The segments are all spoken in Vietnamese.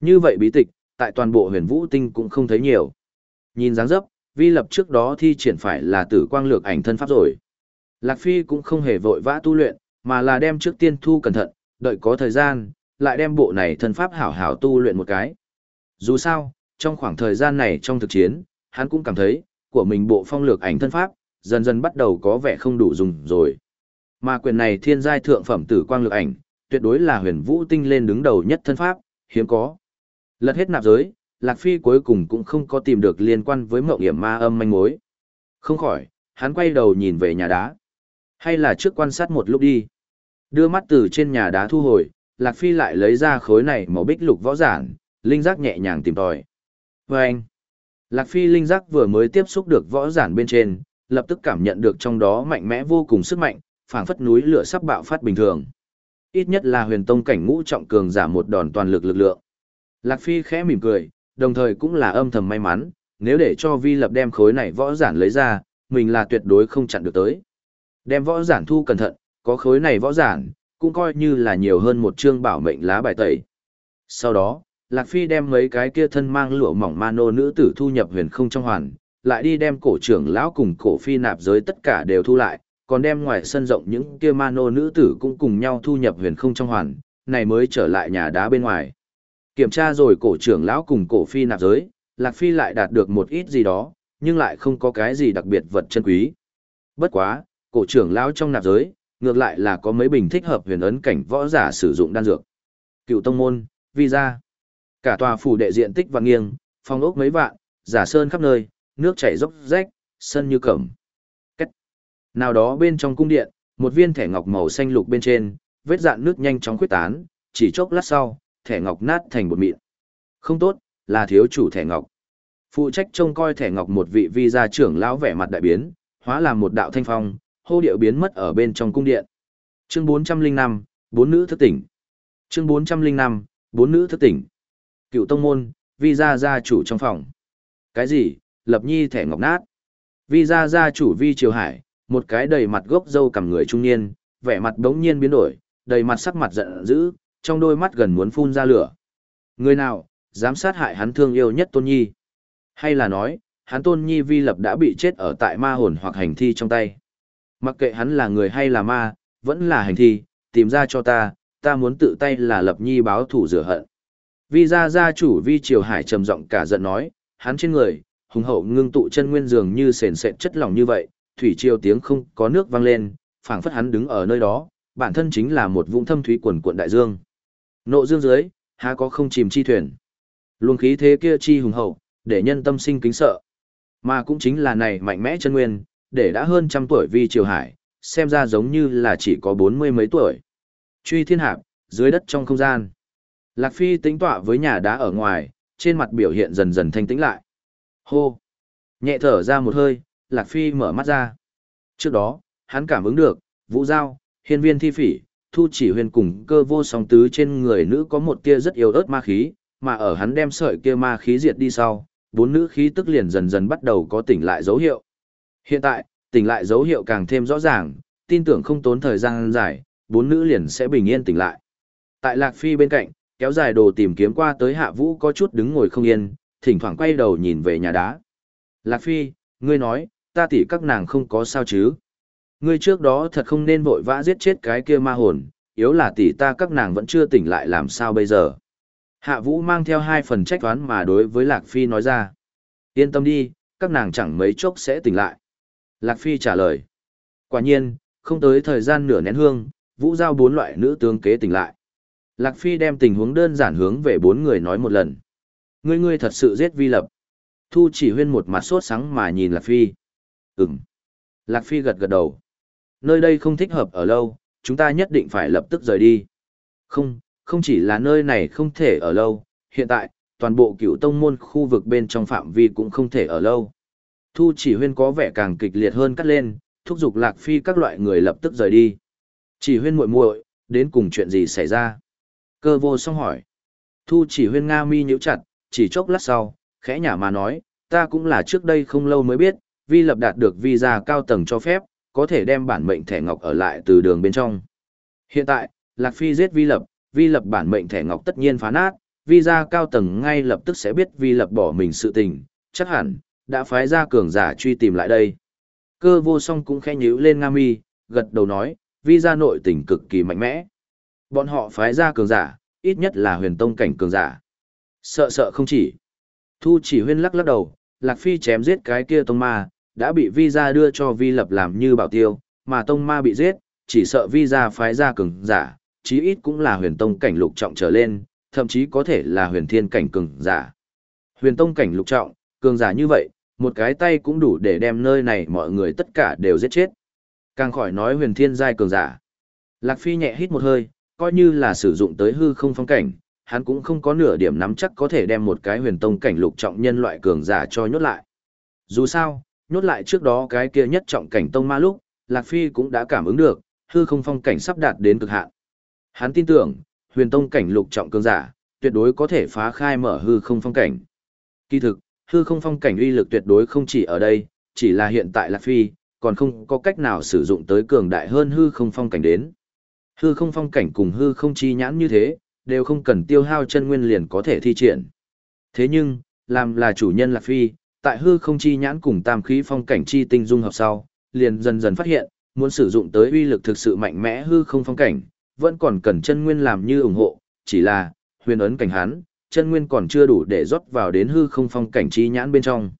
Như vậy bí tịch, tại toàn bộ huyền vũ tinh cũng không thấy nhiều. Nhìn dáng dấp, vi lập trước đó thi triển phải là tử quang lược ảnh thân pháp rồi. Lạc Phi cũng không hề vội vã tu luyện, mà là đem trước tiên thu cẩn thận, đợi có thời gian, lại đem bộ này thân pháp hảo hảo tu luyện một cái. Dù sao, trong khoảng thời gian này trong thực chiến, hắn cũng cảm thấy, của mình bộ phong lược ảnh thân pháp, dần dần bắt đầu có vẻ không đủ dùng rồi. Mà quyền này thiên giai thượng phẩm tử quang lược ảnh, tuyệt đối là huyền vũ tinh lên đứng đầu nhất thân pháp, hiếm có. Lật hết nạp giới, Lạc Phi cuối cùng cũng không có tìm được liên quan với mộng hiểm ma âm manh mối. Không khỏi, hắn quay đầu nhìn về nhà đá. Hay là trước quan sát một lúc đi. Đưa mắt từ trên nhà đá thu hồi, Lạc Phi lại lấy ra khối này màu bích lục võ giản, linh giác nhẹ nhàng tìm tòi. Và anh, Lạc Phi linh giác vừa mới tiếp xúc được võ giản bên trên, lập tức cảm nhận được trong đó mạnh mẽ vô cùng sức mạnh, phảng phất núi lửa sắp bạo phát bình thường. Ít nhất là huyền tông cảnh ngũ trọng cường giả một đòn toàn lực lực lượng. Lạc Phi khẽ mỉm cười, đồng thời cũng là âm thầm may mắn, nếu để cho Vi Lập đem khối này võ giản lấy ra, mình là tuyệt đối không chặn được tới. Đem võ giản thu cẩn thận, có khối này võ giản, cũng coi như là nhiều hơn một chương bảo mệnh lá bài tẩy. Sau đó, Lạc Phi đem mấy cái kia thân mang lụa mỏng mano nữ tử thu nhập huyền không trong hoàn, lại đi đem cổ trưởng lão cùng cổ phi nạp giới tất cả đều thu lại, còn đem ngoài sân rộng những kia mano nữ tử cũng cùng nhau thu nhập huyền không trong hoàn, này mới trở lại nhà đá bên ngoài. Kiểm tra rồi cổ trưởng lão cùng cổ phi nạp giới, Lạc Phi lại đạt được một ít gì đó, nhưng lại không có cái gì đặc biệt vật chân quý. Bất quá, cổ trưởng lão trong nạp giới, ngược lại là có mấy bình thích hợp huyền ấn cảnh võ giả sử dụng đan dược. Cựu tông môn, visa. Cả tòa phủ đệ diện tích và nghiêng, phong ốc mấy vạn, giả sơn khắp nơi, nước chảy dốc rách, sân như cẩm. Cách. Nào đó bên trong cung điện, một viên thẻ ngọc màu xanh lục bên trên, vết dạn nước nhanh chóng khuyết tán, chỉ chốc lát sau, thẻ ngọc nát thành bột mịn. Không tốt, là thiếu chủ thẻ ngọc. Phụ trách trông coi thẻ ngọc một vị vi gia trưởng lão vẻ mặt đại biến, hóa làm một đạo thanh phong, hô điệu biến mất ở bên trong cung điện. Chương 405, bốn nữ thức tỉnh. Chương 405, bốn nữ thức tỉnh. Cựu tông môn, vi gia gia chủ trong phòng. Cái gì? Lập nhi thẻ ngọc nát. Vi gia gia chủ vi triều hải, một cái đầy mặt gốc dâu cằm người trung niên, vẻ mặt đống nhiên biến đổi, đầy mặt sắc mặt giận dữ, trong đôi mắt gần muốn phun ra lửa. Người nào, dám sát hại hắn thương yêu nhất tôn nhi? Hay là nói, hắn tôn nhi vi lập đã bị chết ở tại ma hồn hoặc hành thi trong tay? Mặc kệ hắn là người hay là ma, vẫn là hành thi, tìm ra cho ta, ta muốn tự tay là lập nhi báo thủ rửa hận. Vi gia gia chủ Vi Triều Hải trầm giọng cả giận nói, hắn trên người, hùng hậu ngưng tụ chân nguyên dường như sền sệt chất lỏng như vậy, thủy triều tiếng không có nước vang lên, phảng phất hắn đứng ở nơi đó, bản thân chính là một vũng thâm thúy quần cuộn đại dương. Nộ dương dưới, há có không chìm chi thuyền. Luồng khí thế kia chi hùng hậu, để nhân tâm sinh kính sợ. Mà cũng chính là này mạnh mẽ chân nguyên, để đã hơn trăm tuổi Vi Triều Hải, xem ra giống như là chỉ có bốn mươi mấy tuổi. Truy thiên hạp, dưới đất trong không gian. Lạc Phi tính tọa với nhà đá ở ngoài, trên mặt biểu hiện dần dần thanh tĩnh lại. Hô! Nhẹ thở ra một hơi, Lạc Phi mở mắt ra. Trước đó, hắn cảm ứng được, vũ giao, hiên viên thi phỉ, thu chỉ huyền cùng cơ vô song tứ trên người nữ có một tia rất yếu ớt ma khí, mà ở hắn đem sợi kia ma khí diệt đi sau, bốn nữ khí tức liền dần dần bắt đầu có tỉnh lại dấu hiệu. Hiện tại, tỉnh lại dấu hiệu càng thêm rõ ràng, tin tưởng không tốn thời gian dài, bốn nữ liền sẽ bình yên tỉnh lại. Tại Lạc Phi bên cạnh, kéo dài đồ tìm kiếm qua tới hạ vũ có chút đứng ngồi không yên, thỉnh thoảng quay đầu nhìn về nhà đá. Lạc Phi, ngươi nói, ta tỷ các nàng không có sao chứ. Ngươi trước đó thật không nên vội vã giết chết cái kia ma hồn, yếu là tỷ ta các nàng vẫn chưa tỉnh lại làm sao bây giờ. Hạ vũ mang theo hai phần trách toán mà đối với Lạc Phi nói ra. Yên tâm đi, các nàng chẳng mấy chốc sẽ tỉnh lại. Lạc Phi trả lời. Quả nhiên, không tới thời gian nửa nén hương, vũ giao bốn loại nữ tướng kế tỉnh lại. Lạc Phi đem tình huống đơn giản hướng về bốn người nói một lần. Ngươi ngươi thật sự giết vi lập. Thu chỉ huyên một mặt sốt sáng mà nhìn Lạc Phi. Ừm. Lạc Phi gật gật đầu. Nơi đây không thích hợp ở lâu, chúng ta nhất định phải lập tức rời đi. Không, không chỉ là nơi này không thể ở lâu, hiện tại, toàn bộ cựu tông môn khu vực bên trong phạm vi cũng không thể ở lâu. Thu chỉ huyên có vẻ càng kịch liệt hơn cắt lên, thúc giục Lạc Phi các loại người lập tức rời đi. Chỉ huyên muội muội, đến cùng chuyện gì xảy ra? Cơ vô song hỏi. Thu chỉ huyên Nga mi nhíu chặt, chỉ chốc lát sau, khẽ nhả mà nói, ta cũng là trước đây không lâu mới biết, vi lập đạt được visa cao tầng cho phép, có thể đem bản mệnh thẻ ngọc ở lại từ đường bên trong. Hiện tại, Lạc Phi giết vi lập, vi lập bản mệnh thẻ ngọc tất nhiên phá nát, Vi ra cao tầng ngay lập tức sẽ biết vi lập bỏ mình sự tình, chắc hẳn, đã phái ra cường giả truy tìm lại đây. Cơ vô song cũng khẽ nhíu lên Nga mi, gật đầu nói, Vi ra nội tình cực kỳ mạnh mẽ. Bọn họ phái ra cường giả, ít nhất là huyền tông cảnh cường giả. Sợ sợ không chỉ. Thu chỉ huyên lắc lắc đầu, Lạc Phi chém giết cái kia tông ma, đã bị Vi gia đưa cho vi lập làm như bảo tiêu, mà tông ma bị giết, chỉ sợ Vi gia phái ra cường giả, chí ít cũng là huyền tông cảnh lục trọng trở lên, thậm chí có thể là huyền thiên cảnh cường giả. Huyền tông cảnh lục trọng, cường giả như vậy, một cái tay cũng đủ để đem nơi này mọi người tất cả đều giết chết. Càng khỏi nói huyền thiên giai cường giả. Lạc Phi nhẹ hít một hơi, coi như là sử dụng tới hư không phong cảnh, hắn cũng không có nửa điểm nắm chắc có thể đem một cái huyền tông cảnh lục trọng nhân loại cường giả cho nhốt lại. Dù sao, nhốt lại trước đó cái kia nhất trọng cảnh tông ma lúc, Lạc Phi cũng đã cảm ứng được, hư không phong cảnh sắp đạt đến cực hạn. Hắn tin tưởng, huyền tông cảnh lục trọng cường giả, tuyệt đối có thể phá khai mở hư không phong cảnh. Kỳ thực, hư không phong cảnh uy lực tuyệt đối không chỉ ở đây, chỉ là hiện tại Lạc Phi, còn không có cách nào sử dụng tới cường đại hơn hư không phong cảnh đến. Hư không phong cảnh cùng hư không chi nhãn như thế, đều không cần tiêu hao chân nguyên liền có thể thi triển. Thế nhưng, làm là chủ nhân Lạc Phi, tại hư không chi nhãn cùng tam khí phong cảnh chi tinh dung hợp sau, liền dần dần phát hiện, muốn sử dụng tới uy lực thực sự mạnh mẽ hư không phong cảnh, vẫn còn cần chân nguyên làm như ủng hộ, chỉ là, huyền ấn cảnh hắn, chân nguyên còn chưa đủ để rót vào đến hư không phong cảnh chi nhãn bên trong.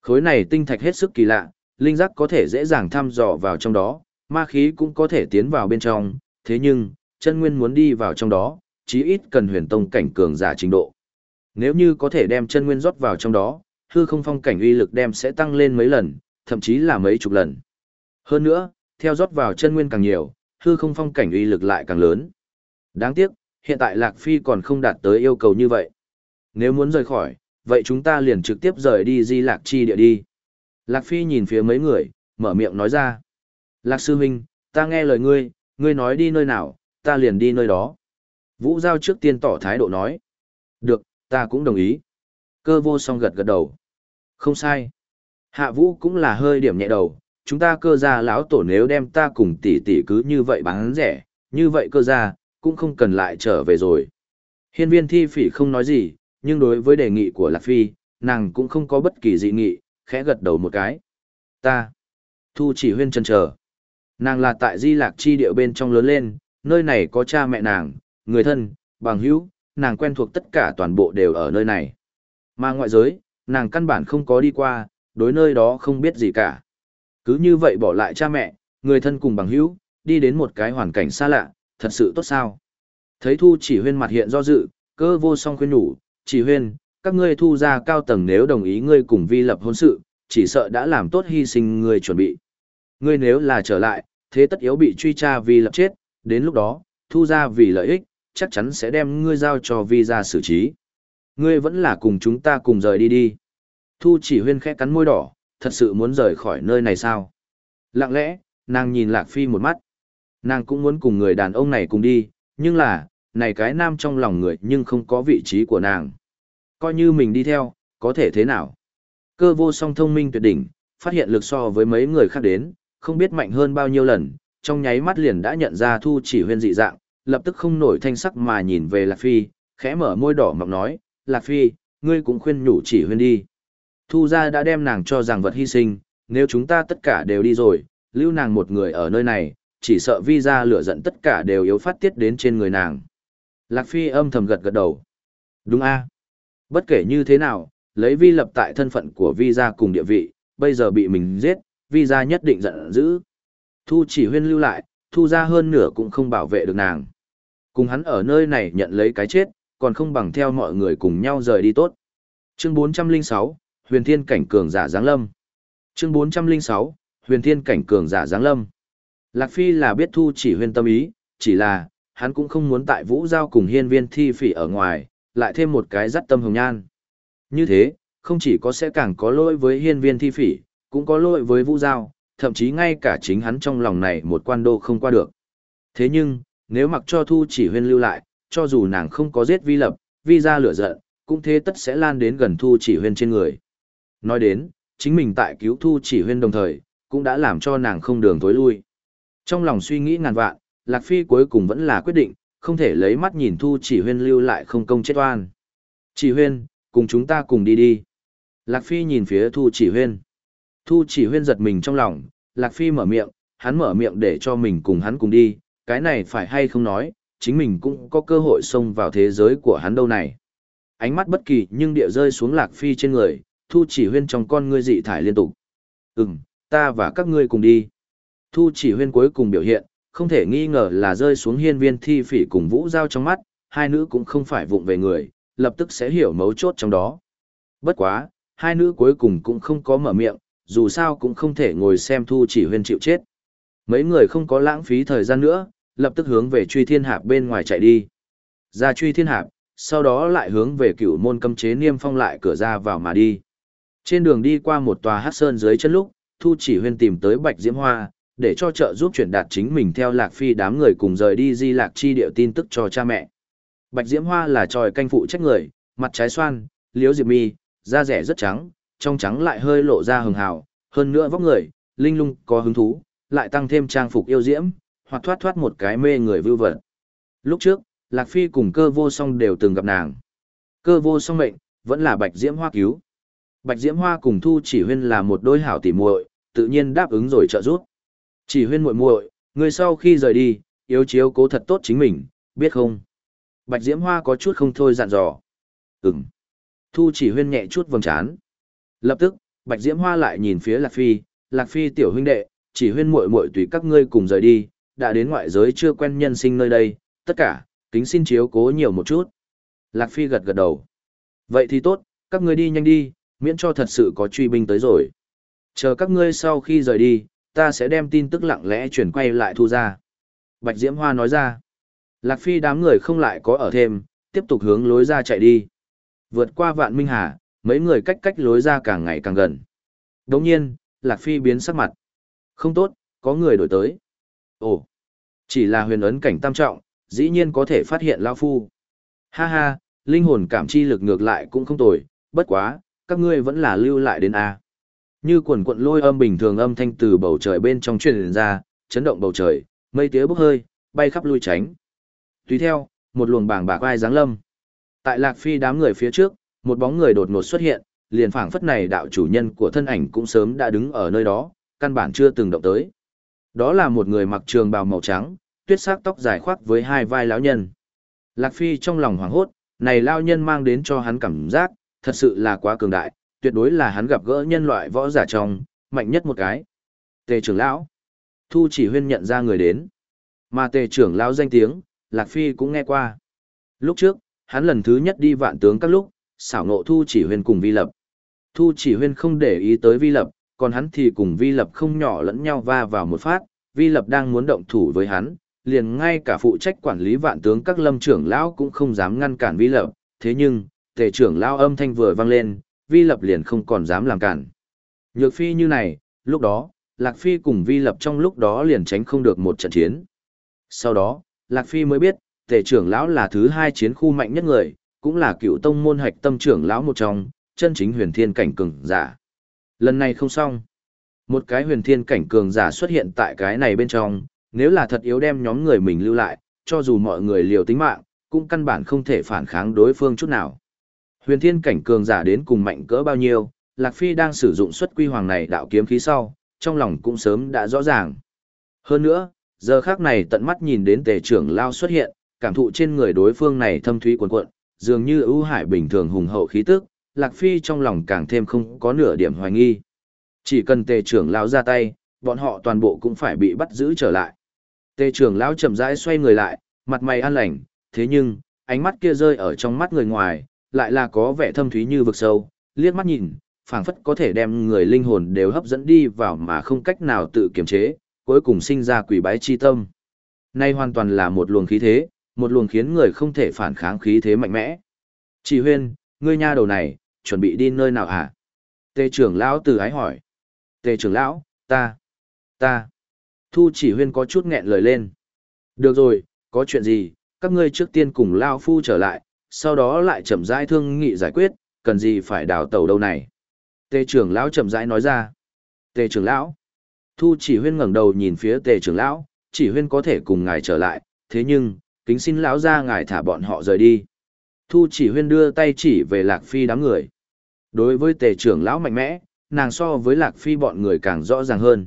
Khối này tinh thạch hết sức kỳ lạ, linh giác có thể dễ dàng thăm dò vào trong đó, ma khí cũng có thể tiến vào bên trong, thế nhưng, chân nguyên muốn đi vào trong đó, chí ít cần huyền tông cảnh cường giả trình độ. Nếu như có thể đem chân nguyên rót vào trong đó, hư không phong cảnh uy lực đem sẽ tăng lên mấy lần, thậm chí là mấy chục lần. Hơn nữa, theo rót vào chân nguyên càng nhiều, hư không phong cảnh uy lực lại càng lớn. Đáng tiếc, hiện tại Lạc Phi còn không đạt tới yêu cầu như vậy. Nếu muốn rời khỏi, vậy chúng ta liền trực tiếp rời đi di lạc chi địa đi. Lạc Phi nhìn phía mấy người, mở miệng nói ra. Lạc Sư Minh, ta nghe lời ngươi, ngươi nói đi nơi nào, ta liền đi nơi đó. Vũ Giao trước tiên tỏ thái độ nói. Được, ta cũng đồng ý. Cơ vô song gật gật đầu. Không sai. Hạ Vũ cũng là hơi điểm nhẹ đầu, chúng ta cơ gia lão tổ nếu đem ta cùng tỷ tỷ cứ như vậy bán rẻ, như vậy cơ gia cũng không cần lại trở về rồi. Hiên viên thi phỉ không nói gì, nhưng đối với đề nghị của Lạc Phi, nàng cũng không có bất kỳ dị nghị, khẽ gật đầu một cái. Ta. Thu chỉ huyên chân chờ. Nàng là tại di lạc chi địa bên trong lớn lên, nơi này có cha mẹ nàng, người thân, bằng hữu, nàng quen thuộc tất cả toàn bộ đều ở nơi này. Mà ngoại giới, nàng căn bản không có đi qua, đối nơi đó không biết gì cả. Cứ như vậy bỏ lại cha mẹ, người thân cùng bằng hữu, đi đến một cái hoàn cảnh xa lạ, thật sự tốt sao. Thấy thu chỉ huyên mặt hiện do dự, cơ vô song khuyên nhủ, chỉ huyên, các ngươi thu ra cao tầng nếu đồng ý ngươi cùng vi lập hôn sự, chỉ sợ đã làm tốt hy sinh ngươi chuẩn bị. Ngươi nếu là trở lại, thế tất yếu bị truy tra vì lập chết, đến lúc đó, thu ra vì lợi ích, chắc chắn sẽ đem ngươi giao cho vi ra xử trí. Ngươi vẫn là cùng chúng ta cùng rời đi đi. Thu chỉ huyên khẽ cắn môi đỏ, thật sự muốn rời khỏi nơi này sao? Lặng lẽ, nàng nhìn Lạc Phi một mắt. Nàng cũng muốn cùng người đàn ông này cùng đi, nhưng là, này cái nam trong lòng người nhưng không có vị trí của nàng. Coi như mình đi theo, có thể thế nào? Cơ vô song thông minh tuyệt đỉnh, phát hiện lực so với mấy người khác đến, không biết mạnh hơn bao nhiêu lần, trong nháy mắt liền đã nhận ra thu chỉ huyên dị dạng, lập tức không nổi thanh sắc mà nhìn về Lạc Phi, khẽ mở môi đỏ mọc nói, Lạc Phi, ngươi cũng khuyên nhủ chỉ huyên đi. Thu ra đã đem nàng cho rằng vật hy sinh, nếu chúng ta tất cả đều đi rồi, lưu nàng một người ở nơi này, chỉ sợ vi ra lửa giận tất cả đều yếu phát tiết đến trên người nàng. Lạc Phi âm thầm gật gật đầu. Đúng a Bất kể như thế nào, lấy vi lập tại thân phận của vi ra cùng địa vị, bây giờ bị mình giết, vi ra nhất định giận dữ. Thu chỉ huyên lưu lại, thu ra hơn nửa cũng không bảo vệ được nàng. Cùng hắn ở nơi này nhận lấy cái chết, còn không bằng theo mọi người cùng nhau rời đi tốt. Chương 406, Huyền Thiên Cảnh Cường Giả Giáng Lâm Chương 406, Huyền Thiên Cảnh Cường Giả Giáng Lâm Lạc Phi là biết thu chỉ huyền tâm ý, chỉ là, hắn cũng không muốn tại vũ giao cùng hiên viên thi phỉ ở ngoài, lại thêm một cái dắt tâm hồng nhan. Như thế, không chỉ có sẽ càng có lỗi với hiên viên thi phỉ, cũng có lỗi với vũ giao, thậm chí ngay cả chính hắn trong lòng này một quan đô không qua được. Thế nhưng, nếu mặc cho thu chỉ huyên lưu lại, cho dù nàng không có giết vi lập, vi ra lửa giận, cũng thế tất sẽ lan đến gần thu chỉ huyên trên người. Nói đến, chính mình tại cứu thu chỉ huyên đồng thời, cũng đã làm cho nàng không đường tối lui. Trong lòng suy nghĩ ngàn vạn, Lạc Phi cuối cùng vẫn là quyết định, không thể lấy mắt nhìn thu chỉ huyên lưu lại không công chết oan. Chỉ huyên, cùng chúng ta cùng đi đi. Lạc Phi nhìn phía Thu chỉ huyên. Thu chỉ huyên giật mình trong lòng, Lạc Phi mở miệng, hắn mở miệng để cho mình cùng hắn cùng đi, cái này phải hay không nói, chính mình cũng có cơ hội xông vào thế giới của hắn đâu này. Ánh mắt bất kỳ nhưng địa rơi xuống Lạc Phi trên người, Thu chỉ huyên trong con ngươi dị thải liên tục. Ừm, ta và các ngươi cùng đi. Thu chỉ huyên cuối cùng biểu hiện, không thể nghi ngờ là rơi xuống hiên viên thi phỉ cùng vũ giao trong mắt, hai nữ cũng không phải vụng về người, lập tức sẽ hiểu mấu chốt trong đó. Bất quá, hai nữ cuối cùng cũng không có mở miệng, dù sao cũng không thể ngồi xem thu chỉ huyên chịu chết. Mấy người không có lãng phí thời gian nữa, lập tức hướng về truy thiên hạp bên ngoài chạy đi. Ra truy thiên hạp, sau đó lại hướng về cửu môn cấm chế niêm phong lại cửa ra vào mà đi. Trên đường đi qua một tòa hát sơn dưới chân lúc, Thu chỉ huyên tìm tới Bạch Diễm Hoa, để cho trợ giúp chuyển đạt chính mình theo Lạc Phi đám người cùng rời đi di lạc chi điệu tin tức cho cha mẹ. Bạch Diễm Hoa là tròi canh phụ trách người, mặt trái xoan, liếu diệp mi, da rẻ rất trắng, trong trắng lại hơi lộ ra hường hào, hơn nữa vóc người, linh lung có hứng thú, lại tăng thêm trang phục yêu diễm, hoặc thoát thoát một cái mê người vưu vật. Lúc trước, Lạc Phi cùng cơ vô song đều từng gặp nàng. Cơ vô song mệnh, vẫn là Bạch Diễm Hoa cứu. Bạch Diễm Hoa cùng Thu Chỉ Huyên là một đôi hảo tỉ muội, tự nhiên đáp ứng rồi trợ giúp. Chỉ Huyên muội muội, người sau khi rời đi, yếu chiếu cố thật tốt chính mình, biết không? Bạch Diễm Hoa có chút không thôi dặn dò. Ừm. Thu Chỉ Huyên nhẹ chút vầng trán. Lập tức, Bạch Diễm Hoa lại nhìn phía Lạc Phi, Lạc Phi tiểu huynh đệ, Chỉ Huyên muội muội tùy các ngươi cùng rời đi, đã đến ngoại giới chưa quen nhân sinh nơi đây, tất cả, kính xin chiếu cố nhiều một chút. Lạc Phi gật gật đầu. Vậy thì tốt, các ngươi đi nhanh đi, miễn cho thật sự có truy binh tới rồi. Chờ các ngươi sau khi rời đi, ta sẽ đem tin tức lặng lẽ chuyển quay lại thu ra. Bạch Diễm Hoa nói ra. Lạc Phi đám người không lại có ở thêm, tiếp tục hướng lối ra chạy đi. Vượt qua vạn minh hà, mấy người cách cách lối ra càng ngày càng gần. Đồng nhiên, Lạc Phi biến sắc mặt. Không tốt, có người đổi tới. Ồ, chỉ là huyền ấn cảnh tam trọng, dĩ nhiên có thể phát hiện Lao Phu. Ha ha, linh hồn cảm chi lực ngược lại cũng không tồi, bất quá, các ngươi vẫn là lưu lại đến A. Như quần quận lôi âm bình thường âm thanh từ bầu trời bên trong truyền ra, chấn động bầu trời, mây tía bốc hơi, bay khắp lui tránh. Tùy theo, một luồng bảng bạc vai giáng lâm. Tại Lạc Phi đám người phía trước, một bóng người đột ngột xuất hiện, liền phảng phất này đạo chủ nhân của thân ảnh cũng sớm đã đứng ở nơi đó, căn bản chưa từng động tới. Đó là một người mặc trường bào màu trắng, tuyết sắc tóc dài khoác với hai vai lão nhân. Lạc Phi trong lòng hoảng hốt, này lão nhân mang đến cho hắn cảm giác, thật sự là quá cường đại, tuyệt đối là hắn gặp gỡ nhân loại võ giả trong, mạnh nhất một cái. Tề trưởng lão. Thu chỉ huyên nhận ra người đến. Mà tề trưởng lão danh tiếng, Lạc Phi cũng nghe qua. Lúc trước, hắn lần thứ nhất đi vạn tướng các lúc, xảo nộ thu chỉ huyên cùng vi lập. Thu chỉ huyên không để ý tới vi lập, còn hắn thì cùng vi lập không nhỏ lẫn nhau va vào một phát, vi lập đang muốn động thủ với hắn, liền ngay cả phụ trách quản lý vạn tướng các lâm trưởng lão cũng không dám ngăn cản vi lập, thế nhưng, tề trưởng lão âm thanh vừa vang lên, vi lập liền không còn dám làm cản. Nhược phi như này, lúc đó, Lạc Phi cùng vi lập trong lúc đó liền tránh không được một trận chiến. Sau đó, Lạc Phi mới biết, tề trưởng lão là thứ hai chiến khu mạnh nhất người, cũng là cựu tông môn hạch tâm trưởng lão một trong, chân chính huyền thiên cảnh cường giả. Lần này không xong. Một cái huyền thiên cảnh cường giả xuất hiện tại cái này bên trong, nếu là thật yếu đem nhóm người mình lưu lại, cho dù mọi người liều tính mạng, cũng căn bản không thể phản kháng đối phương chút nào. Huyền thiên cảnh cường giả đến cùng mạnh cỡ bao nhiêu, Lạc Phi đang sử dụng xuất quy hoàng này đạo kiếm khí sau, trong lòng cũng sớm đã rõ ràng. Hơn nữa, giờ khác này tận mắt nhìn đến tề trưởng lao xuất hiện, cảm thụ trên người đối phương này thâm thúy cuồn cuộn, dường như ưu hải bình thường hùng hậu khí tức, Lạc Phi trong lòng càng thêm không có nửa điểm hoài nghi. Chỉ cần tề trưởng lao ra tay, bọn họ toàn bộ cũng phải bị bắt giữ trở lại. Tề trưởng lão chậm rãi xoay người lại, mặt mày an lành, thế nhưng, ánh mắt kia rơi ở trong mắt người ngoài, lại là có vẻ thâm thúy như vực sâu, liếc mắt nhìn, phảng phất có thể đem người linh hồn đều hấp dẫn đi vào mà không cách nào tự kiềm chế, cuối cùng sinh ra quỷ bái chi tâm. Nay hoàn toàn là một luồng khí thế, một luồng khiến người không thể phản kháng khí thế mạnh mẽ. Chỉ huyên, ngươi nha đầu này, chuẩn bị đi nơi nào hả? Tề trưởng lão từ ái hỏi. Tề trưởng lão, ta, ta. Thu chỉ huyên có chút nghẹn lời lên. Được rồi, có chuyện gì, các ngươi trước tiên cùng Lao Phu trở lại, sau đó lại chậm rãi thương nghị giải quyết, cần gì phải đào tàu đâu này. Tề trưởng lão chậm rãi nói ra. Tề trưởng lão. Thu chỉ huyên ngẩng đầu nhìn phía tề trưởng lão, chỉ huyên có thể cùng ngài trở lại, thế nhưng, kính xin lão ra ngài thả bọn họ rời đi. Thu chỉ huyên đưa tay chỉ về Lạc Phi đám người. Đối với tề trưởng lão mạnh mẽ, nàng so với Lạc Phi bọn người càng rõ ràng hơn.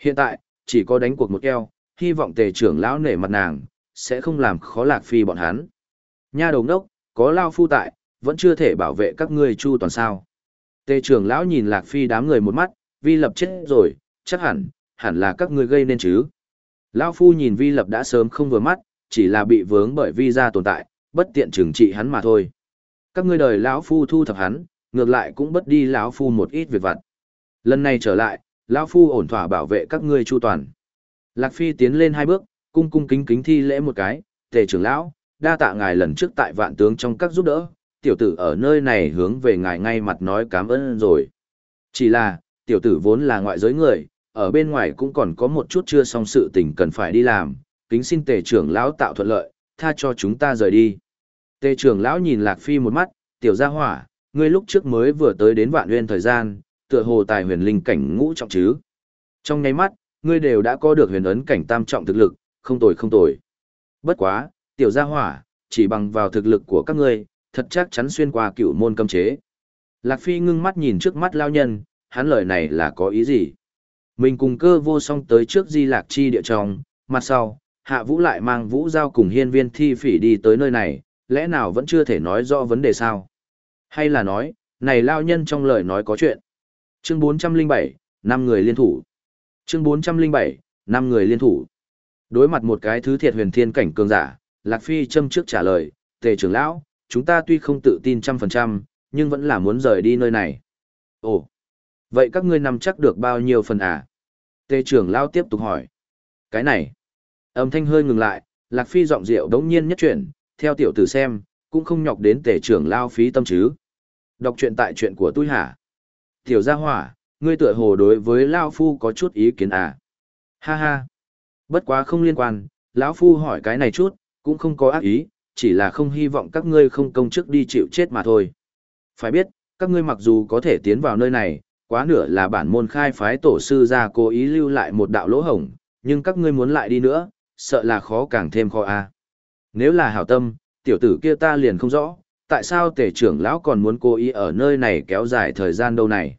Hiện tại, chỉ có đánh cuộc một keo, hy vọng tề trưởng lão nể mặt nàng, sẽ không làm khó Lạc Phi bọn hắn. Nha đầu đốc, có Lao Phu tại, vẫn chưa thể bảo vệ các ngươi chu toàn sao. Tề trưởng lão nhìn Lạc Phi đám người một mắt, vi lập chết rồi, chắc hẳn, hẳn là các ngươi gây nên chứ. Lão Phu nhìn vi lập đã sớm không vừa mắt, chỉ là bị vướng bởi vi ra tồn tại, bất tiện trừng trị hắn mà thôi. Các ngươi đời lão Phu thu thập hắn, ngược lại cũng bất đi lão Phu một ít việc vặt. Lần này trở lại, lão Phu ổn thỏa bảo vệ các ngươi chu toàn. Lạc Phi tiến lên hai bước, cung cung kính kính thi lễ một cái, tề trưởng lão, đa tạ ngài lần trước tại vạn tướng trong các giúp đỡ, tiểu tử ở nơi này hướng về ngài ngay mặt nói cảm ơn rồi. Chỉ là, tiểu tử vốn là ngoại giới người, ở bên ngoài cũng còn có một chút chưa xong sự tình cần phải đi làm, kính xin tề trưởng lão tạo thuận lợi, tha cho chúng ta rời đi. Tề trưởng lão nhìn Lạc Phi một mắt, tiểu gia hỏa, ngươi lúc trước mới vừa tới đến vạn nguyên thời gian, tựa hồ tài huyền linh cảnh ngũ trọng chứ. Trong nháy mắt, ngươi đều đã có được huyền ấn cảnh tam trọng thực lực, không tồi không tồi. Bất quá, tiểu gia hỏa, chỉ bằng vào thực lực của các ngươi, thật chắc chắn xuyên qua cựu môn cấm chế. Lạc Phi ngưng mắt nhìn trước mắt lao nhân, hắn lời này là có ý gì? Mình cùng cơ vô song tới trước di lạc chi địa trong, mặt sau, hạ vũ lại mang vũ giao cùng hiên viên thi phỉ đi tới nơi này, lẽ nào vẫn chưa thể nói rõ vấn đề sao? Hay là nói, này lao nhân trong lời nói có chuyện? Chương 407, năm người liên thủ. Chương 407, năm người liên thủ. Đối mặt một cái thứ thiệt huyền thiên cảnh cường giả, Lạc Phi châm trước trả lời, tề trưởng lão, chúng ta tuy không tự tin trăm phần trăm, nhưng vẫn là muốn rời đi nơi này. Ồ, vậy các ngươi nắm chắc được bao nhiêu phần à? Tề trưởng lão tiếp tục hỏi. Cái này, âm thanh hơi ngừng lại, Lạc Phi giọng rượu đống nhiên nhất chuyển, theo tiểu tử xem, cũng không nhọc đến tề trưởng lao phí tâm chứ. Đọc truyện tại chuyện của tôi hả? Tiểu gia hỏa, ngươi tựa hồ đối với Lao Phu có chút ý kiến à? Ha ha. Bất quá không liên quan, lão Phu hỏi cái này chút, cũng không có ác ý, chỉ là không hy vọng các ngươi không công chức đi chịu chết mà thôi. Phải biết, các ngươi mặc dù có thể tiến vào nơi này, quá nửa là bản môn khai phái tổ sư ra cố ý lưu lại một đạo lỗ hổng, nhưng các ngươi muốn lại đi nữa, sợ là khó càng thêm khó a. Nếu là hảo tâm, tiểu tử kia ta liền không rõ, tại sao tể trưởng lão còn muốn cố ý ở nơi này kéo dài thời gian đâu này.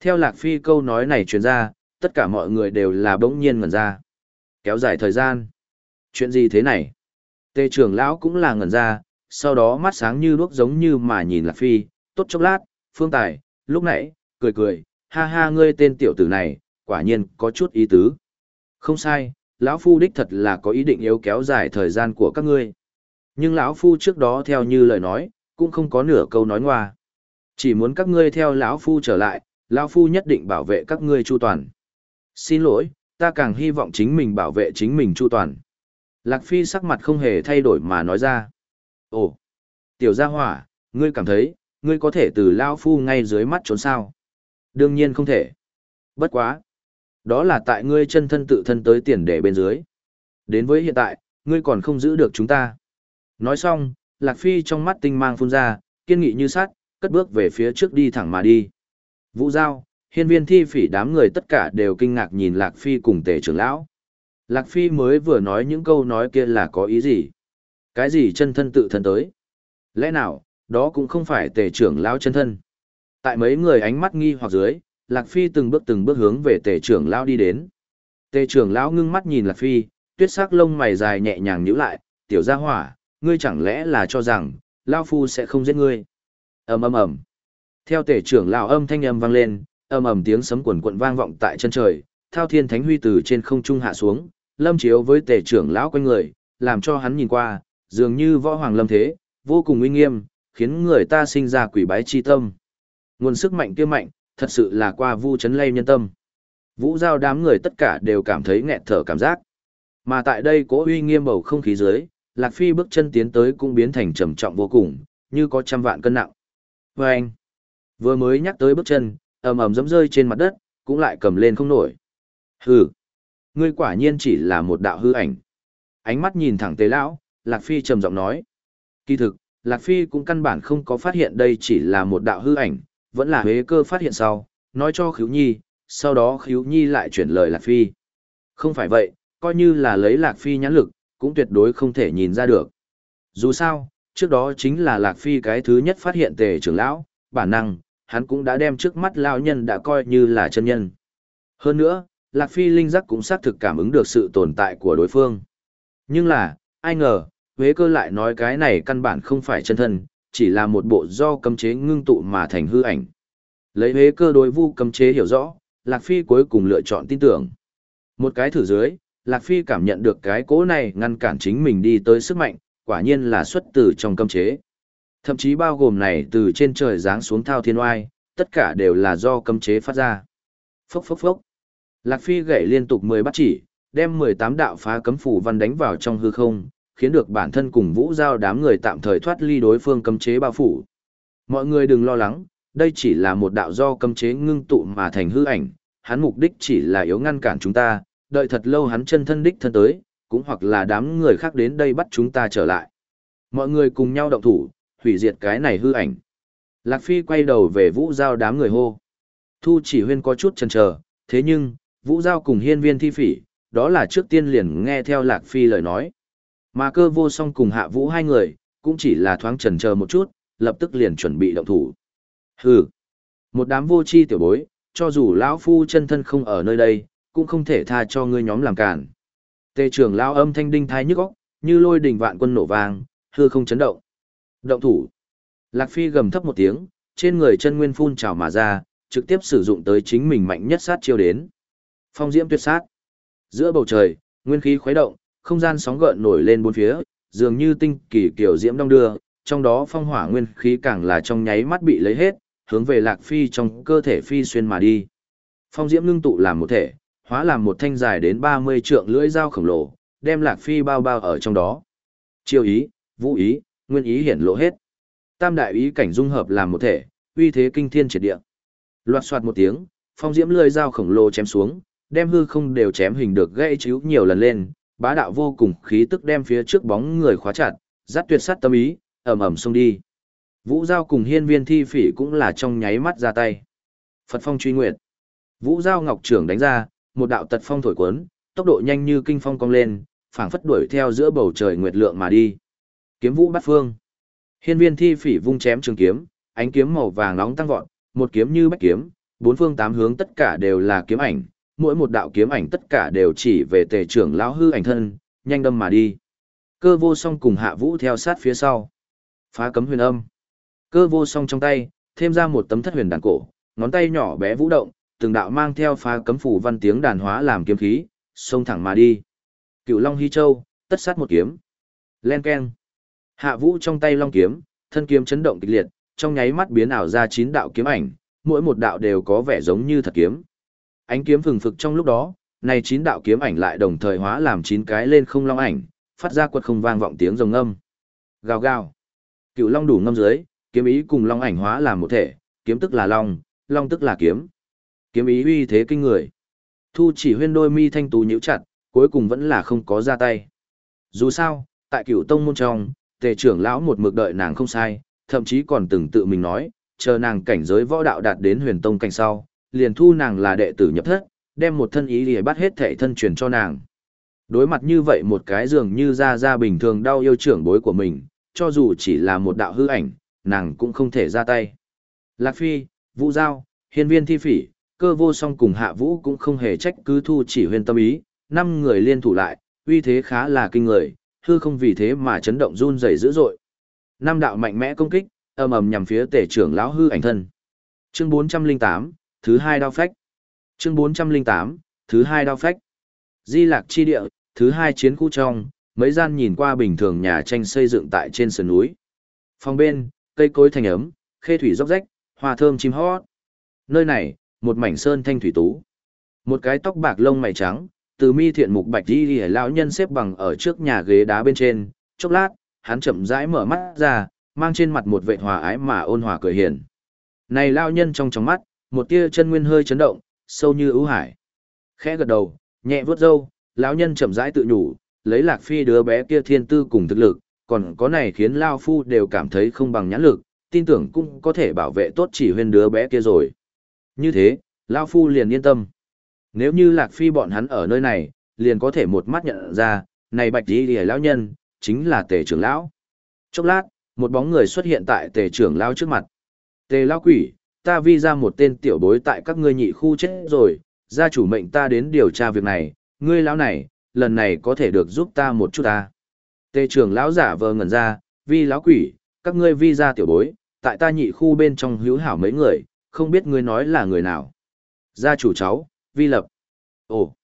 Theo Lạc Phi câu nói này truyền ra, tất cả mọi người đều là bỗng nhiên ngẩn ra. Kéo dài thời gian. Chuyện gì thế này? Tề trưởng lão cũng là ngẩn ra, sau đó mắt sáng như đuốc giống như mà nhìn Lạc Phi, tốt chốc lát, phương tài, lúc nãy, cười cười, ha ha ngươi tên tiểu tử này, quả nhiên có chút ý tứ. Không sai, lão phu đích thật là có ý định yếu kéo dài thời gian của các ngươi. Nhưng lão phu trước đó theo như lời nói, cũng không có nửa câu nói ngoa. Chỉ muốn các ngươi theo lão phu trở lại, lão phu nhất định bảo vệ các ngươi chu toàn. Xin lỗi, ta càng hy vọng chính mình bảo vệ chính mình chu toàn. Lạc Phi sắc mặt không hề thay đổi mà nói ra. Ồ, tiểu gia hỏa, ngươi cảm thấy, ngươi có thể từ lão Phu ngay dưới mắt trốn sao? Đương nhiên không thể. Bất quá. Đó là tại ngươi chân thân tự thân tới tiền để bên dưới. Đến với hiện tại, ngươi còn không giữ được chúng ta. Nói xong, Lạc Phi trong mắt tinh mang phun ra, kiên nghị như sắt, cất bước về phía trước đi thẳng mà đi. Vũ Giao, hiên viên thi phỉ đám người tất cả đều kinh ngạc nhìn Lạc Phi cùng tề trưởng lão. Lạc Phi mới vừa nói những câu nói kia là có ý gì? Cái gì chân thân tự thân tới? Lẽ nào, đó cũng không phải tề trưởng lão chân thân. Tại mấy người ánh mắt nghi hoặc dưới, Lạc Phi từng bước từng bước hướng về tề trưởng lão đi đến. Tề trưởng lão ngưng mắt nhìn Lạc Phi, tuyết sắc lông mày dài nhẹ nhàng nhíu lại, tiểu gia hỏa, ngươi chẳng lẽ là cho rằng, lão phu sẽ không giết ngươi. ầm ầm ầm. Theo tề trưởng lão âm thanh âm vang lên, ầm ầm tiếng sấm quần quận vang vọng tại chân trời, thao thiên thánh huy từ trên không trung hạ xuống, lâm chiếu với tề trưởng lão quanh người, làm cho hắn nhìn qua, dường như võ hoàng lâm thế, vô cùng uy nghiêm, khiến người ta sinh ra quỷ bái chi tâm. Nguồn sức mạnh kia mạnh, thật sự là qua vu chấn lây nhân tâm. Vũ giao đám người tất cả đều cảm thấy nghẹt thở cảm giác. Mà tại đây cố uy nghiêm bầu không khí dưới, Lạc Phi bước chân tiến tới cũng biến thành trầm trọng vô cùng, như có trăm vạn cân nặng. Và anh, vừa mới nhắc tới bước chân, ầm ầm dẫm rơi trên mặt đất, cũng lại cầm lên không nổi. Hừ, ngươi quả nhiên chỉ là một đạo hư ảnh. Ánh mắt nhìn thẳng tế lão, Lạc Phi trầm giọng nói. Kỳ thực, Lạc Phi cũng căn bản không có phát hiện đây chỉ là một đạo hư ảnh, vẫn là huế cơ phát hiện sau, nói cho Khíu Nhi, sau đó Khíu Nhi lại chuyển lời Lạc Phi. Không phải vậy, coi như là lấy Lạc Phi nhãn lực, cũng tuyệt đối không thể nhìn ra được. Dù sao, trước đó chính là Lạc Phi cái thứ nhất phát hiện tề trưởng lão, bản năng, hắn cũng đã đem trước mắt lão nhân đã coi như là chân nhân. Hơn nữa, Lạc Phi linh giác cũng xác thực cảm ứng được sự tồn tại của đối phương. Nhưng là, ai ngờ, Huế cơ lại nói cái này căn bản không phải chân thân, chỉ là một bộ do cấm chế ngưng tụ mà thành hư ảnh. Lấy Huế cơ đối vu cấm chế hiểu rõ, Lạc Phi cuối cùng lựa chọn tin tưởng. Một cái thử dưới, Lạc Phi cảm nhận được cái cố này ngăn cản chính mình đi tới sức mạnh, quả nhiên là xuất từ trong cấm chế. Thậm chí bao gồm này từ trên trời giáng xuống thao thiên oai, tất cả đều là do cấm chế phát ra. Phốc phốc phốc. Lạc Phi gậy liên tục 10 bắt chỉ, đem 18 đạo phá cấm phủ văn đánh vào trong hư không, khiến được bản thân cùng vũ giao đám người tạm thời thoát ly đối phương cấm chế bao phủ. Mọi người đừng lo lắng, đây chỉ là một đạo do cấm chế ngưng tụ mà thành hư ảnh, hắn mục đích chỉ là yếu ngăn cản chúng ta, đợi thật lâu hắn chân thân đích thân tới, cũng hoặc là đám người khác đến đây bắt chúng ta trở lại. Mọi người cùng nhau động thủ, hủy diệt cái này hư ảnh. Lạc Phi quay đầu về vũ giao đám người hô. Thu chỉ huyên có chút chần chờ, thế nhưng, vũ giao cùng hiên viên thi phỉ, đó là trước tiên liền nghe theo Lạc Phi lời nói. Mà cơ vô song cùng hạ vũ hai người, cũng chỉ là thoáng chần chờ một chút, lập tức liền chuẩn bị động thủ. Hừ, một đám vô chi tiểu bối, cho dù lão phu chân thân không ở nơi đây, cũng không thể tha cho ngươi nhóm làm cản. Tề trưởng lao âm thanh đinh thái nhức óc, như lôi đình vạn quân nổ vang, hư không chấn động. Động thủ. Lạc Phi gầm thấp một tiếng, trên người chân nguyên phun trào mà ra, trực tiếp sử dụng tới chính mình mạnh nhất sát chiêu đến. Phong diễm tuyệt sát. Giữa bầu trời, nguyên khí khuấy động, không gian sóng gợn nổi lên bốn phía, dường như tinh kỳ kiểu diễm đông đưa, trong đó phong hỏa nguyên khí càng là trong nháy mắt bị lấy hết, hướng về Lạc Phi trong cơ thể phi xuyên mà đi. Phong diễm ngưng tụ làm một thể, hóa làm một thanh dài đến 30 trượng lưỡi dao khổng lồ, đem Lạc Phi bao bao ở trong đó. Chiêu ý, vũ ý, nguyên ý hiển lộ hết. Tam đại ý cảnh dung hợp làm một thể, uy thế kinh thiên triệt địa. Loạt soạt một tiếng, phong diễm lưỡi dao khổng lồ chém xuống, đem hư không đều chém hình được gãy chiếu nhiều lần lên, bá đạo vô cùng khí tức đem phía trước bóng người khóa chặt, dắt tuyệt sát tâm ý, ầm ầm xông đi. Vũ Giao cùng hiên viên thi phỉ cũng là trong nháy mắt ra tay. Phật phong truy nguyệt. Vũ Giao ngọc trưởng đánh ra, một đạo tật phong thổi cuốn, tốc độ nhanh như kinh phong cong lên, phảng phất đuổi theo giữa bầu trời nguyệt lượng mà đi. Kiếm vũ bắt phương. Hiên viên thi phỉ vung chém trường kiếm, ánh kiếm màu vàng nóng tăng vọt, một kiếm như bách kiếm, bốn phương tám hướng tất cả đều là kiếm ảnh, mỗi một đạo kiếm ảnh tất cả đều chỉ về tề trưởng lão hư ảnh thân, nhanh đâm mà đi. Cơ vô song cùng hạ vũ theo sát phía sau. Phá cấm huyền âm. Cơ vô song trong tay, thêm ra một tấm thất huyền đàn cổ, ngón tay nhỏ bé vũ động, từng đạo mang theo phá cấm phủ văn tiếng đàn hóa làm kiếm khí, xông thẳng mà đi. Cựu Long Hy Châu, tất sát một kiếm. Len keng. Hạ Vũ trong tay long kiếm, thân kiếm chấn động kịch liệt, trong nháy mắt biến ảo ra chín đạo kiếm ảnh, mỗi một đạo đều có vẻ giống như thật kiếm. Ánh kiếm phừng phực trong lúc đó, này chín đạo kiếm ảnh lại đồng thời hóa làm chín cái lên không long ảnh, phát ra quật không vang vọng tiếng rồng âm. Gào gào. Cựu long đủ ngâm dưới, kiếm ý cùng long ảnh hóa làm một thể, kiếm tức là long, long tức là kiếm. Kiếm ý uy thế kinh người. Thu chỉ huyên đôi mi thanh tú nhíu chặt, cuối cùng vẫn là không có ra tay. Dù sao, tại cửu tông môn trong, tề trưởng lão một mực đợi nàng không sai, thậm chí còn từng tự mình nói, chờ nàng cảnh giới võ đạo đạt đến huyền tông cảnh sau, liền thu nàng là đệ tử nhập thất, đem một thân ý lìa bắt hết thể thân truyền cho nàng. Đối mặt như vậy một cái dường như ra ra bình thường đau yêu trưởng bối của mình, cho dù chỉ là một đạo hư ảnh, nàng cũng không thể ra tay. Lạc Phi, Vũ Giao, Hiên Viên Thi Phỉ, cơ vô song cùng Hạ Vũ cũng không hề trách cứ thu chỉ huyền tâm ý, năm người liên thủ lại, uy thế khá là kinh người, hư không vì thế mà chấn động run rẩy dữ dội. Năm đạo mạnh mẽ công kích, ầm ầm nhằm phía tể trưởng lão hư ảnh thân. Chương 408, thứ hai đao phách. Chương 408, thứ hai đao phách. Di lạc chi địa, thứ hai chiến khu trong, mấy gian nhìn qua bình thường nhà tranh xây dựng tại trên sườn núi. Phòng bên, cây cối thành ấm, khê thủy róc rách, hoa thơm chim hót. Nơi này, một mảnh sơn thanh thủy tú. Một cái tóc bạc lông mày trắng, từ mi thiện mục bạch đi lìa lão nhân xếp bằng ở trước nhà ghế đá bên trên, chốc lát, hắn chậm rãi mở mắt ra, mang trên mặt một vệ hòa ái mà ôn hòa cười hiền. Này lão nhân trong trong mắt, một tia chân nguyên hơi chấn động, sâu như ưu hải. Khẽ gật đầu, nhẹ vuốt râu, lão nhân chậm rãi tự nhủ, lấy Lạc Phi đứa bé kia thiên tư cùng thực lực, còn có này khiến lão phu đều cảm thấy không bằng nhãn lực, tin tưởng cũng có thể bảo vệ tốt chỉ huyên đứa bé kia rồi. Như thế, lão phu liền yên tâm. Nếu như Lạc Phi bọn hắn ở nơi này, liền có thể một mắt nhận ra, này bạch đi lìa lão nhân, chính là tề trưởng lão. Chốc lát, Một bóng người xuất hiện tại tề trưởng lao trước mặt. Tề lao quỷ, ta vi ra một tên tiểu bối tại các ngươi nhị khu chết rồi, gia chủ mệnh ta đến điều tra việc này, ngươi lão này, lần này có thể được giúp ta một chút ta. Tề trưởng lão giả vờ ngẩn ra, vi lão quỷ, các ngươi vi ra tiểu bối, tại ta nhị khu bên trong hữu hảo mấy người, không biết ngươi nói là người nào. Gia chủ cháu, vi lập. Ồ,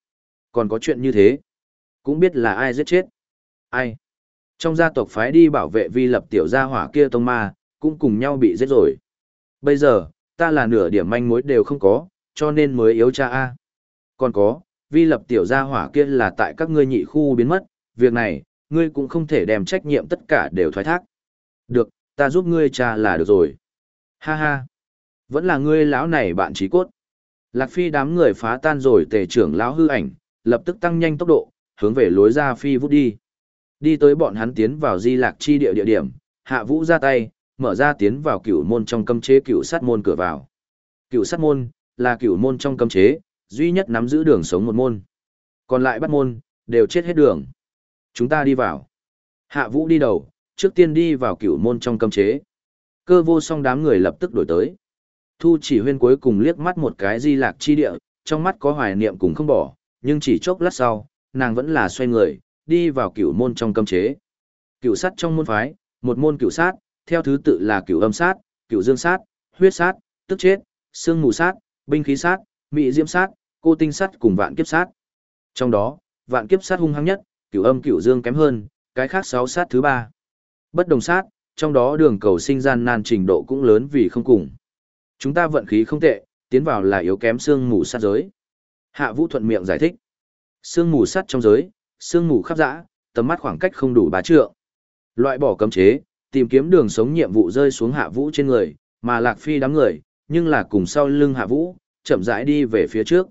còn có chuyện như thế. Cũng biết là ai giết chết. Ai? Trong gia tộc phái đi bảo vệ vi lập tiểu gia hỏa kia tông ma, cũng cùng nhau bị giết rồi. Bây giờ, ta là nửa điểm manh mối đều không có, cho nên mới yếu cha A. Còn có, vi lập tiểu gia hỏa kia là tại các ngươi nhị khu biến mất, việc này, ngươi cũng không thể đem trách nhiệm tất cả đều thoái thác. Được, ta giúp ngươi cha là được rồi. Ha ha. Vẫn là ngươi lão này bạn trí cốt. Lạc Phi đám người phá tan rồi tề trưởng lão hư ảnh, lập tức tăng nhanh tốc độ, hướng về lối ra phi vút đi. Đi tới bọn hắn tiến vào di lạc chi địa địa điểm, hạ vũ ra tay, mở ra tiến vào cửu môn trong cấm chế cửu sát môn cửa vào. Cửu sát môn là cửu môn trong cấm chế, duy nhất nắm giữ đường sống một môn. Còn lại bắt môn, đều chết hết đường. Chúng ta đi vào. Hạ vũ đi đầu, trước tiên đi vào cửu môn trong cấm chế. Cơ vô song đám người lập tức đổi tới. Thu chỉ huyên cuối cùng liếc mắt một cái di lạc chi địa, trong mắt có hoài niệm cùng không bỏ, nhưng chỉ chốc lát sau, nàng vẫn là xoay người, đi vào cửu môn trong cấm chế. Cửu sát trong môn phái, một môn cửu sát, theo thứ tự là cửu âm sát, cửu dương sát, huyết sát, tức chết, xương mù sát, binh khí sát, mị diễm sát, cô tinh sát cùng vạn kiếp sát. Trong đó, vạn kiếp sát hung hăng nhất, cửu âm cửu dương kém hơn, cái khác sáu sát thứ ba. Bất đồng sát, trong đó đường cầu sinh gian nan trình độ cũng lớn vì không cùng. Chúng ta vận khí không tệ, tiến vào là yếu kém xương mù sát giới. Hạ Vũ thuận miệng giải thích. Xương mù sát trong giới, xương mù khắp dã, tầm mắt khoảng cách không đủ bá trượng. Loại bỏ cấm chế, tìm kiếm đường sống nhiệm vụ rơi xuống Hạ Vũ trên người, mà Lạc Phi đám người, nhưng là cùng sau lưng Hạ Vũ, chậm rãi đi về phía trước.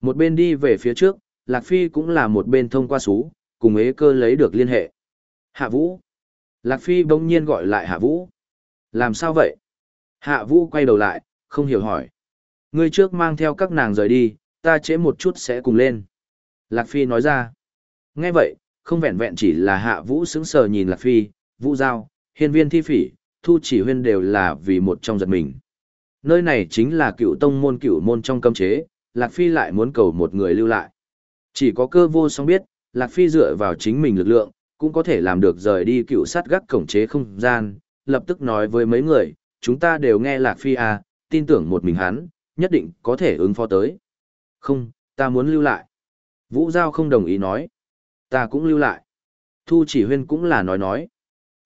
Một bên đi về phía trước, Lạc Phi cũng là một bên thông qua xú, cùng ế cơ lấy được liên hệ. Hạ Vũ. Lạc Phi bỗng nhiên gọi lại Hạ Vũ. Làm sao vậy? Hạ Vũ quay đầu lại, không hiểu hỏi. Ngươi trước mang theo các nàng rời đi, ta trễ một chút sẽ cùng lên. Lạc Phi nói ra. Nghe vậy, không vẹn vẹn chỉ là Hạ Vũ sững sờ nhìn Lạc Phi, Vũ Giao, hiên viên thi phỉ, thu chỉ huyên đều là vì một trong giật mình. Nơi này chính là cựu tông môn cựu môn trong cấm chế, Lạc Phi lại muốn cầu một người lưu lại. Chỉ có cơ vô song biết, Lạc Phi dựa vào chính mình lực lượng, cũng có thể làm được rời đi cựu sát gác cổng chế không gian, lập tức nói với mấy người, chúng ta đều nghe Lạc Phi à, tin tưởng một mình hắn, nhất định có thể ứng phó tới. Không, ta muốn lưu lại. Vũ Giao không đồng ý nói. Ta cũng lưu lại. Thu chỉ huyên cũng là nói nói.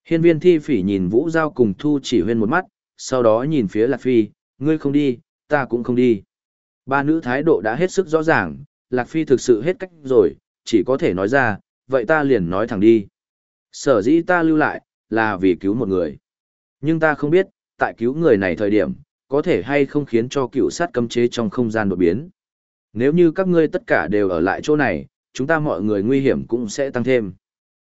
Hiên viên thi phỉ nhìn Vũ Giao cùng Thu chỉ huyên một mắt, sau đó nhìn phía Lạc Phi, ngươi không đi, ta cũng không đi. Ba nữ thái độ đã hết sức rõ ràng, Lạc Phi thực sự hết cách rồi, chỉ có thể nói ra, vậy ta liền nói thẳng đi. Sở dĩ ta lưu lại, là vì cứu một người. Nhưng ta không biết, tại cứu người này thời điểm, có thể hay không khiến cho cựu sát cấm chế trong không gian đột biến. Nếu như các ngươi tất cả đều ở lại chỗ này, chúng ta mọi người nguy hiểm cũng sẽ tăng thêm.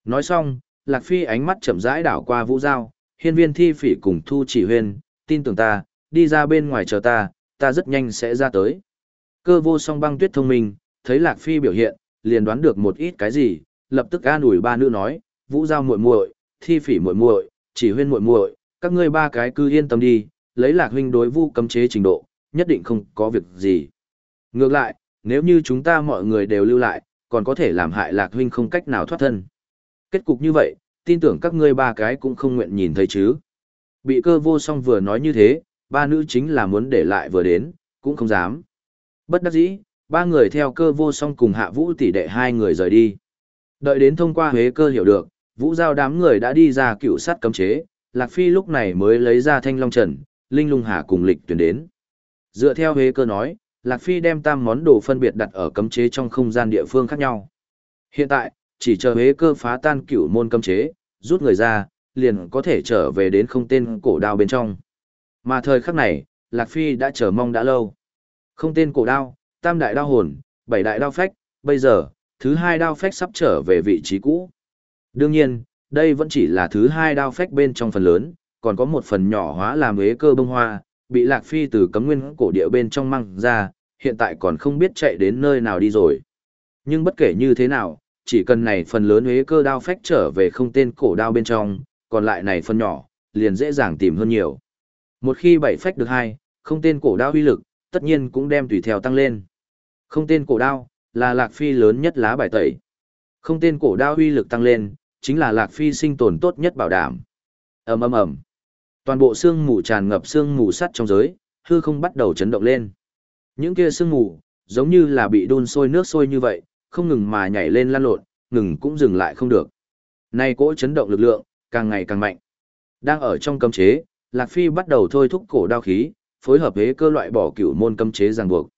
Nói xong, Lạc Phi ánh mắt chậm rãi đảo qua vũ giao, hiên viên thi phỉ cùng thu chỉ huyên, tin tưởng ta, đi ra bên ngoài chờ ta, ta rất nhanh sẽ ra tới. Cơ vô song băng tuyết thông minh, thấy Lạc Phi biểu hiện, liền đoán được một ít cái gì, lập tức an ủi ba nữ nói, vũ giao muội muội, thi phỉ muội muội, chỉ huyên muội muội, các ngươi ba cái cứ yên tâm đi, lấy Lạc huynh đối vu cấm chế trình độ, nhất định không có việc gì. Ngược lại, nếu như chúng ta mọi người đều lưu lại, còn có thể làm hại Lạc huynh không cách nào thoát thân. Kết cục như vậy, tin tưởng các ngươi ba cái cũng không nguyện nhìn thấy chứ. Bị cơ vô song vừa nói như thế, ba nữ chính là muốn để lại vừa đến, cũng không dám. Bất đắc dĩ, ba người theo cơ vô song cùng hạ vũ tỷ đệ hai người rời đi. Đợi đến thông qua huế cơ hiểu được, vũ giao đám người đã đi ra cựu sát cấm chế, Lạc Phi lúc này mới lấy ra thanh long trần, linh lung hà cùng lịch tuyển đến. Dựa theo huế cơ nói, Lạc Phi đem tam món đồ phân biệt đặt ở cấm chế trong không gian địa phương khác nhau. Hiện tại, chỉ chờ huế cơ phá tan cửu môn cấm chế, rút người ra, liền có thể trở về đến không tên cổ đao bên trong. Mà thời khắc này, Lạc Phi đã chờ mong đã lâu. Không tên cổ đao, tam đại đao hồn, bảy đại đao phách, bây giờ, thứ hai đao phách sắp trở về vị trí cũ. Đương nhiên, đây vẫn chỉ là thứ hai đao phách bên trong phần lớn, còn có một phần nhỏ hóa làm ế cơ bông hoa, bị Lạc Phi từ cấm nguyên cổ địa bên trong mang ra, hiện tại còn không biết chạy đến nơi nào đi rồi. Nhưng bất kể như thế nào, chỉ cần này phần lớn ế cơ đao phách trở về không tên cổ đao bên trong, còn lại này phần nhỏ, liền dễ dàng tìm hơn nhiều. Một khi bảy phách được hai, không tên cổ đao uy lực, tất nhiên cũng đem tùy theo tăng lên. Không tên cổ đao, là Lạc Phi lớn nhất lá bài tẩy. Không tên cổ đao uy lực tăng lên, chính là Lạc Phi sinh tồn tốt nhất bảo đảm. ầm ầm ầm, toàn bộ xương mù tràn ngập xương mù sắt trong giới, hư không bắt đầu chấn động lên. Những kia xương mù, giống như là bị đun sôi nước sôi như vậy, không ngừng mà nhảy lên lăn lộn, ngừng cũng dừng lại không được. Nay cỗ chấn động lực lượng, càng ngày càng mạnh. Đang ở trong cấm chế, Lạc Phi bắt đầu thôi thúc cổ đao khí, phối hợp hế cơ loại bỏ cửu môn cấm chế ràng buộc.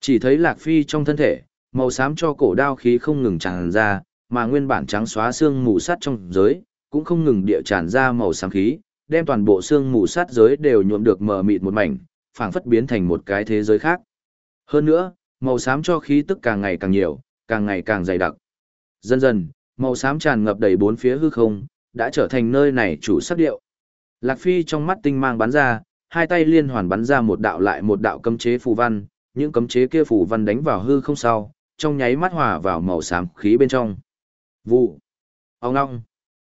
Chỉ thấy Lạc Phi trong thân thể, màu xám cho cổ đao khí không ngừng tràn ra, mà nguyên bản trắng xóa xương mù sắt trong giới, cũng không ngừng địa tràn ra màu xám khí, đem toàn bộ xương mù sắt giới đều nhuộm được mờ mịt một mảnh, phảng phất biến thành một cái thế giới khác. Hơn nữa, màu xám cho khí tức càng ngày càng nhiều, càng ngày càng dày đặc. Dần dần, màu xám tràn ngập đầy bốn phía hư không, đã trở thành nơi này chủ sắc điệu. Lạc Phi trong mắt tinh mang bắn ra, hai tay liên hoàn bắn ra một đạo lại một đạo cấm chế phù văn, những cấm chế kia phù văn đánh vào hư không sau, trong nháy mắt hòa vào màu xám khí bên trong. Vụ. Ông ngong.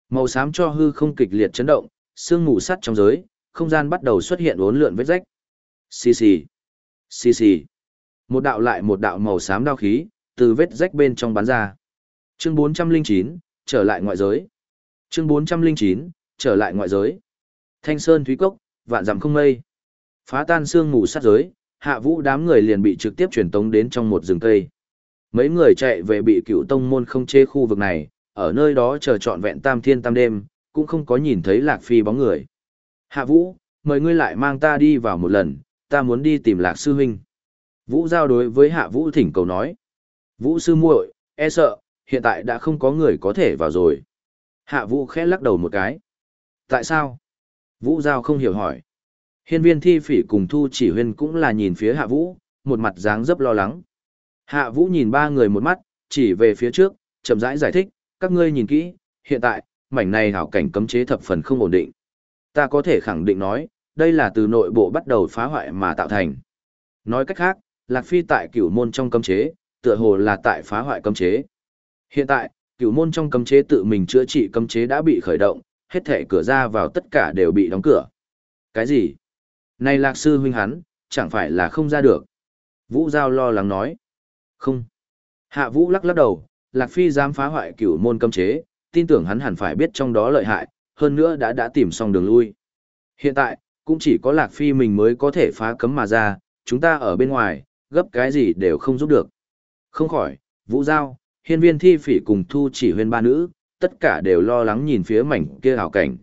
Màu xám cho hư không kịch liệt chấn động, sương mù sắt trong giới, không gian bắt đầu xuất hiện uốn lượn vết rách. Xì xì. Xì xì. Một đạo lại một đạo màu xám đao khí, từ vết rách bên trong bắn ra. Chương 409, trở lại ngoại giới. Chương 409, trở lại ngoại giới. Thanh sơn thúy cốc, vạn dặm không mây. Phá tan sương mù sát giới, hạ vũ đám người liền bị trực tiếp truyền tống đến trong một rừng cây. Mấy người chạy về bị cựu tông môn không chê khu vực này, ở nơi đó chờ trọn vẹn tam thiên tam đêm, cũng không có nhìn thấy lạc phi bóng người. Hạ vũ, mời ngươi lại mang ta đi vào một lần, ta muốn đi tìm lạc sư huynh. Vũ giao đối với hạ vũ thỉnh cầu nói. Vũ sư muội, e sợ, hiện tại đã không có người có thể vào rồi. Hạ vũ khẽ lắc đầu một cái. Tại sao? Vũ giao không hiểu hỏi. Hiên viên thi phỉ cùng thu chỉ huyên cũng là nhìn phía hạ vũ, một mặt dáng dấp lo lắng. Hạ vũ nhìn ba người một mắt, chỉ về phía trước, chậm rãi giải, giải thích, các ngươi nhìn kỹ, hiện tại, mảnh này hảo cảnh cấm chế thập phần không ổn định. Ta có thể khẳng định nói, đây là từ nội bộ bắt đầu phá hoại mà tạo thành. Nói cách khác, Lạc Phi tại cửu môn trong cấm chế, tựa hồ là tại phá hoại cấm chế. Hiện tại, cửu môn trong cấm chế tự mình chữa trị cấm chế đã bị khởi động, hết thể cửa ra vào tất cả đều bị đóng cửa. Cái gì? Này lạc sư huynh hắn, chẳng phải là không ra được. Vũ Giao lo lắng nói. Không. Hạ Vũ lắc lắc đầu, Lạc Phi dám phá hoại cửu môn cấm chế, tin tưởng hắn hẳn phải biết trong đó lợi hại, hơn nữa đã đã tìm xong đường lui. Hiện tại, cũng chỉ có Lạc Phi mình mới có thể phá cấm mà ra, chúng ta ở bên ngoài, gấp cái gì đều không giúp được. Không khỏi, Vũ Giao, hiên viên thi phỉ cùng thu chỉ huyên ba nữ, tất cả đều lo lắng nhìn phía mảnh kia hào cảnh.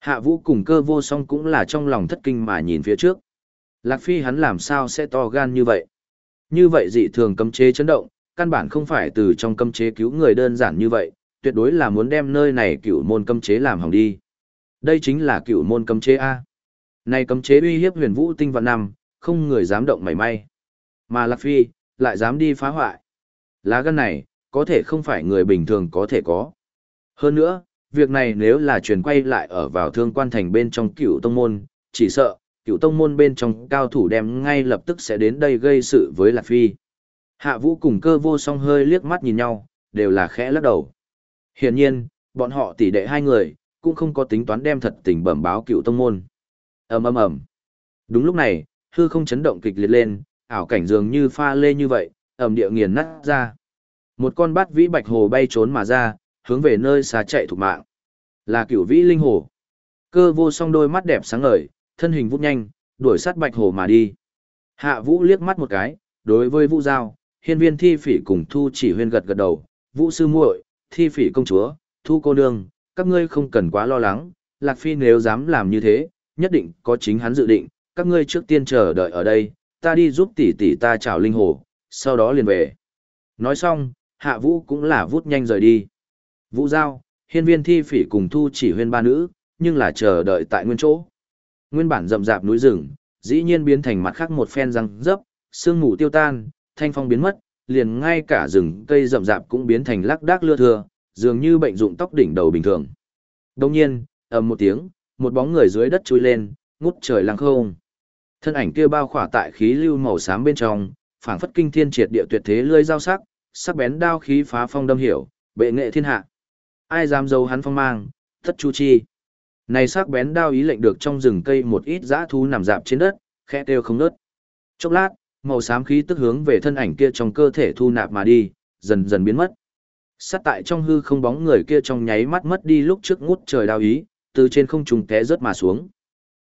Hạ vũ cùng cơ vô song cũng là trong lòng thất kinh mà nhìn phía trước. Lạc Phi hắn làm sao sẽ to gan như vậy? Như vậy dị thường cấm chế chấn động, căn bản không phải từ trong cấm chế cứu người đơn giản như vậy, tuyệt đối là muốn đem nơi này cựu môn cấm chế làm hỏng đi. Đây chính là cựu môn cấm chế A. Này cấm chế uy hiếp huyền vũ tinh vạn năm, không người dám động mảy may. Mà Lạc Phi, lại dám đi phá hoại. Lá gan này, có thể không phải người bình thường có thể có. Hơn nữa, việc này nếu là truyền quay lại ở vào thương quan thành bên trong cựu tông môn, chỉ sợ, cựu tông môn bên trong cao thủ đem ngay lập tức sẽ đến đây gây sự với Lạc Phi. Hạ vũ cùng cơ vô song hơi liếc mắt nhìn nhau, đều là khẽ lắc đầu. Hiển nhiên, bọn họ tỷ đệ hai người, cũng không có tính toán đem thật tình bẩm báo cựu tông môn. ầm ầm ầm. Đúng lúc này, hư không chấn động kịch liệt lên, ảo cảnh dường như pha lê như vậy, ầm địa nghiền nát ra. Một con bát vĩ bạch hồ bay trốn mà ra, hướng về nơi xa chạy thục mạng. Là cửu vĩ linh hồ. Cơ vô song đôi mắt đẹp sáng ngời, thân hình vút nhanh, đuổi sát bạch hồ mà đi. Hạ vũ liếc mắt một cái, đối với vũ giao, hiên viên thi phỉ cùng thu chỉ huyên gật gật đầu, vũ sư muội, thi phỉ công chúa, thu cô nương, các ngươi không cần quá lo lắng, lạc phi nếu dám làm như thế, nhất định có chính hắn dự định, các ngươi trước tiên chờ đợi ở đây, ta đi giúp tỷ tỷ ta chào linh hồ, sau đó liền về. Nói xong, hạ vũ cũng là vút nhanh rời đi. Vũ Giao, hiên viên thi phỉ cùng thu chỉ huyên ba nữ, nhưng là chờ đợi tại nguyên chỗ. Nguyên bản rậm rạp núi rừng, dĩ nhiên biến thành mặt khác một phen răng dấp, sương mù tiêu tan, thanh phong biến mất, liền ngay cả rừng cây rậm rạp cũng biến thành lác đác lưa thưa, dường như bệnh dụng tóc đỉnh đầu bình thường. Đồng nhiên, ầm một tiếng, một bóng người dưới đất chui lên, ngút trời lăng không. Thân ảnh kia bao khỏa tại khí lưu màu xám bên trong, phảng phất kinh thiên triệt địa tuyệt thế lưỡi dao sắc, sắc bén đao khí phá phong đâm hiểu, bệ nghệ thiên hạ ai dám giấu hắn phong mang, thất chu chi. Này sắc bén đao ý lệnh được trong rừng cây một ít dã thú nằm dạp trên đất, khẽ kêu không ngớt. Chốc lát, màu xám khí tức hướng về thân ảnh kia trong cơ thể thu nạp mà đi, dần dần biến mất. Sát tại trong hư không bóng người kia trong nháy mắt mất đi lúc trước ngút trời đao ý, từ trên không trung té rớt mà xuống.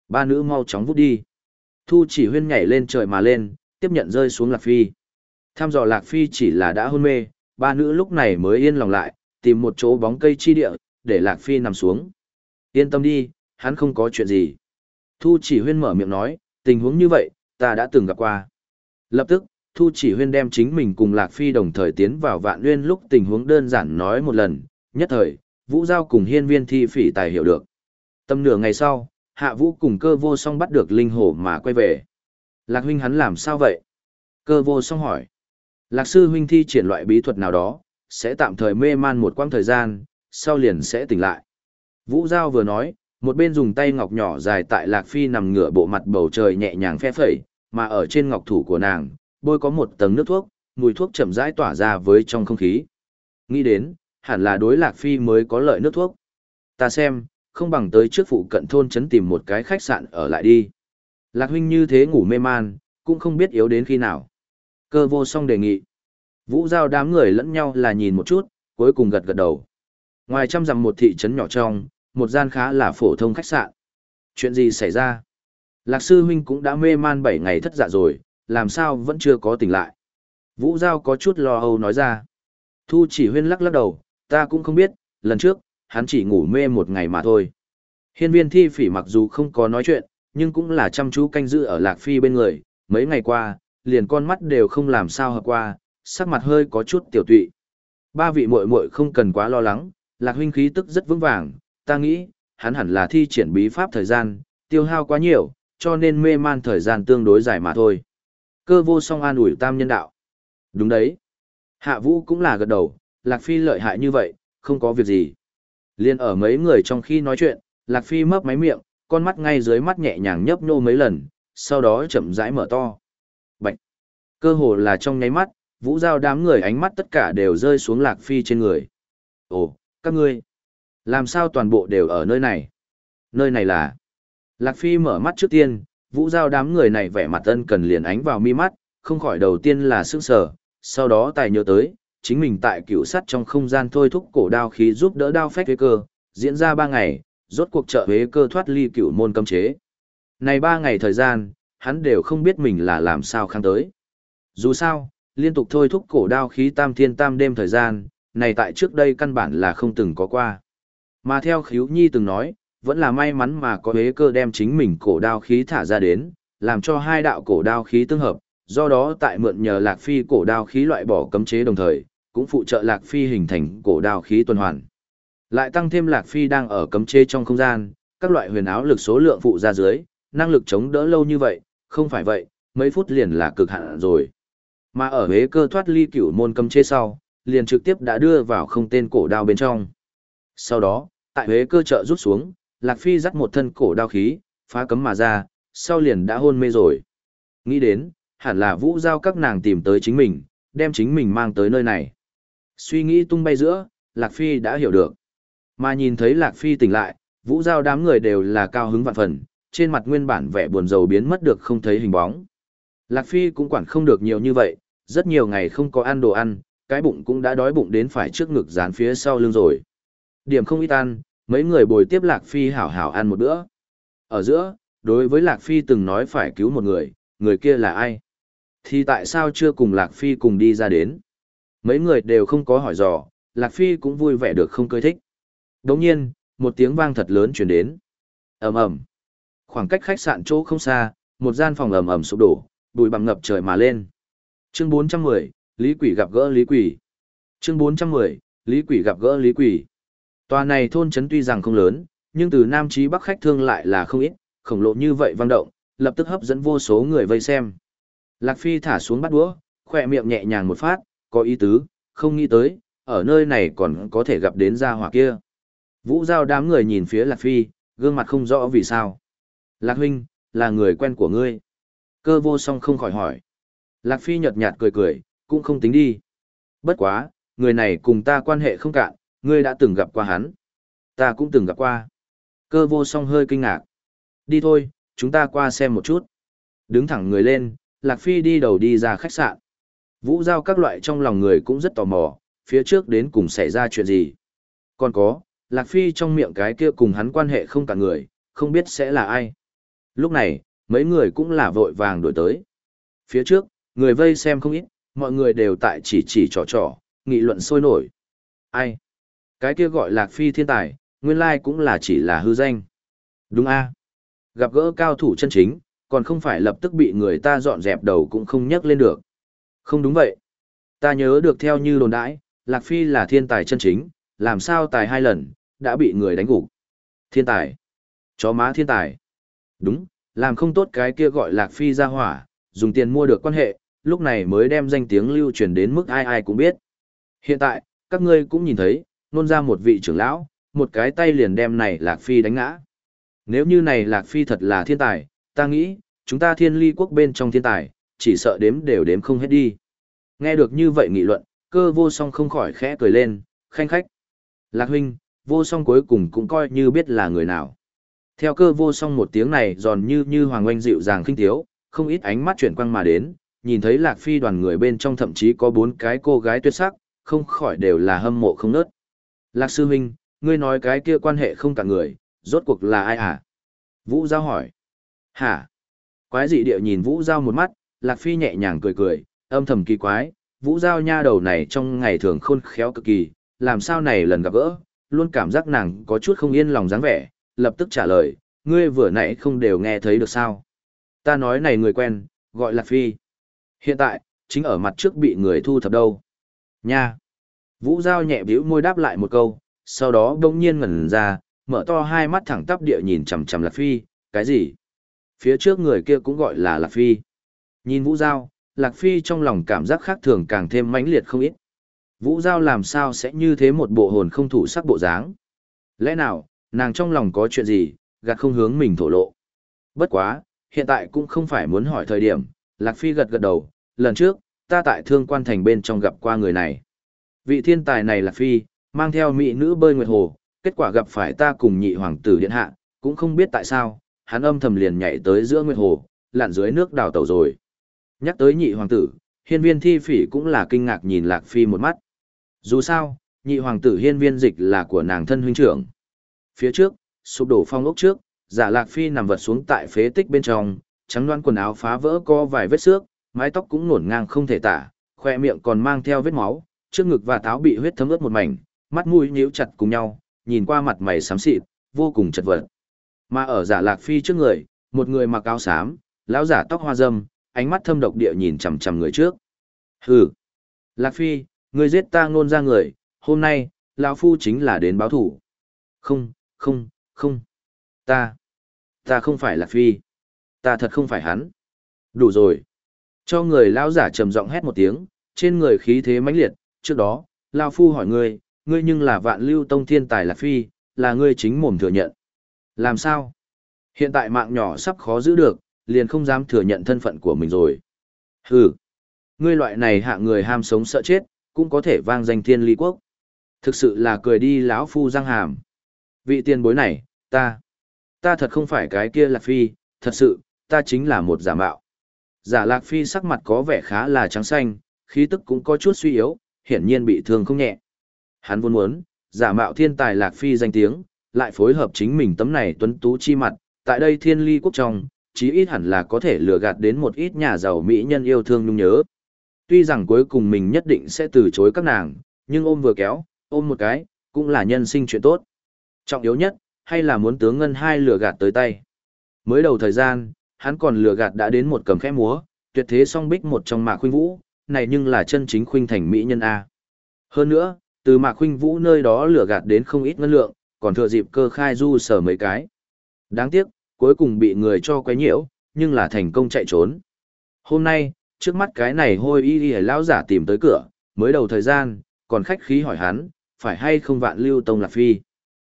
Ba nữ mau chóng vút đi. Thu chỉ huyên nhảy lên trời mà lên, tiếp nhận rơi xuống Lạc Phi. Tham dò Lạc Phi chỉ là đã hôn mê, ba nữ lúc này mới yên lòng lại, tìm một chỗ bóng cây chi địa, để Lạc Phi nằm xuống. Yên tâm đi, hắn không có chuyện gì. Thu chỉ huyên mở miệng nói, tình huống như vậy, ta đã từng gặp qua. Lập tức, Thu chỉ huyên đem chính mình cùng Lạc Phi đồng thời tiến vào vạn nguyên lúc tình huống đơn giản nói một lần, nhất thời, Vũ Giao cùng hiên viên thi phỉ tài hiểu được. Tâm nửa ngày sau, Hạ Vũ cùng cơ vô song bắt được linh hổ mà quay về. Lạc huynh hắn làm sao vậy? Cơ vô song hỏi. Lạc sư huynh thi triển loại bí thuật nào đó, sẽ tạm thời mê man một quãng thời gian, sau liền sẽ tỉnh lại. Vũ Giao vừa nói, một bên dùng tay ngọc nhỏ dài tại Lạc Phi nằm ngửa bộ mặt bầu trời nhẹ nhàng phe phẩy, mà ở trên ngọc thủ của nàng, bôi có một tầng nước thuốc, mùi thuốc chậm rãi tỏa ra với trong không khí. Nghĩ đến, hẳn là đối Lạc Phi mới có lợi nước thuốc. Ta xem, không bằng tới trước phụ cận thôn trấn tìm một cái khách sạn ở lại đi. Lạc huynh như thế ngủ mê man, cũng không biết yếu đến khi nào. Cơ vô song đề nghị. Vũ giao đám người lẫn nhau là nhìn một chút, cuối cùng gật gật đầu. Ngoài trăm dặm một thị trấn nhỏ trong, một gian khá là phổ thông khách sạn. Chuyện gì xảy ra? Lạc sư huynh cũng đã mê man 7 ngày thất dạ rồi, làm sao vẫn chưa có tỉnh lại. Vũ Giao có chút lo âu nói ra. Thu chỉ huyên lắc lắc đầu, ta cũng không biết, lần trước, hắn chỉ ngủ mê một ngày mà thôi. Hiên viên thi phỉ mặc dù không có nói chuyện, nhưng cũng là chăm chú canh giữ ở Lạc Phi bên người, mấy ngày qua, liền con mắt đều không làm sao hợp qua, sắc mặt hơi có chút tiểu tụy. Ba vị muội muội không cần quá lo lắng, Lạc huynh khí tức rất vững vàng, ta nghĩ, hắn hẳn là thi triển bí pháp thời gian, tiêu hao quá nhiều, cho nên mê man thời gian tương đối dài mà thôi. Cơ vô song an ủi tam nhân đạo. Đúng đấy. Hạ vũ cũng là gật đầu, Lạc Phi lợi hại như vậy, không có việc gì. Liên ở mấy người trong khi nói chuyện, Lạc Phi mấp máy miệng, con mắt ngay dưới mắt nhẹ nhàng nhấp nhô mấy lần, sau đó chậm rãi mở to. Bạch! Cơ hồ là trong nháy mắt, vũ giao đám người ánh mắt tất cả đều rơi xuống Lạc Phi trên người. Ồ, các ngươi! Làm sao toàn bộ đều ở nơi này? Nơi này là... Lạc Phi mở mắt trước tiên, vũ giao đám người này vẻ mặt ân cần liền ánh vào mi mắt, không khỏi đầu tiên là sức sờ, sau đó tài nhớ tới, chính mình tại cựu sắt trong không gian thôi thúc cổ đao khí giúp đỡ đao phách huế cơ, diễn ra ba ngày, rốt cuộc trợ huế cơ thoát ly cựu môn cấm chế. Này ba ngày thời gian, hắn đều không biết mình là làm sao kháng tới. Dù sao, liên tục thôi thúc cổ đao khí tam thiên tam đêm thời gian, này tại trước đây căn bản là không từng có qua. Mà theo Khíu nhi từng nói, vẫn là may mắn mà có Hế cơ đem chính mình cổ đao khí thả ra đến, làm cho hai đạo cổ đao khí tương hợp, do đó tại mượn nhờ lạc phi cổ đao khí loại bỏ cấm chế đồng thời, cũng phụ trợ lạc phi hình thành cổ đao khí tuần hoàn. Lại tăng thêm lạc phi đang ở cấm chế trong không gian, các loại huyền áo lực số lượng phụ ra dưới, năng lực chống đỡ lâu như vậy, không phải vậy, mấy phút liền là cực hạn rồi. Mà ở hế cơ thoát ly cửu môn cấm chế sau, liền trực tiếp đã đưa vào không tên cổ đao bên trong. Sau đó, tại huế cơ trợ rút xuống, Lạc Phi dắt một thân cổ đao khí, phá cấm mà ra, sau liền đã hôn mê rồi. Nghĩ đến, hẳn là vũ giao các nàng tìm tới chính mình, đem chính mình mang tới nơi này. Suy nghĩ tung bay giữa, Lạc Phi đã hiểu được. Mà nhìn thấy Lạc Phi tỉnh lại, vũ giao đám người đều là cao hứng vạn phần, trên mặt nguyên bản vẻ buồn rầu biến mất được không thấy hình bóng. Lạc Phi cũng quản không được nhiều như vậy, rất nhiều ngày không có ăn đồ ăn, cái bụng cũng đã đói bụng đến phải trước ngực dán phía sau lưng rồi. Điểm không ít ăn, mấy người bồi tiếp Lạc Phi hảo hảo ăn một bữa. Ở giữa, đối với Lạc Phi từng nói phải cứu một người, người kia là ai? Thì tại sao chưa cùng Lạc Phi cùng đi ra đến? Mấy người đều không có hỏi dò, Lạc Phi cũng vui vẻ được không cơi thích. Đồng nhiên, một tiếng vang thật lớn chuyển đến. ầm ầm Khoảng cách khách sạn chỗ không xa, một gian phòng ầm ầm sụp đổ, bụi bằng ngập trời mà lên. Chương 410, Lý Quỷ gặp gỡ Lý Quỷ. Chương 410, Lý Quỷ gặp gỡ Lý Quỷ. Tòa này thôn trấn tuy rằng không lớn, nhưng từ Nam Chí Bắc khách thương lại là không ít, khổng lồ như vậy vang động, lập tức hấp dẫn vô số người vây xem. Lạc Phi thả xuống bắt đũa, khỏe miệng nhẹ nhàng một phát, có ý tứ, không nghĩ tới, ở nơi này còn có thể gặp đến gia hỏa kia. Vũ giao đám người nhìn phía Lạc Phi, gương mặt không rõ vì sao. Lạc huynh, là người quen của ngươi. Cơ vô song không khỏi hỏi. Lạc Phi nhợt nhạt cười cười, cũng không tính đi. Bất quá, người này cùng ta quan hệ không cạn, ngươi đã từng gặp qua hắn. Ta cũng từng gặp qua. Cơ vô song hơi kinh ngạc. Đi thôi, chúng ta qua xem một chút. Đứng thẳng người lên, Lạc Phi đi đầu đi ra khách sạn. Vũ giao các loại trong lòng người cũng rất tò mò, phía trước đến cùng xảy ra chuyện gì. Còn có, Lạc Phi trong miệng cái kia cùng hắn quan hệ không cả người, không biết sẽ là ai. Lúc này, mấy người cũng là vội vàng đổi tới. Phía trước, người vây xem không ít, mọi người đều tại chỉ chỉ trò trò, nghị luận sôi nổi. Ai? Cái kia gọi Lạc Phi thiên tài, nguyên lai cũng là chỉ là hư danh. Đúng a Gặp gỡ cao thủ chân chính, còn không phải lập tức bị người ta dọn dẹp đầu cũng không nhắc lên được. Không đúng vậy. Ta nhớ được theo như đồn đãi, Lạc Phi là thiên tài chân chính, làm sao tài hai lần, đã bị người đánh gục. Thiên tài. Chó má thiên tài. Đúng, làm không tốt cái kia gọi Lạc Phi ra hỏa, dùng tiền mua được quan hệ, lúc này mới đem danh tiếng lưu truyền đến mức ai ai cũng biết. Hiện tại, các ngươi cũng nhìn thấy, nôn ra một vị trưởng lão, một cái tay liền đem này Lạc Phi đánh ngã. Nếu như này Lạc Phi thật là thiên tài, ta nghĩ, chúng ta thiên ly quốc bên trong thiên tài, chỉ sợ đếm đều đếm không hết đi. Nghe được như vậy nghị luận, cơ vô song không khỏi khẽ cười lên, khanh khách. Lạc huynh, vô song cuối cùng cũng coi như biết là người nào. Theo cơ vô song một tiếng này giòn như như hoàng oanh dịu dàng khinh tiếu, không ít ánh mắt chuyển quang mà đến, nhìn thấy lạc phi đoàn người bên trong thậm chí có bốn cái cô gái tuyệt sắc, không khỏi đều là hâm mộ không nớt. Lạc sư huynh, ngươi nói cái kia quan hệ không cả người, rốt cuộc là ai hả? Vũ Giao hỏi. Hả? Quái dị địa nhìn Vũ Giao một mắt, Lạc Phi nhẹ nhàng cười cười, âm thầm kỳ quái, Vũ Giao nha đầu này trong ngày thường khôn khéo cực kỳ, làm sao này lần gặp gỡ, luôn cảm giác nàng có chút không yên lòng dáng vẻ, lập tức trả lời, ngươi vừa nãy không đều nghe thấy được sao. Ta nói này người quen, gọi Lạc Phi. Hiện tại, chính ở mặt trước bị người thu thập đâu. Nha. Vũ Giao nhẹ bĩu môi đáp lại một câu, sau đó đông nhiên ngẩn ra, mở to hai mắt thẳng tắp địa nhìn chằm chằm Lạc Phi, cái gì? Phía trước người kia cũng gọi là Lạc Phi. Nhìn Vũ Giao, Lạc Phi trong lòng cảm giác khác thường càng thêm mãnh liệt không ít. Vũ Giao làm sao sẽ như thế một bộ hồn không thủ sắc bộ dáng? Lẽ nào, nàng trong lòng có chuyện gì, gạt không hướng mình thổ lộ? Bất quá, hiện tại cũng không phải muốn hỏi thời điểm, Lạc Phi gật gật đầu, lần trước, ta tại thương quan thành bên trong gặp qua người này. Vị thiên tài này là Phi, mang theo mỹ nữ bơi nguyệt hồ, kết quả gặp phải ta cùng nhị hoàng tử điện hạ, cũng không biết tại sao, hắn âm thầm liền nhảy tới giữa nguyệt hồ, lặn dưới nước đào tẩu rồi. Nhắc tới nhị hoàng tử, hiên viên thi phỉ cũng là kinh ngạc nhìn Lạc Phi một mắt. Dù sao, nhị hoàng tử hiên viên dịch là của nàng thân huynh trưởng. Phía trước, sụp đổ phong ốc trước, giả Lạc Phi nằm vật xuống tại phế tích bên trong, trắng đoan quần áo phá vỡ co vài vết xước, mái tóc cũng nổn ngang không thể tả, khoe miệng còn mang theo vết máu, trước ngực và táo bị huyết thấm ướt một mảnh, mắt mũi nhíu chặt cùng nhau, nhìn qua mặt mày xám xịt, vô cùng chật vật. Mà ở giả Lạc Phi trước người, một người mặc áo xám, lão giả tóc hoa râm, ánh mắt thâm độc địa nhìn chằm chằm người trước. Hừ. Lạc Phi, người giết ta ngôn ra người, hôm nay, lão phu chính là đến báo thủ. Không, không, không. Ta, ta không phải Lạc Phi. Ta thật không phải hắn. Đủ rồi. Cho người lão giả trầm giọng hét một tiếng, trên người khí thế mãnh liệt, trước đó, lão phu hỏi ngươi, ngươi nhưng là vạn lưu tông thiên tài Lạc Phi, là ngươi chính mồm thừa nhận. Làm sao? Hiện tại mạng nhỏ sắp khó giữ được, liền không dám thừa nhận thân phận của mình rồi. Hừ, ngươi loại này hạ người ham sống sợ chết, cũng có thể vang danh thiên ly quốc. Thực sự là cười đi lão phu răng hàm. Vị tiền bối này, ta, ta thật không phải cái kia lạc phi, thật sự, ta chính là một giả mạo. Giả lạc phi sắc mặt có vẻ khá là trắng xanh, khí tức cũng có chút suy yếu, hiển nhiên bị thương không nhẹ. Hắn vốn muốn, giả mạo thiên tài lạc phi danh tiếng, lại phối hợp chính mình tấm này tuấn tú chi mặt, tại đây thiên ly quốc trong, chí ít hẳn là có thể lừa gạt đến một ít nhà giàu mỹ nhân yêu thương nhung nhớ. Tuy rằng cuối cùng mình nhất định sẽ từ chối các nàng, nhưng ôm vừa kéo, ôm một cái, cũng là nhân sinh chuyện tốt. Trọng yếu nhất, hay là muốn tướng ngân hai lừa gạt tới tay. Mới đầu thời gian, hắn còn lừa gạt đã đến một cầm khẽ múa, tuyệt thế song bích một trong mạc khuynh vũ, này nhưng là chân chính khuynh thành mỹ nhân A. Hơn nữa, từ mạc khuynh vũ nơi đó lừa gạt đến không ít ngân lượng, còn thừa dịp cơ khai du sở mấy cái. Đáng tiếc, cuối cùng bị người cho quấy nhiễu, nhưng là thành công chạy trốn. Hôm nay, trước mắt cái này hôi y y lão giả tìm tới cửa, mới đầu thời gian, còn khách khí hỏi hắn, phải hay không vạn lưu tông lạc phi.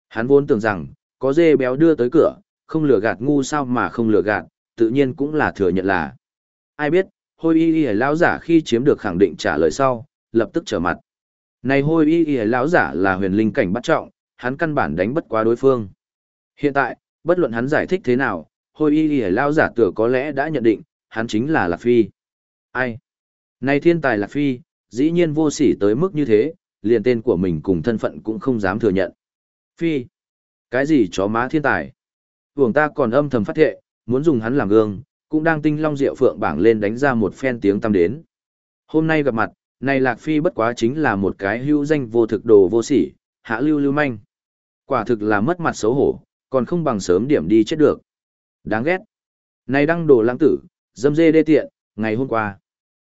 Hắn vốn tưởng rằng, có dê béo đưa tới cửa, không lừa gạt ngu sao mà không lừa gạt, tự nhiên cũng là thừa nhận là. Ai biết, hôi y y lão giả khi chiếm được khẳng định trả lời sau, lập tức trở mặt. Này hôi y y lão giả là huyền linh cảnh bắt trọng, hắn căn bản đánh bất quá đối phương. Hiện tại, bất luận hắn giải thích thế nào, hôi y y lão giả tựa có lẽ đã nhận định, hắn chính là Lạc Phi. Ai? Này thiên tài Lạc Phi, dĩ nhiên vô sỉ tới mức như thế, liền tên của mình cùng thân phận cũng không dám thừa nhận. Phi? Cái gì chó má thiên tài? Vùng ta còn âm thầm phát thệ, muốn dùng hắn làm gương, cũng đang tinh long diệu phượng bảng lên đánh ra một phen tiếng tăm đến. Hôm nay gặp mặt, này Lạc Phi bất quá chính là một cái hữu danh vô thực đồ vô sỉ, hạ lưu lưu manh. Quả thực là mất mặt xấu hổ, còn không bằng sớm điểm đi chết được. Đáng ghét. Này đăng đồ lãng tử, dâm dê đê tiện, ngày hôm qua.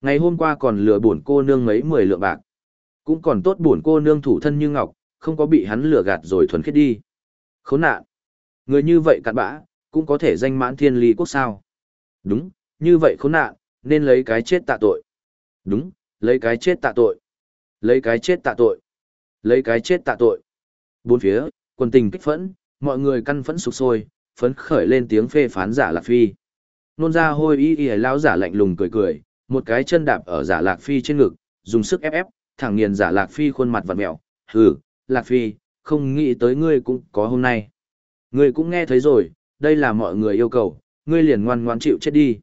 Ngày hôm qua còn lừa bổn cô nương mấy mười lượng bạc. Cũng còn tốt bổn cô nương thủ thân như ngọc, không có bị hắn lừa gạt rồi thuần khiết đi. Khốn nạn. Người như vậy cặn bã, cũng có thể danh mãn thiên ly quốc sao. Đúng, như vậy khốn nạn, nên lấy cái chết tạ tội. Đúng, lấy cái chết tạ tội. Lấy cái chết tạ tội. Lấy cái chết tạ tội. Bốn phía, quần tình kích phẫn, mọi người căn phẫn sục sôi, phấn khởi lên tiếng phê phán giả lạc phi. Nôn ra hôi y y lao giả lạnh lùng cười cười, một cái chân đạp ở giả lạc phi trên ngực, dùng sức ép ép, thẳng nghiền giả lạc phi khuôn mặt vặn mẹo. Hừ, lạc phi, không nghĩ tới ngươi cũng có hôm nay. Ngươi cũng nghe thấy rồi, đây là mọi người yêu cầu, ngươi liền ngoan ngoan chịu chết đi.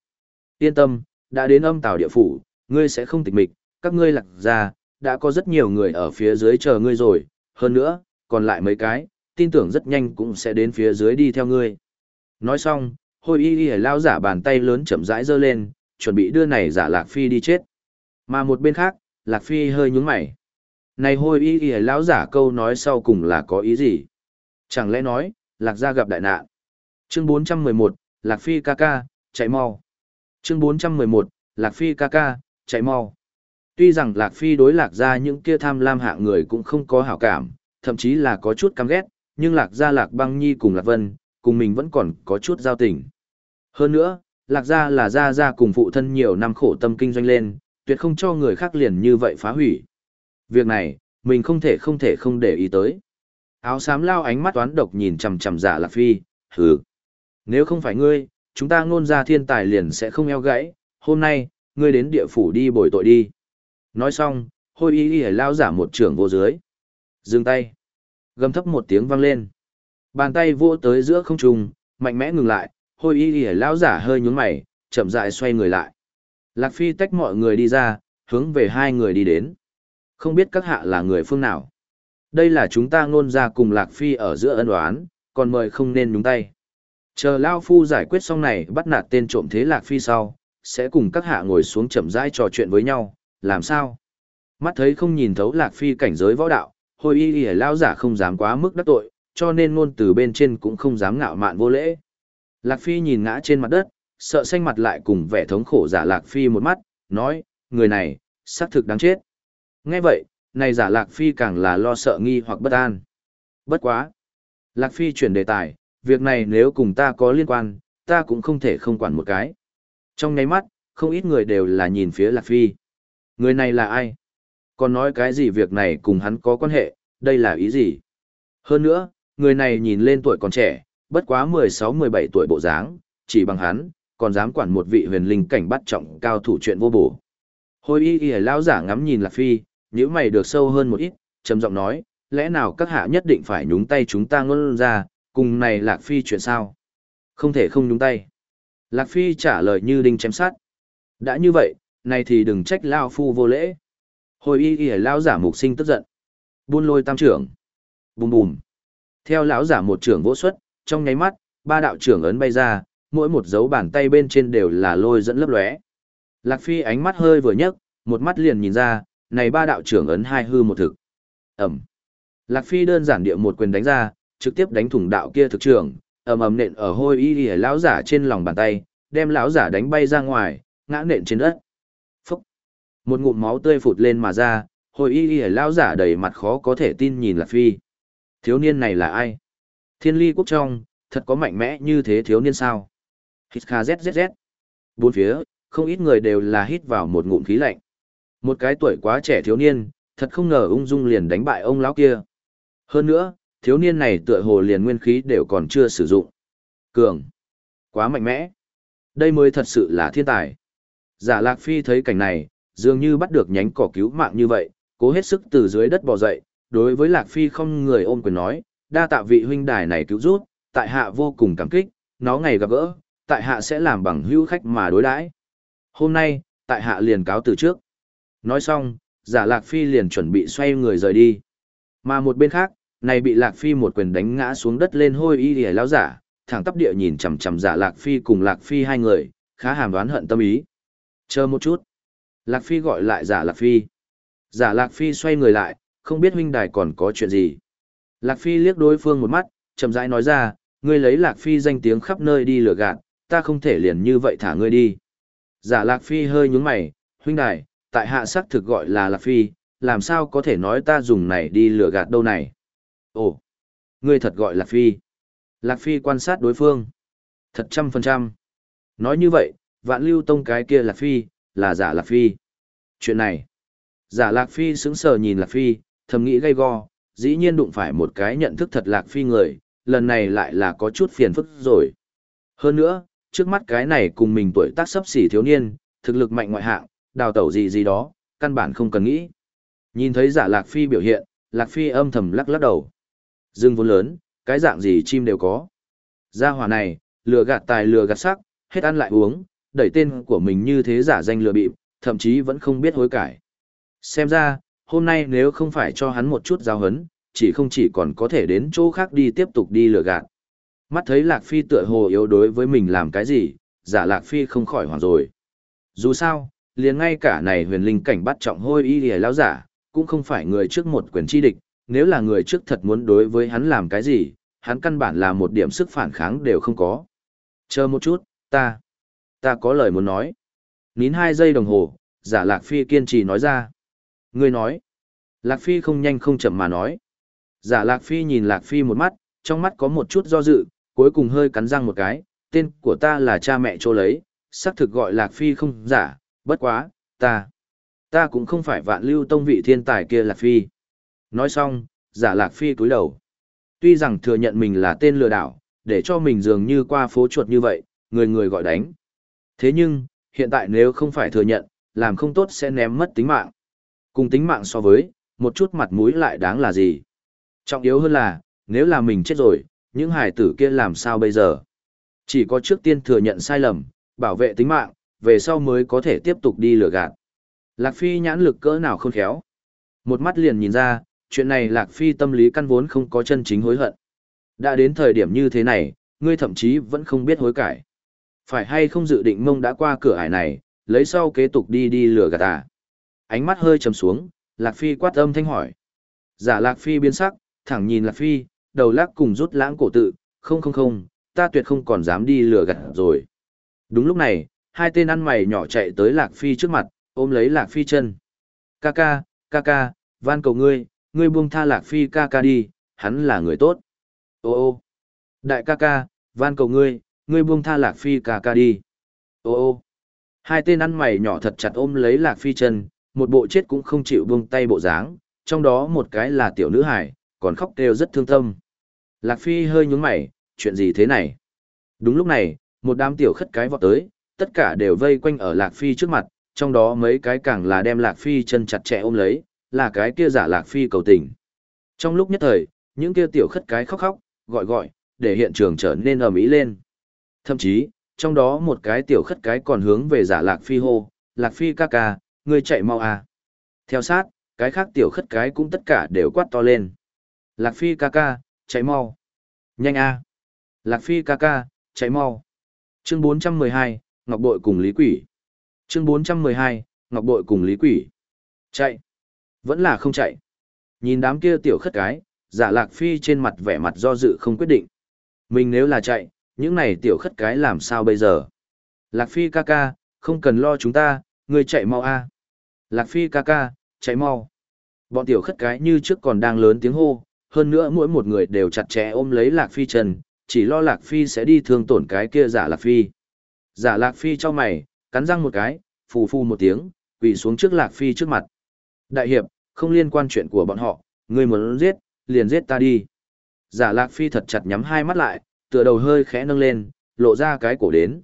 Yên tâm, đã đến âm tào địa phủ, ngươi sẽ không tịch mịch, các ngươi lạc ra, đã có rất nhiều người ở phía dưới chờ ngươi rồi, hơn nữa, còn lại mấy cái, tin tưởng rất nhanh cũng sẽ đến phía dưới đi theo ngươi. Nói xong, hôi y y lao giả bàn tay lớn chậm rãi giơ lên, chuẩn bị đưa này giả Lạc Phi đi chết. Mà một bên khác, Lạc Phi hơi nhúng mày. Này hôi y y lão giả câu nói sau cùng là có ý gì? Chẳng lẽ nói, Lạc gia gặp đại nạn. Chương 411, Lạc Phi ca ca, chạy mau. Chương 411, Lạc Phi ca ca, chạy mau. Tuy rằng Lạc Phi đối Lạc gia những kia tham lam hạ người cũng không có hảo cảm, thậm chí là có chút căm ghét, nhưng Lạc gia Lạc Băng Nhi cùng Lạc Vân, cùng mình vẫn còn có chút giao tình. Hơn nữa, Lạc gia là gia gia cùng phụ thân nhiều năm khổ tâm kinh doanh lên, tuyệt không cho người khác liền như vậy phá hủy. Việc này, mình không thể không thể không để ý tới. Áo xám lao ánh mắt toán độc nhìn chằm chằm giả Lạc Phi, hừ. Nếu không phải ngươi, chúng ta ngôn ra thiên tài liền sẽ không eo gãy, hôm nay, ngươi đến địa phủ đi bồi tội đi. Nói xong, hôi y y lao giả một trưởng vô dưới. Dừng tay. Gầm thấp một tiếng vang lên. Bàn tay vỗ tới giữa không trung, mạnh mẽ ngừng lại, hôi y y lao giả hơi nhún mày, chậm rãi xoay người lại. Lạc Phi tách mọi người đi ra, hướng về hai người đi đến. Không biết các hạ là người phương nào. Đây là chúng ta ngôn ra cùng Lạc Phi ở giữa ân oán, còn mời không nên nhúng tay. Chờ Lao Phu giải quyết xong này bắt nạt tên trộm thế Lạc Phi sau, sẽ cùng các hạ ngồi xuống chậm rãi trò chuyện với nhau, làm sao? Mắt thấy không nhìn thấu Lạc Phi cảnh giới võ đạo, hồi y y lao giả không dám quá mức đắc tội, cho nên ngôn từ bên trên cũng không dám ngạo mạn vô lễ. Lạc Phi nhìn ngã trên mặt đất, sợ xanh mặt lại cùng vẻ thống khổ giả Lạc Phi một mắt, nói, người này, xác thực đáng chết. Nghe vậy, này giả Lạc Phi càng là lo sợ nghi hoặc bất an. Bất quá. Lạc Phi chuyển đề tài, việc này nếu cùng ta có liên quan, ta cũng không thể không quản một cái. Trong nháy mắt, không ít người đều là nhìn phía Lạc Phi. Người này là ai? Còn nói cái gì việc này cùng hắn có quan hệ, đây là ý gì? Hơn nữa, người này nhìn lên tuổi còn trẻ, bất quá 16-17 tuổi bộ dáng, chỉ bằng hắn, còn dám quản một vị huyền linh cảnh bắt trọng cao thủ chuyện vô bổ. Hồi y y lão giả ngắm nhìn Lạc Phi, nếu mày được sâu hơn một ít, trầm giọng nói, lẽ nào các hạ nhất định phải nhúng tay chúng ta ngôn ra, cùng này Lạc Phi chuyện sao? Không thể không nhúng tay. Lạc Phi trả lời như đinh chém sát. Đã như vậy, này thì đừng trách Lao Phu vô lễ. Hồi y y Lao giả mục sinh tức giận. Buôn lôi tam trưởng. Bùm bùm. Theo lão giả một trưởng vỗ xuất, trong nháy mắt, ba đạo trưởng ấn bay ra, mỗi một dấu bàn tay bên trên đều là lôi dẫn lấp lóe. Lạc Phi ánh mắt hơi vừa nhấc, một mắt liền nhìn ra, này ba đạo trưởng ấn hai hư một thực. Ẩm. Lạc Phi đơn giản địa một quyền đánh ra, trực tiếp đánh thủng đạo kia thực trưởng, ầm ầm nện ở hôi y y lão giả trên lòng bàn tay, đem lão giả đánh bay ra ngoài, ngã nện trên đất. Phúc! Một ngụm máu tươi phụt lên mà ra, hôi y y lão giả đầy mặt khó có thể tin nhìn Lạc Phi. Thiếu niên này là ai? Thiên ly quốc trong, thật có mạnh mẽ như thế thiếu niên sao? Hít kha zzz. Bốn phía, không ít người đều là hít vào một ngụm khí lạnh. Một cái tuổi quá trẻ thiếu niên, thật không ngờ ung dung liền đánh bại ông lão kia. Hơn nữa, thiếu niên này tựa hồ liền nguyên khí đều còn chưa sử dụng. Cường. Quá mạnh mẽ. Đây mới thật sự là thiên tài. Giả Lạc Phi thấy cảnh này, dường như bắt được nhánh cỏ cứu mạng như vậy, cố hết sức từ dưới đất bò dậy, đối với Lạc Phi không người ôm quyền nói, đa tạ vị huynh đài này cứu rút, tại hạ vô cùng cảm kích, nó ngày gặp gỡ, tại hạ sẽ làm bằng hữu khách mà đối đãi. Hôm nay, tại hạ liền cáo từ trước. Nói xong, giả Lạc Phi liền chuẩn bị xoay người rời đi. Mà một bên khác, này bị Lạc Phi một quyền đánh ngã xuống đất lên hôi y lìa lão giả, thẳng tắp địa nhìn chằm chằm giả Lạc Phi cùng Lạc Phi hai người, khá hàm đoán hận tâm ý. Chờ một chút. Lạc Phi gọi lại giả Lạc Phi. Giả Lạc Phi xoay người lại, không biết huynh đài còn có chuyện gì. Lạc Phi liếc đối phương một mắt, chậm rãi nói ra, ngươi lấy Lạc Phi danh tiếng khắp nơi đi lừa gạt, ta không thể liền như vậy thả ngươi đi. Giả Lạc Phi hơi nhướng mày, huynh đài, tại hạ sắc thực gọi là Lạc Phi, làm sao có thể nói ta dùng này đi lừa gạt đâu này. Ồ, ngươi thật gọi Lạc Phi. Lạc Phi quan sát đối phương. Thật trăm phần trăm. Nói như vậy, vạn lưu tông cái kia Lạc Phi, là giả Lạc Phi. Chuyện này, giả Lạc Phi sững sờ nhìn Lạc Phi, thầm nghĩ gay go, dĩ nhiên đụng phải một cái nhận thức thật Lạc Phi người, lần này lại là có chút phiền phức rồi. Hơn nữa, trước mắt cái này cùng mình tuổi tác sấp xỉ thiếu niên, thực lực mạnh ngoại hạng, đào tẩu gì gì đó, căn bản không cần nghĩ. Nhìn thấy giả Lạc Phi biểu hiện, Lạc Phi âm thầm lắc lắc đầu. Dương vốn lớn, cái dạng gì chim đều có. Gia hỏa này, lừa gạt tài lừa gạt sắc, hết ăn lại uống, đẩy tên của mình như thế giả danh lừa bịp, thậm chí vẫn không biết hối cải. Xem ra, hôm nay nếu không phải cho hắn một chút giao hấn, chỉ không chỉ còn có thể đến chỗ khác đi tiếp tục đi lừa gạt. Mắt thấy Lạc Phi tựa hồ yếu đối với mình làm cái gì, giả Lạc Phi không khỏi hoảng rồi. Dù sao, liền ngay cả này huyền linh cảnh bắt trọng hôi y lìa lão giả, cũng không phải người trước một quyền chi địch, nếu là người trước thật muốn đối với hắn làm cái gì, hắn căn bản là một điểm sức phản kháng đều không có. Chờ một chút, ta, ta có lời muốn nói. Nín hai giây đồng hồ, giả Lạc Phi kiên trì nói ra. Ngươi nói. Lạc Phi không nhanh không chậm mà nói. Giả Lạc Phi nhìn Lạc Phi một mắt, trong mắt có một chút do dự, cuối cùng hơi cắn răng một cái, tên của ta là cha mẹ chỗ lấy, xác thực gọi Lạc Phi không giả, bất quá, ta, ta cũng không phải vạn lưu tông vị thiên tài kia Lạc Phi. Nói xong, giả Lạc Phi cúi đầu. Tuy rằng thừa nhận mình là tên lừa đảo, để cho mình dường như qua phố chuột như vậy, người người gọi đánh. Thế nhưng, hiện tại nếu không phải thừa nhận, làm không tốt sẽ ném mất tính mạng. Cùng tính mạng so với, một chút mặt mũi lại đáng là gì. Trọng yếu hơn là, nếu là mình chết rồi, những hải tử kia làm sao bây giờ? Chỉ có trước tiên thừa nhận sai lầm, bảo vệ tính mạng, về sau mới có thể tiếp tục đi lừa gạt. Lạc Phi nhãn lực cỡ nào khôn khéo. Một mắt liền nhìn ra, chuyện này Lạc Phi tâm lý căn vốn không có chân chính hối hận. Đã đến thời điểm như thế này, ngươi thậm chí vẫn không biết hối cải. Phải hay không dự định mông đã qua cửa ải này, lấy sau kế tục đi đi lừa gạt à. Ánh mắt hơi trầm xuống, Lạc Phi quát âm thanh hỏi. Giả Lạc Phi biến sắc, thẳng nhìn Lạc Phi, đầu lắc cùng rút lãng cổ tự, không không không, ta tuyệt không còn dám đi lừa gạt rồi. Đúng lúc này, hai tên ăn mày nhỏ chạy tới Lạc Phi trước mặt, ôm lấy Lạc Phi chân. Ca ca, ca ca, van cầu ngươi, ngươi buông tha Lạc Phi ca ca đi, hắn là người tốt. Ô ô, đại ca ca, van cầu ngươi, ngươi buông tha Lạc Phi ca ca đi. Ô ô, hai tên ăn mày nhỏ thật chặt ôm lấy Lạc Phi chân, một bộ chết cũng không chịu buông tay bộ dáng, trong đó một cái là tiểu nữ hải, còn khóc kêu rất thương tâm. Lạc Phi hơi nhúng mày, chuyện gì thế này? Đúng lúc này, một đám tiểu khất cái vọt tới, tất cả đều vây quanh ở Lạc Phi trước mặt, trong đó mấy cái càng là đem Lạc Phi chân chặt chẽ ôm lấy, là cái kia giả Lạc Phi cầu tình. Trong lúc nhất thời, những kia tiểu khất cái khóc khóc, gọi gọi, để hiện trường trở nên ầm ĩ lên. Thậm chí, trong đó một cái tiểu khất cái còn hướng về giả Lạc Phi hô, Lạc Phi ca ca, ngươi chạy mau à. Theo sát, cái khác tiểu khất cái cũng tất cả đều quát to lên. Lạc Phi ca ca, chạy mau. Nhanh a. Lạc Phi ca ca, chạy mau. Chương 412, Ngọc Bội cùng Lý Quỷ. Chương 412, Ngọc Bội cùng Lý Quỷ. Chạy. Vẫn là không chạy. Nhìn đám kia tiểu khất cái, giả Lạc Phi trên mặt vẻ mặt do dự không quyết định. Mình nếu là chạy, những này tiểu khất cái làm sao bây giờ? Lạc Phi ca ca, không cần lo chúng ta, người chạy mau a. À. Lạc Phi ca ca, chạy mau. Bọn tiểu khất cái như trước còn đang lớn tiếng hô, hơn nữa mỗi một người đều chặt chẽ ôm lấy Lạc Phi trần chỉ lo Lạc Phi sẽ đi thương tổn cái kia giả Lạc Phi. Giả Lạc Phi cho mày, cắn răng một cái, phù phù một tiếng, quỳ xuống trước Lạc Phi trước mặt. Đại hiệp, không liên quan chuyện của bọn họ, ngươi muốn giết, liền giết ta đi. Giả Lạc Phi thật chặt nhắm hai mắt lại, tựa đầu hơi khẽ nâng lên, lộ ra cái cổ đến.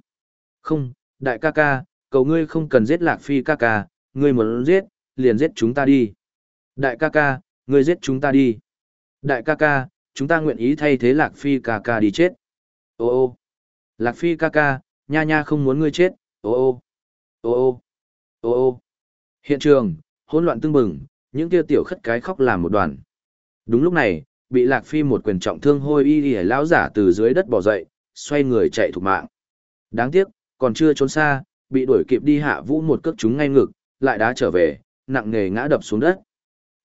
Không, đại ca ca, cầu ngươi không cần giết Lạc Phi ca ca, ngươi muốn giết, liền giết chúng ta đi. Đại ca ca, ngươi giết chúng ta đi. Đại ca ca, chúng ta nguyện ý thay thế Lạc Phi ca ca đi chết. Ô ô, Lạc Phi ca ca, nha nha không muốn ngươi chết, ô ô, ô ô, ô ô. Hiện trường, hỗn loạn tương bừng, những kia tiểu khất cái khóc làm một đoàn. Đúng lúc này, bị Lạc Phi một quyền trọng thương hôi y y lão giả từ dưới đất bò dậy, xoay người chạy thục mạng. Đáng tiếc, còn chưa trốn xa, bị đuổi kịp đi hạ vũ một cước chúng ngay ngực, lại đá trở về, nặng nề ngã đập xuống đất.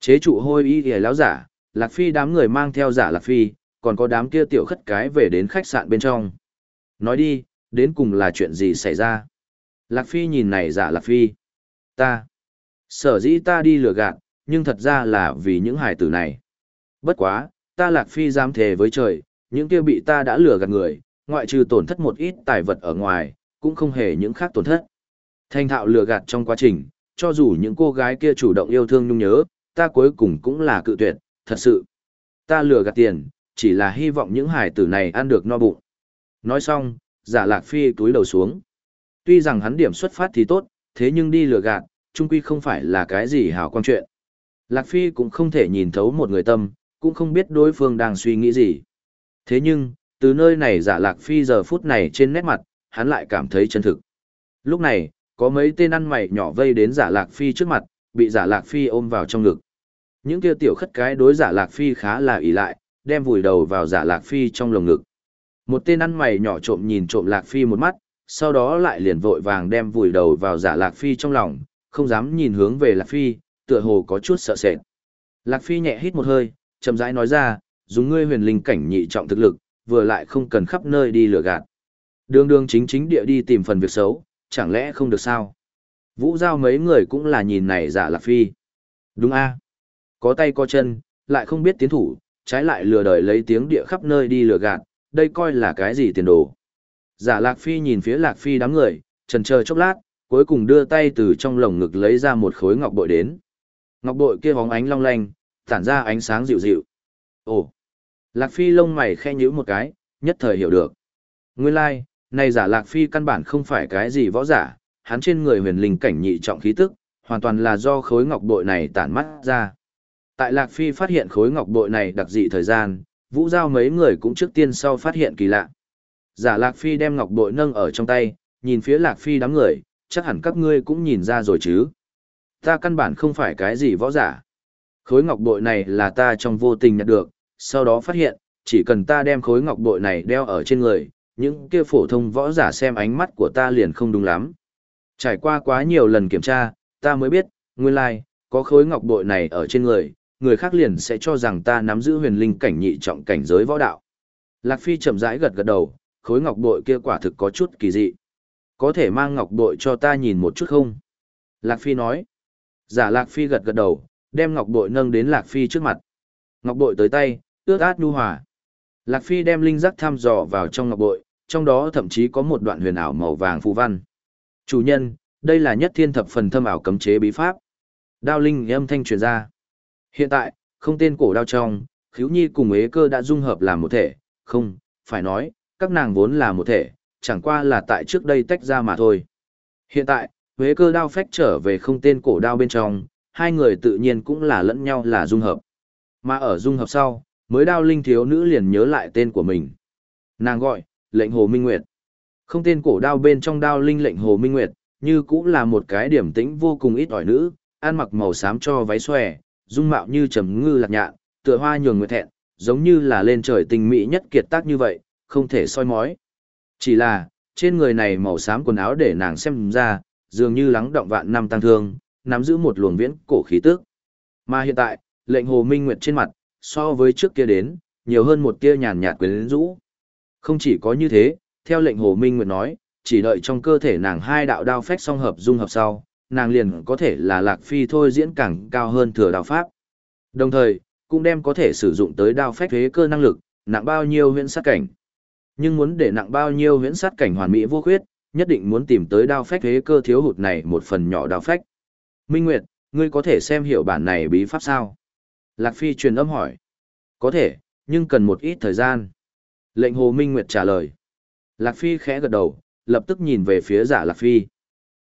Chế trụ hôi y y lão giả, Lạc Phi đám người mang theo giả Lạc Phi, còn có đám kia tiểu khất cái về đến khách sạn bên trong. Nói đi, đến cùng là chuyện gì xảy ra? Lạc Phi nhìn này giả Lạc Phi. Ta. Sở dĩ ta đi lừa gạt, nhưng thật ra là vì những hài tử này. Bất quá, ta Lạc Phi dám thề với trời, những kia bị ta đã lừa gạt người, ngoại trừ tổn thất một ít tài vật ở ngoài, cũng không hề những khác tổn thất. Thanh thạo lừa gạt trong quá trình, cho dù những cô gái kia chủ động yêu thương nhung nhớ, ta cuối cùng cũng là cự tuyệt, thật sự. Ta lừa gạt tiền, chỉ là hy vọng những hải tử này ăn được no bụng. Nói xong, giả lạc phi túi đầu xuống. Tuy rằng hắn điểm xuất phát thì tốt, thế nhưng đi lừa gạt, chung quy không phải là cái gì hảo quan chuyện. Lạc phi cũng không thể nhìn thấu một người tâm, cũng không biết đối phương đang suy nghĩ gì. Thế nhưng, từ nơi này giả lạc phi giờ phút này trên nét mặt, hắn lại cảm thấy chân thực. Lúc này, có mấy tên ăn mày nhỏ vây đến giả lạc phi trước mặt, bị giả lạc phi ôm vào trong ngực. Những kia tiểu khất cái đối giả lạc phi khá là ỷ lại, đem vùi đầu vào giả lạc phi trong lồng ngực. Một tên ăn mày nhỏ trộm nhìn trộm lạc phi một mắt, sau đó lại liền vội vàng đem vùi đầu vào giả lạc phi trong lòng, không dám nhìn hướng về lạc phi, tựa hồ có chút sợ sệt. Lạc phi nhẹ hít một hơi, chậm rãi nói ra, dùng ngươi huyền linh cảnh nhị trọng thực lực, vừa lại không cần khắp nơi đi lừa gạt. Đường đường chính chính địa đi tìm phần việc xấu, chẳng lẽ không được sao? Vũ giao mấy người cũng là nhìn này giả lạc phi. Đúng a Có tay có chân, lại không biết tiến thủ, trái lại lừa đời lấy tiếng địa khắp nơi đi lừa gạt, đây coi là cái gì tiền đồ. Giả lạc phi nhìn phía lạc phi đám người, trần chờ chốc lát, cuối cùng đưa tay từ trong lồng ngực lấy ra một khối ngọc bội đến. Ngọc bội kia hóng ánh long lanh, tản ra ánh sáng dịu dịu. Ồ! Lạc phi lông mày khe nhíu một cái, nhất thời hiểu được. Nguyên lai, like, này giả lạc phi căn bản không phải cái gì võ giả, hắn trên người huyền linh cảnh nhị trọng khí tức, hoàn toàn là do khối ngọc bội này tản mắt ra. Tại lạc phi phát hiện khối ngọc bội này đặc dị thời gian, vũ giao mấy người cũng trước tiên sau phát hiện kỳ lạ. Giả lạc phi đem ngọc bội nâng ở trong tay, nhìn phía lạc phi đám người, chắc hẳn các ngươi cũng nhìn ra rồi chứ. Ta căn bản không phải cái gì võ giả. Khối ngọc bội này là ta trong vô tình nhận được, sau đó phát hiện, chỉ cần ta đem khối ngọc bội này đeo ở trên người, những kia phổ thông võ giả xem ánh mắt của ta liền không đúng lắm. Trải qua quá nhiều lần kiểm tra, ta mới biết, nguyên lai, có khối ngọc bội này ở trên người, người khác liền sẽ cho rằng ta nắm giữ huyền linh cảnh nhị trọng cảnh giới võ đạo. Lạc Phi chậm rãi gật gật đầu, khối ngọc bội kia quả thực có chút kỳ dị. Có thể mang ngọc bội cho ta nhìn một chút không? Lạc Phi nói. Giả Lạc Phi gật gật đầu, đem ngọc bội nâng đến Lạc Phi trước mặt. Ngọc bội tới tay, ướt át nhu hòa. Lạc Phi đem linh giác thăm dò vào trong ngọc bội, trong đó thậm chí có một đoạn huyền ảo màu vàng phù văn. Chủ nhân, đây là nhất thiên thập phần thâm ảo cấm chế bí pháp. Đao linh âm thanh truyền ra. Hiện tại, không tên cổ đao trong, khiếu nhi cùng ế cơ đã dung hợp làm một thể, không, phải nói, các nàng vốn là một thể, chẳng qua là tại trước đây tách ra mà thôi. Hiện tại, huế cơ đao phách trở về không tên cổ đao bên trong, hai người tự nhiên cũng là lẫn nhau là dung hợp. Mà ở dung hợp sau, mới đao linh thiếu nữ liền nhớ lại tên của mình. Nàng gọi, lệnh Hồ Minh Nguyệt. Không tên cổ đao bên trong đao linh lệnh Hồ Minh Nguyệt, như cũng là một cái điểm tĩnh vô cùng ít ỏi nữ, ăn mặc màu xám cho váy xòe, dung mạo như trầm ngư lạc nhạn, tựa hoa nhường nguyệt thẹn, giống như là lên trời tình mỹ nhất kiệt tác như vậy, không thể soi mói. Chỉ là, trên người này màu xám quần áo để nàng xem ra, dường như lắng động vạn năm tăng thương, nắm giữ một luồng viễn cổ khí tức. Mà hiện tại, lệnh Hồ Minh Nguyệt trên mặt, so với trước kia đến, nhiều hơn một tia nhàn nhạt quyến rũ. Không chỉ có như thế, theo lệnh Hồ Minh Nguyệt nói, chỉ đợi trong cơ thể nàng hai đạo đao phách song hợp dung hợp sau, nàng liền có thể là lạc phi thôi diễn càng cao hơn thừa đao pháp. Đồng thời, cũng đem có thể sử dụng tới đao phách thế cơ năng lực, nặng bao nhiêu huyễn sát cảnh. Nhưng muốn để nặng bao nhiêu huyễn sát cảnh hoàn mỹ vô khuyết, nhất định muốn tìm tới đao phách thế cơ thiếu hụt này một phần nhỏ đao phách. Minh Nguyệt, ngươi có thể xem hiểu bản này bí pháp sao? Lạc Phi truyền âm hỏi. Có thể, nhưng cần một ít thời gian. Lệnh Hồ Minh Nguyệt trả lời. Lạc Phi khẽ gật đầu, lập tức nhìn về phía giả Lạc Phi.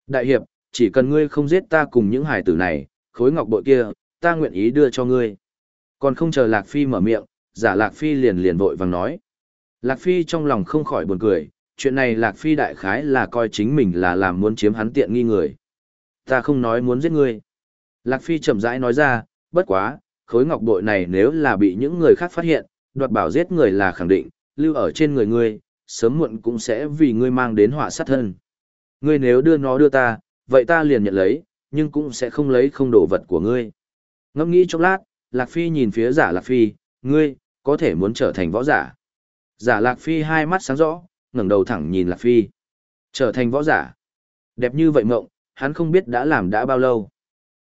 Đại hiệp, chỉ cần ngươi không giết ta cùng những hải tử này, khối ngọc bội kia, ta nguyện ý đưa cho ngươi. Còn không chờ Lạc Phi mở miệng, giả Lạc Phi liền liền vội vàng nói. Lạc Phi trong lòng không khỏi buồn cười, chuyện này Lạc Phi đại khái là coi chính mình là làm muốn chiếm hắn tiện nghi người. Ta không nói muốn giết ngươi. Lạc Phi chậm rãi nói ra, bất quá, khối ngọc bội này nếu là bị những người khác phát hiện, đoạt bảo giết người là khẳng định, lưu ở trên người ngươi, sớm muộn cũng sẽ vì ngươi mang đến họa sát thân. Ngươi nếu đưa nó đưa ta, vậy ta liền nhận lấy, nhưng cũng sẽ không lấy không đồ vật của ngươi. Ngẫm nghĩ chốc lát, Lạc Phi nhìn phía giả Lạc Phi, ngươi, có thể muốn trở thành võ giả. Giả Lạc Phi hai mắt sáng rõ, ngẩng đầu thẳng nhìn Lạc Phi. Trở thành võ giả. Đẹp như vậy mộng, hắn không biết đã làm đã bao lâu.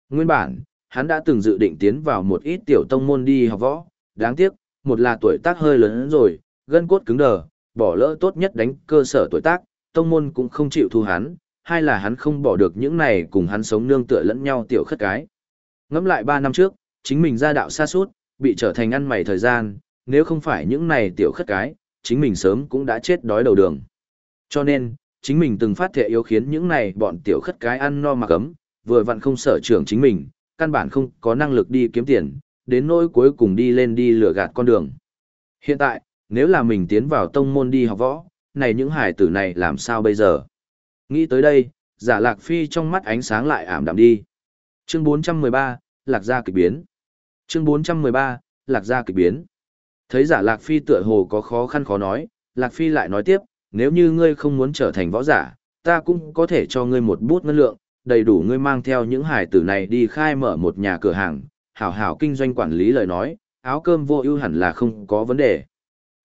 Nguyên bản, hắn đã từng dự định tiến vào một ít tiểu tông môn đi học võ, đáng tiếc, một là tuổi tác hơi lớn rồi, gân cốt cứng đờ, bỏ lỡ tốt nhất đánh cơ sở tuổi tác, tông môn cũng không chịu thu hắn, hai là hắn không bỏ được những này cùng hắn sống nương tựa lẫn nhau tiểu khất cái. Ngẫm lại ba năm trước, chính mình ra đạo xa suốt, bị trở thành ăn mày thời gian, nếu không phải những này tiểu khất cái, chính mình sớm cũng đã chết đói đầu đường. Cho nên, chính mình từng phát thệ yếu khiến những này bọn tiểu khất cái ăn no mặc ấm, vừa vặn không sở trưởng chính mình, căn bản không có năng lực đi kiếm tiền, đến nỗi cuối cùng đi lên đi lừa gạt con đường. Hiện tại, nếu là mình tiến vào tông môn đi học võ, này những hải tử này làm sao bây giờ? Nghĩ tới đây, giả lạc phi trong mắt ánh sáng lại ảm đạm đi. Chương 413, lạc gia kịch biến. Chương 413, lạc gia kịch biến. Thấy giả lạc phi tựa hồ có khó khăn khó nói, lạc phi lại nói tiếp, nếu như ngươi không muốn trở thành võ giả, ta cũng có thể cho ngươi một bút ngân lượng, đầy đủ ngươi mang theo những hải tử này đi khai mở một nhà cửa hàng, hảo hảo kinh doanh quản lý lời nói, áo cơm vô ưu hẳn là không có vấn đề.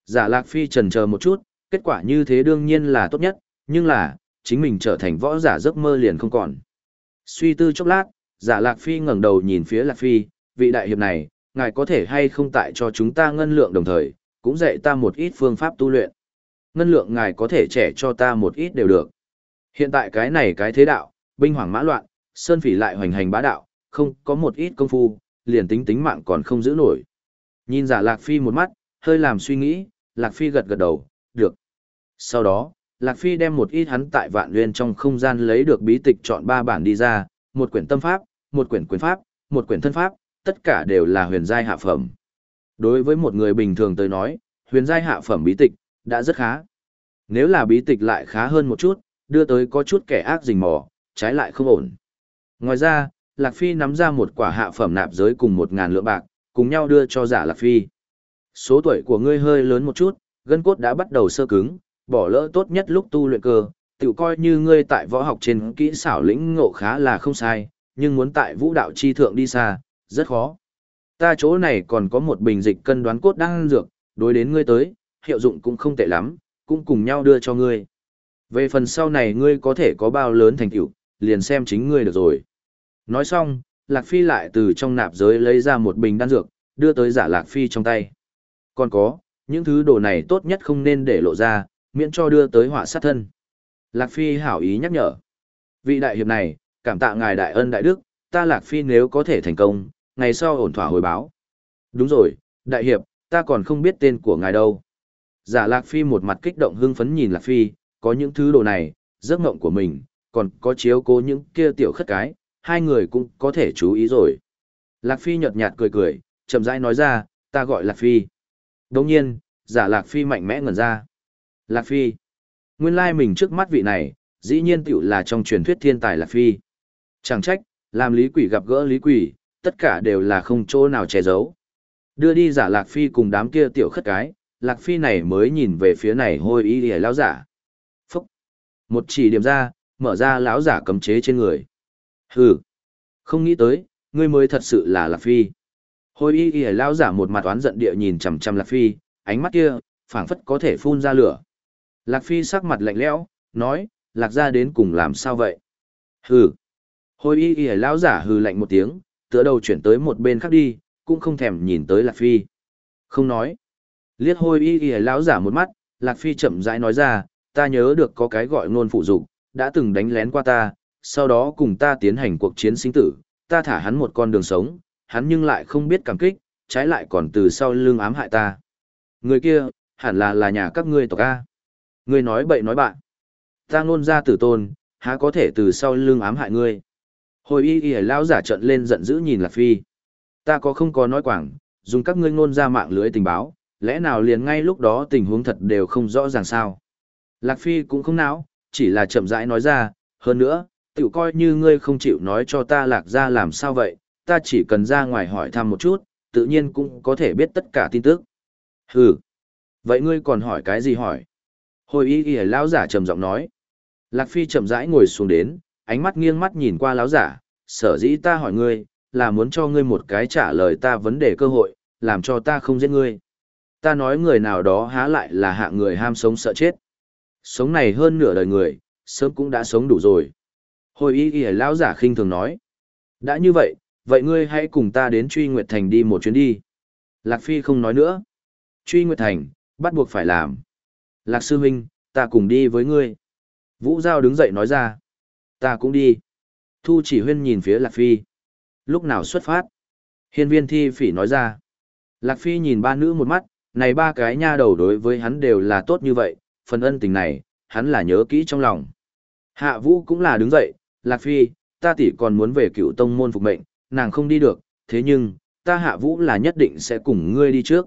Giả Lạc Phi trần chờ một chút, kết quả như thế đương nhiên là tốt nhất, nhưng là, chính mình trở thành võ giả giấc mơ liền không còn. Suy tư chốc lát, giả Lạc Phi ngẩng đầu nhìn phía Lạc Phi, vị đại hiệp này, ngài có thể hay không tại cho chúng ta ngân lượng đồng thời, cũng dạy ta một ít phương pháp tu luyện. Ngân lượng ngài có thể trẻ cho ta một ít đều được. Hiện tại cái này cái thế đạo, binh hoàng mã loạn, sơn phỉ lại hoành hành bá đạo, không có một ít công phu, liền tính tính mạng còn không giữ nổi. Nhìn giả Lạc Phi một mắt, hơi làm suy nghĩ, Lạc Phi gật gật đầu, được. Sau đó, Lạc Phi đem một ít hắn tại vạn nguyên trong không gian lấy được bí tịch chọn ba bản đi ra, một quyển tâm pháp, một quyển quyền pháp, một quyển thân pháp, tất cả đều là huyền giai hạ phẩm. Đối với một người bình thường tới nói, huyền giai hạ phẩm bí tịch, đã rất khá. Nếu là bí tịch lại khá hơn một chút, đưa tới có chút kẻ ác rình mò, trái lại không ổn. Ngoài ra, Lạc Phi nắm ra một quả hạ phẩm nạp giới cùng một ngàn lượng bạc, cùng nhau đưa cho giả Lạc Phi. Số tuổi của ngươi hơi lớn một chút, gân cốt đã bắt đầu sơ cứng, bỏ lỡ tốt nhất lúc tu luyện cơ, tự coi như ngươi tại võ học trên kỹ xảo lĩnh ngộ khá là không sai, nhưng muốn tại vũ đạo chi thượng đi xa, rất khó. Ta chỗ này còn có một bình dịch cân đoán cốt đang dược, đối đến ngươi tới, hiệu dụng cũng không tệ lắm, cũng cùng nhau đưa cho ngươi. Về phần sau này ngươi có thể có bao lớn thành tựu, liền xem chính ngươi được rồi. Nói xong, Lạc Phi lại từ trong nạp giới lấy ra một bình đan dược, đưa tới giả Lạc Phi trong tay. Còn có, những thứ đồ này tốt nhất không nên để lộ ra, miễn cho đưa tới họa sát thân. Lạc Phi hảo ý nhắc nhở. Vị đại hiệp này, cảm tạ ngài đại ân đại đức, ta Lạc Phi nếu có thể thành công, ngày sau ổn thỏa hồi báo. Đúng rồi, đại hiệp, ta còn không biết tên của ngài đâu. Giả Lạc Phi một mặt kích động hưng phấn nhìn Lạc Phi, có những thứ đồ này, giấc mộng của mình, còn có chiếu cố những kia tiểu khất cái, hai người cũng có thể chú ý rồi. Lạc Phi nhợt nhạt cười cười, chậm rãi nói ra, ta gọi Lạc Phi. Đồng nhiên, giả Lạc Phi mạnh mẽ ngẩn ra. Lạc Phi. Nguyên lai mình trước mắt vị này, dĩ nhiên tiểu là trong truyền thuyết thiên tài Lạc Phi. Chẳng trách, làm lý quỷ gặp gỡ lý quỷ, tất cả đều là không chỗ nào che giấu. Đưa đi giả Lạc Phi cùng đám kia tiểu khất cái, Lạc Phi này mới nhìn về phía này hôi y hề lao giả. Phúc! Một chỉ điểm ra, mở ra lão giả cấm chế trên người. Hừ! Không nghĩ tới, ngươi mới thật sự là Lạc Phi. Hôi y y lao giả một mặt oán giận địa nhìn chằm chằm Lạc Phi, ánh mắt kia, phảng phất có thể phun ra lửa. Lạc Phi sắc mặt lạnh lẽo, nói, Lạc ra đến cùng làm sao vậy? Hừ. Hôi y y lão giả hừ lạnh một tiếng, tựa đầu chuyển tới một bên khác đi, cũng không thèm nhìn tới Lạc Phi. Không nói. Liết hôi y y lão giả một mắt, Lạc Phi chậm rãi nói ra, ta nhớ được có cái gọi ngôn phụ dục, đã từng đánh lén qua ta, sau đó cùng ta tiến hành cuộc chiến sinh tử, ta thả hắn một con đường sống, hắn nhưng lại không biết cảm kích, trái lại còn từ sau lưng ám hại ta. Người kia, hẳn là là nhà các ngươi tộc A. Ngươi nói bậy nói bạn. Ta ngôn ra tử tôn, há có thể từ sau lưng ám hại ngươi. Hồi y y lão giả trợn lên giận dữ nhìn Lạc Phi. Ta có không có nói quảng, dùng các ngươi ngôn ra mạng lưới tình báo, lẽ nào liền ngay lúc đó tình huống thật đều không rõ ràng sao. Lạc Phi cũng không não, chỉ là chậm rãi nói ra, hơn nữa, tiểu coi như ngươi không chịu nói cho ta lạc ra làm sao vậy, ta chỉ cần ra ngoài hỏi thăm một chút, tự nhiên cũng có thể biết tất cả tin tức. Hừ, vậy ngươi còn hỏi cái gì hỏi? Hồi y y lão giả trầm giọng nói. Lạc Phi chậm rãi ngồi xuống đến, ánh mắt nghiêng mắt nhìn qua lão giả, sở dĩ ta hỏi ngươi, là muốn cho ngươi một cái trả lời ta vấn đề cơ hội, làm cho ta không giết ngươi. Ta nói người nào đó há lại là hạ người ham sống sợ chết. Sống này hơn nửa đời người, sớm cũng đã sống đủ rồi. Hồi y y lão giả khinh thường nói. Đã như vậy, vậy ngươi hãy cùng ta đến truy Nguyệt Thành đi một chuyến đi. Lạc Phi không nói nữa. Truy Nguyệt Thành, bắt buộc phải làm. Lạc Sư Minh, ta cùng đi với ngươi. Vũ Giao đứng dậy nói ra. Ta cũng đi. Thu chỉ huyên nhìn phía Lạc Phi. Lúc nào xuất phát? Hiên viên thi phỉ nói ra. Lạc Phi nhìn ba nữ một mắt, này ba cái nha đầu đối với hắn đều là tốt như vậy, phần ân tình này, hắn là nhớ kỹ trong lòng. Hạ Vũ cũng là đứng dậy, Lạc Phi, ta tỷ còn muốn về cựu tông môn phục mệnh, nàng không đi được, thế nhưng, ta Hạ Vũ là nhất định sẽ cùng ngươi đi trước.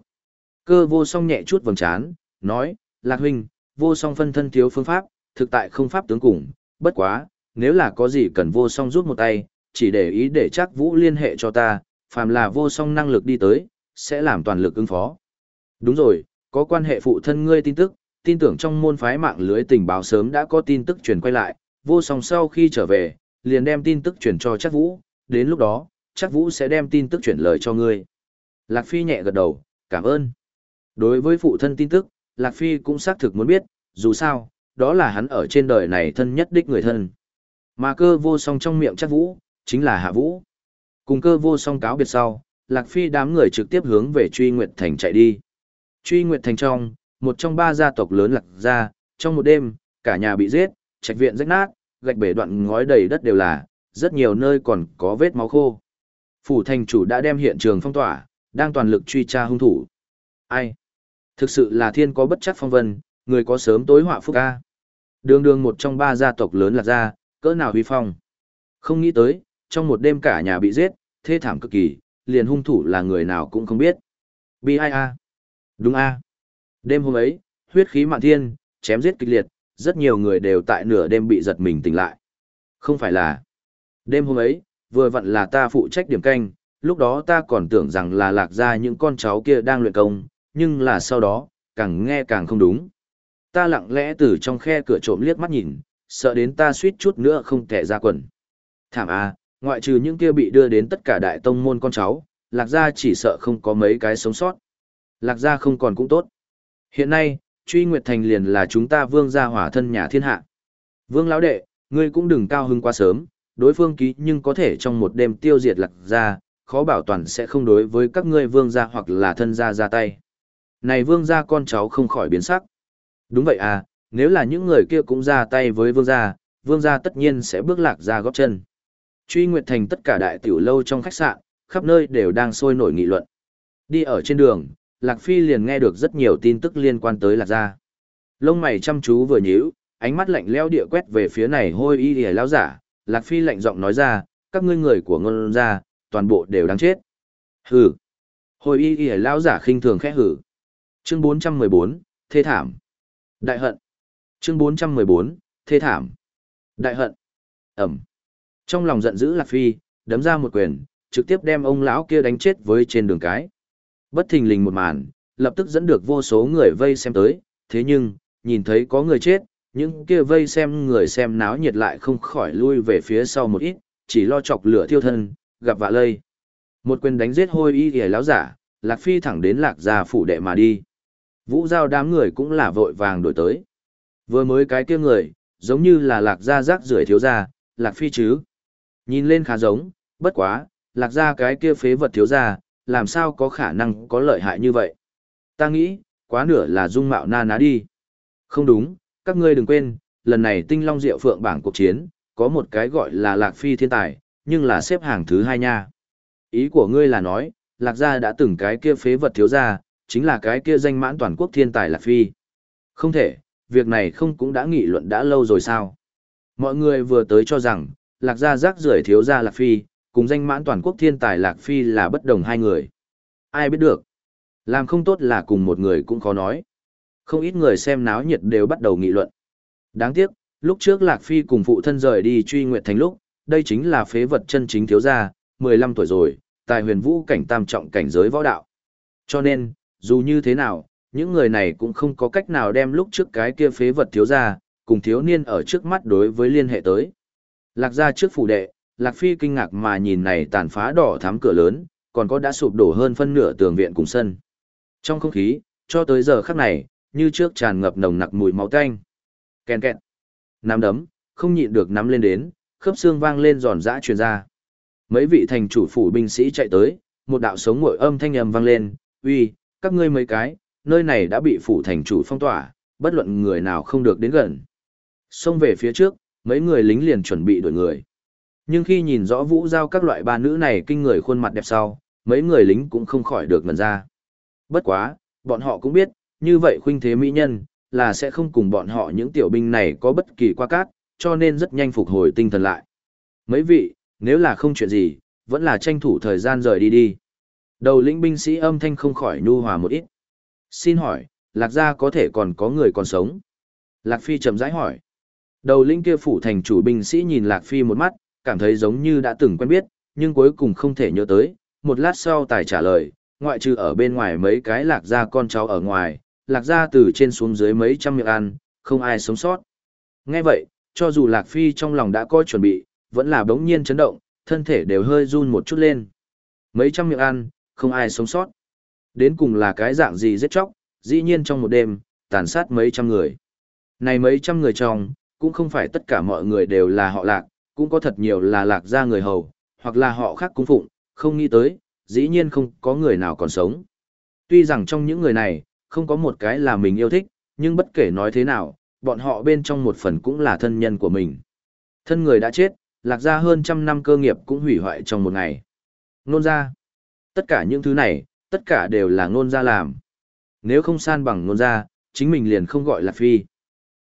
Cơ vô song nhẹ chút vầng trán, nói, Lạc Huynh, vô song phân thân thiếu phương pháp, thực tại không pháp tướng cùng, bất quá, nếu là có gì cần vô song rút một tay, chỉ để ý để chắc Vũ liên hệ cho ta, phàm là vô song năng lực đi tới, sẽ làm toàn lực ứng phó. Đúng rồi, có quan hệ phụ thân ngươi tin tức, tin tưởng trong môn phái mạng lưới tình báo sớm đã có tin tức truyền quay lại, vô song sau khi trở về, liền đem tin tức truyền cho chắc Vũ, đến lúc đó, chắc Vũ sẽ đem tin tức chuyển lời cho ngươi. Lạc Phi nhẹ gật đầu, cảm ơn. Đối với phụ thân tin tức, Lạc Phi cũng xác thực muốn biết, dù sao, đó là hắn ở trên đời này thân nhất đích người thân. Mà cơ vô song trong miệng chắc Vũ, chính là Hạ Vũ. Cùng cơ vô song cáo biệt sau, Lạc Phi đám người trực tiếp hướng về Truy Nguyệt Thành chạy đi. Truy Nguyệt Thành trong, một trong ba gia tộc lớn lạc gia trong một đêm, cả nhà bị giết, trạch viện rách nát, gạch bể đoạn ngói đầy đất đều là, rất nhiều nơi còn có vết máu khô. Phủ thành chủ đã đem hiện trường phong tỏa, đang toàn lực truy tra hung thủ. Ai? Thực sự là thiên có bất chắc phong vân, người có sớm tối họa phúc ca. Đường đường một trong ba gia tộc lớn lạc gia cỡ nào huy phong. Không nghĩ tới, trong một đêm cả nhà bị giết, thê thảm cực kỳ, liền hung thủ là người nào cũng không biết. Bi ai a? Đúng a. Đêm hôm ấy, huyết khí mạn thiên, chém giết kịch liệt, rất nhiều người đều tại nửa đêm bị giật mình tỉnh lại. Không phải là. Đêm hôm ấy, vừa vặn là ta phụ trách điểm canh, lúc đó ta còn tưởng rằng là lạc ra những con cháu kia đang luyện công, nhưng là sau đó, càng nghe càng không đúng. Ta lặng lẽ từ trong khe cửa trộm liếc mắt nhìn, sợ đến ta suýt chút nữa không thể ra quần. Thảm à, ngoại trừ những kia bị đưa đến tất cả đại tông môn con cháu, lạc gia chỉ sợ không có mấy cái sống sót. Lạc gia không còn cũng tốt. Hiện nay, truy nguyệt thành liền là chúng ta vương gia hỏa thân nhà thiên hạ. Vương lão đệ, ngươi cũng đừng cao hứng quá sớm, đối phương ký nhưng có thể trong một đêm tiêu diệt lạc gia, khó bảo toàn sẽ không đối với các ngươi vương gia hoặc là thân gia ra tay. Này vương gia con cháu không khỏi biến sắc. Đúng vậy à, nếu là những người kia cũng ra tay với vương gia, vương gia tất nhiên sẽ bước lạc ra góp chân. Truy Nguyệt Thành tất cả đại tiểu lâu trong khách sạn, khắp nơi đều đang sôi nổi nghị luận. Đi ở trên đường, Lạc Phi liền nghe được rất nhiều tin tức liên quan tới Lạc Gia. Lông mày chăm chú vừa nhíu, ánh mắt lạnh leo địa quét về phía này hôi y hề lão giả, Lạc Phi lạnh giọng nói ra, các ngươi người của ngôn gia, toàn bộ đều đáng chết. Hừ. Hôi y hề lão giả khinh thường khẽ hử. Chương 414, Thê Thảm. Đại hận. Chương 414, Thê Thảm. Đại hận. Ẩm. Trong lòng giận dữ Lạc Phi, đấm ra một quyền, trực tiếp đem ông lão kia đánh chết với trên đường cái. Bất thình lình một màn, lập tức dẫn được vô số người vây xem tới, thế nhưng, nhìn thấy có người chết, những kia vây xem người xem náo nhiệt lại không khỏi lui về phía sau một ít, chỉ lo chọc lửa thiêu thân, gặp vạ lây. Một quyền đánh giết hôi y ghề láo giả, Lạc Phi thẳng đến Lạc gia phủ đệ mà đi. Vũ giao đám người cũng là vội vàng đổi tới. Vừa mới cái kia người, giống như là Lạc gia rác rưởi thiếu gia, Lạc Phi chứ. Nhìn lên khá giống, bất quá, Lạc gia cái kia phế vật thiếu gia, làm sao có khả năng có lợi hại như vậy. Ta nghĩ, quá nửa là dung mạo na ná đi. Không đúng, các ngươi đừng quên, lần này tinh long diệu phượng bảng cuộc chiến, có một cái gọi là lạc phi thiên tài, nhưng là xếp hàng thứ hai nha. Ý của ngươi là nói, lạc gia đã từng cái kia phế vật thiếu gia, chính là cái kia danh mãn toàn quốc thiên tài lạc phi. Không thể, việc này không cũng đã nghị luận đã lâu rồi sao. Mọi người vừa tới cho rằng, lạc gia rác rưởi thiếu gia lạc phi, cùng danh mãn toàn quốc thiên tài Lạc Phi là bất đồng hai người. Ai biết được. Làm không tốt là cùng một người cũng khó nói. Không ít người xem náo nhiệt đều bắt đầu nghị luận. Đáng tiếc, lúc trước Lạc Phi cùng phụ thân rời đi truy nguyệt thành lúc, đây chính là phế vật chân chính thiếu gia, 15 tuổi rồi, tài huyền vũ cảnh tam trọng cảnh giới võ đạo. Cho nên, dù như thế nào, những người này cũng không có cách nào đem lúc trước cái kia phế vật thiếu gia, cùng thiếu niên ở trước mắt đối với liên hệ tới. Lạc ra trước phủ đệ, Lạc Phi kinh ngạc mà nhìn này tàn phá đỏ thắm cửa lớn, còn có đã sụp đổ hơn phân nửa tường viện cùng sân. Trong không khí, cho tới giờ khắc này, như trước tràn ngập nồng nặc mùi máu tanh. Kèn kẹt. Nắm đấm, không nhịn được nắm lên đến, khớp xương vang lên giòn giã truyền ra. Mấy vị thành chủ phủ binh sĩ chạy tới, một đạo sống ngội âm thanh âm vang lên, uy, các ngươi mấy cái, nơi này đã bị phủ thành chủ phong tỏa, bất luận người nào không được đến gần. Xông về phía trước, mấy người lính liền chuẩn bị đuổi người. Nhưng khi nhìn rõ vũ giao các loại ba nữ này kinh người khuôn mặt đẹp sau, mấy người lính cũng không khỏi được ngần ra. Bất quá, bọn họ cũng biết, như vậy khuynh thế mỹ nhân, là sẽ không cùng bọn họ những tiểu binh này có bất kỳ qua cát, cho nên rất nhanh phục hồi tinh thần lại. Mấy vị, nếu là không chuyện gì, vẫn là tranh thủ thời gian rời đi đi. Đầu lĩnh binh sĩ âm thanh không khỏi nhu hòa một ít. Xin hỏi, Lạc Gia có thể còn có người còn sống? Lạc Phi chậm rãi hỏi. Đầu linh kia phủ thành chủ binh sĩ nhìn Lạc Phi một mắt, cảm thấy giống như đã từng quen biết, nhưng cuối cùng không thể nhớ tới. Một lát sau tài trả lời, ngoại trừ ở bên ngoài mấy cái Lạc Gia con cháu ở ngoài, Lạc Gia từ trên xuống dưới mấy trăm miệng ăn, không ai sống sót. Nghe vậy, cho dù Lạc Phi trong lòng đã có chuẩn bị, vẫn là bỗng nhiên chấn động, thân thể đều hơi run một chút lên. Mấy trăm miệng ăn, không ai sống sót. Đến cùng là cái dạng gì giết chóc, dĩ nhiên trong một đêm, tàn sát mấy trăm người. Này mấy trăm người trong, cũng không phải tất cả mọi người đều là họ lạc, cũng có thật nhiều là lạc gia người hầu, hoặc là họ khác cung phụng, không nghĩ tới, dĩ nhiên không có người nào còn sống. Tuy rằng trong những người này, không có một cái là mình yêu thích, nhưng bất kể nói thế nào, bọn họ bên trong một phần cũng là thân nhân của mình. Thân người đã chết, lạc ra hơn trăm năm cơ nghiệp cũng hủy hoại trong một ngày. Nôn ra. Tất cả những thứ này, tất cả đều là nôn ra làm. Nếu không san bằng nôn ra, chính mình liền không gọi là phi.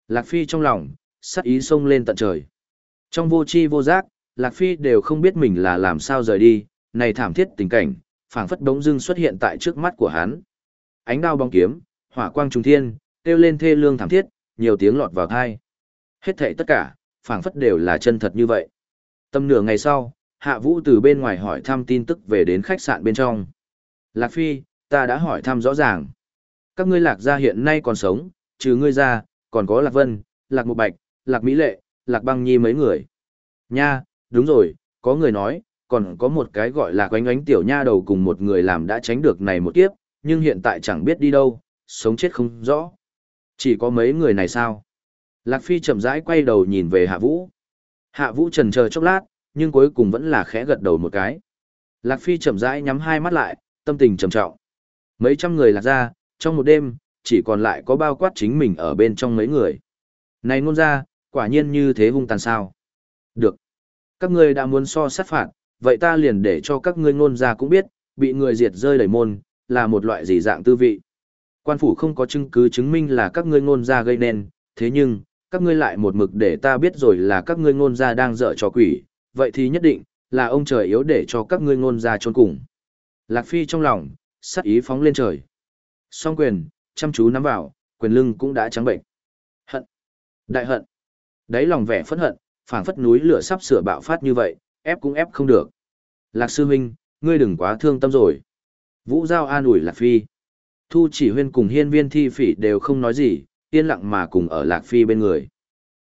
Lạc phi trong lòng, sắc ý xông lên tận trời. Trong vô chi vô giác, Lạc phi đều không biết mình là làm sao rời đi, này thảm thiết tình cảnh, phảng phất đống dưng xuất hiện tại trước mắt của hắn. Ánh đao bóng kiếm, hỏa quang trùng thiên, kêu lên thê lương thảm thiết, nhiều tiếng lọt vào thai. Hết thảy tất cả, phảng phất đều là chân thật như vậy. Tâm nửa ngày sau, Hạ Vũ từ bên ngoài hỏi thăm tin tức về đến khách sạn bên trong. Lạc Phi, ta đã hỏi thăm rõ ràng. Các ngươi lạc gia hiện nay còn sống, trừ ngươi ra, còn có Lạc Vân, Lạc Mục Bạch, Lạc Mỹ Lệ, Lạc Băng Nhi mấy người. Nha, đúng rồi, có người nói, còn có một cái gọi là quánh ánh tiểu nha đầu cùng một người làm đã tránh được này một kiếp, nhưng hiện tại chẳng biết đi đâu, sống chết không rõ. Chỉ có mấy người này sao? Lạc Phi chậm rãi quay đầu nhìn về Hạ Vũ. Hạ Vũ trần chờ chốc lát, nhưng cuối cùng vẫn là khẽ gật đầu một cái. Lạc Phi chậm rãi nhắm hai mắt lại, tâm tình trầm trọng. Mấy trăm người lạc ra, trong một đêm, chỉ còn lại có bao quát chính mình ở bên trong mấy người. Này ngôn ra, quả nhiên như thế hung tàn sao. Được. Các ngươi đã muốn so sát phạt, vậy ta liền để cho các ngươi ngôn ra cũng biết, bị người diệt rơi đầy môn, là một loại gì dạng tư vị. Quan phủ không có chứng cứ chứng minh là các ngươi ngôn ra gây nên, thế nhưng, các ngươi lại một mực để ta biết rồi là các ngươi ngôn ra đang dở cho quỷ, vậy thì nhất định, là ông trời yếu để cho các ngươi ngôn ra trốn cùng. Lạc Phi trong lòng, sắc ý phóng lên trời. Song quyền, chăm chú nắm vào, quyền lưng cũng đã trắng bệnh. Hận. Đại hận. Đấy lòng vẻ phẫn hận, phảng phất núi lửa sắp sửa bạo phát như vậy, ép cũng ép không được. Lạc sư huynh, ngươi đừng quá thương tâm rồi. Vũ Giao an ủi Lạc Phi. Thu chỉ huyên cùng hiên viên thi phỉ đều không nói gì, yên lặng mà cùng ở Lạc Phi bên người.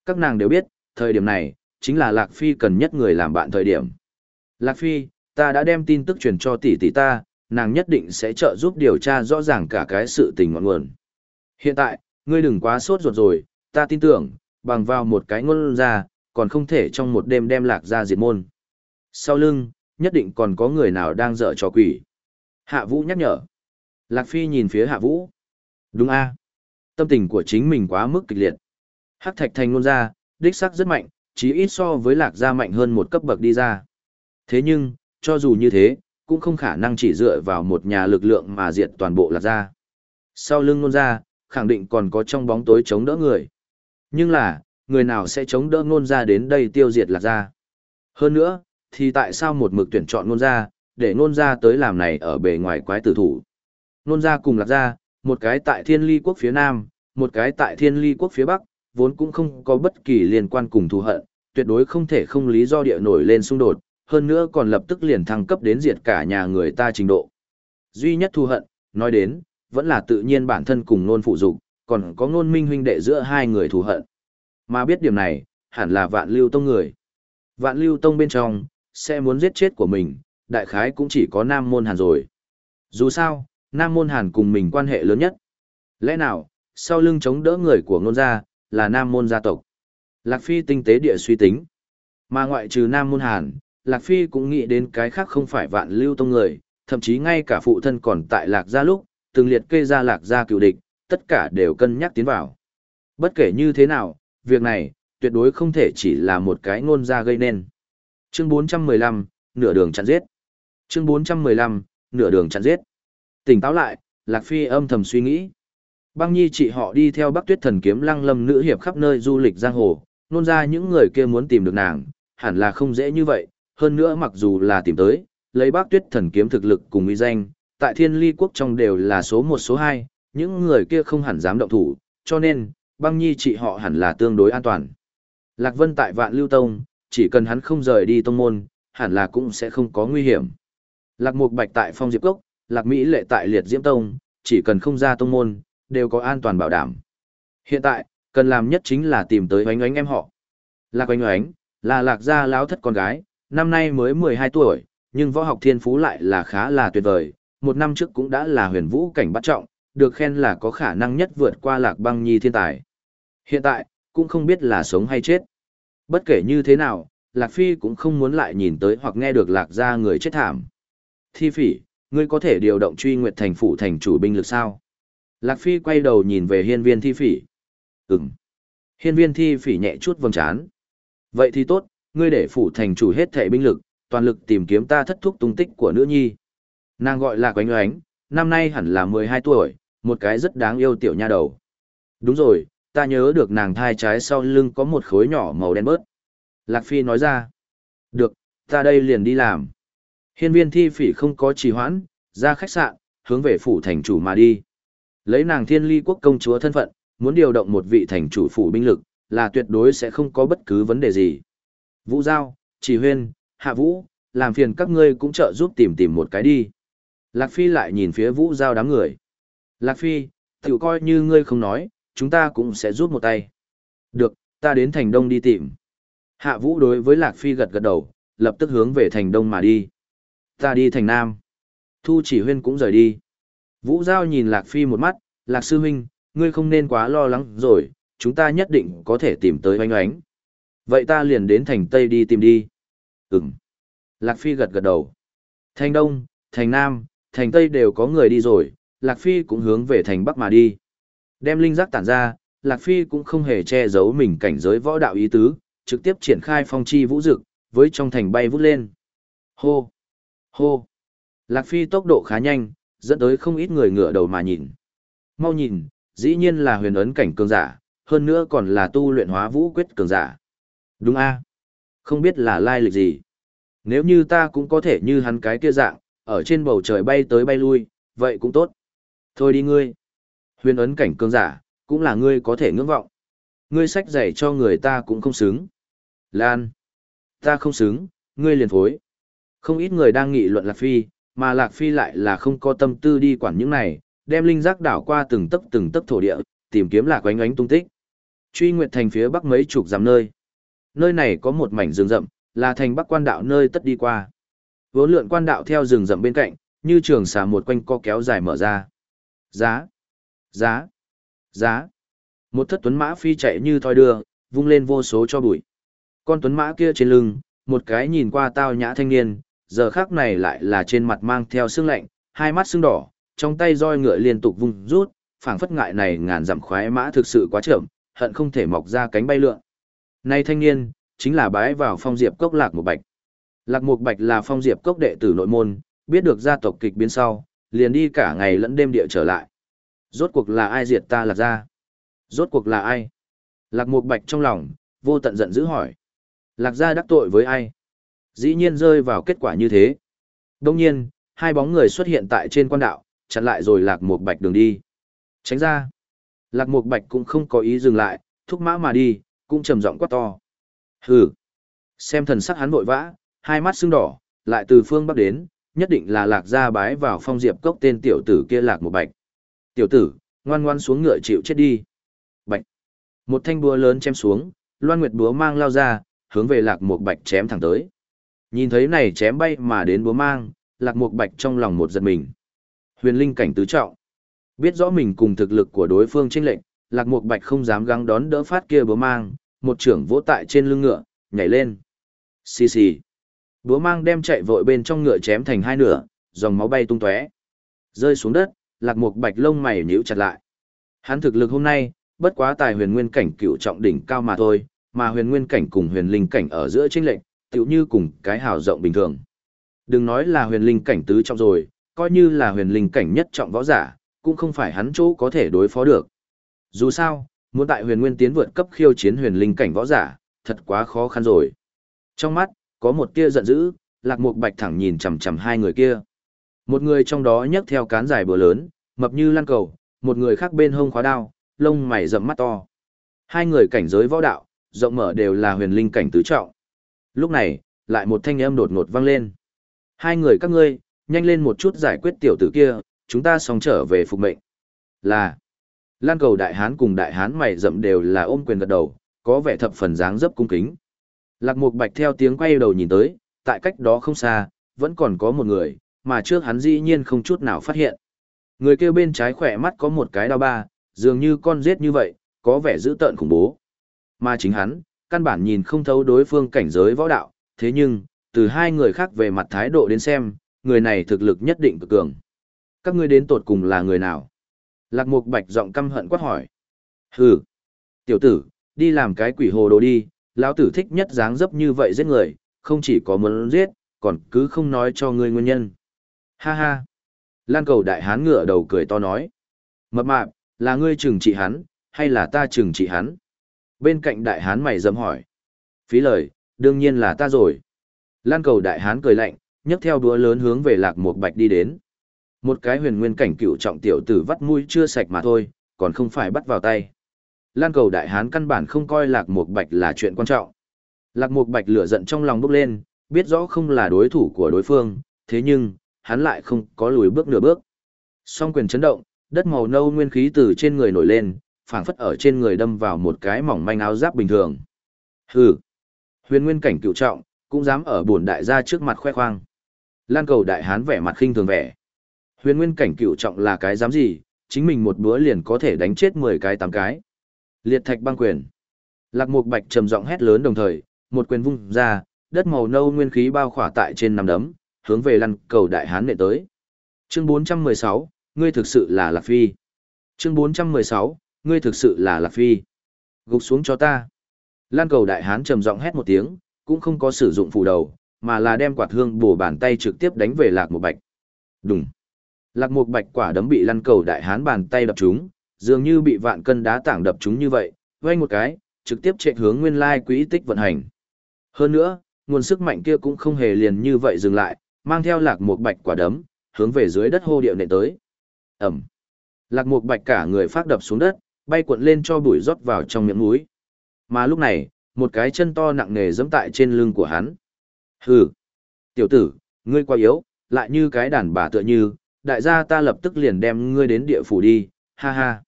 Các nàng đều biết, thời điểm này, chính là Lạc Phi cần nhất người làm bạn thời điểm. Lạc Phi, ta đã đem tin tức truyền cho tỷ tỷ ta, nàng nhất định sẽ trợ giúp điều tra rõ ràng cả cái sự tình ngọn nguồn. Hiện tại, ngươi đừng quá sốt ruột rồi, ta tin tưởng, bằng vào một cái ngôn ra, còn không thể trong một đêm đem lạc ra diệt môn. Sau lưng, nhất định còn có người nào đang dở trò quỷ. Hạ Vũ nhắc nhở. Lạc Phi nhìn phía Hạ Vũ. Đúng a Tâm tình của chính mình quá mức kịch liệt. Hắc thạch thành ngôn ra, đích sắc rất mạnh, chí ít so với lạc gia mạnh hơn một cấp bậc đi ra. Thế nhưng, cho dù như thế, cũng không khả năng chỉ dựa vào một nhà lực lượng mà diệt toàn bộ lạc gia. Sau lưng ngôn Gia khẳng định còn có trong bóng tối chống đỡ người. Nhưng là, người nào sẽ chống đỡ ngôn Gia đến đây tiêu diệt lạc gia? Hơn nữa, thì tại sao một mực tuyển chọn ngôn Gia để nôn Gia tới làm này ở bề ngoài quái tử thủ. Nôn Gia cùng lạc Gia, một cái tại thiên ly quốc phía nam, một cái tại thiên ly quốc phía bắc, vốn cũng không có bất kỳ liên quan cùng thù hận, tuyệt đối không thể không lý do địa nổi lên xung đột, hơn nữa còn lập tức liền thăng cấp đến diệt cả nhà người ta trình độ. Duy nhất thù hận, nói đến, vẫn là tự nhiên bản thân cùng nôn phụ dục, còn có nôn minh huynh đệ giữa hai người thù hận. Mà biết điểm này, hẳn là vạn lưu tông người. Vạn lưu tông bên trong, sẽ muốn giết chết của mình, đại khái cũng chỉ có Nam Môn Hàn rồi. Dù sao, Nam Môn Hàn cùng mình quan hệ lớn nhất. Lẽ nào, sau lưng chống đỡ người của ngôn gia, là Nam Môn gia tộc. Lạc Phi tinh tế địa suy tính. Mà ngoại trừ Nam Môn Hàn, Lạc Phi cũng nghĩ đến cái khác không phải vạn lưu tông người, thậm chí ngay cả phụ thân còn tại Lạc gia lúc, từng liệt kê ra Lạc gia cựu địch, tất cả đều cân nhắc tiến vào. Bất kể như thế nào, việc này, tuyệt đối không thể chỉ là một cái ngôn gia gây nên. Chương 415, nửa đường chặn giết. Chương 415, nửa đường chặn giết. Tỉnh táo lại, Lạc Phi âm thầm suy nghĩ. Băng nhi chị họ đi theo Bắc Tuyết Thần kiếm lăng lâm nữ hiệp khắp nơi du lịch giang hồ, nôn ra những người kia muốn tìm được nàng, hẳn là không dễ như vậy, hơn nữa mặc dù là tìm tới, lấy Bắc Tuyết Thần kiếm thực lực cùng uy danh, tại Thiên Ly quốc trong đều là số một số hai, những người kia không hẳn dám động thủ, cho nên, băng nhi chị họ hẳn là tương đối an toàn. Lạc Vân tại Vạn Lưu Tông, chỉ cần hắn không rời đi tông môn, hẳn là cũng sẽ không có nguy hiểm. Lạc Mục Bạch tại Phong Diệp Cốc, Lạc Mỹ Lệ tại Liệt Diễm Tông, chỉ cần không ra tông môn, đều có an toàn bảo đảm. Hiện tại, cần làm nhất chính là tìm tới oánh oánh em họ. Lạc oánh oánh, là lạc gia láo thất con gái, năm nay mới 12 tuổi, nhưng võ học thiên phú lại là khá là tuyệt vời, một năm trước cũng đã là huyền vũ cảnh bắt trọng, được khen là có khả năng nhất vượt qua lạc băng nhi thiên tài. Hiện tại, cũng không biết là sống hay chết. Bất kể như thế nào, Lạc Phi cũng không muốn lại nhìn tới hoặc nghe được Lạc gia người chết thảm. Thi phỉ, ngươi có thể điều động truy nguyệt thành phủ thành chủ binh lực sao? Lạc Phi quay đầu nhìn về hiên viên thi phỉ. Ừm. Hiên viên thi phỉ nhẹ chút vầng trán. Vậy thì tốt, ngươi để phủ thành chủ hết thệ binh lực, toàn lực tìm kiếm ta thất thúc tung tích của nữ nhi. Nàng gọi là Quánh Oánh, năm nay hẳn là 12 tuổi, một cái rất đáng yêu tiểu nha đầu. Đúng rồi, ta nhớ được nàng thai trái sau lưng có một khối nhỏ màu đen bớt. Lạc Phi nói ra. Được, ta đây liền đi làm. Hiên viên thi phỉ không có trì hoãn, ra khách sạn, hướng về phủ thành chủ mà đi. Lấy nàng thiên ly quốc công chúa thân phận, muốn điều động một vị thành chủ phủ binh lực, là tuyệt đối sẽ không có bất cứ vấn đề gì. Vũ Giao, Chỉ Huyên, Hạ Vũ, làm phiền các ngươi cũng trợ giúp tìm tìm một cái đi. Lạc Phi lại nhìn phía Vũ Giao đám người. Lạc Phi, tiểu coi như ngươi không nói, chúng ta cũng sẽ giúp một tay. Được, ta đến thành đông đi tìm. Hạ Vũ đối với Lạc Phi gật gật đầu, lập tức hướng về thành đông mà đi. Ta đi thành nam. Thu chỉ huyên cũng rời đi. Vũ Giao nhìn Lạc Phi một mắt, Lạc Sư Huynh, ngươi không nên quá lo lắng rồi, chúng ta nhất định có thể tìm tới oanh oánh. Vậy ta liền đến thành Tây đi tìm đi. Ừm. Lạc Phi gật gật đầu. Thành Đông, Thành Nam, Thành Tây đều có người đi rồi, Lạc Phi cũng hướng về Thành Bắc mà đi. Đem linh giác tản ra, Lạc Phi cũng không hề che giấu mình cảnh giới võ đạo ý tứ, trực tiếp triển khai phong chi vũ dực, với trong thành bay vút lên. Hô! Hô! Lạc Phi tốc độ khá nhanh, dẫn tới không ít người ngửa đầu mà nhìn. Mau nhìn, dĩ nhiên là huyền ấn cảnh cường giả, hơn nữa còn là tu luyện hóa vũ quyết cường giả. Đúng a Không biết là lai lịch gì. Nếu như ta cũng có thể như hắn cái kia dạng, ở trên bầu trời bay tới bay lui, vậy cũng tốt. Thôi đi ngươi. Huyền ấn cảnh cường giả, cũng là ngươi có thể ngưỡng vọng. Ngươi sách dạy cho người ta cũng không xứng. Lan. Ta không xứng, ngươi liền phối. Không ít người đang nghị luận Lạc Phi, mà Lạc Phi lại là không có tâm tư đi quản những này, đem linh giác đảo qua từng tấc từng tấc thổ địa, tìm kiếm Lạc Oánh Oánh tung tích. Truy Nguyệt thành phía bắc mấy chục dặm nơi. Nơi này có một mảnh rừng rậm, là thành bắc quan đạo nơi tất đi qua. Vốn lượn quan đạo theo rừng rậm bên cạnh, như trường xà một quanh co kéo dài mở ra. Giá, giá, giá. Một thất tuấn mã phi chạy như thoi đưa, vung lên vô số cho bụi. Con tuấn mã kia trên lưng, một cái nhìn qua tao nhã thanh niên, giờ khác này lại là trên mặt mang theo sương lạnh, hai mắt sưng đỏ, trong tay roi ngựa liên tục vung rút, phảng phất ngại này ngàn dặm khoái mã thực sự quá chậm, hận không thể mọc ra cánh bay lượn. Nay thanh niên, chính là bái vào phong diệp cốc lạc một bạch. Lạc Mục Bạch là phong diệp cốc đệ tử nội môn, biết được gia tộc kịch biến sau, liền đi cả ngày lẫn đêm địa trở lại. Rốt cuộc là ai diệt ta lạc ra? Rốt cuộc là ai? Lạc Mục Bạch trong lòng, vô tận giận dữ hỏi. Lạc gia đắc tội với ai? Dĩ nhiên rơi vào kết quả như thế. Đông nhiên, hai bóng người xuất hiện tại trên quan đạo, chặn lại rồi lạc mục bạch đường đi. Tránh ra. Lạc mục bạch cũng không có ý dừng lại, thúc mã mà đi, cũng trầm giọng quát to. Hừ. Xem thần sắc hắn vội vã, hai mắt sưng đỏ, lại từ phương bắc đến, nhất định là lạc gia bái vào phong diệp cốc tên tiểu tử kia lạc một bạch. Tiểu tử, ngoan ngoan xuống ngựa chịu chết đi. Bạch. Một thanh búa lớn chém xuống, loan nguyệt búa mang lao ra, hướng về lạc một bạch chém thẳng tới. Nhìn thấy này chém bay mà đến búa mang, lạc một bạch trong lòng một giật mình. Huyền linh cảnh tứ trọng. Biết rõ mình cùng thực lực của đối phương chênh lệnh, lạc một bạch không dám gắng đón đỡ phát kia búa mang, một trưởng vỗ tại trên lưng ngựa, nhảy lên. Xì xì. Búa mang đem chạy vội bên trong ngựa chém thành hai nửa, dòng máu bay tung tóe. Rơi xuống đất, lạc một bạch lông mày nhíu chặt lại. Hắn thực lực hôm nay, bất quá tài huyền nguyên cảnh cựu trọng đỉnh cao mà thôi, mà huyền nguyên cảnh cùng huyền linh cảnh ở giữa chênh lệnh, tựu như cùng cái hào rộng bình thường. Đừng nói là huyền linh cảnh tứ trọng rồi, coi như là huyền linh cảnh nhất trọng võ giả, cũng không phải hắn chỗ có thể đối phó được. Dù sao, muốn tại huyền nguyên tiến vượt cấp khiêu chiến huyền linh cảnh võ giả, thật quá khó khăn rồi. Trong mắt, có một tia giận dữ, lạc mục bạch thẳng nhìn chằm chằm hai người kia. Một người trong đó nhấc theo cán dài bờ lớn, mập như lan cầu, một người khác bên hông khóa đao, lông mày rậm mắt to. Hai người cảnh giới võ đạo, rộng mở đều là huyền linh cảnh tứ trọng. Lúc này, lại một thanh âm đột ngột vang lên. Hai người các ngươi, nhanh lên một chút giải quyết tiểu tử kia, chúng ta xong trở về phục mệnh. Là, Lan cầu đại hán cùng đại hán mày rậm đều là ôm quyền gật đầu, có vẻ thập phần dáng dấp cung kính. Lạc Mục Bạch theo tiếng quay đầu nhìn tới, tại cách đó không xa, vẫn còn có một người, mà trước hắn dĩ nhiên không chút nào phát hiện. Người kia bên trái khỏe mắt có một cái đao ba, dường như con giết như vậy, có vẻ dữ tợn khủng bố. Mà chính hắn, căn bản nhìn không thấu đối phương cảnh giới võ đạo, thế nhưng, từ hai người khác về mặt thái độ đến xem, người này thực lực nhất định cực cường. Các ngươi đến tột cùng là người nào? Lạc Mục Bạch giọng căm hận quát hỏi. Hừ, tiểu tử, đi làm cái quỷ hồ đồ đi, lão tử thích nhất dáng dấp như vậy giết người, không chỉ có muốn giết, còn cứ không nói cho ngươi nguyên nhân. Ha ha. Lan cầu đại hán ngựa đầu cười to nói. Mập mạp, là ngươi trừng trị hắn, hay là ta trừng trị hắn? Bên cạnh đại hán mày dâm hỏi. Phí lời, đương nhiên là ta rồi. Lan cầu đại hán cười lạnh, nhấc theo đũa lớn hướng về lạc một bạch đi đến. Một cái huyền nguyên cảnh cựu trọng tiểu tử vắt mũi chưa sạch mà thôi, còn không phải bắt vào tay. Lan cầu đại hán căn bản không coi lạc một bạch là chuyện quan trọng. Lạc một bạch lửa giận trong lòng bốc lên, biết rõ không là đối thủ của đối phương, thế nhưng, hắn lại không có lùi bước nửa bước. Song quyền chấn động, đất màu nâu nguyên khí từ trên người nổi lên, phảng phất ở trên người đâm vào một cái mỏng manh áo giáp bình thường. Hừ, huyền nguyên cảnh cựu trọng, cũng dám ở bổn đại gia trước mặt khoe khoang. Lan cầu đại hán vẻ mặt khinh thường vẻ. Huyền nguyên cảnh cựu trọng là cái dám gì, chính mình một bữa liền có thể đánh chết 10 cái 8 cái. Liệt thạch băng quyền. Lạc Mục Bạch trầm giọng hét lớn đồng thời, một quyền vung ra, đất màu nâu nguyên khí bao khỏa tại trên nằm đấm, hướng về lăn cầu đại hán nệ tới. Chương 416, ngươi thực sự là Lạc Phi. Chương 416, ngươi thực sự là Lạc Phi. Gục xuống cho ta. Lan cầu đại hán trầm giọng hét một tiếng, cũng không có sử dụng phủ đầu, mà là đem quạt hương bổ bàn tay trực tiếp đánh về Lạc Mục Bạch. Đùng. Lạc Mục Bạch quả đấm bị lăn cầu đại hán bàn tay đập chúng, dường như bị vạn cân đá tảng đập chúng như vậy, vang một cái, trực tiếp chạy hướng nguyên lai quỹ tích vận hành. Hơn nữa, nguồn sức mạnh kia cũng không hề liền như vậy dừng lại, mang theo lạc một bạch quả đấm, hướng về dưới đất hô điệu nệ tới. Ẩm. Lạc một bạch cả người phát đập xuống đất, bay cuộn lên cho bụi rót vào trong miệng mũi. Mà lúc này, một cái chân to nặng nề giẫm tại trên lưng của hắn. Hừ. Tiểu tử, ngươi quá yếu, lại như cái đàn bà tựa như, đại gia ta lập tức liền đem ngươi đến địa phủ đi, ha ha.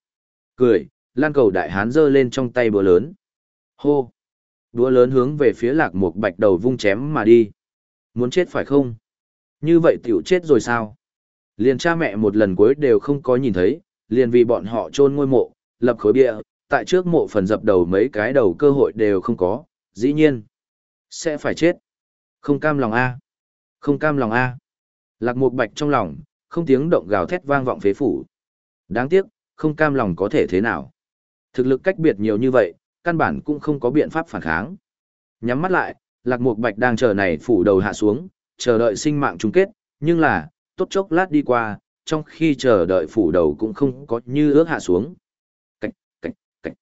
Cười, lan cầu đại hán giơ lên trong tay búa lớn. Hô! Búa lớn hướng về phía lạc một bạch đầu vung chém mà đi. Muốn chết phải không? Như vậy tiểu chết rồi sao? Liền cha mẹ một lần cuối đều không có nhìn thấy, liền vì bọn họ chôn ngôi mộ, lập khối bia, tại trước mộ phần dập đầu mấy cái đầu cơ hội đều không có, dĩ nhiên. Sẽ phải chết. Không cam lòng A. Không cam lòng A. Lạc một bạch trong lòng, không tiếng động gào thét vang vọng phế phủ. Đáng tiếc, không cam lòng có thể thế nào. Thực lực cách biệt nhiều như vậy, căn bản cũng không có biện pháp phản kháng. Nhắm mắt lại, Lạc Mục Bạch đang chờ này phủ đầu hạ xuống, chờ đợi sinh mạng chung kết, nhưng là, tốt chốc lát đi qua, trong khi chờ đợi phủ đầu cũng không có như ước hạ xuống. Cạch, cạch, cạch.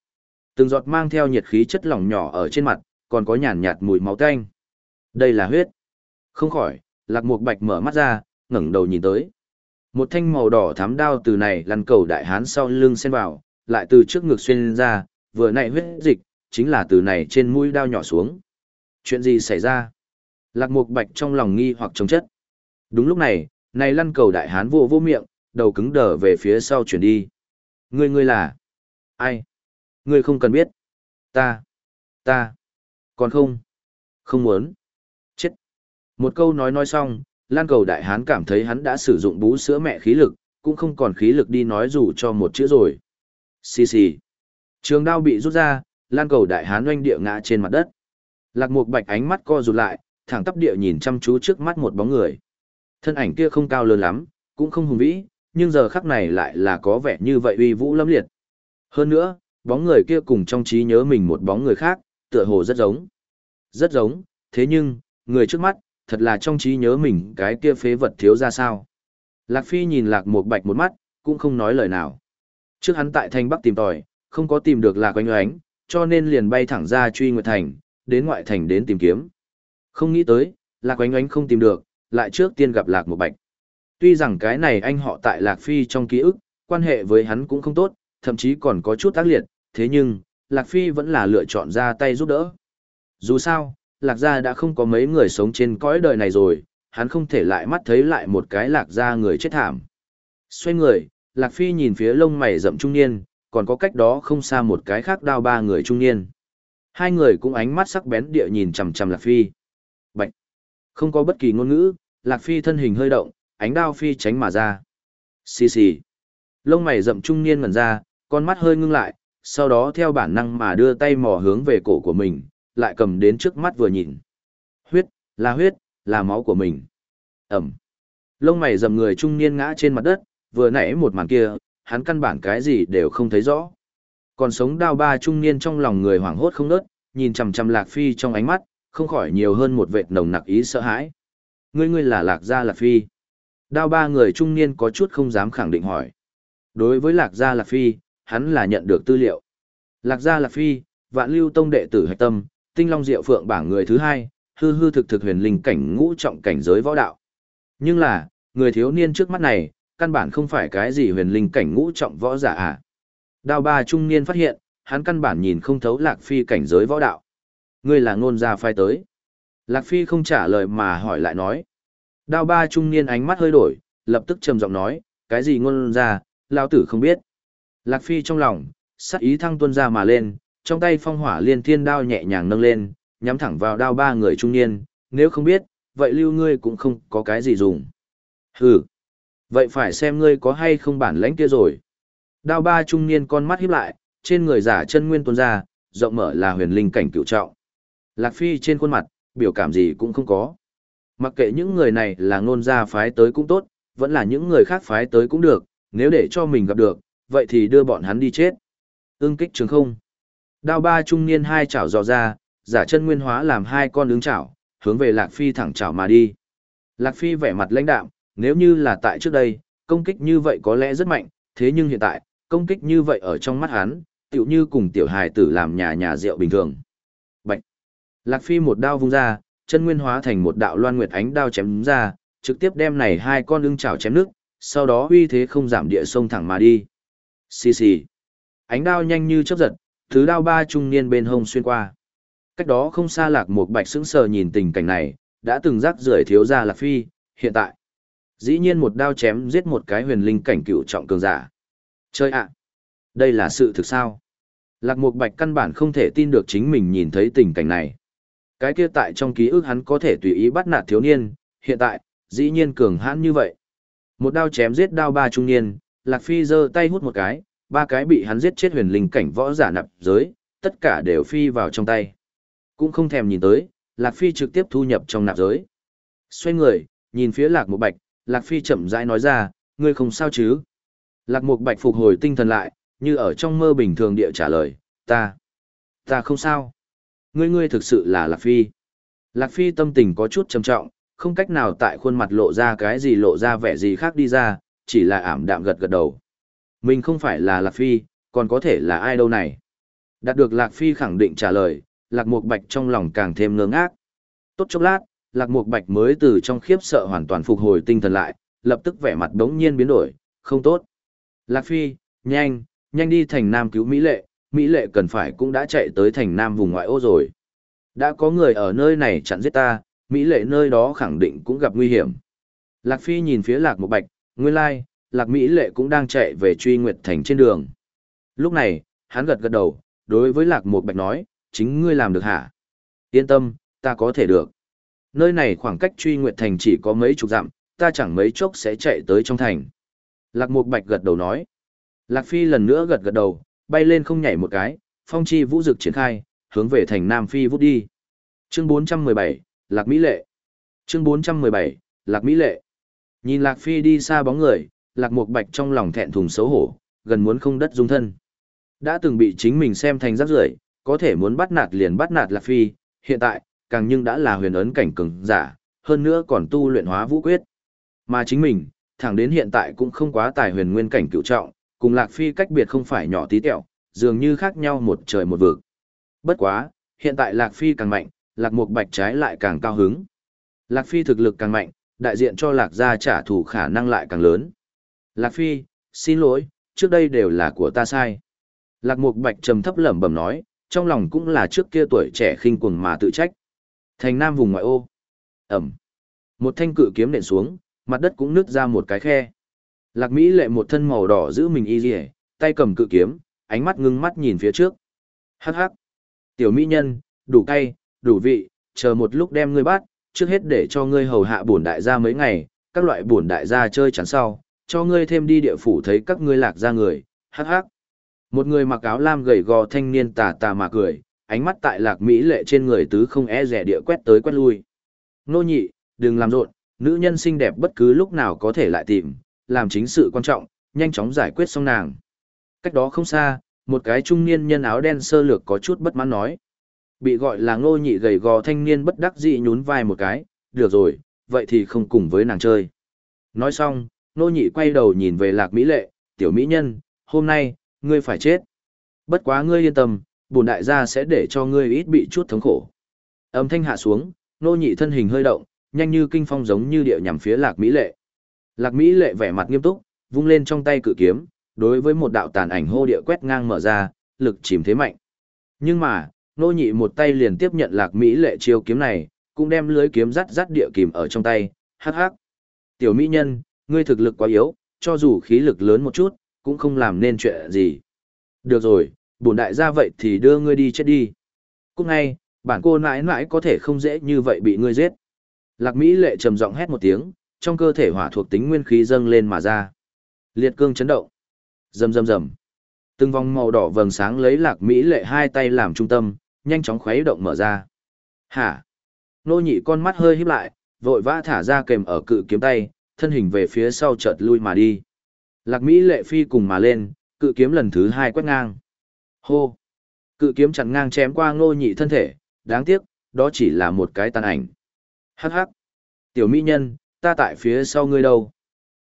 Từng giọt mang theo nhiệt khí chất lỏng nhỏ ở trên mặt, còn có nhàn nhạt mùi máu tanh. Đây là huyết. Không khỏi, Lạc Mục Bạch mở mắt ra, ngẩng đầu nhìn tới. Một thanh màu đỏ thám đao từ này lăn cầu đại hán sau lưng xen vào, lại từ trước ngực xuyên ra, vừa nãy huyết dịch, chính là từ này trên mũi đao nhỏ xuống. Chuyện gì xảy ra? Lạc Mục Bạch trong lòng nghi hoặc chống chất. Đúng lúc này, này lăn cầu đại hán vô vô miệng, đầu cứng đờ về phía sau chuyển đi. Ngươi ngươi là? Ai? Ngươi không cần biết. Ta. Ta. Còn không. Không muốn. Chết. Một câu nói nói xong, lan cầu đại hán cảm thấy hắn đã sử dụng bú sữa mẹ khí lực, cũng không còn khí lực đi nói dù cho một chữ rồi. Xì xì. Trường đao bị rút ra, lan cầu đại hán oanh địa ngã trên mặt đất. Lạc Mục Bạch ánh mắt co rụt lại, thẳng tắp địa nhìn chăm chú trước mắt một bóng người. Thân ảnh kia không cao lớn lắm, cũng không hùng vĩ, nhưng giờ khắc này lại là có vẻ như vậy uy vũ lâm liệt. Hơn nữa, bóng người kia cùng trong trí nhớ mình một bóng người khác, tựa hồ rất giống. Rất giống, thế nhưng, người trước mắt, thật là trong trí nhớ mình cái kia phế vật thiếu ra sao. Lạc Phi nhìn Lạc Mục Bạch một mắt, cũng không nói lời nào. Trước hắn tại Thanh Bắc tìm tòi, không có tìm được Lạc Oanh Oánh, cho nên liền bay thẳng ra truy Nguyệt Thành, đến ngoại thành đến tìm kiếm. Không nghĩ tới, Lạc Oanh Oánh không tìm được, lại trước tiên gặp Lạc Mục Bạch. Tuy rằng cái này anh họ tại Lạc Phi trong ký ức, quan hệ với hắn cũng không tốt, thậm chí còn có chút tác liệt, thế nhưng, Lạc Phi vẫn là lựa chọn ra tay giúp đỡ. Dù sao, Lạc Gia đã không có mấy người sống trên cõi đời này rồi, hắn không thể lại mắt thấy lại một cái Lạc Gia người chết thảm. Xoay người, Lạc Phi nhìn phía lông mày rậm trung niên, còn có cách đó không xa một cái khác đao ba người trung niên. Hai người cũng ánh mắt sắc bén địa nhìn chằm chằm Lạc Phi. Bạch! Không có bất kỳ ngôn ngữ, Lạc Phi thân hình hơi động, ánh đao phi tránh mà ra. Xì xì. Lông mày rậm trung niên ngẩn ra, con mắt hơi ngưng lại, sau đó theo bản năng mà đưa tay mò hướng về cổ của mình, lại cầm đến trước mắt vừa nhìn. Huyết, là huyết, là máu của mình. Ẩm. Lông mày dầm người trung niên ngã trên mặt đất, vừa nãy một màn kia, hắn căn bản cái gì đều không thấy rõ. Còn sống đao ba trung niên trong lòng người hoảng hốt không nớt, nhìn chằm chằm Lạc Phi trong ánh mắt, không khỏi nhiều hơn một vệt nồng nặc ý sợ hãi. Ngươi ngươi là Lạc Gia Lạc Phi. Đao ba người trung niên có chút không dám khẳng định hỏi. Đối với Lạc Gia Lạc Phi, hắn là nhận được tư liệu. Lạc Gia Lạc Phi, vạn lưu tông đệ tử hạch tâm, tinh long diệu phượng bảng người thứ hai, hư hư thực thực huyền linh cảnh ngũ trọng cảnh giới võ đạo. Nhưng là, người thiếu niên trước mắt này, căn bản không phải cái gì huyền linh cảnh ngũ trọng võ giả à. Đao ba trung niên phát hiện, hắn căn bản nhìn không thấu Lạc Phi cảnh giới võ đạo. Ngươi là ngôn gia phai tới. Lạc Phi không trả lời mà hỏi lại nói. Đao ba trung niên ánh mắt hơi đổi, lập tức trầm giọng nói, cái gì ngôn gia, lao tử không biết. Lạc Phi trong lòng, sắc ý thăng tuân ra mà lên, trong tay phong hỏa liên thiên đao nhẹ nhàng nâng lên, nhắm thẳng vào đao ba người trung niên, nếu không biết, vậy lưu ngươi cũng không có cái gì dùng. Hừ, vậy phải xem ngươi có hay không bản lãnh kia rồi. Đao ba trung niên con mắt híp lại, trên người giả chân nguyên tuôn ra, rộng mở là huyền linh cảnh cựu trọng. Lạc Phi trên khuôn mặt, biểu cảm gì cũng không có. Mặc kệ những người này là ngôn gia phái tới cũng tốt, vẫn là những người khác phái tới cũng được, nếu để cho mình gặp được, vậy thì đưa bọn hắn đi chết. Ưng kích trường không. Đao ba trung niên hai chảo dò ra, giả chân nguyên hóa làm hai con ứng chảo, hướng về Lạc Phi thẳng chảo mà đi. Lạc Phi vẻ mặt lãnh đạm, nếu như là tại trước đây, công kích như vậy có lẽ rất mạnh, thế nhưng hiện tại, công kích như vậy ở trong mắt hắn, tựu như cùng tiểu hài tử làm nhà nhà rượu bình thường. Bạch! Lạc Phi một đao vung ra, chân nguyên hóa thành một đạo loan nguyệt ánh đao chém ra, trực tiếp đem này hai con ưng chảo chém nước, sau đó uy thế không giảm địa sông thẳng mà đi. Xì xì. Ánh đao nhanh như chớp giật, thứ đao ba trung niên bên hông xuyên qua. Cách đó không xa lạc một bạch sững sờ nhìn tình cảnh này, đã từng rắc rưởi thiếu gia lạc phi, hiện tại. Dĩ nhiên một đao chém giết một cái huyền linh cảnh cựu trọng cường giả. Chơi ạ! À, đây là sự thực sao? Lạc Mục Bạch căn bản không thể tin được chính mình nhìn thấy tình cảnh này. Cái kia tại trong ký ức hắn có thể tùy ý bắt nạt thiếu niên, hiện tại, dĩ nhiên cường hãn như vậy. Một đao chém giết đao ba trung niên, Lạc Phi giơ tay hút một cái, ba cái bị hắn giết chết huyền linh cảnh võ giả nạp giới, tất cả đều phi vào trong tay. Cũng không thèm nhìn tới, Lạc Phi trực tiếp thu nhập trong nạp giới. Xoay người, nhìn phía Lạc Mục Bạch, Lạc Phi chậm rãi nói ra, ngươi không sao chứ? Lạc Mục Bạch phục hồi tinh thần lại, như ở trong mơ bình thường địa trả lời, ta, ta không sao. Ngươi ngươi thực sự là Lạc Phi. Lạc Phi tâm tình có chút trầm trọng, không cách nào tại khuôn mặt lộ ra cái gì lộ ra vẻ gì khác đi ra, chỉ là ảm đạm gật gật đầu. Mình không phải là Lạc Phi, còn có thể là ai đâu này. Đạt được Lạc Phi khẳng định trả lời, Lạc Mục Bạch trong lòng càng thêm ngơ ngác. Tốt chốc lát, Lạc Mục Bạch mới từ trong khiếp sợ hoàn toàn phục hồi tinh thần lại, lập tức vẻ mặt đống nhiên biến đổi, không tốt. Lạc Phi, nhanh, nhanh đi thành Nam cứu Mỹ Lệ, Mỹ Lệ cần phải cũng đã chạy tới thành Nam vùng ngoại ô rồi. Đã có người ở nơi này chặn giết ta, Mỹ Lệ nơi đó khẳng định cũng gặp nguy hiểm. Lạc Phi nhìn phía Lạc Mục Bạch, nguyên lai, Lạc Mỹ Lệ cũng đang chạy về truy Nguyệt Thành trên đường. Lúc này, hắn gật gật đầu, đối với Lạc Mục Bạch nói, chính ngươi làm được hả? Yên tâm, ta có thể được. Nơi này khoảng cách truy Nguyệt Thành chỉ có mấy chục dặm, ta chẳng mấy chốc sẽ chạy tới trong thành. Lạc Mục Bạch gật đầu nói. Lạc Phi lần nữa gật gật đầu, bay lên không nhảy một cái, phong chi vũ dực triển khai, hướng về thành Nam Phi vút đi. Chương 417, Lạc Mỹ Lệ. Chương 417, Lạc Mỹ Lệ. Nhìn Lạc Phi đi xa bóng người, Lạc Mục Bạch trong lòng thẹn thùng xấu hổ, gần muốn không đất dung thân. Đã từng bị chính mình xem thành rác rưởi, có thể muốn bắt nạt liền bắt nạt Lạc Phi, hiện tại, càng nhưng đã là huyền ấn cảnh cường giả, hơn nữa còn tu luyện hóa vũ quyết. Mà chính mình, thẳng đến hiện tại cũng không quá tài huyền nguyên cảnh cựu trọng, cùng Lạc Phi cách biệt không phải nhỏ tí tẹo, dường như khác nhau một trời một vực. Bất quá, hiện tại Lạc Phi càng mạnh, Lạc Mục Bạch trái lại càng cao hứng. Lạc Phi thực lực càng mạnh, đại diện cho Lạc gia trả thù khả năng lại càng lớn. Lạc Phi, xin lỗi, trước đây đều là của ta sai. Lạc Mục Bạch trầm thấp lẩm bẩm nói, trong lòng cũng là trước kia tuổi trẻ khinh cuồng mà tự trách. Thành Nam vùng ngoại ô. Ẩm. Một thanh cự kiếm nện xuống, mặt đất cũng nứt ra một cái khe. Lạc Mỹ lệ một thân màu đỏ giữ mình y dì tay cầm cự kiếm, ánh mắt ngưng mắt nhìn phía trước. Hắc hắc. Tiểu mỹ nhân, đủ cay, đủ vị, chờ một lúc đem ngươi bắt, trước hết để cho ngươi hầu hạ bổn đại gia mấy ngày, các loại bổn đại gia chơi chắn sau, cho ngươi thêm đi địa phủ thấy các ngươi lạc ra người, hắc hắc. Một người mặc áo lam gầy gò thanh niên tà tà mà cười, ánh mắt tại lạc mỹ lệ trên người tứ không e rẻ địa quét tới quét lui. Nô nhị, đừng làm rộn, nữ nhân xinh đẹp bất cứ lúc nào có thể lại tìm, làm chính sự quan trọng, nhanh chóng giải quyết xong nàng. Cách đó không xa, một cái trung niên nhân áo đen sơ lược có chút bất mãn nói. Bị gọi là ngô nhị gầy gò thanh niên bất đắc dĩ nhún vai một cái, được rồi, vậy thì không cùng với nàng chơi. Nói xong, Nô nhị quay đầu nhìn về lạc mỹ lệ, tiểu mỹ nhân, hôm nay, ngươi phải chết. Bất quá ngươi yên tâm, bổn đại gia sẽ để cho ngươi ít bị chút thống khổ. Âm thanh hạ xuống, nô nhị thân hình hơi động, nhanh như kinh phong giống như địa nhằm phía lạc mỹ lệ. Lạc mỹ lệ vẻ mặt nghiêm túc, vung lên trong tay cự kiếm, đối với một đạo tàn ảnh hô địa quét ngang mở ra, lực chìm thế mạnh. Nhưng mà, nô nhị một tay liền tiếp nhận lạc mỹ lệ chiêu kiếm này, cũng đem lưới kiếm rắt rắt địa kìm ở trong tay, hắc hắc. Tiểu mỹ nhân, ngươi thực lực quá yếu, cho dù khí lực lớn một chút, cũng không làm nên chuyện gì. Được rồi, bổn đại gia vậy thì đưa ngươi đi chết đi. Cũng ngay, bản cô nãi nãi có thể không dễ như vậy bị ngươi giết. Lạc Mỹ lệ trầm giọng hét một tiếng, trong cơ thể hỏa thuộc tính nguyên khí dâng lên mà ra. Liệt cương chấn động. Rầm rầm rầm. Từng vòng màu đỏ vầng sáng lấy Lạc Mỹ lệ hai tay làm trung tâm, nhanh chóng khuấy động mở ra. Hả? Nô nhị con mắt hơi híp lại, vội vã thả ra kèm ở cự kiếm tay, thân hình về phía sau chợt lui mà đi. Lạc Mỹ lệ phi cùng mà lên, cự kiếm lần thứ hai quét ngang. Hô! Cự kiếm chặn ngang chém qua ngô nhị thân thể, đáng tiếc, đó chỉ là một cái tàn ảnh. Hắc hắc! Tiểu mỹ nhân, ta tại phía sau ngươi đâu?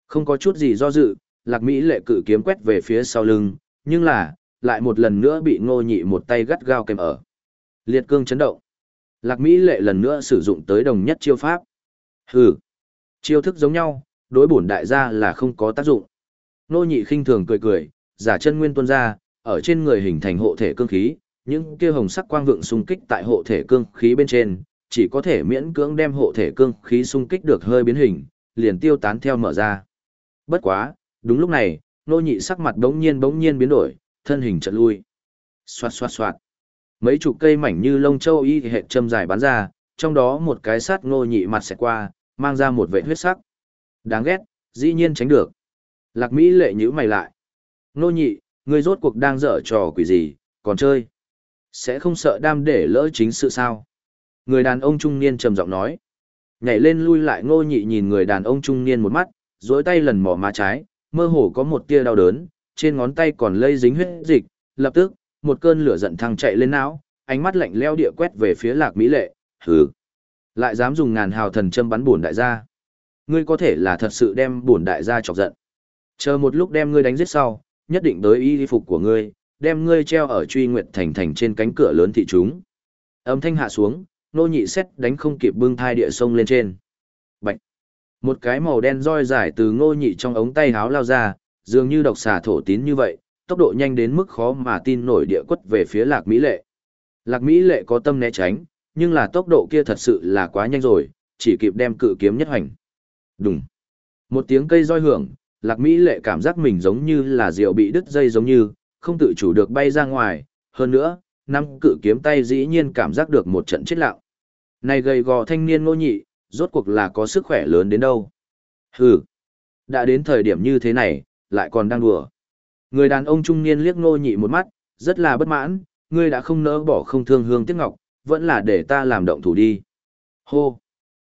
Không có chút gì do dự, Lạc Mỹ lệ cự kiếm quét về phía sau lưng, nhưng là, lại một lần nữa bị ngô nhị một tay gắt gao kèm ở. Liệt cương chấn động. Lạc Mỹ lệ lần nữa sử dụng tới đồng nhất chiêu pháp. Hừ. Chiêu thức giống nhau, đối bổn đại gia là không có tác dụng. Nô nhị khinh thường cười cười, giả chân nguyên tuôn ra, ở trên người hình thành hộ thể cương khí, những kia hồng sắc quang vượng xung kích tại hộ thể cương khí bên trên, chỉ có thể miễn cưỡng đem hộ thể cương khí xung kích được hơi biến hình, liền tiêu tán theo mở ra. Bất quá, đúng lúc này, nô nhị sắc mặt bỗng nhiên bỗng nhiên biến đổi, thân hình chợt lui. Xoạt xoạt xoạt. Mấy chục cây mảnh như lông châu y hệ châm dài bắn ra, trong đó một cái sát nô nhị mặt sẽ qua, mang ra một vệ huyết sắc. Đáng ghét, dĩ nhiên tránh được. Lạc Mỹ lệ nhữ mày lại. Nô nhị, ngươi rốt cuộc đang dở trò quỷ gì, còn chơi. Sẽ không sợ đam để lỡ chính sự sao. Người đàn ông trung niên trầm giọng nói. Nhảy lên lui lại ngô nhị nhìn người đàn ông trung niên một mắt, dối tay lần mỏ má trái, mơ hồ có một tia đau đớn, trên ngón tay còn lây dính huyết dịch, lập tức, một cơn lửa giận thăng chạy lên não, ánh mắt lạnh leo địa quét về phía lạc mỹ lệ, hừ. Lại dám dùng ngàn hào thần châm bắn bổn đại gia. Ngươi có thể là thật sự đem bổn đại gia chọc giận. Chờ một lúc đem ngươi đánh giết sau, nhất định tới y phục của ngươi, đem ngươi treo ở truy nguyệt thành thành trên cánh cửa lớn thị chúng. Âm thanh hạ xuống, nô nhị xét đánh không kịp bưng thai địa sông lên trên. Bạch! Một cái màu đen roi dài từ ngô nhị trong ống tay háo lao ra, dường như độc xà thổ tín như vậy, tốc độ nhanh đến mức khó mà tin nổi địa quất về phía lạc Mỹ lệ. Lạc Mỹ lệ có tâm né tránh, nhưng là tốc độ kia thật sự là quá nhanh rồi, chỉ kịp đem cự kiếm nhất hành. Đùng! Một tiếng cây roi hưởng, lạc Mỹ lệ cảm giác mình giống như là rượu bị đứt dây giống như, không tự chủ được bay ra ngoài, hơn nữa, năm cự kiếm tay dĩ nhiên cảm giác được một trận chết lặng. Này gầy gò thanh niên ngô nhị, rốt cuộc là có sức khỏe lớn đến đâu. Hừ, đã đến thời điểm như thế này, lại còn đang đùa. Người đàn ông trung niên liếc ngô nhị một mắt, rất là bất mãn, ngươi đã không nỡ bỏ không thương hương tiếc ngọc, vẫn là để ta làm động thủ đi. Hô!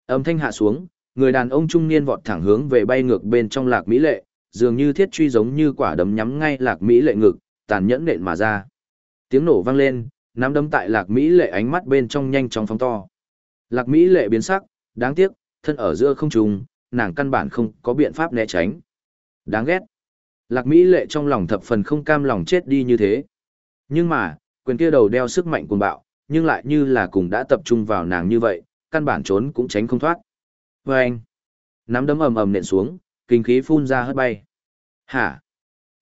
Âm thanh hạ xuống, người đàn ông trung niên vọt thẳng hướng về bay ngược bên trong lạc mỹ lệ, dường như thiết truy giống như quả đấm nhắm ngay lạc mỹ lệ ngực, tàn nhẫn nện mà ra. Tiếng nổ vang lên, nắm đấm tại lạc mỹ lệ ánh mắt bên trong nhanh chóng phóng to. Lạc mỹ lệ biến sắc, đáng tiếc, thân ở giữa không trùng, nàng căn bản không có biện pháp né tránh. Đáng ghét. Lạc mỹ lệ trong lòng thập phần không cam lòng chết đi như thế. Nhưng mà, quyền kia đầu đeo sức mạnh cuồng bạo, nhưng lại như là cùng đã tập trung vào nàng như vậy, căn bản trốn cũng tránh không thoát. Và anh, nắm đấm ầm ầm nện xuống, kinh khí phun ra hất bay. Hả?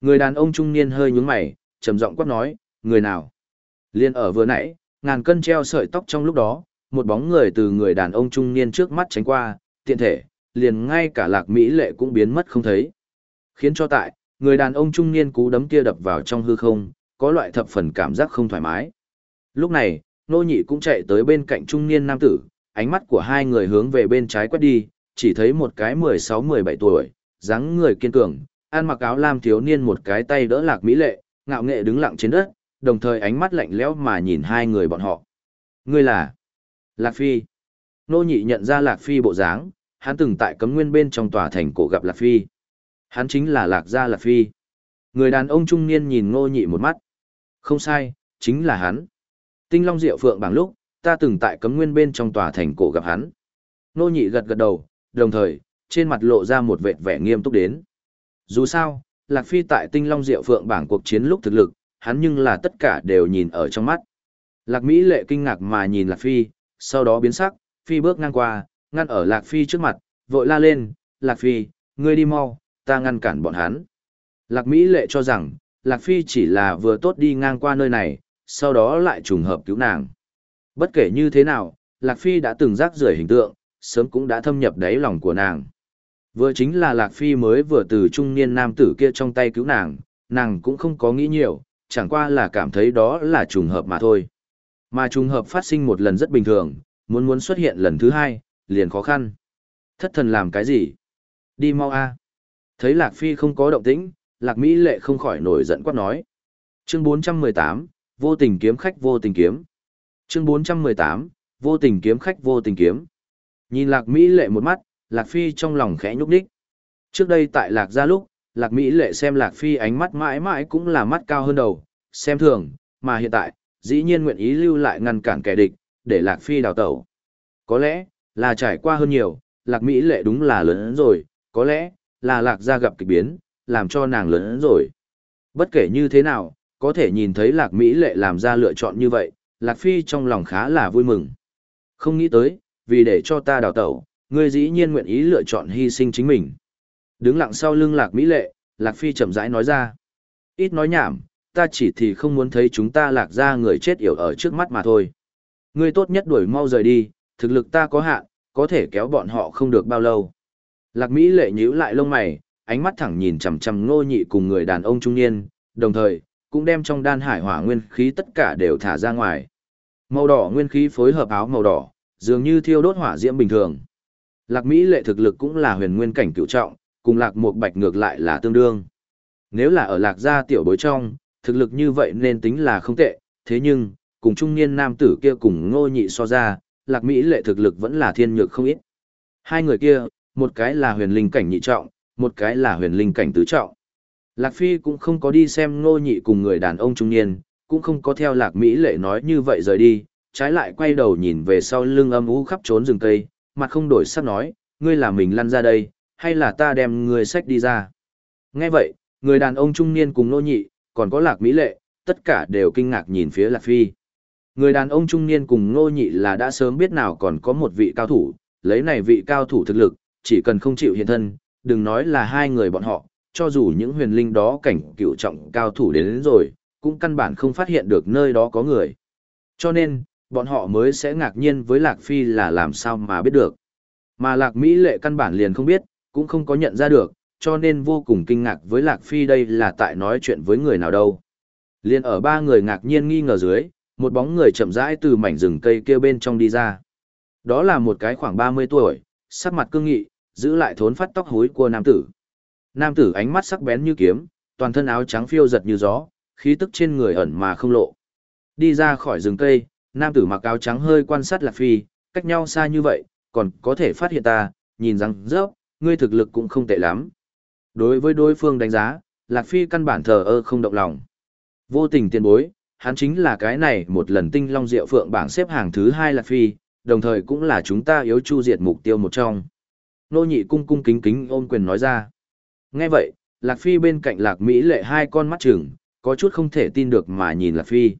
Người đàn ông trung niên hơi nhướng mày, trầm giọng quát nói, người nào? Liên ở vừa nãy, ngàn cân treo sợi tóc trong lúc đó, một bóng người từ người đàn ông trung niên trước mắt tránh qua, tiện thể, liền ngay cả lạc mỹ lệ cũng biến mất không thấy. Khiến cho tại, người đàn ông trung niên cú đấm kia đập vào trong hư không, có loại thập phần cảm giác không thoải mái. Lúc này, nô nhị cũng chạy tới bên cạnh trung niên nam tử, ánh mắt của hai người hướng về bên trái quét đi, chỉ thấy một cái 16-17 tuổi, dáng người kiên cường, ăn mặc áo lam thiếu niên một cái tay đỡ lạc mỹ lệ, ngạo nghệ đứng lặng trên đất, đồng thời ánh mắt lạnh lẽo mà nhìn hai người bọn họ. Ngươi là Lạc Phi. Nô nhị nhận ra Lạc Phi bộ dáng, hắn từng tại cấm nguyên bên trong tòa thành cổ gặp Lạc Phi. Hắn chính là Lạc Gia Lạc Phi. Người đàn ông trung niên nhìn ngô nhị một mắt. Không sai, chính là hắn. Tinh Long Diệu Phượng bảng lúc, ta từng tại cấm nguyên bên trong tòa thành cổ gặp hắn. Nô nhị gật gật đầu, đồng thời, trên mặt lộ ra một vệt vẻ nghiêm túc đến. Dù sao, Lạc Phi tại Tinh Long Diệu Phượng bảng cuộc chiến lúc thực lực, hắn nhưng là tất cả đều nhìn ở trong mắt. Lạc Mỹ lệ kinh ngạc mà nhìn Lạc Phi, sau đó biến sắc, Phi bước ngang qua, ngăn ở Lạc Phi trước mặt, vội la lên, Lạc Phi, ngươi đi mau, ta ngăn cản bọn hắn. Lạc Mỹ lệ cho rằng, Lạc Phi chỉ là vừa tốt đi ngang qua nơi này, sau đó lại trùng hợp cứu nàng. Bất kể như thế nào, Lạc Phi đã từng rác rưởi hình tượng, sớm cũng đã thâm nhập đáy lòng của nàng. Vừa chính là Lạc Phi mới vừa từ trung niên nam tử kia trong tay cứu nàng, nàng cũng không có nghĩ nhiều, chẳng qua là cảm thấy đó là trùng hợp mà thôi. Mà trùng hợp phát sinh một lần rất bình thường, muốn muốn xuất hiện lần thứ hai, liền khó khăn. Thất thần làm cái gì? Đi mau a. Thấy Lạc Phi không có động tĩnh, Lạc Mỹ lệ không khỏi nổi giận quát nói. Chương 418, vô tình kiếm khách vô tình kiếm. Chương 418, vô tình kiếm khách vô tình kiếm. Nhìn Lạc Mỹ lệ một mắt, Lạc Phi trong lòng khẽ nhúc nhích Trước đây tại Lạc gia lúc, Lạc Mỹ lệ xem Lạc Phi ánh mắt mãi mãi cũng là mắt cao hơn đầu, xem thường, mà hiện tại, dĩ nhiên nguyện ý lưu lại ngăn cản kẻ địch, để Lạc Phi đào tẩu. Có lẽ, là trải qua hơn nhiều, Lạc Mỹ lệ đúng là lớn hơn rồi, có lẽ, là Lạc gia gặp kịch biến, làm cho nàng lớn hơn rồi. Bất kể như thế nào, có thể nhìn thấy Lạc Mỹ lệ làm ra lựa chọn như vậy, Lạc Phi trong lòng khá là vui mừng. Không nghĩ tới, vì để cho ta đào tẩu, ngươi dĩ nhiên nguyện ý lựa chọn hy sinh chính mình. Đứng lặng sau lưng Lạc Mỹ lệ, Lạc Phi chậm rãi nói ra. Ít nói nhảm, ta chỉ thì không muốn thấy chúng ta lạc ra người chết yểu ở trước mắt mà thôi. Ngươi tốt nhất đuổi mau rời đi, thực lực ta có hạn, có thể kéo bọn họ không được bao lâu. Lạc Mỹ lệ nhíu lại lông mày, ánh mắt thẳng nhìn chằm chằm ngô nhị cùng người đàn ông trung niên, đồng thời, cũng đem trong đan hải hỏa nguyên khí tất cả đều thả ra ngoài. Màu đỏ nguyên khí phối hợp áo màu đỏ, dường như thiêu đốt hỏa diễm bình thường. Lạc Mỹ lệ thực lực cũng là huyền nguyên cảnh cựu trọng, cùng Lạc Mục Bạch ngược lại là tương đương. Nếu là ở Lạc gia tiểu bối trong, thực lực như vậy nên tính là không tệ, thế nhưng, cùng trung niên nam tử kia cùng ngô nhị so ra, Lạc Mỹ lệ thực lực vẫn là thiên nhược không ít. Hai người kia, một cái là huyền linh cảnh nhị trọng, một cái là huyền linh cảnh tứ trọng. Lạc Phi cũng không có đi xem ngô nhị cùng người đàn ông trung niên, cũng không có theo Lạc Mỹ lệ nói như vậy rời đi, trái lại quay đầu nhìn về sau lưng âm u khắp trốn rừng cây, mặt không đổi sắc nói, ngươi là mình lăn ra đây, hay là ta đem ngươi sách đi ra. Nghe vậy, người đàn ông trung niên cùng nô nhị, còn có lạc mỹ lệ, tất cả đều kinh ngạc nhìn phía lạc phi. Người đàn ông trung niên cùng ngô nhị là đã sớm biết nào còn có một vị cao thủ, lấy này vị cao thủ thực lực, chỉ cần không chịu hiện thân, đừng nói là hai người bọn họ, cho dù những huyền linh đó cảnh cựu trọng cao thủ đến, đến rồi, cũng căn bản không phát hiện được nơi đó có người. Cho nên, bọn họ mới sẽ ngạc nhiên với Lạc Phi là làm sao mà biết được. Mà Lạc Mỹ lệ căn bản liền không biết, cũng không có nhận ra được, cho nên vô cùng kinh ngạc với Lạc Phi đây là tại nói chuyện với người nào đâu. Liền ở ba người ngạc nhiên nghi ngờ dưới, một bóng người chậm rãi từ mảnh rừng cây kia bên trong đi ra. Đó là một cái khoảng 30 tuổi, sắc mặt cương nghị, giữ lại thốn phát tóc hối của nam tử. Nam tử ánh mắt sắc bén như kiếm, toàn thân áo trắng phiêu giật như gió, khí tức trên người ẩn mà không lộ. Đi ra khỏi rừng cây, nam tử mặc áo trắng hơi quan sát Lạc Phi, cách nhau xa như vậy, còn có thể phát hiện ta, nhìn rằng rớp, ngươi thực lực cũng không tệ lắm. Đối với đối phương đánh giá, Lạc Phi căn bản thờ ơ không động lòng. Vô tình tiền bối, hắn chính là cái này một lần tinh long diệu phượng bảng xếp hàng thứ hai Lạc Phi, đồng thời cũng là chúng ta yếu chu diệt mục tiêu một trong. Nô nhị cung cung kính kính ôm quyền nói ra. Nghe vậy, Lạc Phi bên cạnh Lạc Mỹ lệ hai con mắt chừng, có chút không thể tin được mà nhìn Lạc Phi.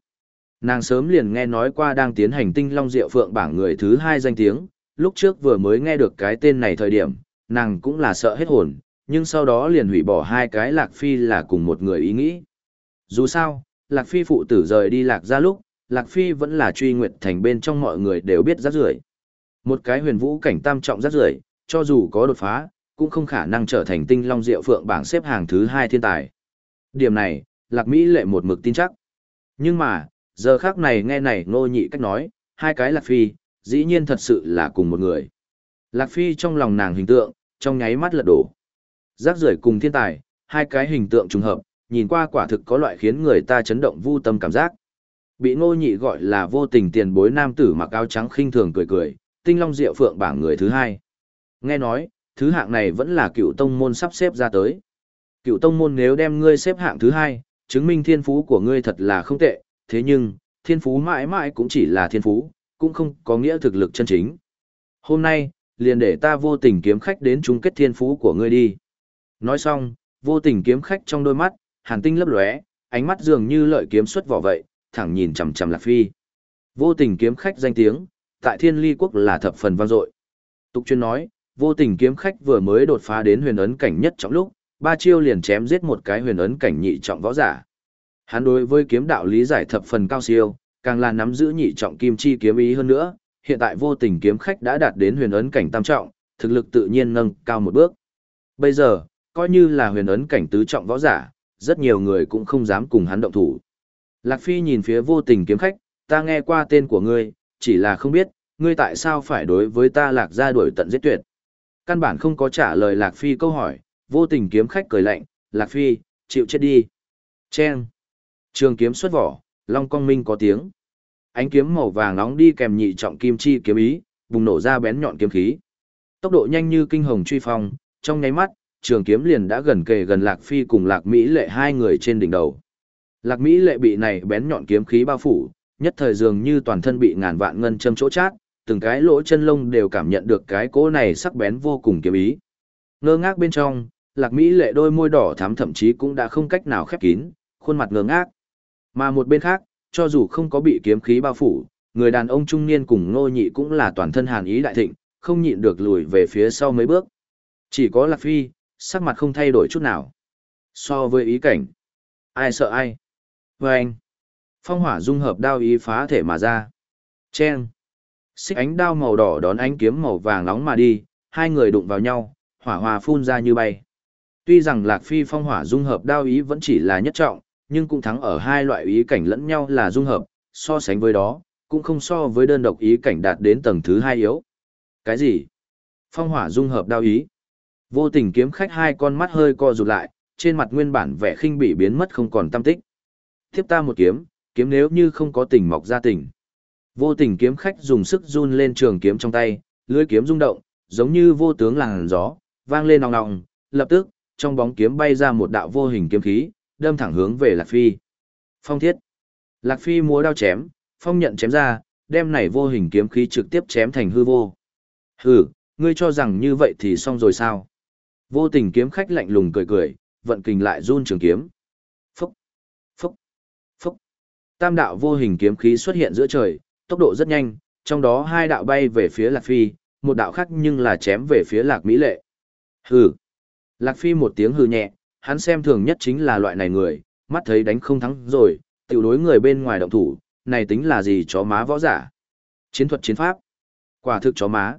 Nàng sớm liền nghe nói qua đang tiến hành tinh long diệu phượng bảng người thứ hai danh tiếng, lúc trước vừa mới nghe được cái tên này thời điểm, nàng cũng là sợ hết hồn, nhưng sau đó liền hủy bỏ hai cái Lạc Phi là cùng một người ý nghĩ. Dù sao, Lạc Phi phụ tử rời đi Lạc ra lúc, Lạc Phi vẫn là truy nguyệt thành bên trong mọi người đều biết rác rưởi. Một cái huyền vũ cảnh tam trọng rác rưởi, cho dù có đột phá, cũng không khả năng trở thành tinh long diệu phượng bảng xếp hàng thứ hai thiên tài. Điểm này, Lạc Mỹ lệ một mực tin chắc. Nhưng mà, giờ khác này nghe này ngô nhị cách nói, hai cái Lạc Phi, dĩ nhiên thật sự là cùng một người. Lạc Phi trong lòng nàng hình tượng, trong nháy mắt lật đổ. Rác rưởi cùng thiên tài, hai cái hình tượng trùng hợp, nhìn qua quả thực có loại khiến người ta chấn động vu tâm cảm giác. Bị ngô nhị gọi là vô tình tiền bối nam tử mặc áo trắng khinh thường cười cười, tinh long diệu phượng bảng người thứ hai. Nghe nói, thứ hạng này vẫn là cựu tông môn sắp xếp ra tới. Cựu tông môn nếu đem ngươi xếp hạng thứ hai, chứng minh thiên phú của ngươi thật là không tệ, thế nhưng, thiên phú mãi mãi cũng chỉ là thiên phú, cũng không có nghĩa thực lực chân chính. Hôm nay, liền để ta vô tình kiếm khách đến chung kết thiên phú của ngươi đi. Nói xong, vô tình kiếm khách trong đôi mắt, hàn tinh lấp lóe, ánh mắt dường như lợi kiếm xuất vỏ vậy, thẳng nhìn chằm chằm Lạc Phi. Vô tình kiếm khách danh tiếng, tại Thiên Ly quốc là thập phần vang dội. Tục chuyên nói, vô tình kiếm khách vừa mới đột phá đến huyền ấn cảnh nhất trọng lúc, ba chiêu liền chém giết một cái huyền ấn cảnh nhị trọng võ giả. Hắn đối với kiếm đạo lý giải thập phần cao siêu, càng là nắm giữ nhị trọng kim chi kiếm ý hơn nữa, hiện tại vô tình kiếm khách đã đạt đến huyền ấn cảnh tam trọng, thực lực tự nhiên nâng cao một bước. Bây giờ, coi như là huyền ấn cảnh tứ trọng võ giả, rất nhiều người cũng không dám cùng hắn động thủ. Lạc Phi nhìn phía vô tình kiếm khách, ta nghe qua tên của ngươi, chỉ là không biết, ngươi tại sao phải đối với ta lạc ra đuổi tận giết tuyệt. Căn bản không có trả lời Lạc Phi câu hỏi, vô tình kiếm khách cười lạnh, Lạc Phi, chịu chết đi. Chen. Trường kiếm xuất vỏ, long cong minh có tiếng. Ánh kiếm màu vàng nóng đi kèm nhị trọng kim chi kiếm ý, bùng nổ ra bén nhọn kiếm khí. Tốc độ nhanh như kinh hồng truy phong, trong nháy mắt, trường kiếm liền đã gần kề gần Lạc Phi cùng Lạc Mỹ lệ hai người trên đỉnh đầu. Lạc Mỹ lệ bị này bén nhọn kiếm khí bao phủ, nhất thời dường như toàn thân bị ngàn vạn ngân châm chỗ chát, từng cái lỗ chân lông đều cảm nhận được cái cỗ này sắc bén vô cùng kiếm ý. Ngơ ngác bên trong, Lạc Mỹ lệ đôi môi đỏ thắm thậm chí cũng đã không cách nào khép kín, khuôn mặt ngơ ngác. Mà một bên khác, cho dù không có bị kiếm khí bao phủ, người đàn ông trung niên cùng Ngô Nhị cũng là toàn thân hàn ý đại thịnh, không nhịn được lùi về phía sau mấy bước. Chỉ có Lạc Phi, sắc mặt không thay đổi chút nào. So với ý cảnh, ai sợ ai? Và anh, phong hỏa dung hợp đao ý phá thể mà ra. Chen, xích ánh đao màu đỏ đón ánh kiếm màu vàng nóng mà đi, hai người đụng vào nhau, hỏa hòa phun ra như bay. Tuy rằng Lạc Phi phong hỏa dung hợp đao ý vẫn chỉ là nhất trọng, nhưng cũng thắng ở hai loại ý cảnh lẫn nhau là dung hợp, so sánh với đó, cũng không so với đơn độc ý cảnh đạt đến tầng thứ hai yếu. Cái gì? Phong hỏa dung hợp đao ý. Vô tình kiếm khách hai con mắt hơi co rụt lại, trên mặt nguyên bản vẻ khinh bị biến mất không còn tâm tích. Tiếp ta một kiếm, kiếm nếu như không có tình mọc ra tình. Vô tình kiếm khách dùng sức run lên trường kiếm trong tay, lưỡi kiếm rung động, giống như vô tướng làn gió, vang lên nòng nòng, lập tức, trong bóng kiếm bay ra một đạo vô hình kiếm khí, đâm thẳng hướng về Lạc Phi. Phong thiết. Lạc Phi múa đao chém, phong nhận chém ra, đem này vô hình kiếm khí trực tiếp chém thành hư vô. Hừ, ngươi cho rằng như vậy thì xong rồi sao? Vô tình kiếm khách lạnh lùng cười cười, vận kình lại run trường kiếm. Phúc, phúc, phúc. Tam đạo vô hình kiếm khí xuất hiện giữa trời, tốc độ rất nhanh, trong đó hai đạo bay về phía Lạc Phi, một đạo khác nhưng là chém về phía Lạc Mỹ Lệ. Hừ. Lạc Phi một tiếng hừ nhẹ, hắn xem thường nhất chính là loại này người, mắt thấy đánh không thắng rồi, tiểu đối người bên ngoài động thủ, này tính là gì chó má võ giả. Chiến thuật chiến pháp. Quả thực chó má.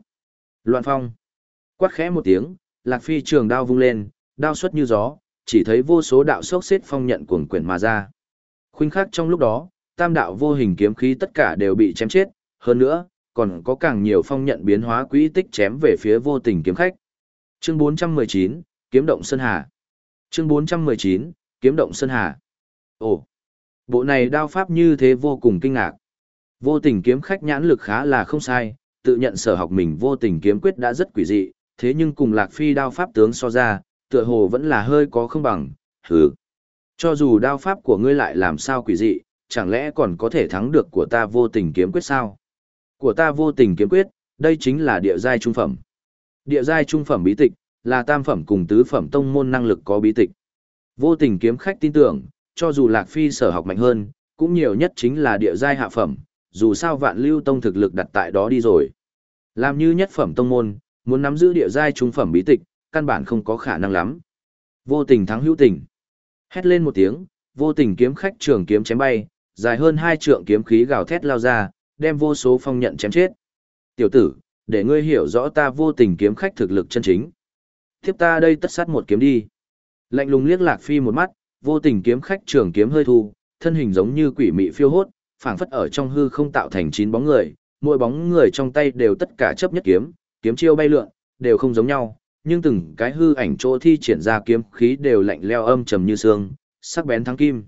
Loạn phong. Quát khẽ một tiếng, Lạc Phi trường đao vung lên, đao xuất như gió, chỉ thấy vô số đạo sốc xếp phong nhận cuồng quyển mà ra. Khuynh khắc trong lúc đó, tam đạo vô hình kiếm khí tất cả đều bị chém chết, hơn nữa, còn có càng nhiều phong nhận biến hóa quỹ tích chém về phía vô tình kiếm khách. Chương 419, Kiếm động Sơn Hà. Chương 419, Kiếm động Sơn Hà. Ồ, bộ này đao pháp như thế vô cùng kinh ngạc. Vô tình kiếm khách nhãn lực khá là không sai, tự nhận sở học mình vô tình kiếm quyết đã rất quỷ dị, thế nhưng cùng Lạc Phi đao pháp tướng so ra, tựa hồ vẫn là hơi có không bằng, hừ. Cho dù đao pháp của ngươi lại làm sao quỷ dị, chẳng lẽ còn có thể thắng được của ta vô tình kiếm quyết sao? Của ta vô tình kiếm quyết, đây chính là địa giai trung phẩm. Địa giai trung phẩm bí tịch, là tam phẩm cùng tứ phẩm tông môn năng lực có bí tịch. Vô tình kiếm khách tin tưởng, cho dù Lạc Phi sở học mạnh hơn, cũng nhiều nhất chính là địa giai hạ phẩm, dù sao vạn lưu tông thực lực đặt tại đó đi rồi. Làm như nhất phẩm tông môn, muốn nắm giữ địa giai trung phẩm bí tịch, căn bản không có khả năng lắm. Vô tình thắng hữu tình. Hét lên một tiếng, vô tình kiếm khách trường kiếm chém bay, dài hơn hai trượng kiếm khí gào thét lao ra, đem vô số phong nhận chém chết. Tiểu tử, để ngươi hiểu rõ ta vô tình kiếm khách thực lực chân chính. Tiếp ta đây tất sát một kiếm đi. Lạnh lùng liếc Lạc Phi một mắt, vô tình kiếm khách trường kiếm hơi thu, thân hình giống như quỷ mị phiêu hốt, phảng phất ở trong hư không tạo thành chín bóng người, mỗi bóng người trong tay đều tất cả chấp nhất kiếm, kiếm chiêu bay lượn, đều không giống nhau, nhưng từng cái hư ảnh chỗ thi triển ra kiếm khí đều lạnh leo âm trầm như xương, sắc bén thắng kim.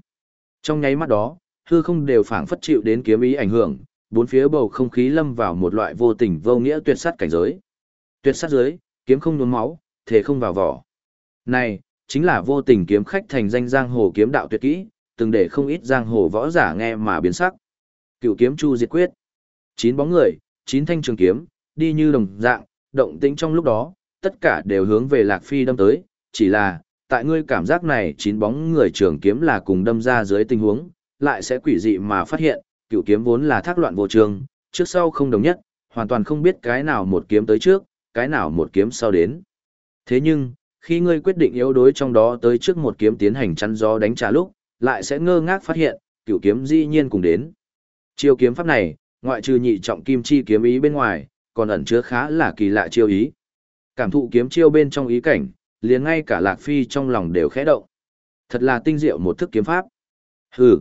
Trong nháy mắt đó, hư không đều phảng phất chịu đến kiếm ý ảnh hưởng, bốn phía bầu không khí lâm vào một loại vô tình vô nghĩa tuyệt sát cảnh giới. Tuyệt sát giới, kiếm không nhuốm máu, thể không vào vỏ. Này, chính là vô tình kiếm khách thành danh giang hồ kiếm đạo tuyệt kỹ, từng để không ít giang hồ võ giả nghe mà biến sắc. Cựu kiếm chu diệt quyết. Chín bóng người, chín thanh trường kiếm, đi như đồng dạng, động tĩnh trong lúc đó, tất cả đều hướng về Lạc Phi đâm tới, chỉ là, tại ngươi cảm giác này chín bóng người trường kiếm là cùng đâm ra dưới tình huống, lại sẽ quỷ dị mà phát hiện, cựu kiếm vốn là thác loạn vô trường, trước sau không đồng nhất, hoàn toàn không biết cái nào một kiếm tới trước, cái nào một kiếm sau đến. Thế nhưng, khi ngươi quyết định yếu đối trong đó tới trước một kiếm tiến hành chắn gió đánh trả lúc, lại sẽ ngơ ngác phát hiện, cựu kiếm dĩ nhiên cùng đến. Chiêu kiếm pháp này, ngoại trừ nhị trọng kim chi kiếm ý bên ngoài, còn ẩn chứa khá là kỳ lạ chiêu ý. Cảm thụ kiếm chiêu bên trong ý cảnh, liền ngay cả Lạc Phi trong lòng đều khẽ động. Thật là tinh diệu một thức kiếm pháp. Hừ.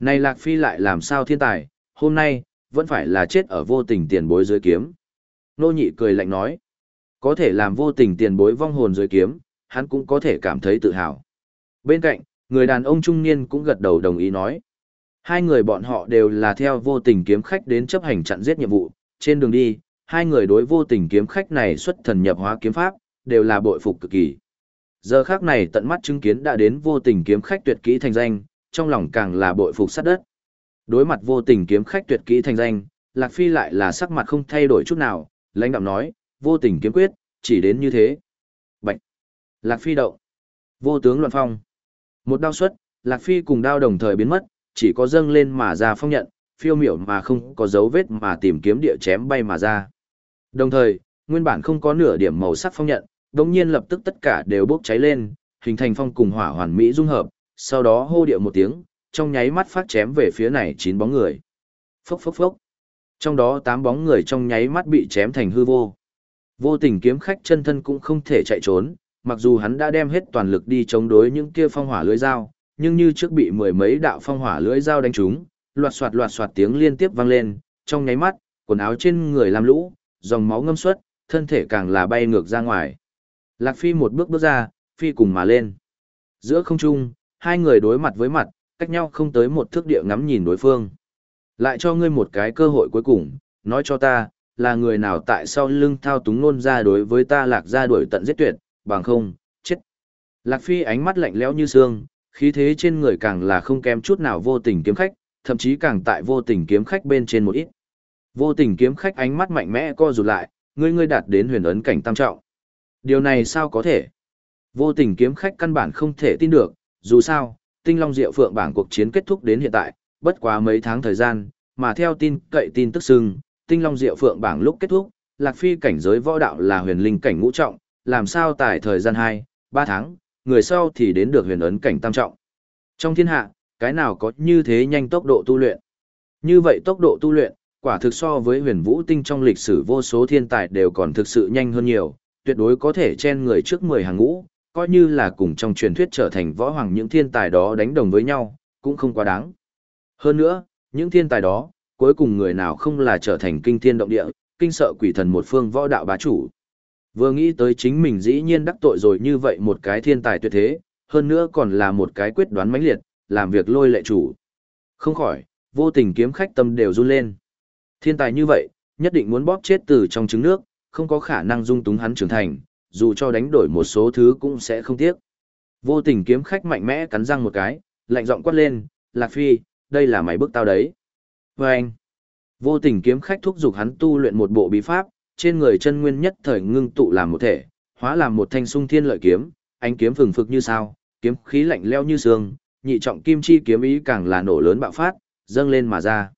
Này Lạc Phi lại làm sao thiên tài, hôm nay, vẫn phải là chết ở vô tình tiền bối dưới kiếm. Nô nhị cười lạnh nói. Có thể làm vô tình tiền bối vong hồn dưới kiếm, hắn cũng có thể cảm thấy tự hào. Bên cạnh, người đàn ông trung niên cũng gật đầu đồng ý nói. Hai người bọn họ đều là theo vô tình kiếm khách đến chấp hành chặn giết nhiệm vụ, trên đường đi, hai người đối vô tình kiếm khách này xuất thần nhập hóa kiếm pháp, đều là bội phục cực kỳ. Giờ khác này tận mắt chứng kiến đã đến vô tình kiếm khách tuyệt kỹ thành danh, trong lòng càng là bội phục sát đất. Đối mặt vô tình kiếm khách tuyệt kỹ thành danh, Lạc Phi lại là sắc mặt không thay đổi chút nào, lãnh đạm nói, vô tình kiếm quyết, chỉ đến như thế. Bạch! Lạc Phi động! Vô tướng luận phong! Một đao xuất, Lạc Phi cùng đao đồng thời biến mất, chỉ có dâng lên mà ra phong nhận, phiêu miểu mà không có dấu vết mà tìm kiếm địa chém bay mà ra. Đồng thời, nguyên bản không có nửa điểm màu sắc phong nhận, đồng nhiên lập tức tất cả đều bốc cháy lên, hình thành phong cùng hỏa hoàn mỹ dung hợp, sau đó hô điệu một tiếng, trong nháy mắt phát chém về phía này chín bóng người. Phốc phốc phốc. Trong đó tám bóng người trong nháy mắt bị chém thành hư vô. Vô tình kiếm khách chân thân cũng không thể chạy trốn, mặc dù hắn đã đem hết toàn lực đi chống đối những kia phong hỏa lưới dao, nhưng như trước bị mười mấy đạo phong hỏa lưới dao đánh trúng, loạt soạt loạt soạt tiếng liên tiếp vang lên, trong nháy mắt, quần áo trên người làm lũ, dòng máu ngâm suất, thân thể càng là bay ngược ra ngoài. Lạc Phi một bước bước ra, phi cùng mà lên. Giữa không trung, hai người đối mặt với mặt, cách nhau không tới một thước địa ngắm nhìn đối phương. Lại cho ngươi một cái cơ hội cuối cùng, nói cho ta, là người nào tại sau lưng thao túng nôn ra đối với ta lạc ra đuổi tận giết tuyệt, bằng không, chết. Lạc Phi ánh mắt lạnh lẽo như xương, khí thế trên người càng là không kém chút nào vô tình kiếm khách, thậm chí càng tại vô tình kiếm khách bên trên một ít. Vô tình kiếm khách ánh mắt mạnh mẽ co rụt lại, ngươi ngươi đạt đến huyền ấn cảnh tam trọng. Điều này sao có thể? Vô tình kiếm khách căn bản không thể tin được, dù sao, tinh long diệu phượng bảng cuộc chiến kết thúc đến hiện tại, bất quá mấy tháng thời gian, mà theo tin cậy tin tức xưng, tinh long diệu phượng bảng lúc kết thúc, Lạc Phi cảnh giới võ đạo là huyền linh cảnh ngũ trọng, làm sao tại thời gian 2, 3 tháng, người sau thì đến được huyền ấn cảnh tam trọng. Trong thiên hạ, cái nào có như thế nhanh tốc độ tu luyện? Như vậy tốc độ tu luyện, quả thực so với huyền vũ tinh trong lịch sử vô số thiên tài đều còn thực sự nhanh hơn nhiều, tuyệt đối có thể chen người trước 10 hàng ngũ, coi như là cùng trong truyền thuyết trở thành võ hoàng những thiên tài đó đánh đồng với nhau, cũng không quá đáng. Hơn nữa, những thiên tài đó, cuối cùng người nào không là trở thành kinh thiên động địa, kinh sợ quỷ thần một phương võ đạo bá chủ. Vừa nghĩ tới chính mình dĩ nhiên đắc tội rồi như vậy một cái thiên tài tuyệt thế, hơn nữa còn là một cái quyết đoán mãnh liệt, làm việc lôi lệ chủ. Không khỏi, vô tình kiếm khách tâm đều run lên. Thiên tài như vậy, nhất định muốn bóp chết từ trong trứng nước, không có khả năng dung túng hắn trưởng thành, dù cho đánh đổi một số thứ cũng sẽ không tiếc. Vô tình kiếm khách mạnh mẽ cắn răng một cái, lạnh giọng quát lên, Lạc Phi, đây là mày bức tao đấy. Và anh, vô tình kiếm khách thúc giục hắn tu luyện một bộ bí pháp, trên người chân nguyên nhất thời ngưng tụ làm một thể, hóa làm một thanh sung thiên lợi kiếm, ánh kiếm phừng phực như sao, kiếm khí lạnh leo như sương, nhị trọng kim chi kiếm ý càng là nổ lớn bạo phát, dâng lên mà ra.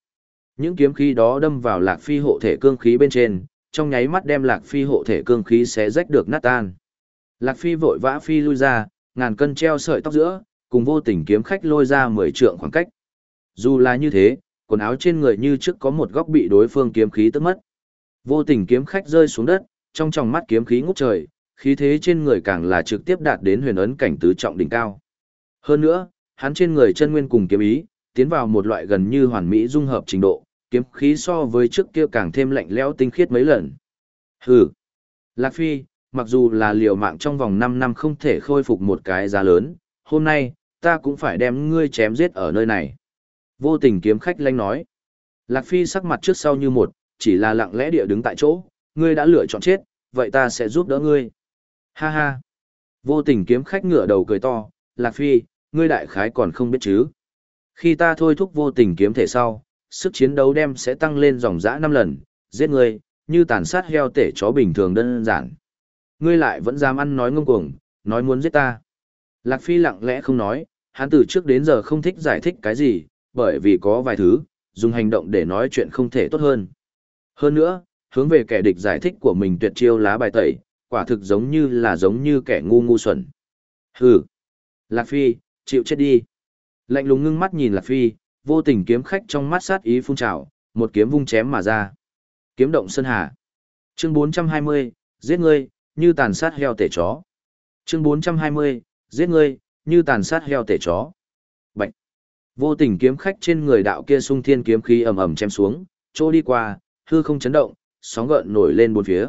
Những kiếm khí đó đâm vào Lạc Phi hộ thể cương khí bên trên, trong nháy mắt đem Lạc Phi hộ thể cương khí xé rách được nát tan. Lạc Phi vội vã phi lui ra, ngàn cân treo sợi tóc giữa, cùng vô tình kiếm khách lôi ra mười trượng khoảng cách. Dù là như thế, quần áo trên người như trước có một góc bị đối phương kiếm khí tức mất. Vô tình kiếm khách rơi xuống đất, trong tròng mắt kiếm khí ngút trời, khí thế trên người càng là trực tiếp đạt đến huyền ấn cảnh tứ trọng đỉnh cao. Hơn nữa, hắn trên người chân nguyên cùng kiếm ý, tiến vào một loại gần như hoàn mỹ dung hợp trình độ, kiếm khí so với trước kia càng thêm lạnh lẽo tinh khiết mấy lần. Hừ. Lạc Phi, mặc dù là liều mạng trong vòng 5 năm không thể khôi phục một cái giá lớn, hôm nay, ta cũng phải đem ngươi chém giết ở nơi này. Vô tình kiếm khách lanh nói. Lạc Phi sắc mặt trước sau như một, chỉ là lặng lẽ địa đứng tại chỗ, ngươi đã lựa chọn chết, vậy ta sẽ giúp đỡ ngươi. Ha ha. Vô tình kiếm khách ngửa đầu cười to, Lạc Phi, ngươi đại khái còn không biết chứ. Khi ta thôi thúc vô tình kiếm thể sau, sức chiến đấu đem sẽ tăng lên dòng dã 5 lần, giết ngươi, như tàn sát heo tể chó bình thường đơn giản. Ngươi lại vẫn dám ăn nói ngông cuồng, nói muốn giết ta. Lạc Phi lặng lẽ không nói, hắn từ trước đến giờ không thích giải thích cái gì, bởi vì có vài thứ, dùng hành động để nói chuyện không thể tốt hơn. Hơn nữa, hướng về kẻ địch giải thích của mình tuyệt chiêu lá bài tẩy, quả thực giống như là giống như kẻ ngu ngu xuẩn. Hừ. Lạc Phi, chịu chết đi. Lạnh lùng ngưng mắt nhìn Lạc Phi, vô tình kiếm khách trong mắt sát ý phun trào, một kiếm vung chém mà ra. Kiếm động sơn hà. Chương 420, giết ngươi, như tàn sát heo tể chó. Chương 420, giết ngươi, như tàn sát heo tể chó. Bạch. Vô tình kiếm khách trên người đạo kia sung thiên kiếm khí ầm ầm chém xuống, chỗ đi qua, hư không chấn động, sóng gợn nổi lên bốn phía.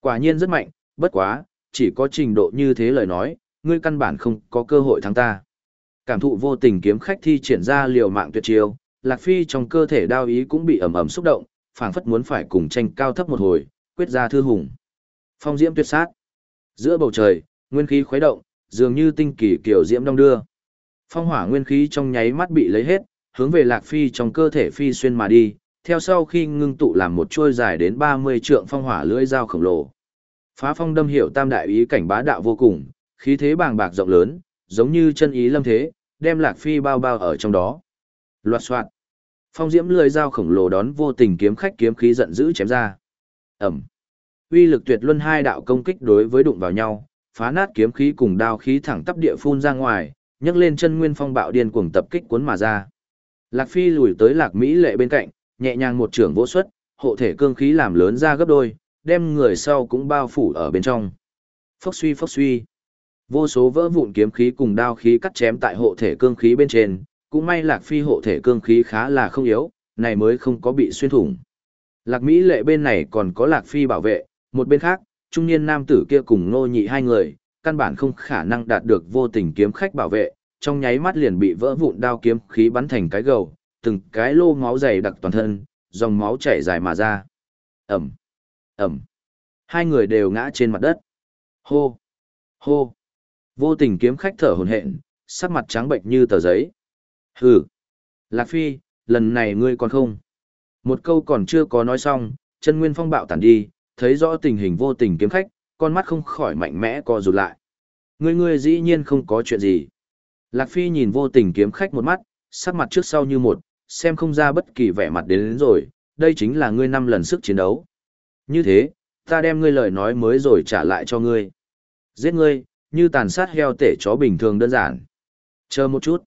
Quả nhiên rất mạnh, bất quá, chỉ có trình độ như thế lời nói, ngươi căn bản không có cơ hội thắng ta. Cảm thụ vô tình kiếm khách thi triển ra liều mạng tuyệt chiêu, Lạc Phi trong cơ thể đao ý cũng bị ẩm ẩm xúc động, phảng phất muốn phải cùng tranh cao thấp một hồi, quyết ra thư hùng. Phong diễm tuyệt sát. Giữa bầu trời, nguyên khí khuấy động, dường như tinh kỳ kiểu diễm đông đưa. Phong hỏa nguyên khí trong nháy mắt bị lấy hết, hướng về Lạc Phi trong cơ thể phi xuyên mà đi, theo sau khi ngưng tụ làm một chuôi dài đến 30 trượng phong hỏa lưỡi dao khổng lồ. Phá phong đâm hiệu tam đại ý cảnh bá đạo vô cùng, khí thế bàng bạc rộng lớn, giống như chân ý lâm thế, đem Lạc Phi bao bao ở trong đó. Loạt soạn. Phong diễm lưỡi dao khổng lồ đón vô tình kiếm khách kiếm khí giận dữ chém ra. Ẩm. Uy lực tuyệt luân hai đạo công kích đối với đụng vào nhau, phá nát kiếm khí cùng đao khí thẳng tắp địa phun ra ngoài, nhấc lên chân nguyên phong bạo điên cuồng tập kích cuốn mà ra. Lạc Phi lùi tới Lạc Mỹ lệ bên cạnh, nhẹ nhàng một trưởng vỗ xuất, hộ thể cương khí làm lớn ra gấp đôi, đem người sau cũng bao phủ ở bên trong. Phốc suy phốc suy. Vô số vỡ vụn kiếm khí cùng đao khí cắt chém tại hộ thể cương khí bên trên, cũng may Lạc Phi hộ thể cương khí khá là không yếu, này mới không có bị xuyên thủng. Lạc Mỹ lệ bên này còn có Lạc Phi bảo vệ, một bên khác, trung niên nam tử kia cùng nô nhị hai người, căn bản không khả năng đạt được vô tình kiếm khách bảo vệ, trong nháy mắt liền bị vỡ vụn đao kiếm khí bắn thành cái gầu, từng cái lô máu dày đặc toàn thân, dòng máu chảy dài mà ra. Ẩm, Ẩm. Hai người đều ngã trên mặt đất. Hô, hô. Vô tình kiếm khách thở hổn hển, sắc mặt trắng bệnh như tờ giấy. Hừ. Lạc Phi, lần này ngươi còn không. Một câu còn chưa có nói xong, chân nguyên phong bạo tản đi, thấy rõ tình hình vô tình kiếm khách, con mắt không khỏi mạnh mẽ co rụt lại. Ngươi ngươi dĩ nhiên không có chuyện gì. Lạc Phi nhìn vô tình kiếm khách một mắt, sắc mặt trước sau như một, xem không ra bất kỳ vẻ mặt đến, đến rồi, đây chính là ngươi năm lần sức chiến đấu. Như thế, ta đem ngươi lời nói mới rồi trả lại cho ngươi. Giết ngươi, như tàn sát heo tể chó bình thường đơn giản. Chờ một chút.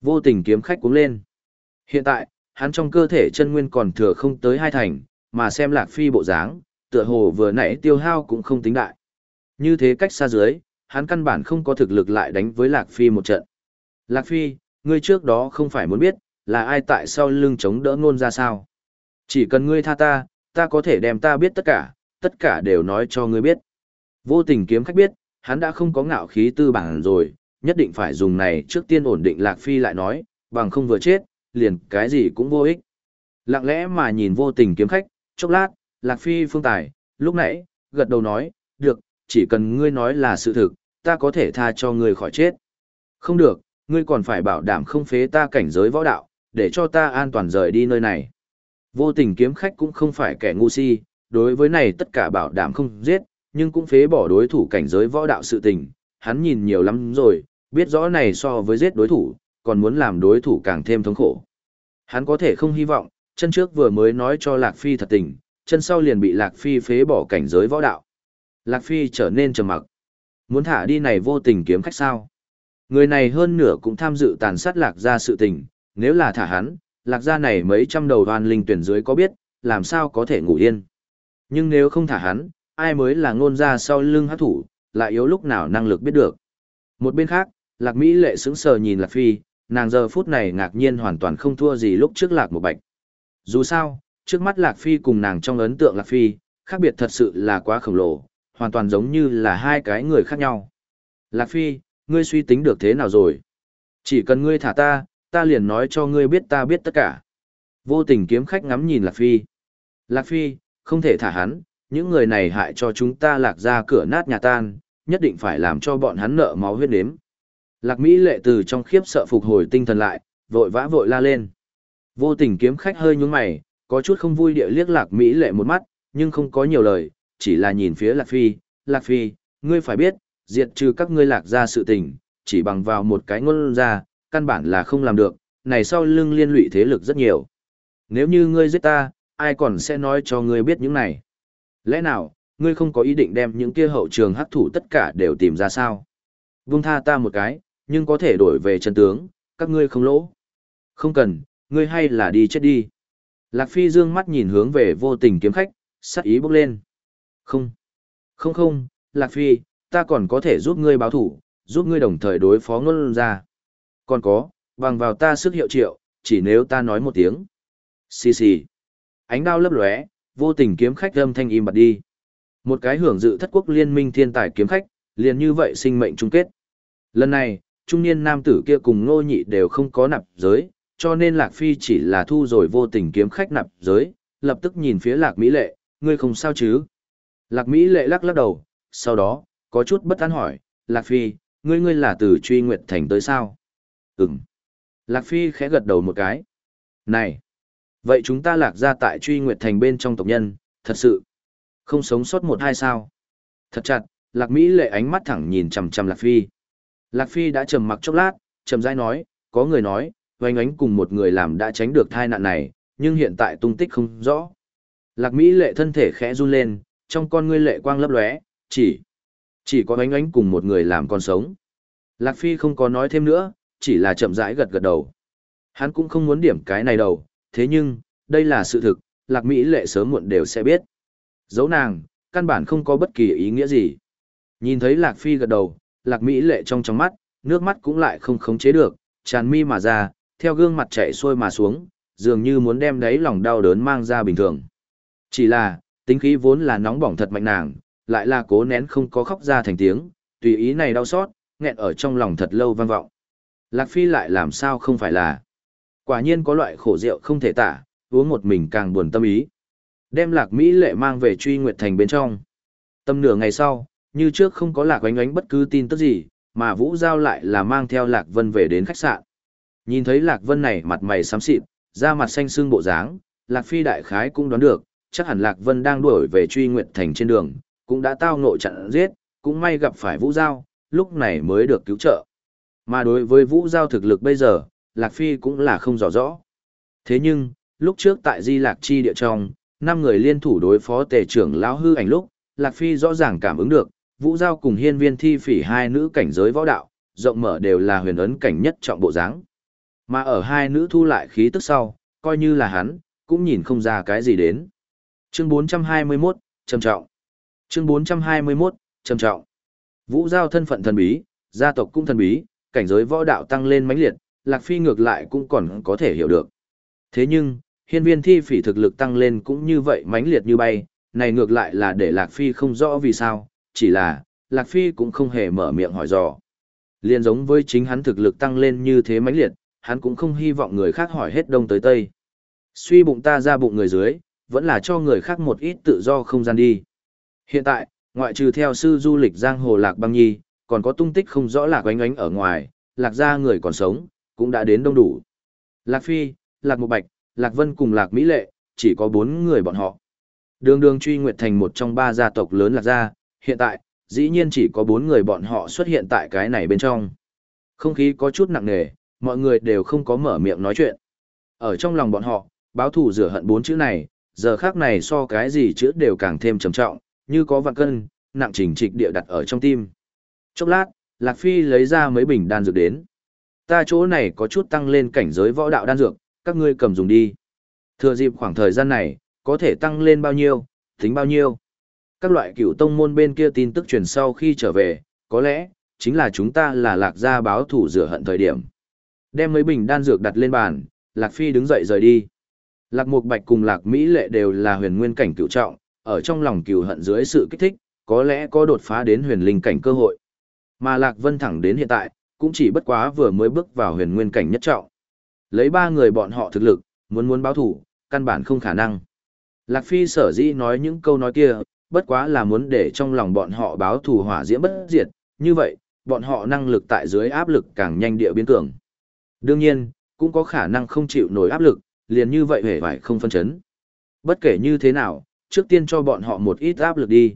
Vô tình kiếm khách cũng lên. Hiện tại, hắn trong cơ thể chân nguyên còn thừa không tới hai thành, mà xem lạc phi bộ dáng, tựa hồ vừa nãy tiêu hao cũng không tính đại. Như thế cách xa dưới, hắn căn bản không có thực lực lại đánh với lạc phi một trận. Lạc phi, ngươi trước đó không phải muốn biết, là ai tại sao lưng chống đỡ ngôn ra sao? Chỉ cần ngươi tha ta, ta có thể đem ta biết tất cả, tất cả đều nói cho ngươi biết. Vô tình kiếm khách biết, hắn đã không có ngạo khí tư bản rồi, nhất định phải dùng này trước tiên ổn định Lạc Phi lại nói, bằng không vừa chết, liền cái gì cũng vô ích. Lặng lẽ mà nhìn vô tình kiếm khách, chốc lát, Lạc Phi phương tài, lúc nãy, gật đầu nói, được, chỉ cần ngươi nói là sự thực, ta có thể tha cho ngươi khỏi chết. Không được, ngươi còn phải bảo đảm không phế ta cảnh giới võ đạo, để cho ta an toàn rời đi nơi này. Vô tình kiếm khách cũng không phải kẻ ngu si, đối với này tất cả bảo đảm không giết, nhưng cũng phế bỏ đối thủ cảnh giới võ đạo sự tình, hắn nhìn nhiều lắm rồi, biết rõ này so với giết đối thủ, còn muốn làm đối thủ càng thêm thống khổ. Hắn có thể không hy vọng, chân trước vừa mới nói cho Lạc Phi thật tình, chân sau liền bị Lạc Phi phế bỏ cảnh giới võ đạo. Lạc Phi trở nên trầm mặc. Muốn thả đi này vô tình kiếm khách sao? Người này hơn nửa cũng tham dự tàn sát Lạc gia sự tình, nếu là thả hắn, Lạc gia này mấy trăm đầu đoàn linh tuyển dưới có biết, làm sao có thể ngủ yên. Nhưng nếu không thả hắn, ai mới là ngôn ra sau lưng hát thủ, lại yếu lúc nào năng lực biết được. Một bên khác, Lạc Mỹ lệ sững sờ nhìn Lạc Phi, nàng giờ phút này ngạc nhiên hoàn toàn không thua gì lúc trước Lạc một bạch. Dù sao, trước mắt Lạc Phi cùng nàng trong ấn tượng Lạc Phi, khác biệt thật sự là quá khổng lồ, hoàn toàn giống như là hai cái người khác nhau. Lạc Phi, ngươi suy tính được thế nào rồi? Chỉ cần ngươi thả ta, ta liền nói cho ngươi biết ta biết tất cả. Vô tình kiếm khách ngắm nhìn Lạc Phi. Lạc Phi, không thể thả hắn, những người này hại cho chúng ta lạc ra cửa nát nhà tan, nhất định phải làm cho bọn hắn nợ máu huyết nếm. Lạc Mỹ lệ từ trong khiếp sợ phục hồi tinh thần lại, vội vã vội la lên. Vô tình kiếm khách hơi nhướng mày, có chút không vui địa liếc Lạc Mỹ lệ một mắt, nhưng không có nhiều lời, chỉ là nhìn phía Lạc Phi. Lạc Phi, ngươi phải biết, diệt trừ các ngươi lạc ra sự tình, chỉ bằng vào một cái ngôn ra, căn bản là không làm được, này sau lưng liên lụy thế lực rất nhiều. Nếu như ngươi giết ta, ai còn sẽ nói cho ngươi biết những này? Lẽ nào, ngươi không có ý định đem những kia hậu trường hắc thủ tất cả đều tìm ra sao? Vung tha ta một cái, nhưng có thể đổi về chân tướng, các ngươi không lỗ. Không cần, ngươi hay là đi chết đi. Lạc Phi dương mắt nhìn hướng về vô tình kiếm khách, sắc ý bốc lên. Không, không không, Lạc Phi, ta còn có thể giúp ngươi báo thủ, giúp ngươi đồng thời đối phó ngôn ra. Còn có, bằng vào ta sức hiệu triệu, chỉ nếu ta nói một tiếng. Xì xì. Ánh đao lấp lóe, vô tình kiếm khách âm thanh im bặt đi. Một cái hưởng dự thất quốc liên minh thiên tài kiếm khách, liền như vậy sinh mệnh chung kết. Lần này, trung niên nam tử kia cùng ngô nhị đều không có nạp giới, cho nên Lạc Phi chỉ là thu rồi vô tình kiếm khách nạp giới, lập tức nhìn phía Lạc Mỹ Lệ, ngươi không sao chứ? Lạc Mỹ Lệ lắc lắc đầu, sau đó, có chút bất an hỏi, Lạc Phi, ngươi ngươi là từ truy nguyệt thành tới sao? Ừm. Lạc Phi khẽ gật đầu một cái. Này! Vậy chúng ta lạc ra tại truy nguyệt thành bên trong tộc nhân, thật sự, không sống sót một hai sao. Thật chặt, lạc Mỹ lệ ánh mắt thẳng nhìn chằm chằm lạc phi. Lạc phi đã trầm mặc chốc lát, trầm rãi nói, có người nói, oanh ánh cùng một người làm đã tránh được thai nạn này, nhưng hiện tại tung tích không rõ. Lạc Mỹ lệ thân thể khẽ run lên, trong con ngươi lệ quang lấp lóe, chỉ, chỉ có oanh ánh cùng một người làm con sống. Lạc Phi không có nói thêm nữa, chỉ là chậm rãi gật gật đầu. Hắn cũng không muốn điểm cái này đầu, thế nhưng, đây là sự thực, Lạc Mỹ lệ sớm muộn đều sẽ biết. Giấu nàng, căn bản không có bất kỳ ý nghĩa gì. Nhìn thấy Lạc Phi gật đầu, Lạc Mỹ lệ trong trong mắt, nước mắt cũng lại không khống chế được, tràn mi mà ra, theo gương mặt chảy xuôi mà xuống, dường như muốn đem đấy lòng đau đớn mang ra bình thường. Chỉ là, tính khí vốn là nóng bỏng thật mạnh nàng, lại là cố nén không có khóc ra thành tiếng, tùy ý này đau xót, nghẹn ở trong lòng thật lâu vang vọng. Lạc Phi lại làm sao không phải là Quả nhiên có loại khổ rượu không thể tả, uống một mình càng buồn tâm ý. Đem lạc Mỹ lệ mang về truy nguyệt thành bên trong. Tâm nửa ngày sau, như trước không có lạc oánh oánh bất cứ tin tức gì, mà Vũ Giao lại là mang theo lạc vân về đến khách sạn. Nhìn thấy lạc vân này mặt mày xám xịt, da mặt xanh xương bộ dáng, lạc phi đại khái cũng đoán được, chắc hẳn lạc vân đang đuổi về truy nguyệt thành trên đường, cũng đã tao ngộ chặn giết, cũng may gặp phải Vũ Giao, lúc này mới được cứu trợ. Mà đối với Vũ Giao thực lực bây giờ, Lạc Phi cũng là không rõ rõ. Thế nhưng, lúc trước tại Di Lạc Chi địa trong, năm người liên thủ đối phó tề trưởng lão hư ảnh lúc, Lạc Phi rõ ràng cảm ứng được, Vũ Giao cùng hiên viên thi phỉ hai nữ cảnh giới võ đạo, rộng mở đều là huyền ấn cảnh nhất trọng bộ dáng. Mà ở hai nữ thu lại khí tức sau, coi như là hắn, cũng nhìn không ra cái gì đến. Chương 421, trầm trọng. Chương 421, trầm trọng. Vũ Giao thân phận thần bí, gia tộc cũng thần bí, cảnh giới võ đạo tăng lên mãnh liệt, Lạc Phi ngược lại cũng còn có thể hiểu được. Thế nhưng, hiên viên thi phỉ thực lực tăng lên cũng như vậy mãnh liệt như bay, này ngược lại là để Lạc Phi không rõ vì sao, chỉ là, Lạc Phi cũng không hề mở miệng hỏi dò. Liên giống với chính hắn thực lực tăng lên như thế mãnh liệt, hắn cũng không hy vọng người khác hỏi hết đông tới tây. Suy bụng ta ra bụng người dưới, vẫn là cho người khác một ít tự do không gian đi. Hiện tại, ngoại trừ theo sư du lịch giang hồ Lạc Băng Nhi, còn có tung tích không rõ Lạc Oánh Oánh ở ngoài, Lạc gia người còn sống, cũng đã đến đông đủ. Lạc Phi, Lạc Mục Bạch, Lạc Vân cùng Lạc Mỹ Lệ, chỉ có bốn người bọn họ. Đường đường truy nguyệt thành một trong ba gia tộc lớn Lạc gia, hiện tại, dĩ nhiên chỉ có bốn người bọn họ xuất hiện tại cái này bên trong. Không khí có chút nặng nề, mọi người đều không có mở miệng nói chuyện. Ở trong lòng bọn họ, báo thù rửa hận bốn chữ này, giờ khác này so cái gì chữ đều càng thêm trầm trọng, như có vạn cân, nặng chỉnh trịch địa đặt ở trong tim. Chốc lát, Lạc Phi lấy ra mấy bình đan dược đến. Ta chỗ này có chút tăng lên cảnh giới võ đạo đan dược, các ngươi cầm dùng đi. Thừa dịp khoảng thời gian này, có thể tăng lên bao nhiêu, tính bao nhiêu. Các loại cựu tông môn bên kia tin tức truyền sau khi trở về, có lẽ, chính là chúng ta là lạc gia báo thủ rửa hận thời điểm. Đem mấy bình đan dược đặt lên bàn, Lạc Phi đứng dậy rời đi. Lạc Mục Bạch cùng Lạc Mỹ Lệ đều là huyền nguyên cảnh cựu trọng, ở trong lòng cựu hận dưới sự kích thích, có lẽ có đột phá đến huyền linh cảnh cơ hội. Mà Lạc Vân thẳng đến hiện tại, cũng chỉ bất quá vừa mới bước vào huyền nguyên cảnh nhất trọng. Lấy ba người bọn họ thực lực, muốn muốn báo thủ, căn bản không khả năng. Lạc Phi sở dĩ nói những câu nói kia, bất quá là muốn để trong lòng bọn họ báo thù hỏa diễm bất diệt, như vậy, bọn họ năng lực tại dưới áp lực càng nhanh địa biến cường. Đương nhiên, cũng có khả năng không chịu nổi áp lực, liền như vậy hề phải không phân chấn. Bất kể như thế nào, trước tiên cho bọn họ một ít áp lực đi.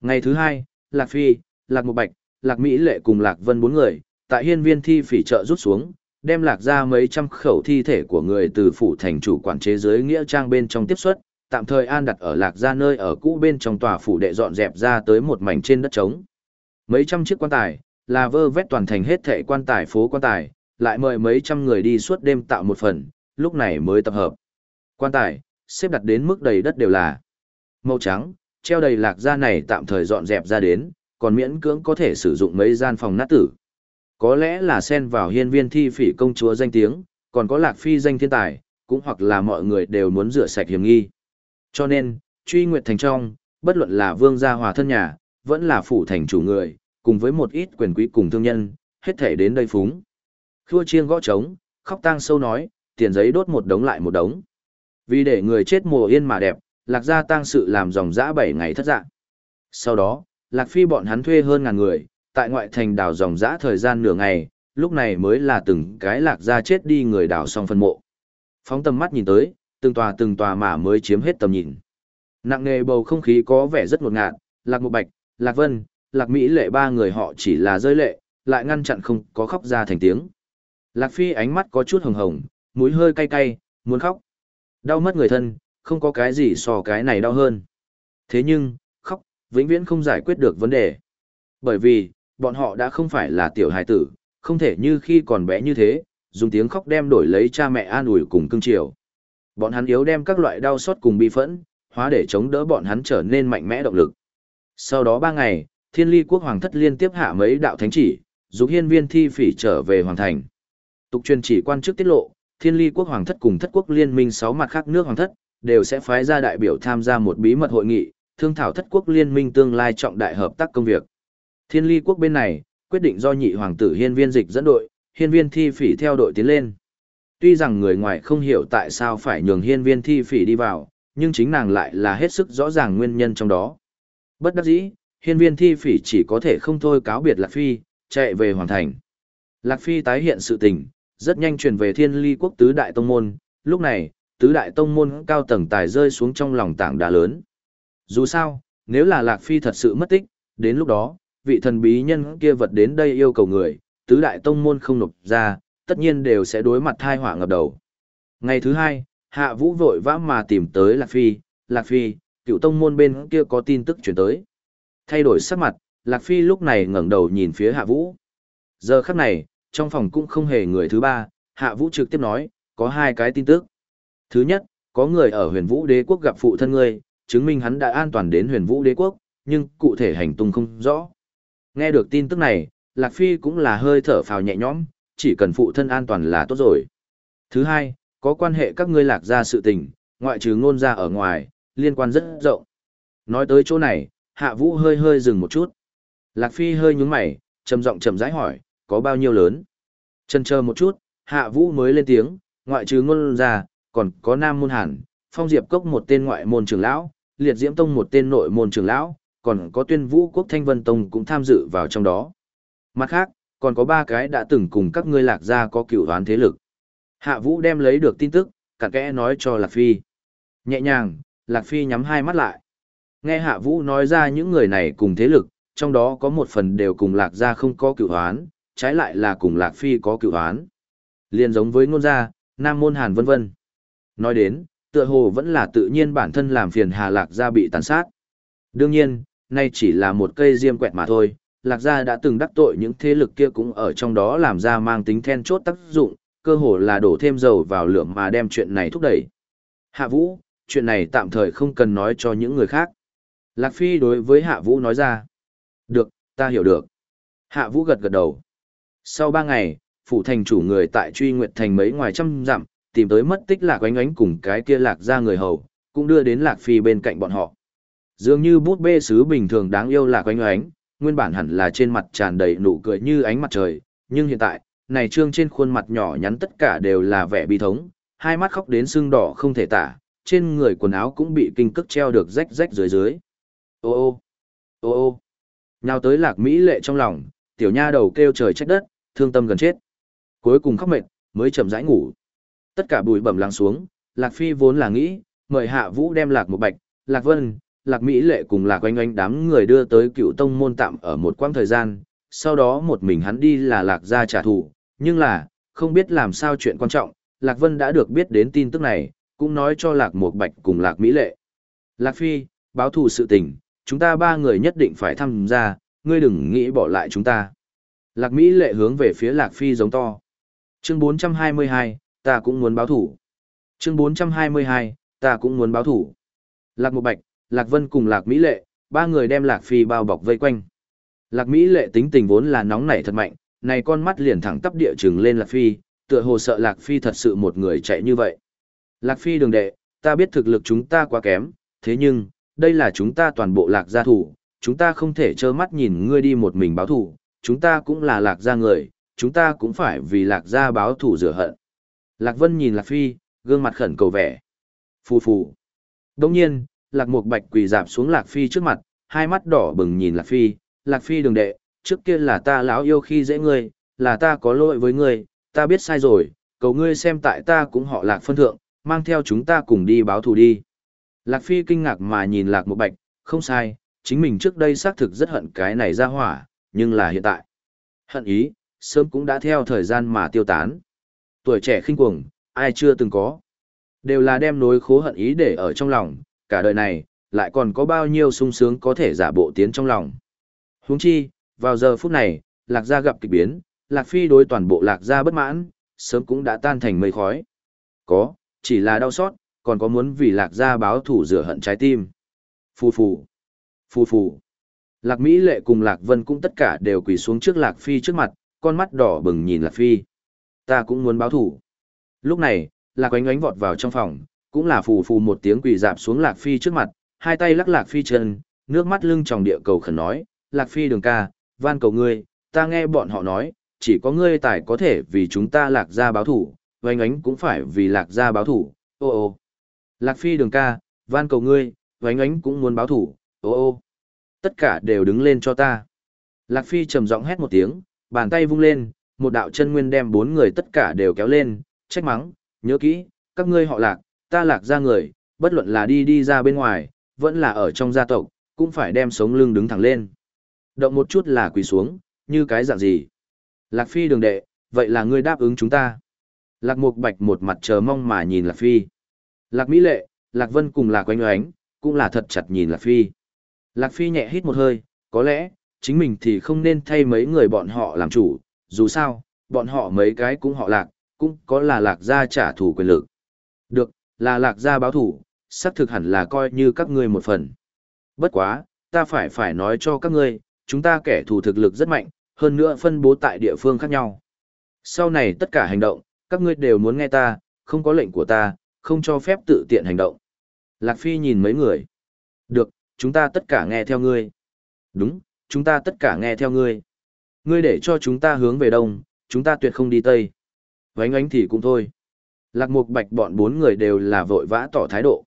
Ngày thứ hai, Lạc Phi, Lạc Mục Bạch, Lạc Mỹ Lệ cùng Lạc Vân bốn người, tại hiên viên thi phỉ trợ rút xuống, đem lạc ra mấy trăm khẩu thi thể của người từ phủ thành chủ quản chế dưới nghĩa trang bên trong tiếp xuất, tạm thời an đặt ở lạc ra nơi ở cũ bên trong tòa phủ đệ dọn dẹp ra tới một mảnh trên đất trống. Mấy trăm chiếc quan tài, là vơ vét toàn thành hết thệ quan tài phố quan tài, lại mời mấy trăm người đi suốt đêm tạo một phần, lúc này mới tập hợp. Quan tài, xếp đặt đến mức đầy đất đều là màu trắng, treo đầy lạc ra này tạm thời dọn dẹp ra đến, còn miễn cưỡng có thể sử dụng mấy gian phòng nát tử. Có lẽ là xen vào hiên viên thi phỉ công chúa danh tiếng, còn có lạc phi danh thiên tài, cũng hoặc là mọi người đều muốn rửa sạch hiểm nghi. Cho nên, truy nguyệt thành trong, bất luận là vương gia hòa thân nhà, vẫn là phủ thành chủ người, cùng với một ít quyền quý cùng thương nhân, hết thể đến đây phúng. Khua chiêng gõ trống, khóc tang sâu nói, tiền giấy đốt một đống lại một đống. Vì để người chết mùa yên mà đẹp, lạc gia tang sự làm dòng dã bảy ngày thất dạng. Sau đó, lạc phi bọn hắn thuê hơn ngàn người, tại ngoại thành đảo dòng dã thời gian nửa ngày, lúc này mới là từng cái lạc ra chết đi người đảo xong phân mộ. Phóng tầm mắt nhìn tới, từng tòa từng tòa mà mới chiếm hết tầm nhìn. Nặng nề bầu không khí có vẻ rất ngột ngạt, Lạc Mục Bạch, Lạc Vân, Lạc Mỹ lệ ba người họ chỉ là rơi lệ, lại ngăn chặn không có khóc ra thành tiếng. Lạc Phi ánh mắt có chút hồng hồng, mũi hơi cay cay, muốn khóc. Đau mất người thân, không có cái gì so cái này đau hơn. Thế nhưng, khóc, vĩnh viễn không giải quyết được vấn đề. Bởi vì, bọn họ đã không phải là tiểu hài tử, không thể như khi còn bé như thế, dùng tiếng khóc đem đổi lấy cha mẹ an ủi cùng cưng chiều. Bọn hắn yếu đem các loại đau xót cùng bi phẫn, hóa để chống đỡ bọn hắn trở nên mạnh mẽ động lực. Sau đó ba ngày, thiên ly quốc hoàng thất liên tiếp hạ mấy đạo thánh chỉ, giúp hiên viên thi phỉ trở về hoàng thành. Tục truyền chỉ quan chức tiết lộ, thiên ly quốc hoàng thất cùng thất quốc liên minh sáu mặt khác nước hoàng thất, đều sẽ phái ra đại biểu tham gia một bí mật hội nghị, thương thảo thất quốc liên minh tương lai trọng đại hợp tác công việc. Thiên ly quốc bên này, quyết định do nhị hoàng tử hiên viên dịch dẫn đội, hiên viên thi phỉ theo đội tiến lên. Tuy rằng người ngoài không hiểu tại sao phải nhường hiên viên thi phỉ đi vào, nhưng chính nàng lại là hết sức rõ ràng nguyên nhân trong đó. Bất đắc dĩ, hiên viên thi phỉ chỉ có thể không thôi cáo biệt Lạc Phi, chạy về Hoàng Thành. Lạc Phi tái hiện sự tình, rất nhanh truyền về thiên ly quốc tứ đại tông môn, lúc này, tứ đại tông môn cao tầng tài rơi xuống trong lòng tảng đá lớn. Dù sao, nếu là Lạc Phi thật sự mất tích, đến lúc đó, vị thần bí nhân kia vật đến đây yêu cầu người, tứ đại tông môn không nộp ra, tất nhiên đều sẽ đối mặt thai hỏa ngập đầu. Ngày thứ hai, Hạ Vũ vội vã mà tìm tới Lạc Phi, Lạc Phi, cựu tông môn bên kia có tin tức chuyển tới. Thay đổi sắc mặt, Lạc Phi lúc này ngẩng đầu nhìn phía Hạ Vũ. Giờ khắc này, trong phòng cũng không hề người thứ ba, Hạ Vũ trực tiếp nói, có hai cái tin tức. Thứ nhất, có người ở huyền vũ đế quốc gặp phụ thân ngươi, chứng minh hắn đã an toàn đến huyền vũ đế quốc, nhưng cụ thể hành tung không rõ. Nghe được tin tức này, Lạc Phi cũng là hơi thở phào nhẹ nhõm, chỉ cần phụ thân an toàn là tốt rồi. Thứ hai, có quan hệ các ngươi lạc ra sự tình, ngoại trừ ngôn ra ở ngoài, liên quan rất rộng. Nói tới chỗ này, Hạ Vũ hơi hơi dừng một chút. Lạc Phi hơi nhúng mày, trầm giọng trầm rãi hỏi, có bao nhiêu lớn? Chân chờ một chút, Hạ Vũ mới lên tiếng, ngoại trừ ngôn ra, còn có Nam Môn Hàn, Phong Diệp Cốc một tên ngoại môn trưởng lão, Liệt Diễm Tông một tên nội môn trưởng lão, còn có Tuyên Vũ Quốc Thanh Vân Tông cũng tham dự vào trong đó. Mặt khác, còn có ba cái đã từng cùng các ngươi lạc gia có cựu đoán thế lực. Hạ Vũ đem lấy được tin tức, cặn kẽ nói cho Lạc Phi. Nhẹ nhàng, Lạc Phi nhắm hai mắt lại. Nghe Hạ Vũ nói ra những người này cùng thế lực, trong đó có một phần đều cùng Lạc gia không có cựu đoán, trái lại là cùng Lạc Phi có cựu đoán. Liên giống với ngôn gia, Nam Môn Hàn vân vân. Nói đến, tựa hồ vẫn là tự nhiên bản thân làm phiền Hà Lạc gia bị tàn sát. Đương nhiên, nay chỉ là một cây diêm quẹt mà thôi, Lạc gia đã từng đắc tội những thế lực kia cũng ở trong đó làm ra mang tính then chốt tác dụng, cơ hồ là đổ thêm dầu vào lửa mà đem chuyện này thúc đẩy. Hạ Vũ, chuyện này tạm thời không cần nói cho những người khác. Lạc Phi đối với Hạ Vũ nói ra. Được, ta hiểu được. Hạ Vũ gật gật đầu. Sau ba ngày, phủ thành chủ người tại truy nguyệt thành mấy ngoài trăm dặm, tìm tới mất tích lạc oánh oánh cùng cái kia lạc ra người hầu, cũng đưa đến lạc phi bên cạnh bọn họ. Dường như bút bê sứ bình thường đáng yêu là quanh oánh, nguyên bản hẳn là trên mặt tràn đầy nụ cười như ánh mặt trời, nhưng hiện tại, này trương trên khuôn mặt nhỏ nhắn tất cả đều là vẻ bi thống, hai mắt khóc đến sưng đỏ không thể tả, trên người quần áo cũng bị kinh cức treo được rách rách dưới dưới. Ô ô, ô ô, nhào tới lạc mỹ lệ trong lòng, tiểu nha đầu kêu trời trách đất, thương tâm gần chết. Cuối cùng khóc mệt, mới chậm rãi ngủ. Tất cả bụi bẩm lắng xuống, Lạc Phi vốn là nghĩ, mời Hạ Vũ đem Lạc một bạch, Lạc Vân, Lạc Mỹ Lệ cùng Lạc Oanh Oanh đám người đưa tới cựu tông môn tạm ở một quãng thời gian, sau đó một mình hắn đi là Lạc gia trả thù, nhưng là, không biết làm sao chuyện quan trọng, Lạc Vân đã được biết đến tin tức này, cũng nói cho Lạc Một Bạch cùng Lạc Mỹ Lệ. Lạc Phi, báo thù sự tình, chúng ta ba người nhất định phải tham gia, ngươi đừng nghĩ bỏ lại chúng ta. Lạc Mỹ Lệ hướng về phía Lạc Phi giống to. Chương 422, ta cũng muốn báo thủ. Chương 422, ta cũng muốn báo thủ. Lạc Một Bạch, Lạc Vân cùng Lạc Mỹ Lệ, ba người đem Lạc Phi bao bọc vây quanh. Lạc Mỹ Lệ tính tình vốn là nóng nảy thật mạnh, này con mắt liền thẳng tắp địa trừng lên Lạc Phi, tựa hồ sợ Lạc Phi thật sự một người chạy như vậy. Lạc Phi đường đệ, ta biết thực lực chúng ta quá kém, thế nhưng, đây là chúng ta toàn bộ Lạc gia thủ, chúng ta không thể trơ mắt nhìn ngươi đi một mình báo thủ, chúng ta cũng là Lạc gia người, chúng ta cũng phải vì Lạc gia báo thủ rửa hận. Lạc Vân nhìn Lạc Phi, gương mặt khẩn cầu vẻ. Phù phù. Đồng nhiên, Lạc Mục Bạch quỳ dạp xuống Lạc Phi trước mặt, hai mắt đỏ bừng nhìn Lạc Phi, Lạc Phi đường đệ, trước kia là ta lão yêu khi dễ ngươi, là ta có lỗi với ngươi, ta biết sai rồi, cầu ngươi xem tại ta cũng họ Lạc phân thượng, mang theo chúng ta cùng đi báo thù đi. Lạc Phi kinh ngạc mà nhìn Lạc Mục Bạch, không sai, chính mình trước đây xác thực rất hận cái này ra hỏa, nhưng là hiện tại. Hận ý, sớm cũng đã theo thời gian mà tiêu tán. Tuổi trẻ khinh cuồng, ai chưa từng có. Đều là đem nối khố hận ý để ở trong lòng, cả đời này, lại còn có bao nhiêu sung sướng có thể giả bộ tiến trong lòng. Huống chi, vào giờ phút này, Lạc Gia gặp kịch biến, Lạc Phi đối toàn bộ Lạc Gia bất mãn, sớm cũng đã tan thành mây khói. Có, chỉ là đau xót, còn có muốn vì Lạc Gia báo thủ rửa hận trái tim. Phù phù, phù phù. Lạc Mỹ Lệ cùng Lạc Vân cũng tất cả đều quỳ xuống trước Lạc Phi trước mặt, con mắt đỏ bừng nhìn Lạc Phi. Ta cũng muốn báo thủ. Lúc này, Lạc Oánh Oánh vọt vào trong phòng, cũng là phù phù một tiếng quỳ dạp xuống Lạc Phi trước mặt, hai tay lắc Lạc Phi chân, nước mắt lưng tròng địa cầu khẩn nói, Lạc Phi đường ca, van cầu ngươi, ta nghe bọn họ nói, chỉ có ngươi tài có thể vì chúng ta Lạc gia báo thủ, oanh ánh cũng phải vì Lạc gia báo thủ, ô ô. Lạc Phi đường ca, van cầu ngươi, oanh ánh cũng muốn báo thủ, ô ô. Tất cả đều đứng lên cho ta. Lạc Phi trầm giọng hét một tiếng, bàn tay vung lên, một đạo chân nguyên đem bốn người tất cả đều kéo lên, trách mắng, nhớ kỹ, các ngươi họ lạc, ta lạc ra người, bất luận là đi đi ra bên ngoài, vẫn là ở trong gia tộc, cũng phải đem sống lưng đứng thẳng lên. Động một chút là quỳ xuống, như cái dạng gì. Lạc phi đường đệ, vậy là ngươi đáp ứng chúng ta. Lạc Mục Bạch một mặt chờ mong mà nhìn Lạc Phi. Lạc Mỹ Lệ, Lạc Vân cùng Lạc Oánh Oánh, cũng là thật chặt nhìn Lạc Phi. Lạc Phi nhẹ hít một hơi, có lẽ, chính mình thì không nên thay mấy người bọn họ làm chủ, dù sao, bọn họ mấy cái cũng họ Lạc, cũng có là Lạc gia trả thù quyền lực. Được, là Lạc gia báo thủ, xác thực hẳn là coi như các ngươi một phần. Bất quá, ta phải phải nói cho các ngươi, chúng ta kẻ thù thực lực rất mạnh, hơn nữa phân bố tại địa phương khác nhau. Sau này tất cả hành động, các ngươi đều muốn nghe ta, không có lệnh của ta, không cho phép tự tiện hành động. Lạc Phi nhìn mấy người. Được, chúng ta tất cả nghe theo ngươi. Đúng, chúng ta tất cả nghe theo ngươi. Ngươi để cho chúng ta hướng về đông, chúng ta tuyệt không đi tây. Vánh ánh thì cũng thôi. Lạc Mục Bạch bọn bốn người đều là vội vã tỏ thái độ.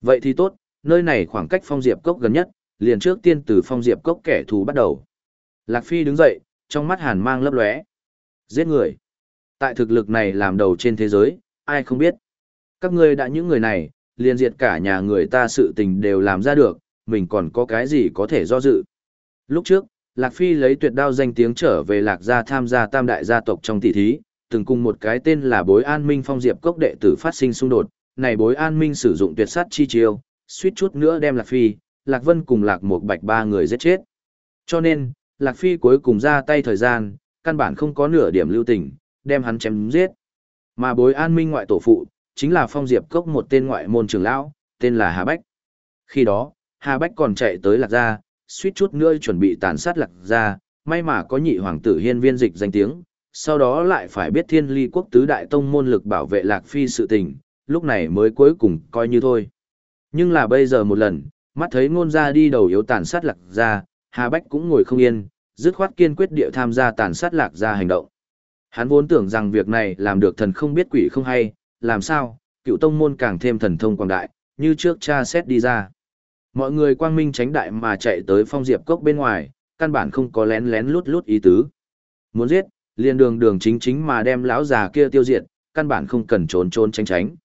Vậy thì tốt, nơi này khoảng cách phong diệp cốc gần nhất, liền trước tiên từ phong diệp cốc kẻ thù bắt đầu. Lạc Phi đứng dậy, trong mắt hàn mang lấp lóe. Giết người. Tại thực lực này làm đầu trên thế giới, ai không biết. Các ngươi đã những người này, liền diệt cả nhà người ta sự tình đều làm ra được, mình còn có cái gì có thể do dự. Lúc trước, Lạc Phi lấy tuyệt đao danh tiếng trở về Lạc gia tham gia tam đại gia tộc trong tỷ thí, từng cùng một cái tên là bối an minh phong diệp cốc đệ tử phát sinh xung đột, này bối an minh sử dụng tuyệt sát chi chiêu, suýt chút nữa đem Lạc Phi, Lạc Vân cùng Lạc một Bạch ba người giết chết. Cho nên, Lạc Phi cuối cùng ra tay thời gian, căn bản không có nửa điểm lưu tình, đem hắn chém giết. Mà bối an minh ngoại tổ phụ, chính là phong diệp cốc một tên ngoại môn trưởng lão, tên là Hà Bách. Khi đó, Hà Bách còn chạy tới Lạc Gia, suýt chút nữa chuẩn bị tàn sát Lạc Gia, may mà có nhị hoàng tử hiên viên dịch danh tiếng, sau đó lại phải biết thiên ly quốc tứ đại tông môn lực bảo vệ Lạc Phi sự tình, lúc này mới cuối cùng coi như thôi. Nhưng là bây giờ một lần, mắt thấy ngôn gia đi đầu yếu tàn sát Lạc Gia, Hà Bách cũng ngồi không yên, dứt khoát kiên quyết địa tham gia tàn sát Lạc Gia hành động. Hắn vốn tưởng rằng việc này làm được thần không biết quỷ không hay, làm sao, cựu tông môn càng thêm thần thông quảng đại, như trước cha xét đi ra. Mọi người quang minh tránh đại mà chạy tới phong diệp cốc bên ngoài, căn bản không có lén lén lút lút ý tứ. Muốn giết, liền đường đường chính chính mà đem lão già kia tiêu diệt, căn bản không cần trốn trốn tránh tránh.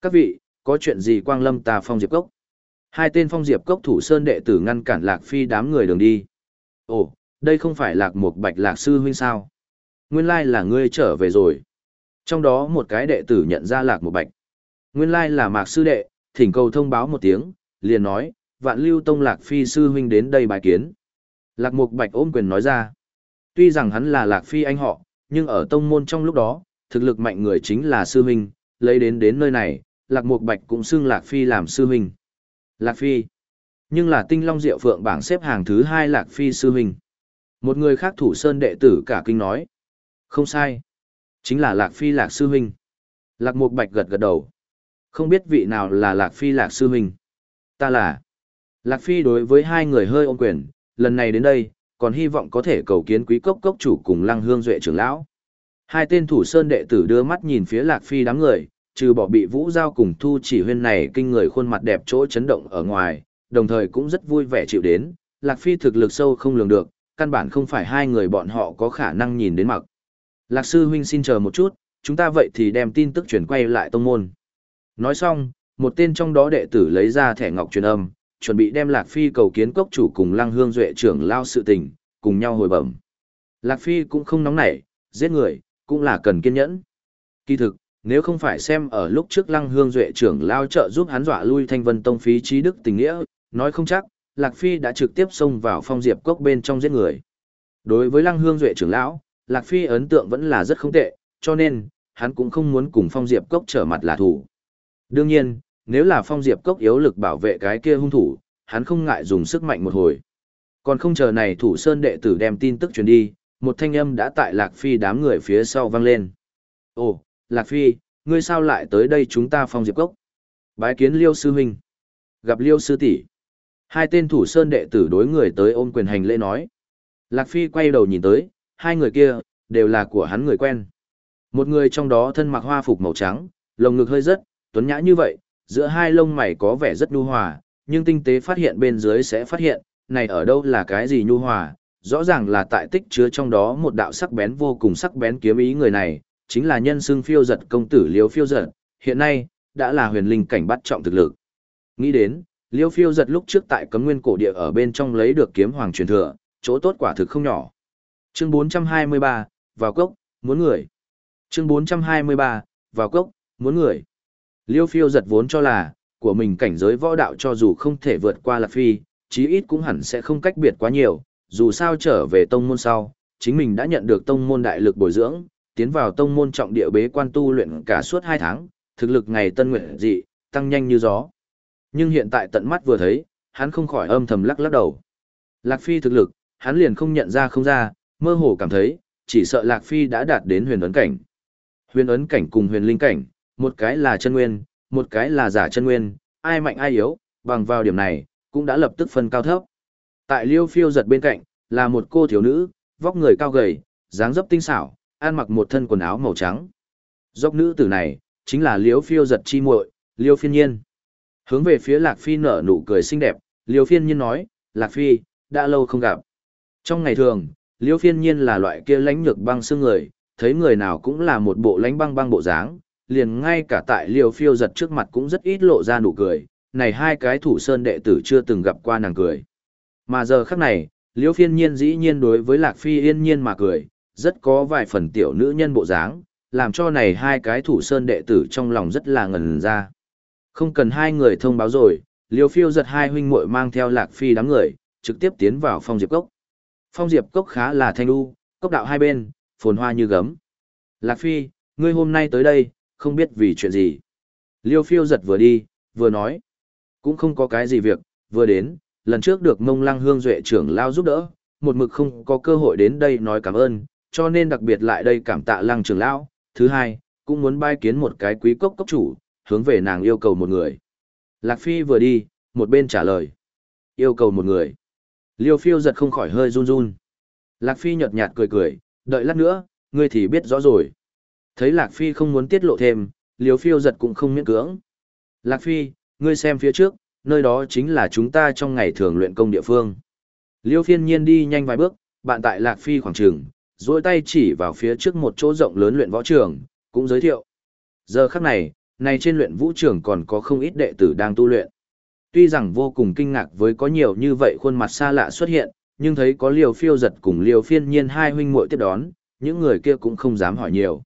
Các vị, có chuyện gì quang lâm ta phong diệp cốc? Hai tên phong diệp cốc thủ sơn đệ tử ngăn cản lạc phi đám người đường đi. Ồ, đây không phải lạc một bạch lạc sư huynh sao? Nguyên lai là ngươi trở về rồi. Trong đó một cái đệ tử nhận ra lạc một bạch. Nguyên lai là mạc sư đệ, thỉnh cầu thông báo một tiếng, liền nói, vạn lưu tông lạc phi sư huynh đến đây bài kiến. Lạc mục bạch ôm quyền nói ra. Tuy rằng hắn là lạc phi anh họ, nhưng ở tông môn trong lúc đó, thực lực mạnh người chính là sư huynh, lấy đến đến nơi này, lạc mục bạch cũng xưng lạc phi làm sư huynh. Lạc phi. Nhưng là tinh long diệu phượng bảng xếp hàng thứ hai lạc phi sư huynh. Một người khác thủ sơn đệ tử cả kinh nói. Không sai. Chính là Lạc Phi Lạc Sư Huynh. Lạc Mục Bạch gật gật đầu. Không biết vị nào là Lạc Phi Lạc Sư Huynh. Ta là. Lạc Phi đối với hai người hơi ôm quyền, lần này đến đây, còn hy vọng có thể cầu kiến quý cốc cốc chủ cùng Lăng Hương Duệ trưởng lão. Hai tên thủ sơn đệ tử đưa mắt nhìn phía Lạc Phi đám người, trừ bỏ bị Vũ Giao cùng Thu chỉ huyên này kinh người khuôn mặt đẹp chỗ chấn động ở ngoài, đồng thời cũng rất vui vẻ chịu đến, Lạc Phi thực lực sâu không lường được, căn bản không phải hai người bọn họ có khả năng nhìn đến mặc. Lạc sư huynh xin chờ một chút, chúng ta vậy thì đem tin tức chuyển quay lại tông môn. Nói xong, một tên trong đó đệ tử lấy ra thẻ ngọc truyền âm, chuẩn bị đem Lạc Phi cầu kiến cốc chủ cùng Lăng Hương Duệ trưởng lao sự tình, cùng nhau hồi bẩm. Lạc Phi cũng không nóng nảy, giết người, cũng là cần kiên nhẫn. Kỳ thực, nếu không phải xem ở lúc trước Lăng Hương Duệ trưởng lao trợ giúp hắn dọa lui Thanh Vân Tông phí trí đức tình nghĩa, nói không chắc, Lạc Phi đã trực tiếp xông vào phong diệp cốc bên trong giết người. Đối với Lăng Hương Duệ trưởng lão, Lạc Phi ấn tượng vẫn là rất không tệ, cho nên, hắn cũng không muốn cùng Phong Diệp Cốc trở mặt là thủ. Đương nhiên, nếu là Phong Diệp Cốc yếu lực bảo vệ cái kia hung thủ, hắn không ngại dùng sức mạnh một hồi. Còn không chờ này thủ sơn đệ tử đem tin tức truyền đi, một thanh âm đã tại Lạc Phi đám người phía sau vang lên. Ồ, Lạc Phi, ngươi sao lại tới đây chúng ta Phong Diệp Cốc? Bái kiến Liêu Sư Huynh. Gặp Liêu Sư tỷ Hai tên thủ sơn đệ tử đối người tới ôm quyền hành lễ nói. Lạc Phi quay đầu nhìn tới, hai người kia, đều là của hắn người quen. Một người trong đó thân mặc hoa phục màu trắng, lồng ngực hơi rất, tuấn nhã như vậy, giữa hai lông mày có vẻ rất nhu hòa, nhưng tinh tế phát hiện bên dưới sẽ phát hiện, này ở đâu là cái gì nhu hòa, rõ ràng là tại tích chứa trong đó một đạo sắc bén vô cùng sắc bén kiếm ý người này, chính là nhân xưng phiêu giật công tử Liêu phiêu giật, hiện nay, đã là huyền linh cảnh bắt trọng thực lực. Nghĩ đến, Liêu phiêu giật lúc trước tại cấm nguyên cổ địa ở bên trong lấy được kiếm hoàng truyền thừa, chỗ tốt quả thực không nhỏ. Chương 423, vào cốc, muốn người. Chương 423, vào cốc, muốn người. Liêu phiêu giật vốn cho là, của mình cảnh giới võ đạo cho dù không thể vượt qua Lạc Phi, chí ít cũng hẳn sẽ không cách biệt quá nhiều, dù sao trở về tông môn sau, chính mình đã nhận được tông môn đại lực bồi dưỡng, tiến vào tông môn trọng địa bế quan tu luyện cả suốt 2 tháng, thực lực ngày tân nguyện dị, tăng nhanh như gió. Nhưng hiện tại tận mắt vừa thấy, hắn không khỏi âm thầm lắc lắc đầu. Lạc Phi thực lực, hắn liền không nhận ra không ra, mơ hồ cảm thấy, chỉ sợ Lạc Phi đã đạt đến huyền ấn cảnh. Huyền ấn cảnh cùng huyền linh cảnh, một cái là chân nguyên, một cái là giả chân nguyên, ai mạnh ai yếu, bằng vào điểm này, cũng đã lập tức phân cao thấp. Tại liêu phiêu giật bên cạnh, là một cô thiếu nữ, vóc người cao gầy, dáng dấp tinh xảo, ăn mặc một thân quần áo màu trắng. Dốc nữ tử này, chính là liêu phiêu giật chi muội, liêu phiên nhiên. Hướng về phía Lạc Phi nở nụ cười xinh đẹp, liêu phiên nhiên nói, Lạc Phi, đã lâu không gặp. Trong ngày thường, liêu phiên nhiên là loại kia lãnh nhược băng xương người, thấy người nào cũng là một bộ lãnh băng băng bộ dáng, liền ngay cả tại liều phiêu giật trước mặt cũng rất ít lộ ra nụ cười, này hai cái thủ sơn đệ tử chưa từng gặp qua nàng cười. Mà giờ khắc này, Liễu phiên nhiên dĩ nhiên đối với lạc phi yên nhiên mà cười, rất có vài phần tiểu nữ nhân bộ dáng, làm cho này hai cái thủ sơn đệ tử trong lòng rất là ngần ra. Không cần hai người thông báo rồi, liều phiêu giật hai huynh muội mang theo lạc phi đám người, trực tiếp tiến vào phong diệp cốc. Phong diệp cốc khá là thanh u, cốc đạo hai bên, phồn hoa như gấm. Lạc phi, ngươi hôm nay tới đây, không biết vì chuyện gì. Liêu phiêu giật vừa đi, vừa nói. Cũng không có cái gì việc, vừa đến, lần trước được mông lăng hương duệ trưởng lao giúp đỡ, một mực không có cơ hội đến đây nói cảm ơn, cho nên đặc biệt lại đây cảm tạ lăng trưởng lão. Thứ hai, cũng muốn bai kiến một cái quý cốc cốc chủ, hướng về nàng yêu cầu một người. Lạc Phi vừa đi, một bên trả lời. Yêu cầu một người. Liêu phiêu giật không khỏi hơi run run. Lạc Phi nhợt nhạt cười cười, đợi lát nữa, ngươi thì biết rõ rồi. Thấy Lạc Phi không muốn tiết lộ thêm, Liêu phiêu giật cũng không miễn cưỡng. Lạc Phi, ngươi xem phía trước, nơi đó chính là chúng ta trong ngày thường luyện công địa phương. Liêu phiên nhiên đi nhanh vài bước, bạn tại Lạc Phi khoảng trường, duỗi tay chỉ vào phía trước một chỗ rộng lớn luyện võ trường, cũng giới thiệu. Giờ khắc này, này trên luyện vũ trường còn có không ít đệ tử đang tu luyện. Tuy rằng vô cùng kinh ngạc với có nhiều như vậy khuôn mặt xa lạ xuất hiện, nhưng thấy có liều phiêu giật cùng liều phiên nhiên hai huynh muội tiếp đón, những người kia cũng không dám hỏi nhiều.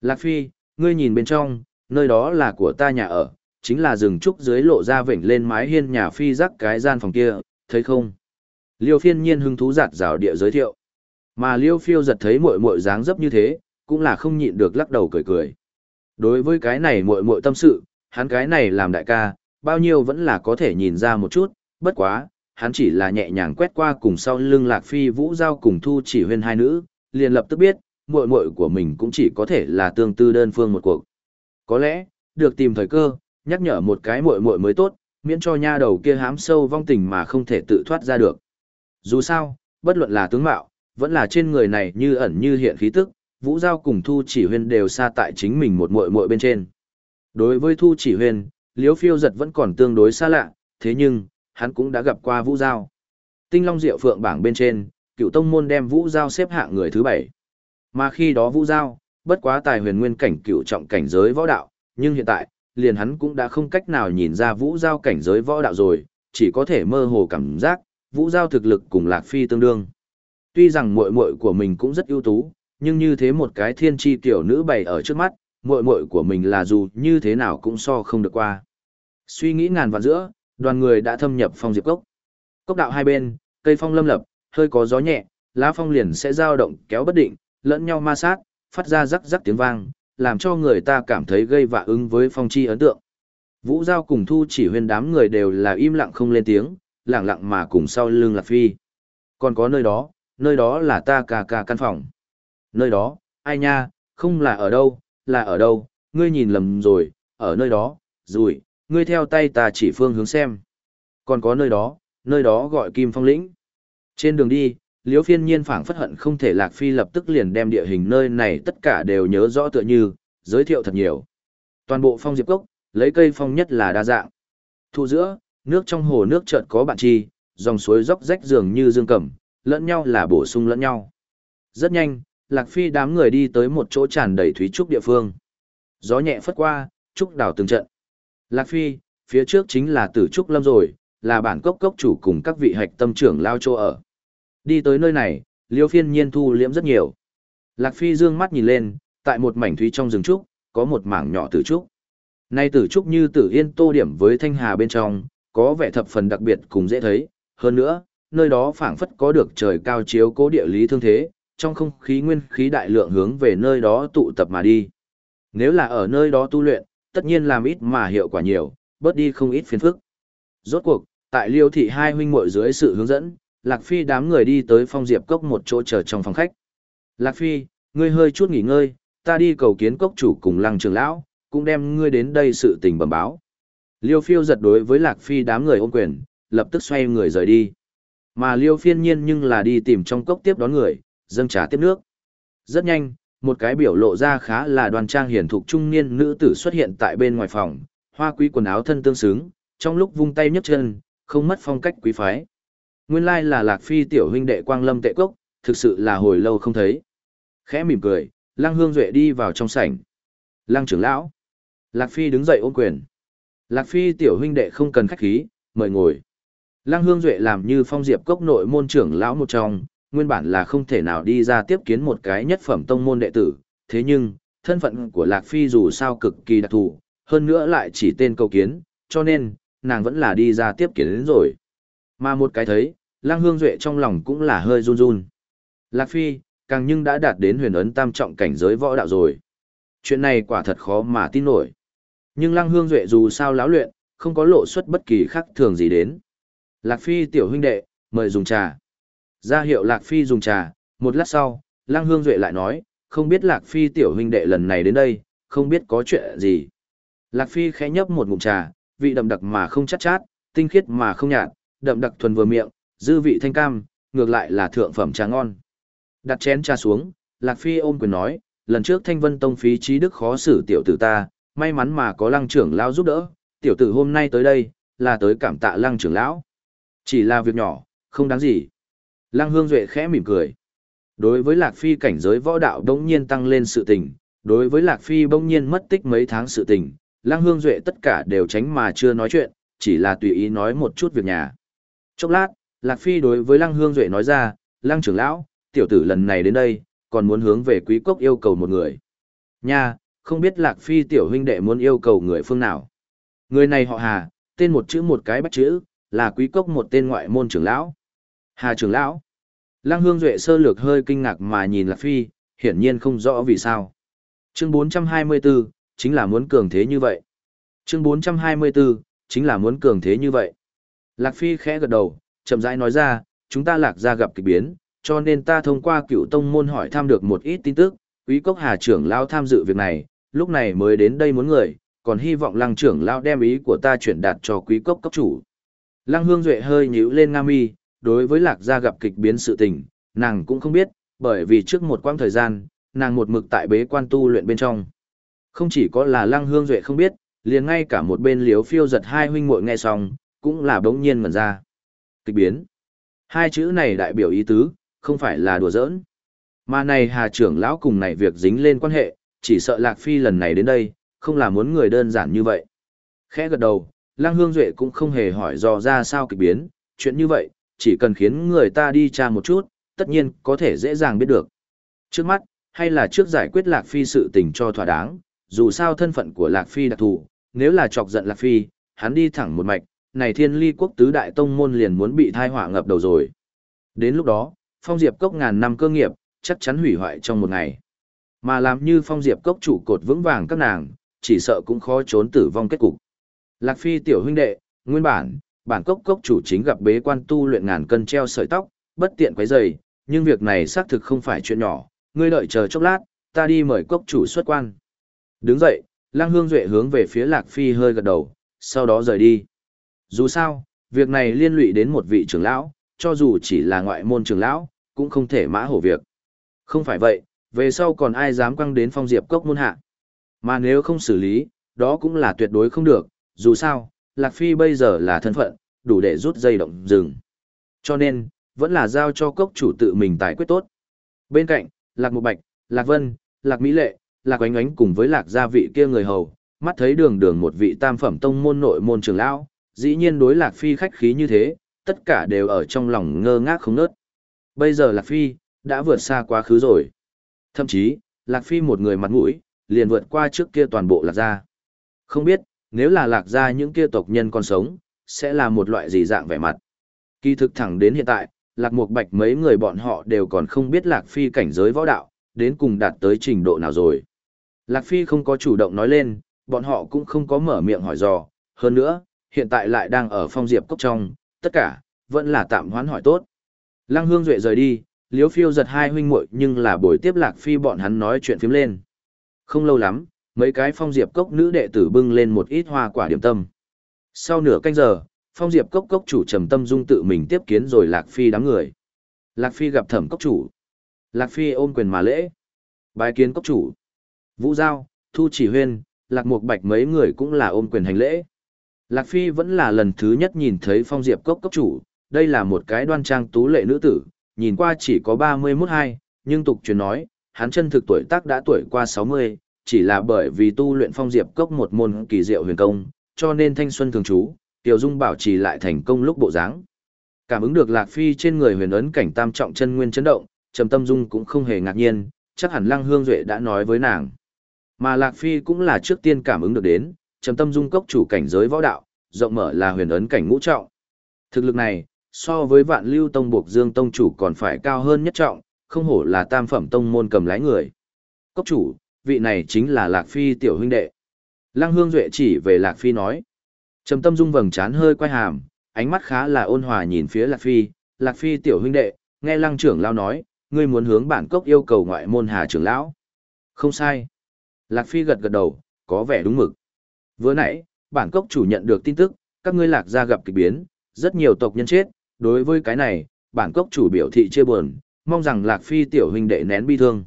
Lạc Phi, ngươi nhìn bên trong, nơi đó là của ta nhà ở, chính là rừng trúc dưới lộ ra vểnh lên mái hiên nhà Phi rắc cái gian phòng kia, thấy không? Liêu phiên nhiên hứng thú giạt rào địa giới thiệu. Mà Liêu phiêu giật thấy muội muội dáng dấp như thế, cũng là không nhịn được lắc đầu cười cười. Đối với cái này muội muội tâm sự, hắn cái này làm đại ca, bao nhiêu vẫn là có thể nhìn ra một chút, bất quá, hắn chỉ là nhẹ nhàng quét qua cùng sau lưng Lạc Phi Vũ Giao cùng Thu chỉ huyên hai nữ, liền lập tức biết, muội muội của mình cũng chỉ có thể là tương tư đơn phương một cuộc. Có lẽ, được tìm thời cơ, nhắc nhở một cái muội muội mới tốt, miễn cho nha đầu kia hám sâu vong tình mà không thể tự thoát ra được. Dù sao, bất luận là tướng mạo, vẫn là trên người này như ẩn như hiện khí tức, Vũ Giao cùng Thu Chỉ Huyên đều xa tại chính mình một muội muội bên trên. Đối với Thu Chỉ Huyên, Liễu Phiêu giật vẫn còn tương đối xa lạ, thế nhưng, hắn cũng đã gặp qua Vũ Giao. Tinh Long Diệu Phượng bảng bên trên, cựu tông môn đem Vũ Giao xếp hạng người thứ bảy. Mà khi đó Vũ Giao, bất quá tài huyền nguyên cảnh cựu trọng cảnh giới võ đạo, nhưng hiện tại, liền hắn cũng đã không cách nào nhìn ra Vũ Giao cảnh giới võ đạo rồi, chỉ có thể mơ hồ cảm giác, Vũ Giao thực lực cùng Lạc Phi tương đương. Tuy rằng muội muội của mình cũng rất ưu tú, nhưng như thế một cái thiên tri tiểu nữ bày ở trước mắt, muội muội của mình là dù như thế nào cũng so không được qua. Suy nghĩ ngàn vạn giữa, đoàn người đã thâm nhập phong diệp cốc. Cốc đạo hai bên, cây phong lâm lập, hơi có gió nhẹ, lá phong liền sẽ dao động kéo bất định, lẫn nhau ma sát, phát ra rắc rắc tiếng vang, làm cho người ta cảm thấy gây vạ ứng với phong chi ấn tượng. Vũ Giao cùng Thu chỉ huyên đám người đều là im lặng không lên tiếng, lặng lặng mà cùng sau lưng Lạc Phi. Còn có nơi đó, nơi đó là ta cà cà căn phòng. Nơi đó, ai nha, không là ở đâu, là ở đâu, ngươi nhìn lầm rồi, ở nơi đó, rồi, ngươi theo tay ta chỉ phương hướng xem. Còn có nơi đó, nơi đó gọi Kim Phong Lĩnh. Trên đường đi, Liễu Phiên Nhiên phảng phất hận không thể Lạc Phi lập tức liền đem địa hình nơi này tất cả đều nhớ rõ tựa như, giới thiệu thật nhiều. Toàn bộ phong diệp cốc, lấy cây phong nhất là đa dạng. Thu giữa, nước trong hồ nước chợt có bạn chi, dòng suối róc rách dường như dương cẩm, lẫn nhau là bổ sung lẫn nhau. Rất nhanh, Lạc Phi đám người đi tới một chỗ tràn đầy thúy trúc địa phương. Gió nhẹ phất qua, trúc đảo từng trận. Lạc Phi, phía trước chính là tử trúc lâm rồi, là bản cốc cốc chủ cùng các vị hạch tâm trưởng lao chỗ ở. Đi tới nơi này, liêu phiên nhiên thu liễm rất nhiều. Lạc Phi dương mắt nhìn lên, tại một mảnh thúy trong rừng trúc, có một mảng nhỏ tử trúc. Nay tử trúc như tử yên tô điểm với thanh hà bên trong, có vẻ thập phần đặc biệt cùng dễ thấy, hơn nữa, nơi đó phảng phất có được trời cao chiếu cố địa lý thương thế, trong không khí nguyên khí đại lượng hướng về nơi đó tụ tập mà đi. Nếu là ở nơi đó tu luyện, tất nhiên làm ít mà hiệu quả nhiều, bớt đi không ít phiền phức. Rốt cuộc, tại Liêu thị hai huynh muội dưới sự hướng dẫn, Lạc Phi đám người đi tới Phong Diệp Cốc một chỗ chờ trong phòng khách. Lạc Phi, ngươi hơi chút nghỉ ngơi, ta đi cầu kiến cốc chủ cùng lăng trường lão, cũng đem ngươi đến đây sự tình bẩm báo. Liêu phiêu giật đối với Lạc Phi đám người ôm quyền, lập tức xoay người rời đi. Mà Liêu phiên nhiên nhưng là đi tìm trong cốc tiếp đón người, dâng trà tiếp nước. Rất nhanh, một cái biểu lộ ra khá là đoan trang hiển thục trung niên nữ tử xuất hiện tại bên ngoài phòng, hoa quý quần áo thân tương xứng, trong lúc vung tay nhấc chân, không mất phong cách quý phái. Nguyên lai là Lạc Phi tiểu huynh đệ Quang Lâm Tệ Cốc, thực sự là hồi lâu không thấy. Khẽ mỉm cười, Lăng Hương Duệ đi vào trong sảnh. Lăng trưởng lão. Lạc Phi đứng dậy ôm quyền. Lạc Phi tiểu huynh đệ không cần khách khí, mời ngồi. Lăng Hương Duệ làm như phong diệp cốc nội môn trưởng lão một trong, nguyên bản là không thể nào đi ra tiếp kiến một cái nhất phẩm tông môn đệ tử, thế nhưng, thân phận của Lạc Phi dù sao cực kỳ đặc thù, hơn nữa lại chỉ tên cầu kiến, cho nên, nàng vẫn là đi ra tiếp kiến đến rồi. Mà một cái thấy, Lăng Hương Duệ trong lòng cũng là hơi run run. Lạc Phi, càng nhưng đã đạt đến huyền ấn tam trọng cảnh giới võ đạo rồi. Chuyện này quả thật khó mà tin nổi. Nhưng Lăng Hương Duệ dù sao láo luyện, không có lộ xuất bất kỳ khác thường gì đến. Lạc Phi tiểu huynh đệ, mời dùng trà. Ra hiệu Lạc Phi dùng trà, một lát sau, Lăng Hương Duệ lại nói, không biết Lạc Phi tiểu huynh đệ lần này đến đây, không biết có chuyện gì. Lạc Phi khẽ nhấp một ngụm trà, vị đậm đặc mà không chát chát, tinh khiết mà không nhạt, đậm đặc thuần vừa miệng, dư vị thanh cam, ngược lại là thượng phẩm trà ngon. Đặt chén trà xuống, Lạc Phi ôm quyền nói, lần trước Thanh Vân Tông phí trí đức khó xử tiểu tử ta, may mắn mà có lăng trưởng lão giúp đỡ, tiểu tử hôm nay tới đây, là tới cảm tạ lăng trưởng lão. Chỉ là việc nhỏ, không đáng gì. Lăng Hương Duệ khẽ mỉm cười. Đối với Lạc Phi cảnh giới võ đạo đống nhiên tăng lên sự tình, đối với Lạc Phi bỗng nhiên mất tích mấy tháng sự tình, Lăng Hương Duệ tất cả đều tránh mà chưa nói chuyện, chỉ là tùy ý nói một chút việc nhà. Chốc lát, Lạc Phi đối với Lăng Hương Duệ nói ra, Lăng trưởng lão, tiểu tử lần này đến đây, còn muốn hướng về quý cốc yêu cầu một người. Nha, không biết Lạc Phi tiểu huynh đệ muốn yêu cầu người phương nào. Người này họ Hà, tên một chữ một cái bách chữ, là quý cốc một tên ngoại môn trưởng lão. Hà trưởng lão. Lăng Hương Duệ sơ lược hơi kinh ngạc mà nhìn Lạc Phi, hiển nhiên không rõ vì sao. Chương 424, chính là muốn cường thế như vậy. Chương 424, chính là muốn cường thế như vậy. Lạc Phi khẽ gật đầu, chậm rãi nói ra, chúng ta lạc ra gặp kịch biến, cho nên ta thông qua cựu tông môn hỏi thăm được một ít tin tức, quý cốc hà trưởng lao tham dự việc này, lúc này mới đến đây muốn người, còn hy vọng lăng trưởng lao đem ý của ta chuyển đạt cho quý cốc cấp chủ. Lăng hương duệ hơi nhíu lên nga mi, đối với lạc gia gặp kịch biến sự tình, nàng cũng không biết, bởi vì trước một quãng thời gian, nàng một mực tại bế quan tu luyện bên trong. Không chỉ có là lăng hương duệ không biết, liền ngay cả một bên liếu phiêu giật hai huynh muội nghe xong, cũng là đống nhiên ngẩn ra. Kịch biến. Hai chữ này đại biểu ý tứ, không phải là đùa giỡn. Mà này Hà trưởng lão cùng này việc dính lên quan hệ, chỉ sợ Lạc Phi lần này đến đây, không là muốn người đơn giản như vậy. Khẽ gật đầu, Lăng Hương Duệ cũng không hề hỏi do ra sao kịch biến, chuyện như vậy, chỉ cần khiến người ta đi tra một chút, tất nhiên có thể dễ dàng biết được. Trước mắt, hay là trước giải quyết Lạc Phi sự tình cho thỏa đáng, dù sao thân phận của Lạc Phi đặc thù, nếu là chọc giận Lạc Phi, hắn đi thẳng một mạch, này thiên ly quốc tứ đại tông môn liền muốn bị thai họa ngập đầu rồi. Đến lúc đó, phong diệp cốc ngàn năm cơ nghiệp, chắc chắn hủy hoại trong một ngày. Mà làm như phong diệp cốc trụ cột vững vàng các nàng, chỉ sợ cũng khó trốn tử vong kết cục. Lạc Phi tiểu huynh đệ, nguyên bản, bản cốc cốc chủ chính gặp bế quan tu luyện ngàn cân treo sợi tóc, bất tiện quấy rầy, nhưng việc này xác thực không phải chuyện nhỏ, ngươi đợi chờ chốc lát, ta đi mời cốc chủ xuất quan. Đứng dậy, Lăng Hương Duệ hướng về phía Lạc Phi hơi gật đầu, sau đó rời đi. Dù sao, việc này liên lụy đến một vị trưởng lão, cho dù chỉ là ngoại môn trưởng lão, cũng không thể mã hổ việc. Không phải vậy, về sau còn ai dám quăng đến phong diệp cốc môn hạ. Mà nếu không xử lý, đó cũng là tuyệt đối không được, dù sao, Lạc Phi bây giờ là thân phận, đủ để rút dây động rừng. Cho nên, vẫn là giao cho cốc chủ tự mình tài quyết tốt. Bên cạnh, Lạc Mục Bạch, Lạc Vân, Lạc Mỹ Lệ, Lạc Oánh Oánh cùng với Lạc gia vị kia người hầu, mắt thấy đường đường một vị tam phẩm tông môn nội môn trưởng lão, dĩ nhiên đối Lạc Phi khách khí như thế, tất cả đều ở trong lòng ngơ ngác không nớt. Bây giờ Lạc Phi, đã vượt xa quá khứ rồi. Thậm chí, Lạc Phi một người mặt mũi, liền vượt qua trước kia toàn bộ Lạc Gia. Không biết, nếu là Lạc Gia những kia tộc nhân còn sống, sẽ là một loại gì dạng vẻ mặt. Kỳ thực thẳng đến hiện tại, Lạc Mục Bạch mấy người bọn họ đều còn không biết Lạc Phi cảnh giới võ đạo, đến cùng đạt tới trình độ nào rồi. Lạc Phi không có chủ động nói lên, bọn họ cũng không có mở miệng hỏi dò, hơn nữa, hiện tại lại đang ở phong diệp cốc trong, tất cả, vẫn là tạm hoán hỏi tốt. Lăng Hương Duệ rời đi, Liễu Phiêu giật hai huynh muội nhưng là buổi tiếp Lạc Phi bọn hắn nói chuyện phím lên. Không lâu lắm, mấy cái phong diệp cốc nữ đệ tử bưng lên một ít hoa quả điểm tâm. Sau nửa canh giờ, phong diệp cốc cốc chủ trầm tâm dung tự mình tiếp kiến rồi Lạc Phi đám người. Lạc Phi gặp thẩm cốc chủ. Lạc Phi ôm quyền mà lễ. Bái kiến cốc chủ. Vũ Giao, Thu Chỉ Huyên, Lạc Mục Bạch mấy người cũng là ôm quyền hành lễ. Lạc Phi vẫn là lần thứ nhất nhìn thấy phong diệp cốc cốc chủ, đây là một cái đoan trang tú lệ nữ tử, nhìn qua chỉ có 31-2, nhưng tục truyền nói, hắn chân thực tuổi tác đã tuổi qua 60, chỉ là bởi vì tu luyện phong diệp cốc một môn kỳ diệu huyền công, cho nên thanh xuân thường trú, Tiểu Dung bảo trì lại thành công lúc bộ dáng. Cảm ứng được Lạc Phi trên người huyền ấn cảnh tam trọng chân nguyên chấn động, Trầm Tâm Dung cũng không hề ngạc nhiên, chắc hẳn Lăng Hương Duệ đã nói với nàng. Mà Lạc Phi cũng là trước tiên cảm ứng được đến, Trầm Tâm Dung cốc chủ cảnh giới võ đạo, rộng mở là huyền ấn cảnh ngũ trọng. Thực lực này, so với Vạn Lưu Tông buộc Dương tông chủ còn phải cao hơn nhất trọng, không hổ là tam phẩm tông môn cầm lái người. Cốc chủ, vị này chính là Lạc Phi tiểu huynh đệ. Lăng Hương Duệ chỉ về Lạc Phi nói. Trầm tâm dung vầng trán hơi quay hàm, ánh mắt khá là ôn hòa nhìn phía Lạc Phi. Lạc Phi tiểu huynh đệ, nghe Lăng trưởng lao nói, ngươi muốn hướng bản cốc yêu cầu ngoại môn hà trưởng lão. Không sai. Lạc Phi gật gật đầu, có vẻ đúng mực. Vừa nãy, bản cốc chủ nhận được tin tức, các ngươi lạc gia gặp kịch biến, rất nhiều tộc nhân chết, đối với cái này, bản cốc chủ biểu thị chia buồn, mong rằng Lạc Phi tiểu huynh đệ nén bi thương.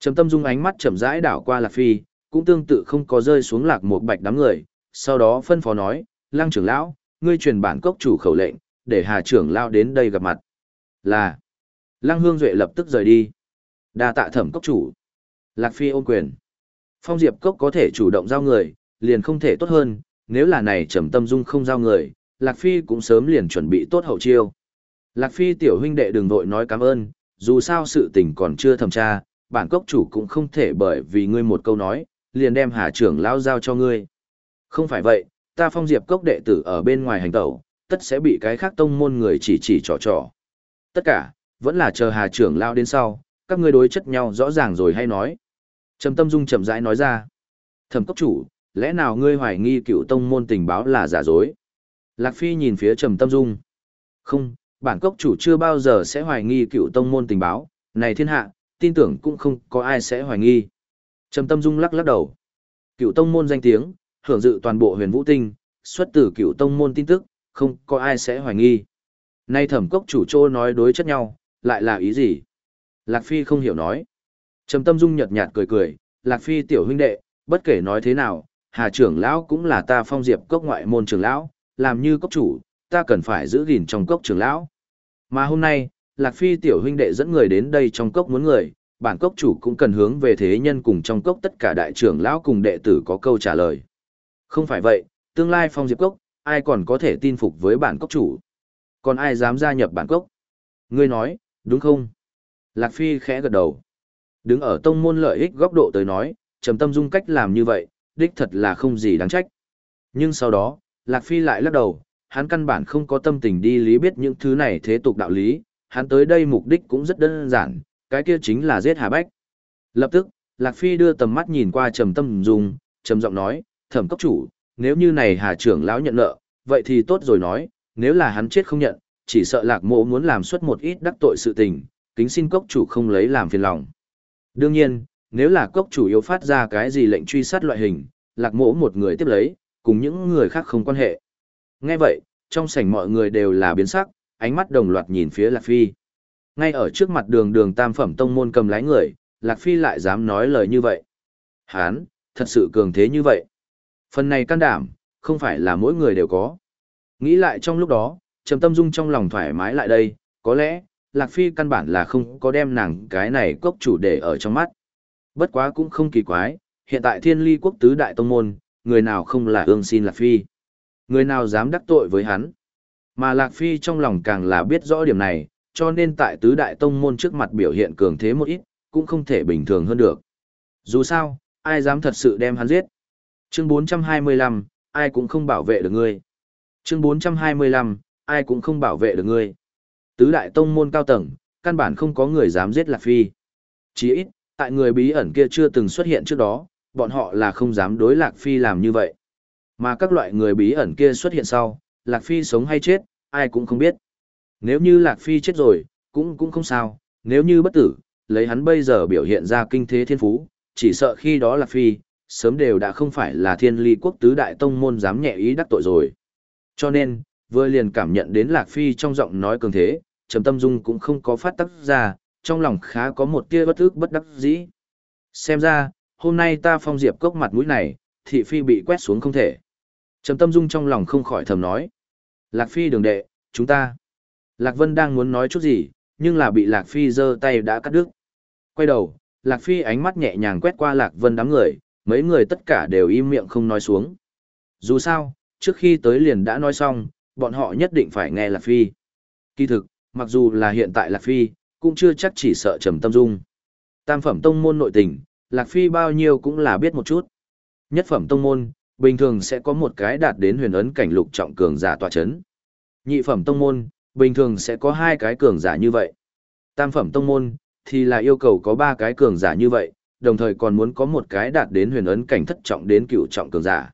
Trầm tâm dung ánh mắt chậm rãi đảo qua Lạc Phi, cũng tương tự không có rơi xuống lạc một bạch đám người, sau đó phân phó nói, lăng trưởng lão, ngươi truyền bản cốc chủ khẩu lệnh, để hà trưởng lão đến đây gặp mặt. Là, lăng hương duệ lập tức rời đi. đa tạ thẩm cốc chủ. Lạc Phi ôn quyền. Phong diệp cốc có thể chủ động giao người, liền không thể tốt hơn, nếu là này trầm tâm dung không giao người, Lạc Phi cũng sớm liền chuẩn bị tốt hậu chiêu. Lạc Phi tiểu huynh đệ đừng vội nói cảm ơn, dù sao sự tình còn chưa thẩm tra, bản cốc chủ cũng không thể bởi vì ngươi một câu nói, liền đem hà trưởng lao giao cho ngươi. Không phải vậy, ta phong diệp cốc đệ tử ở bên ngoài hành tẩu, tất sẽ bị cái khác tông môn người chỉ chỉ trò trò. Tất cả, vẫn là chờ hà trưởng lao đến sau, các ngươi đối chất nhau rõ ràng rồi hay nói. Trầm tâm dung chậm rãi nói ra. Thẩm cốc chủ, lẽ nào ngươi hoài nghi cựu tông môn tình báo là giả dối? Lạc Phi nhìn phía Trầm Tâm Dung. Không, bản cốc chủ chưa bao giờ sẽ hoài nghi cựu tông môn tình báo, này thiên hạ, tin tưởng cũng không có ai sẽ hoài nghi. Trầm Tâm Dung lắc lắc đầu. Cựu tông môn danh tiếng, hưởng dự toàn bộ huyền vũ tinh, xuất từ cựu tông môn tin tức, không có ai sẽ hoài nghi. Nay thẩm cốc chủ trô nói đối chất nhau, lại là ý gì? Lạc Phi không hiểu nói. Trầm Tâm Dung nhợt nhạt cười cười, Lạc Phi tiểu huynh đệ, bất kể nói thế nào, Hà trưởng lão cũng là ta phong diệp cốc ngoại môn trưởng lão, làm như cốc chủ, ta cần phải giữ gìn trong cốc trưởng lão. Mà hôm nay, Lạc Phi tiểu huynh đệ dẫn người đến đây trong cốc muốn người, bản cốc chủ cũng cần hướng về thế nhân cùng trong cốc tất cả đại trưởng lão cùng đệ tử có câu trả lời. Không phải vậy, tương lai phong diệp cốc, ai còn có thể tin phục với bản cốc chủ? Còn ai dám gia nhập bản cốc? Ngươi nói, đúng không? Lạc Phi khẽ gật đầu. Đứng ở tông môn lợi ích góc độ tới nói, trầm tâm dung cách làm như vậy, đích thật là không gì đáng trách. Nhưng sau đó, Lạc Phi lại lắc đầu, hắn căn bản không có tâm tình đi lý biết những thứ này thế tục đạo lý, hắn tới đây mục đích cũng rất đơn giản, cái kia chính là giết Hà Bách. Lập tức, Lạc Phi đưa tầm mắt nhìn qua Trầm Tâm dùng trầm giọng nói, "Thẩm cấp chủ, nếu như này Hà trưởng lão nhận nợ, vậy thì tốt rồi nói, nếu là hắn chết không nhận, chỉ sợ Lạc Mộ muốn làm suất một ít đắc tội sự tình, kính xin cốc chủ không lấy làm phiền lòng." Đương nhiên, nếu là cốc chủ yếu phát ra cái gì lệnh truy sát loại hình, Lạc Mộ một người tiếp lấy, cùng những người khác không quan hệ. Nghe vậy, trong sảnh mọi người đều là biến sắc, ánh mắt đồng loạt nhìn phía Lạc Phi. Ngay ở trước mặt đường đường tam phẩm tông môn cầm lái người, Lạc Phi lại dám nói lời như vậy. Hán, thật sự cường thế như vậy. Phần này can đảm, không phải là mỗi người đều có. Nghĩ lại trong lúc đó, Trầm Tâm Dung trong lòng thoải mái lại đây, có lẽ, Lạc Phi căn bản là không có đem nàng cái này cốc chủ để ở trong mắt. Bất quá cũng không kỳ quái, hiện tại thiên ly quốc tứ đại tông môn, người nào không là ương xin Lạc Phi. Người nào dám đắc tội với hắn. Mà Lạc Phi trong lòng càng là biết rõ điểm này, cho nên tại tứ đại tông môn trước mặt biểu hiện cường thế một ít, cũng không thể bình thường hơn được. Dù sao, ai dám thật sự đem hắn giết. Chương 425, ai cũng không bảo vệ được ngươi. Chương 425, ai cũng không bảo vệ được ngươi. Tứ đại tông môn cao tầng, căn bản không có người dám giết Lạc Phi. Chỉ ít, tại người bí ẩn kia chưa từng xuất hiện trước đó, bọn họ là không dám đối Lạc Phi làm như vậy. Mà các loại người bí ẩn kia xuất hiện sau, Lạc Phi sống hay chết, ai cũng không biết. Nếu như Lạc Phi chết rồi, cũng cũng không sao, nếu như bất tử, lấy hắn bây giờ biểu hiện ra kinh thế thiên phú, chỉ sợ khi đó Lạc Phi, sớm đều đã không phải là thiên ly quốc tứ đại tông môn dám nhẹ ý đắc tội rồi. Cho nên, vừa liền cảm nhận đến Lạc Phi trong giọng nói cường thế, Trầm Tâm Dung cũng không có phát tác ra, trong lòng khá có một tia bất ức bất đắc dĩ. Xem ra, hôm nay ta phong diệp cốc mặt mũi này, thị phi bị quét xuống không thể. Trầm Tâm Dung trong lòng không khỏi thầm nói. Lạc Phi đường đệ, chúng ta. Lạc Vân đang muốn nói chút gì, nhưng là bị Lạc Phi giơ tay đã cắt đứt. Quay đầu, Lạc Phi ánh mắt nhẹ nhàng quét qua Lạc Vân đám người, mấy người tất cả đều im miệng không nói xuống. Dù sao, trước khi tới liền đã nói xong, bọn họ nhất định phải nghe Lạc Phi. Kỳ thực, mặc dù là hiện tại Lạc Phi, cũng chưa chắc chỉ sợ trầm tâm dung. Tam phẩm tông môn nội tình, Lạc Phi bao nhiêu cũng là biết một chút. Nhất phẩm tông môn, bình thường sẽ có một cái đạt đến huyền ấn cảnh lục trọng cường giả tòa chấn. Nhị phẩm tông môn, bình thường sẽ có hai cái cường giả như vậy. Tam phẩm tông môn, thì là yêu cầu có ba cái cường giả như vậy, đồng thời còn muốn có một cái đạt đến huyền ấn cảnh thất trọng đến cựu trọng cường giả.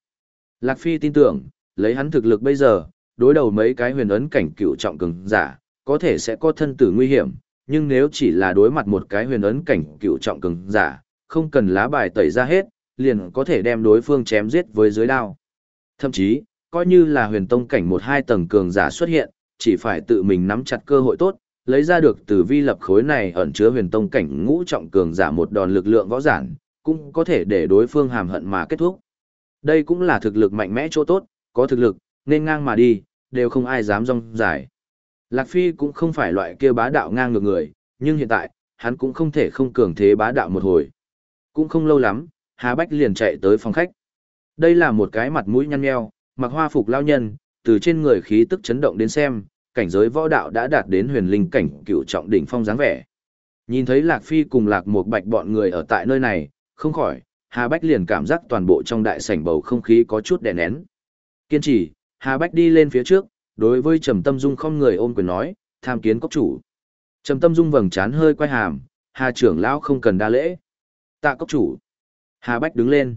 Lạc Phi tin tưởng, lấy hắn thực lực bây giờ, đối đầu mấy cái huyền ấn cảnh cựu trọng cường giả, có thể sẽ có thân tử nguy hiểm, nhưng nếu chỉ là đối mặt một cái huyền ấn cảnh cựu trọng cường giả, không cần lá bài tẩy ra hết, liền có thể đem đối phương chém giết với dưới đao. Thậm chí, coi như là huyền tông cảnh một hai tầng cường giả xuất hiện, chỉ phải tự mình nắm chặt cơ hội tốt, lấy ra được từ vi lập khối này ẩn chứa huyền tông cảnh ngũ trọng cường giả một đòn lực lượng võ giản, cũng có thể để đối phương hàm hận mà kết thúc. Đây cũng là thực lực mạnh mẽ chỗ tốt, có thực lực, nên ngang mà đi, đều không ai dám rong giải. Lạc Phi cũng không phải loại kia bá đạo ngang ngược người, nhưng hiện tại, hắn cũng không thể không cường thế bá đạo một hồi. Cũng không lâu lắm, Hà Bách liền chạy tới phòng khách. Đây là một cái mặt mũi nhăn nheo, mặc hoa phục lao nhân, từ trên người khí tức chấn động đến xem, cảnh giới võ đạo đã đạt đến huyền linh cảnh cựu trọng đỉnh phong dáng vẻ. Nhìn thấy Lạc Phi cùng Lạc một bạch bọn người ở tại nơi này, không khỏi, Hà Bách liền cảm giác toàn bộ trong đại sảnh bầu không khí có chút đè nén. Kiên trì, Hà Bách đi lên phía trước, đối với Trầm Tâm Dung không người ôm quyền nói, tham kiến cốc chủ. Trầm Tâm Dung vầng trán hơi quay hàm, Hà trưởng lão không cần đa lễ. Tạ cốc chủ. Hà Bách đứng lên.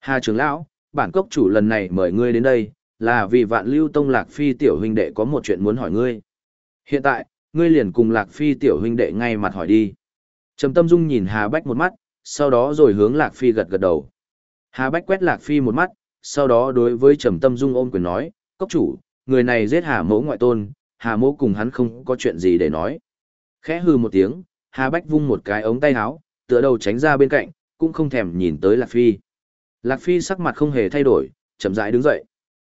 Hà trưởng lão, bản cốc chủ lần này mời ngươi đến đây, là vì vạn lưu tông lạc phi tiểu huynh đệ có một chuyện muốn hỏi ngươi. Hiện tại, ngươi liền cùng lạc phi tiểu huynh đệ ngay mặt hỏi đi. Trầm tâm dung nhìn Hà Bách một mắt, sau đó rồi hướng lạc phi gật gật đầu. Hà Bách quét lạc phi một mắt, sau đó đối với trầm tâm dung ôm quyền nói, cốc chủ, người này giết Hà mẫu ngoại tôn, Hà mẫu cùng hắn không có chuyện gì để nói. Khẽ hư một tiếng, Hà Bách vung một cái ống tay áo, tựa đầu tránh ra bên cạnh, cũng không thèm nhìn tới Lạc Phi. Lạc Phi sắc mặt không hề thay đổi, chậm rãi đứng dậy.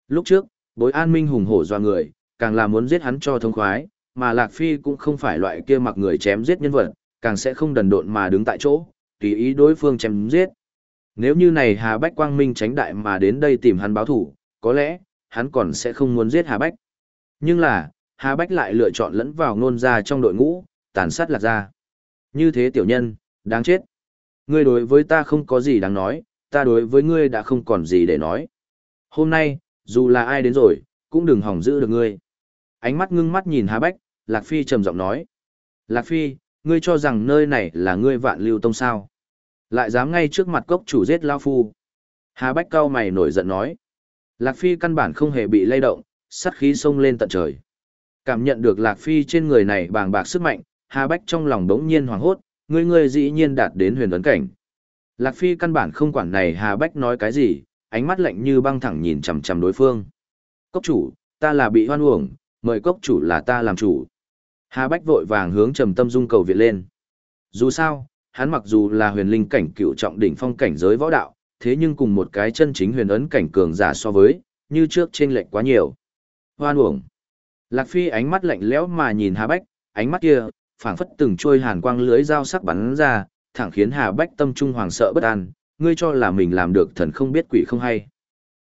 Lúc trước, bối an minh hùng hổ doa người, càng là muốn giết hắn cho thông khoái, mà Lạc Phi cũng không phải loại kia mặc người chém giết nhân vật, càng sẽ không đần độn mà đứng tại chỗ, tùy ý đối phương chém giết. Nếu như này Hà Bách Quang Minh tránh đại mà đến đây tìm hắn báo thủ, có lẽ, hắn còn sẽ không muốn giết Hà Bách. Nhưng là, Hà Bách lại lựa chọn lẫn vào nôn ra trong đội ngũ, tàn sát lạc gia Như thế tiểu nhân, đáng chết. Ngươi đối với ta không có gì đáng nói, ta đối với ngươi đã không còn gì để nói. Hôm nay, dù là ai đến rồi, cũng đừng hỏng giữ được ngươi. Ánh mắt ngưng mắt nhìn Hà Bách, Lạc Phi trầm giọng nói. Lạc Phi, ngươi cho rằng nơi này là ngươi vạn lưu tông sao. Lại dám ngay trước mặt cốc chủ giết Lao Phu. Hà Bách cao mày nổi giận nói. Lạc Phi căn bản không hề bị lay động, sắt khí sông lên tận trời. Cảm nhận được Lạc Phi trên người này bàng bạc sức mạnh, Hà Bách trong lòng đống nhiên hoảng hốt, ngươi ngươi dĩ nhiên đạt đến huyền ấn cảnh. Lạc Phi căn bản không quản này Hà Bách nói cái gì, ánh mắt lạnh như băng thẳng nhìn chằm chằm đối phương. Cốc chủ, ta là bị hoan uổng, mời cốc chủ là ta làm chủ. Hà Bách vội vàng hướng trầm tâm dung cầu viện lên. Dù sao, hắn mặc dù là huyền linh cảnh cựu trọng đỉnh phong cảnh giới võ đạo, thế nhưng cùng một cái chân chính huyền ấn cảnh cường giả so với, như trước trên lệnh quá nhiều. Hoan uổng. Lạc Phi ánh mắt lạnh lẽo mà nhìn Hà Bách, ánh mắt kia, phảng phất từng trôi hàn quang lưới dao sắc bắn ra, thẳng khiến Hà Bách tâm trung hoàng sợ bất an, ngươi cho là mình làm được thần không biết quỷ không hay.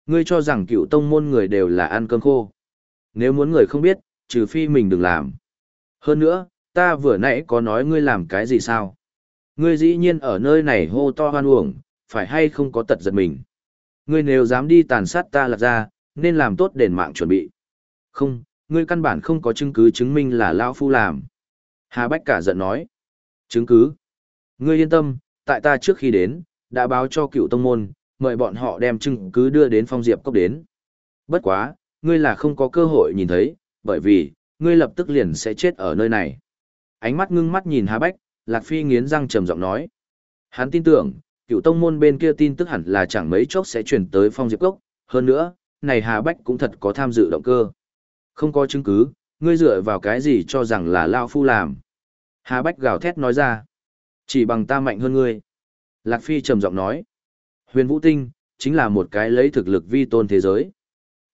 Ngươi cho rằng cựu tông môn người đều là ăn cơm khô. Nếu muốn người không biết, trừ phi mình đừng làm. Hơn nữa, ta vừa nãy có nói ngươi làm cái gì sao? Ngươi dĩ nhiên ở nơi này hô to hoan uổng, phải hay không có tật giật mình. Ngươi nếu dám đi tàn sát ta lạc ra, nên làm tốt đền mạng chuẩn bị. Không, ngươi căn bản không có chứng cứ chứng minh là Lao Phu làm. Hà Bách cả giận nói. Chứng cứ? Ngươi yên tâm, tại ta trước khi đến, đã báo cho cựu tông môn, mời bọn họ đem chứng cứ đưa đến phong diệp cốc đến. Bất quá, ngươi là không có cơ hội nhìn thấy, bởi vì, ngươi lập tức liền sẽ chết ở nơi này. Ánh mắt ngưng mắt nhìn Hà Bách, Lạc Phi nghiến răng trầm giọng nói. Hắn tin tưởng, cựu tông môn bên kia tin tức hẳn là chẳng mấy chốc sẽ chuyển tới phong diệp cốc, hơn nữa, này Hà Bách cũng thật có tham dự động cơ. Không có chứng cứ, ngươi dựa vào cái gì cho rằng là Lao Phu làm. Hà Bách gào thét nói ra. Chỉ bằng ta mạnh hơn ngươi. Lạc Phi trầm giọng nói. Huyền Vũ Tinh, chính là một cái lấy thực lực vi tôn thế giới.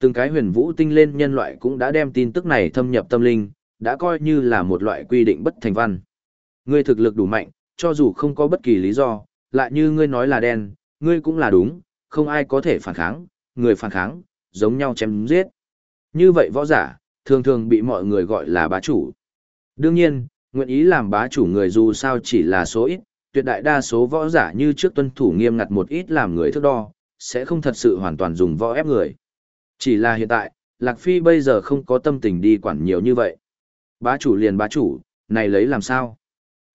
Từng cái huyền vũ tinh lên nhân loại cũng đã đem tin tức này thâm nhập tâm linh, đã coi như là một loại quy định bất thành văn. Ngươi thực lực đủ mạnh, cho dù không có bất kỳ lý do, lại như ngươi nói là đen, ngươi cũng là đúng, không ai có thể phản kháng, người phản kháng, giống nhau chém giết. Như vậy võ giả, thường thường bị mọi người gọi là bá chủ. Đương nhiên, nguyện ý làm bá chủ người dù sao chỉ là số ít, tuyệt đại đa số võ giả như trước tuân thủ nghiêm ngặt một ít làm người thước đo, sẽ không thật sự hoàn toàn dùng võ ép người. Chỉ là hiện tại, Lạc Phi bây giờ không có tâm tình đi quản nhiều như vậy. Bá chủ liền bá chủ, này lấy làm sao?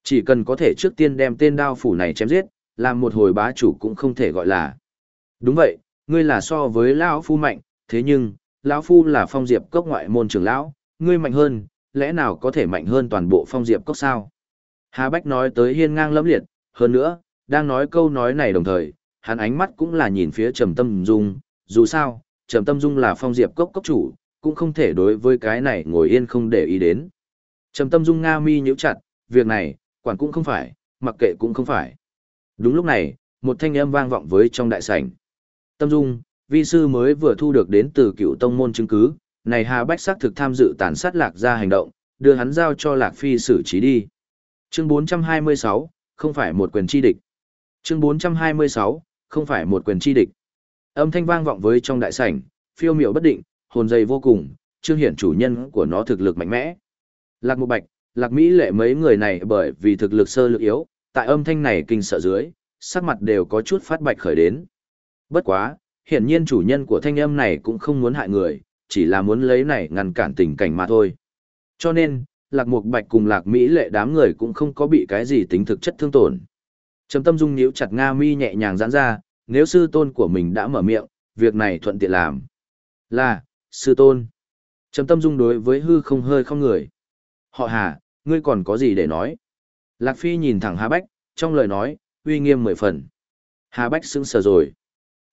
Chỉ cần có thể trước tiên đem tên đao phủ này chém giết, làm một hồi bá chủ cũng không thể gọi là. Đúng vậy, ngươi là so với lão phu mạnh, thế nhưng, lão phu là phong diệp cốc ngoại môn trưởng lão, ngươi mạnh hơn, lẽ nào có thể mạnh hơn toàn bộ phong diệp cốc sao? Hà Bách nói tới hiên ngang lẫm liệt, hơn nữa, đang nói câu nói này đồng thời, hắn ánh mắt cũng là nhìn phía Trầm Tâm Dung, dù sao, Trầm Tâm Dung là phong diệp cốc cốc chủ, cũng không thể đối với cái này ngồi yên không để ý đến. Trầm Tâm Dung nga mi nhíu chặt, việc này, quản cũng không phải, mặc kệ cũng không phải. Đúng lúc này, một thanh âm vang vọng với trong đại sảnh. Tâm Dung, vi sư mới vừa thu được đến từ cựu tông môn chứng cứ, này Hà Bách xác thực tham dự tàn sát lạc ra hành động, đưa hắn giao cho Lạc Phi xử trí đi. Chương 426, không phải một quyền chi địch. Chương 426, không phải một quyền chi địch. Âm thanh vang vọng với trong đại sảnh, phiêu miệu bất định, hồn dày vô cùng, trương hiển chủ nhân của nó thực lực mạnh mẽ. Lạc Mục Bạch, Lạc Mỹ lệ mấy người này bởi vì thực lực sơ lược yếu, tại âm thanh này kinh sợ dưới, sắc mặt đều có chút phát bạch khởi đến. Bất quá, hiển nhiên chủ nhân của thanh âm này cũng không muốn hại người, chỉ là muốn lấy này ngăn cản tình cảnh mà thôi. Cho nên, Lạc Mục Bạch cùng Lạc Mỹ lệ đám người cũng không có bị cái gì tính thực chất thương tổn. Trầm tâm dung nhíu chặt Nga mi nhẹ nhàng giãn ra, nếu sư tôn của mình đã mở miệng, việc này thuận tiện làm. Là, sư tôn. Trầm tâm dung đối với hư không hơi không người. Họ hà, ngươi còn có gì để nói? Lạc Phi nhìn thẳng Hà Bách, trong lời nói, uy nghiêm mười phần. Hà Bách sững sờ rồi.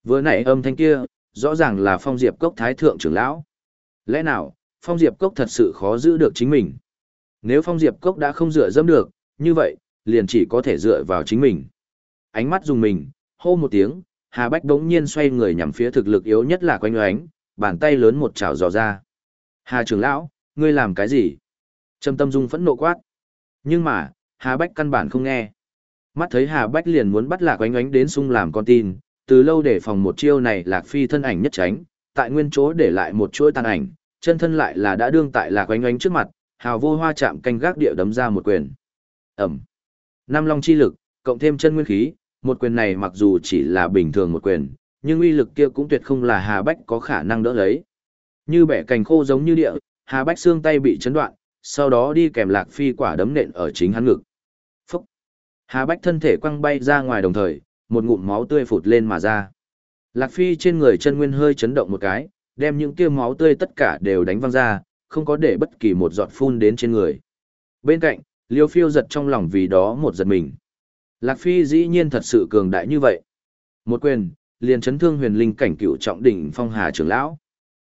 Vừa nãy âm thanh kia, rõ ràng là phong diệp cốc thái thượng trưởng lão. Lẽ nào, phong diệp cốc thật sự khó giữ được chính mình? Nếu phong diệp cốc đã không dựa dẫm được, như vậy, liền chỉ có thể dựa vào chính mình. Ánh mắt dùng mình, hô một tiếng, Hà Bách đống nhiên xoay người nhằm phía thực lực yếu nhất là quanh oánh, bàn tay lớn một chảo dò ra. Hà trưởng lão, ngươi làm cái gì? Trầm tâm dung phẫn nộ quát. Nhưng mà, Hà Bách căn bản không nghe. Mắt thấy Hà Bách liền muốn bắt lạc oánh oánh đến sung làm con tin, từ lâu để phòng một chiêu này lạc phi thân ảnh nhất tránh, tại nguyên chỗ để lại một chuỗi tàn ảnh, chân thân lại là đã đương tại lạc oánh oánh trước mặt, hào vô hoa chạm canh gác địa đấm ra một quyền. Ẩm. Nam long chi lực, cộng thêm chân nguyên khí, một quyền này mặc dù chỉ là bình thường một quyền, nhưng uy lực kia cũng tuyệt không là Hà Bách có khả năng đỡ lấy. Như bẻ cành khô giống như địa, Hà Bách xương tay bị chấn đoạn, sau đó đi kèm lạc phi quả đấm nện ở chính hắn ngực. Hà Bách thân thể quăng bay ra ngoài đồng thời, một ngụm máu tươi phụt lên mà ra. Lạc phi trên người chân nguyên hơi chấn động một cái, đem những kia máu tươi tất cả đều đánh văng ra, không có để bất kỳ một giọt phun đến trên người. Bên cạnh, liêu phiêu giật trong lòng vì đó một giật mình. Lạc phi dĩ nhiên thật sự cường đại như vậy. Một quyền, liền chấn thương huyền linh cảnh cựu trọng đỉnh phong hà trưởng lão.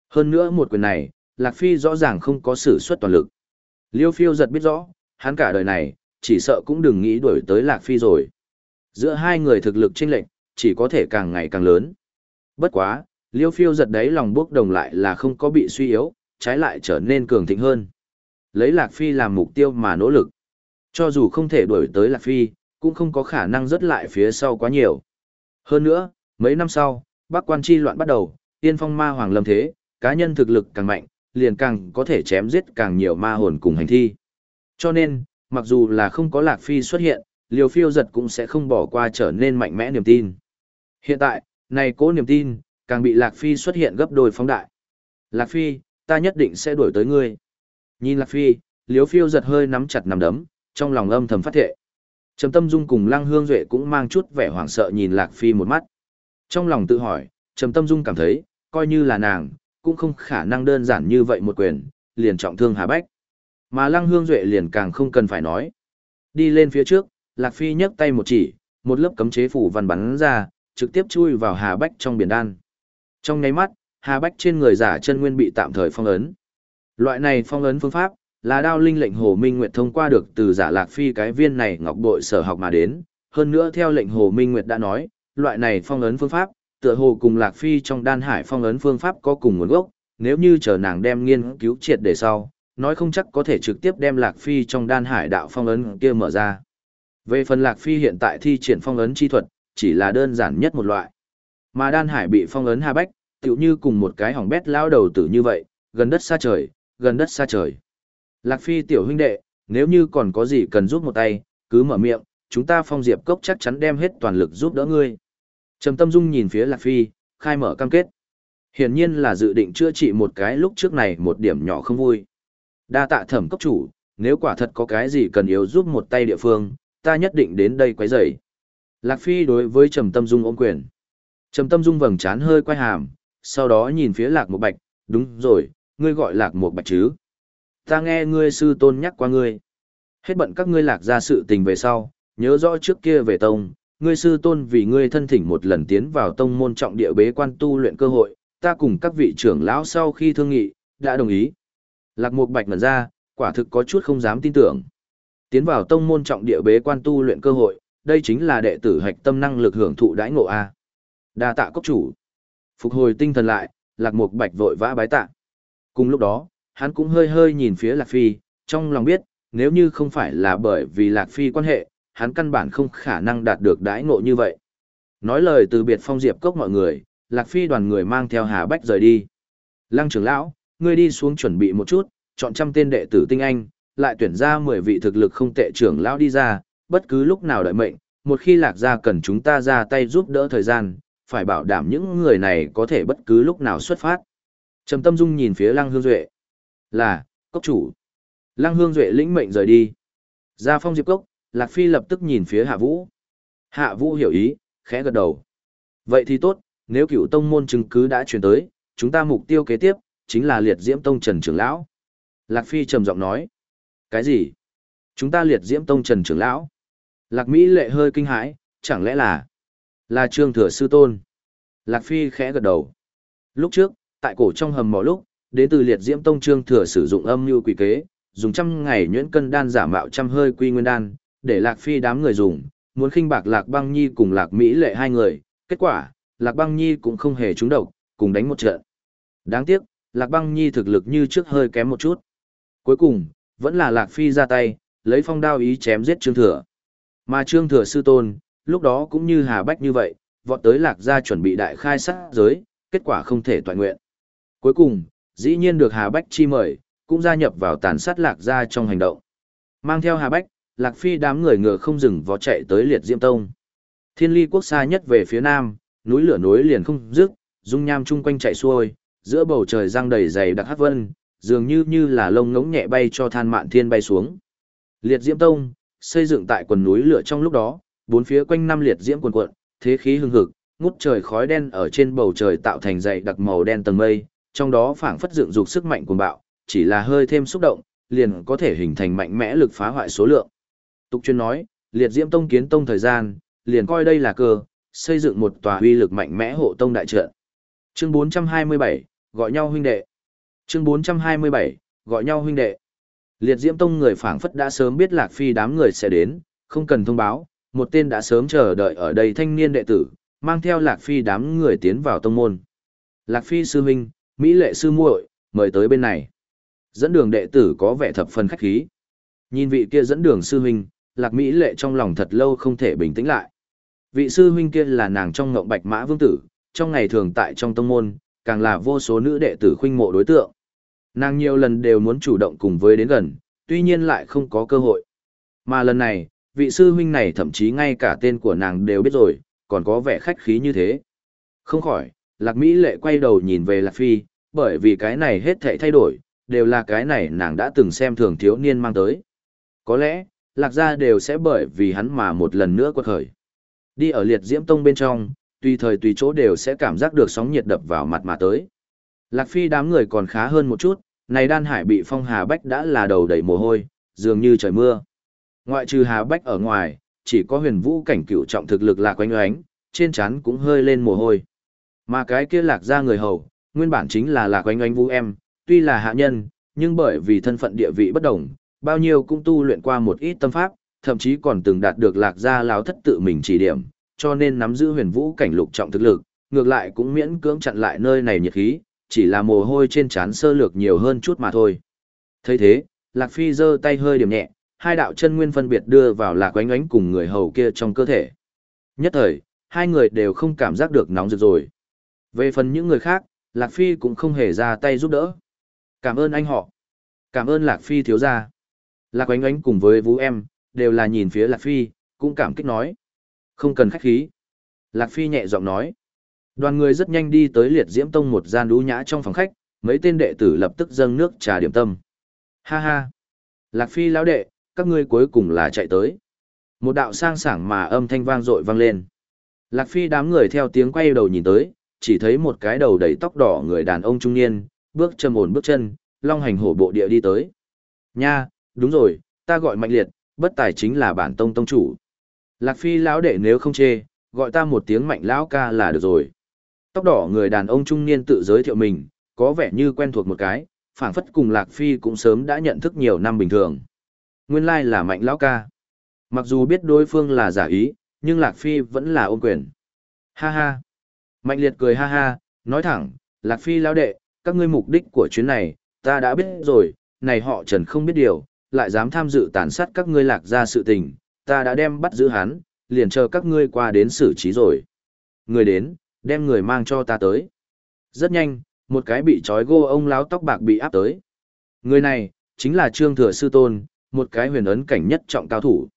Hơn nữa một quyền này, Lạc Phi rõ ràng không có sử xuất toàn lực. Liêu phiêu giật biết rõ, hắn cả đời này, chỉ sợ cũng đừng nghĩ đuổi tới Lạc Phi rồi. Giữa hai người thực lực chênh lệch, chỉ có thể càng ngày càng lớn. Bất quá, Liêu phiêu giật đấy lòng bước đồng lại là không có bị suy yếu, trái lại trở nên cường thịnh hơn. Lấy Lạc Phi làm mục tiêu mà nỗ lực. Cho dù không thể đuổi tới Lạc Phi, cũng không có khả năng rớt lại phía sau quá nhiều. Hơn nữa, mấy năm sau, Bắc quan chi loạn bắt đầu, tiên phong ma hoàng lâm thế, cá nhân thực lực càng mạnh, liền càng có thể chém giết càng nhiều ma hồn cùng hành thi. Cho nên, mặc dù là không có Lạc Phi xuất hiện, liều phiêu giật cũng sẽ không bỏ qua trở nên mạnh mẽ niềm tin. Hiện tại, này cố niềm tin, càng bị Lạc Phi xuất hiện gấp đôi phóng đại. Lạc Phi, ta nhất định sẽ đuổi tới ngươi. Nhìn Lạc Phi, liều phiêu giật hơi nắm chặt nằm đấm, trong lòng âm thầm phát thệ. Trầm Tâm Dung cùng Lăng Hương Duệ cũng mang chút vẻ hoảng sợ nhìn Lạc Phi một mắt. Trong lòng tự hỏi, Trầm Tâm Dung cảm thấy, coi như là nàng, cũng không khả năng đơn giản như vậy một quyền, liền trọng thương Hà Bách. Mà Lăng Hương Duệ liền càng không cần phải nói. Đi lên phía trước, Lạc Phi nhấc tay một chỉ, một lớp cấm chế phủ văn bắn ra, trực tiếp chui vào Hà Bách trong biển đan. Trong nháy mắt, Hà Bách trên người giả chân nguyên bị tạm thời phong ấn. Loại này phong ấn phương pháp, là đao linh lệnh Hồ Minh Nguyệt thông qua được từ giả Lạc Phi cái viên này ngọc bội sở học mà đến. Hơn nữa theo lệnh Hồ Minh Nguyệt đã nói, loại này phong ấn phương pháp, tựa hồ cùng Lạc Phi trong đan hải phong ấn phương pháp có cùng nguồn gốc, nếu như chờ nàng đem nghiên cứu triệt để sau, nói không chắc có thể trực tiếp đem Lạc Phi trong đan hải đạo phong ấn kia mở ra. Về phần Lạc Phi hiện tại thi triển phong ấn chi thuật, chỉ là đơn giản nhất một loại. Mà đan hải bị phong ấn Hà Bách, tựu như cùng một cái hỏng bét lao đầu tử như vậy, gần đất xa trời, gần đất xa trời. Lạc Phi tiểu huynh đệ, nếu như còn có gì cần giúp một tay, cứ mở miệng, chúng ta phong diệp cốc chắc chắn đem hết toàn lực giúp đỡ ngươi. Trầm Tâm Dung nhìn phía Lạc Phi, khai mở cam kết. Hiển nhiên là dự định chữa trị một cái lúc trước này một điểm nhỏ không vui. Đa tạ thẩm cốc chủ, nếu quả thật có cái gì cần yếu giúp một tay địa phương, ta nhất định đến đây quấy rầy. Lạc Phi đối với Trầm Tâm Dung ôm quyền. Trầm Tâm Dung vầng trán hơi quay hàm, sau đó nhìn phía Lạc Một Bạch, đúng rồi, ngươi gọi Lạc Một Bạch chứ. Ta nghe ngươi sư tôn nhắc qua ngươi. Hết bận các ngươi lạc ra sự tình về sau, nhớ rõ trước kia về tông, ngươi sư tôn vì ngươi thân thỉnh một lần tiến vào tông môn trọng địa bế quan tu luyện cơ hội, ta cùng các vị trưởng lão sau khi thương nghị, đã đồng ý. Lạc Mục Bạch ngẩn ra, quả thực có chút không dám tin tưởng. Tiến vào tông môn trọng địa bế quan tu luyện cơ hội, đây chính là đệ tử hạch tâm năng lực hưởng thụ đãi ngộ a. Đa tạ cốc chủ. Phục hồi tinh thần lại, Lạc Mục Bạch vội vã bái tạ. Cùng lúc đó, hắn cũng hơi hơi nhìn phía Lạc Phi, trong lòng biết, nếu như không phải là bởi vì Lạc Phi quan hệ, hắn căn bản không khả năng đạt được đãi ngộ như vậy. Nói lời từ biệt phong diệp cốc mọi người, Lạc Phi đoàn người mang theo Hà Bách rời đi. Lăng trưởng lão, ngươi đi xuống chuẩn bị một chút, chọn trăm tên đệ tử tinh anh, lại tuyển ra 10 vị thực lực không tệ trưởng lão đi ra, bất cứ lúc nào đợi mệnh, một khi lạc gia cần chúng ta ra tay giúp đỡ thời gian, phải bảo đảm những người này có thể bất cứ lúc nào xuất phát. Trầm Tâm Dung nhìn phía Lăng Hương Duệ. Là, cốc chủ. Lăng Hương Duệ lĩnh mệnh rời đi. Ra phong diệp cốc, Lạc Phi lập tức nhìn phía Hạ Vũ. Hạ Vũ hiểu ý, khẽ gật đầu. Vậy thì tốt, nếu cựu tông môn chứng cứ đã truyền tới, chúng ta mục tiêu kế tiếp, chính là liệt diễm tông Trần Trưởng Lão. Lạc Phi trầm giọng nói. Cái gì? Chúng ta liệt diễm tông Trần Trưởng Lão. Lạc Mỹ lệ hơi kinh hãi, chẳng lẽ là... Là Trương Thừa Sư Tôn. Lạc Phi khẽ gật đầu. Lúc trước, tại cổ trong hầm mỏ lúc, đến từ liệt diễm tông Trương Thừa sử dụng âm mưu quỷ kế, dùng trăm ngày nhuyễn cân đan giả mạo trăm hơi quy nguyên đan, để Lạc Phi đám người dùng, muốn khinh bạc Lạc Băng Nhi cùng Lạc Mỹ lệ hai người, kết quả, Lạc Băng Nhi cũng không hề trúng độc, cùng đánh một trận. Đáng tiếc, Lạc Băng Nhi thực lực như trước hơi kém một chút. Cuối cùng, vẫn là Lạc Phi ra tay, lấy phong đao ý chém giết Trương Thừa. Mà Trương Thừa sư tôn, lúc đó cũng như Hà Bách như vậy, vọt tới Lạc gia chuẩn bị đại khai sát giới, kết quả không thể toàn nguyện. Cuối cùng, dĩ nhiên được Hà Bách chi mời, cũng gia nhập vào tàn sát Lạc gia trong hành động. Mang theo Hà Bách, Lạc Phi đám người ngựa không dừng vó chạy tới Liệt Diễm Tông. Thiên ly quốc xa nhất về phía nam, núi lửa núi liền không dứt, dung nham chung quanh chạy xuôi, giữa bầu trời răng đầy dày đặc hát vân, dường như như là lông ngỗng nhẹ bay cho than mạn thiên bay xuống. Liệt Diễm Tông, xây dựng tại quần núi lửa trong lúc đó, bốn phía quanh năm liệt diễm quần quận, thế khí hưng hực, ngút trời khói đen ở trên bầu trời tạo thành dày đặc màu đen tầng mây, trong đó phảng phất dựng dục sức mạnh cuồng bạo, chỉ là hơi thêm xúc động, liền có thể hình thành mạnh mẽ lực phá hoại số lượng. Tục chuyên nói, liệt diễm tông kiến tông thời gian, liền coi đây là cơ, xây dựng một tòa uy lực mạnh mẽ hộ tông đại trận. Chương 427, gọi nhau huynh đệ. Chương 427, gọi nhau huynh đệ. Liệt Diễm Tông người phảng phất đã sớm biết Lạc Phi đám người sẽ đến, không cần thông báo, một tên đã sớm chờ đợi ở đây thanh niên đệ tử, mang theo Lạc Phi đám người tiến vào tông môn. Lạc Phi sư huynh, Mỹ lệ sư muội, mời tới bên này. Dẫn đường đệ tử có vẻ thập phần khách khí. Nhìn vị kia dẫn đường sư huynh, Lạc Mỹ lệ trong lòng thật lâu không thể bình tĩnh lại. Vị sư huynh kia là nàng trong ngộng bạch mã vương tử, trong ngày thường tại trong tông môn, càng là vô số nữ đệ tử khuynh mộ đối tượng. Nàng nhiều lần đều muốn chủ động cùng với đến gần, tuy nhiên lại không có cơ hội. Mà lần này, vị sư huynh này thậm chí ngay cả tên của nàng đều biết rồi, còn có vẻ khách khí như thế. Không khỏi, Lạc Mỹ lệ quay đầu nhìn về Lạc Phi, bởi vì cái này hết thảy thay đổi, đều là cái này nàng đã từng xem thường thiếu niên mang tới. Có lẽ, Lạc gia đều sẽ bởi vì hắn mà một lần nữa quật khởi. Đi ở liệt diễm tông bên trong, tùy thời tùy chỗ đều sẽ cảm giác được sóng nhiệt đập vào mặt mà tới. Lạc Phi đám người còn khá hơn một chút, này đan hải bị phong hà bách đã là đầu đầy mồ hôi, dường như trời mưa. Ngoại trừ hà bách ở ngoài, chỉ có huyền vũ cảnh cựu trọng thực lực lạc quanh oánh, trên trán cũng hơi lên mồ hôi. Mà cái kia lạc ra người hầu, nguyên bản chính là lạc quanh oanh vũ em, tuy là hạ nhân, nhưng bởi vì thân phận địa vị bất đồng, bao nhiêu cũng tu luyện qua một ít tâm pháp, thậm chí còn từng đạt được lạc gia lão thất tự mình chỉ điểm, cho nên nắm giữ huyền vũ cảnh lục trọng thực lực, ngược lại cũng miễn cưỡng chặn lại nơi này nhiệt khí, chỉ là mồ hôi trên trán sơ lược nhiều hơn chút mà thôi. thấy thế, Lạc Phi giơ tay hơi điểm nhẹ, hai đạo chân nguyên phân biệt đưa vào Lạc Oánh Oánh cùng người hầu kia trong cơ thể. Nhất thời, hai người đều không cảm giác được nóng rực rồi. Về phần những người khác, Lạc Phi cũng không hề ra tay giúp đỡ. Cảm ơn anh họ. Cảm ơn Lạc Phi thiếu gia. Lạc Oánh Oánh cùng với Vũ em, đều là nhìn phía Lạc Phi, cũng cảm kích nói. Không cần khách khí. Lạc Phi nhẹ giọng nói. Đoàn người rất nhanh đi tới liệt diễm tông một gian đú nhã trong phòng khách, mấy tên đệ tử lập tức dâng nước trà điểm tâm. Ha ha! Lạc Phi lão đệ, các ngươi cuối cùng là chạy tới. Một đạo sang sảng mà âm thanh vang dội vang lên. Lạc Phi đám người theo tiếng quay đầu nhìn tới, chỉ thấy một cái đầu đầy tóc đỏ người đàn ông trung niên, bước trầm ổn bước chân, long hành hổ bộ địa đi tới. Nha, đúng rồi, ta gọi mạnh liệt, bất tài chính là bản tông tông chủ. Lạc Phi lão đệ nếu không chê, gọi ta một tiếng mạnh lão ca là được rồi. Tóc đỏ người đàn ông trung niên tự giới thiệu mình, có vẻ như quen thuộc một cái, phảng phất cùng Lạc Phi cũng sớm đã nhận thức nhiều năm bình thường. Nguyên lai là mạnh lão ca. Mặc dù biết đối phương là giả ý, nhưng Lạc Phi vẫn là ôm quyền. Ha ha. Mạnh liệt cười ha ha, nói thẳng, Lạc Phi lão đệ, các ngươi mục đích của chuyến này, ta đã biết rồi, này họ trần không biết điều, lại dám tham dự tàn sát các ngươi lạc ra sự tình, ta đã đem bắt giữ hắn, liền chờ các ngươi qua đến xử trí rồi. Người đến, đem người mang cho ta tới. Rất nhanh, một cái bị trói gô ông láo tóc bạc bị áp tới. Người này, chính là Trương Thừa Sư Tôn, một cái huyền ấn cảnh nhất trọng cao thủ.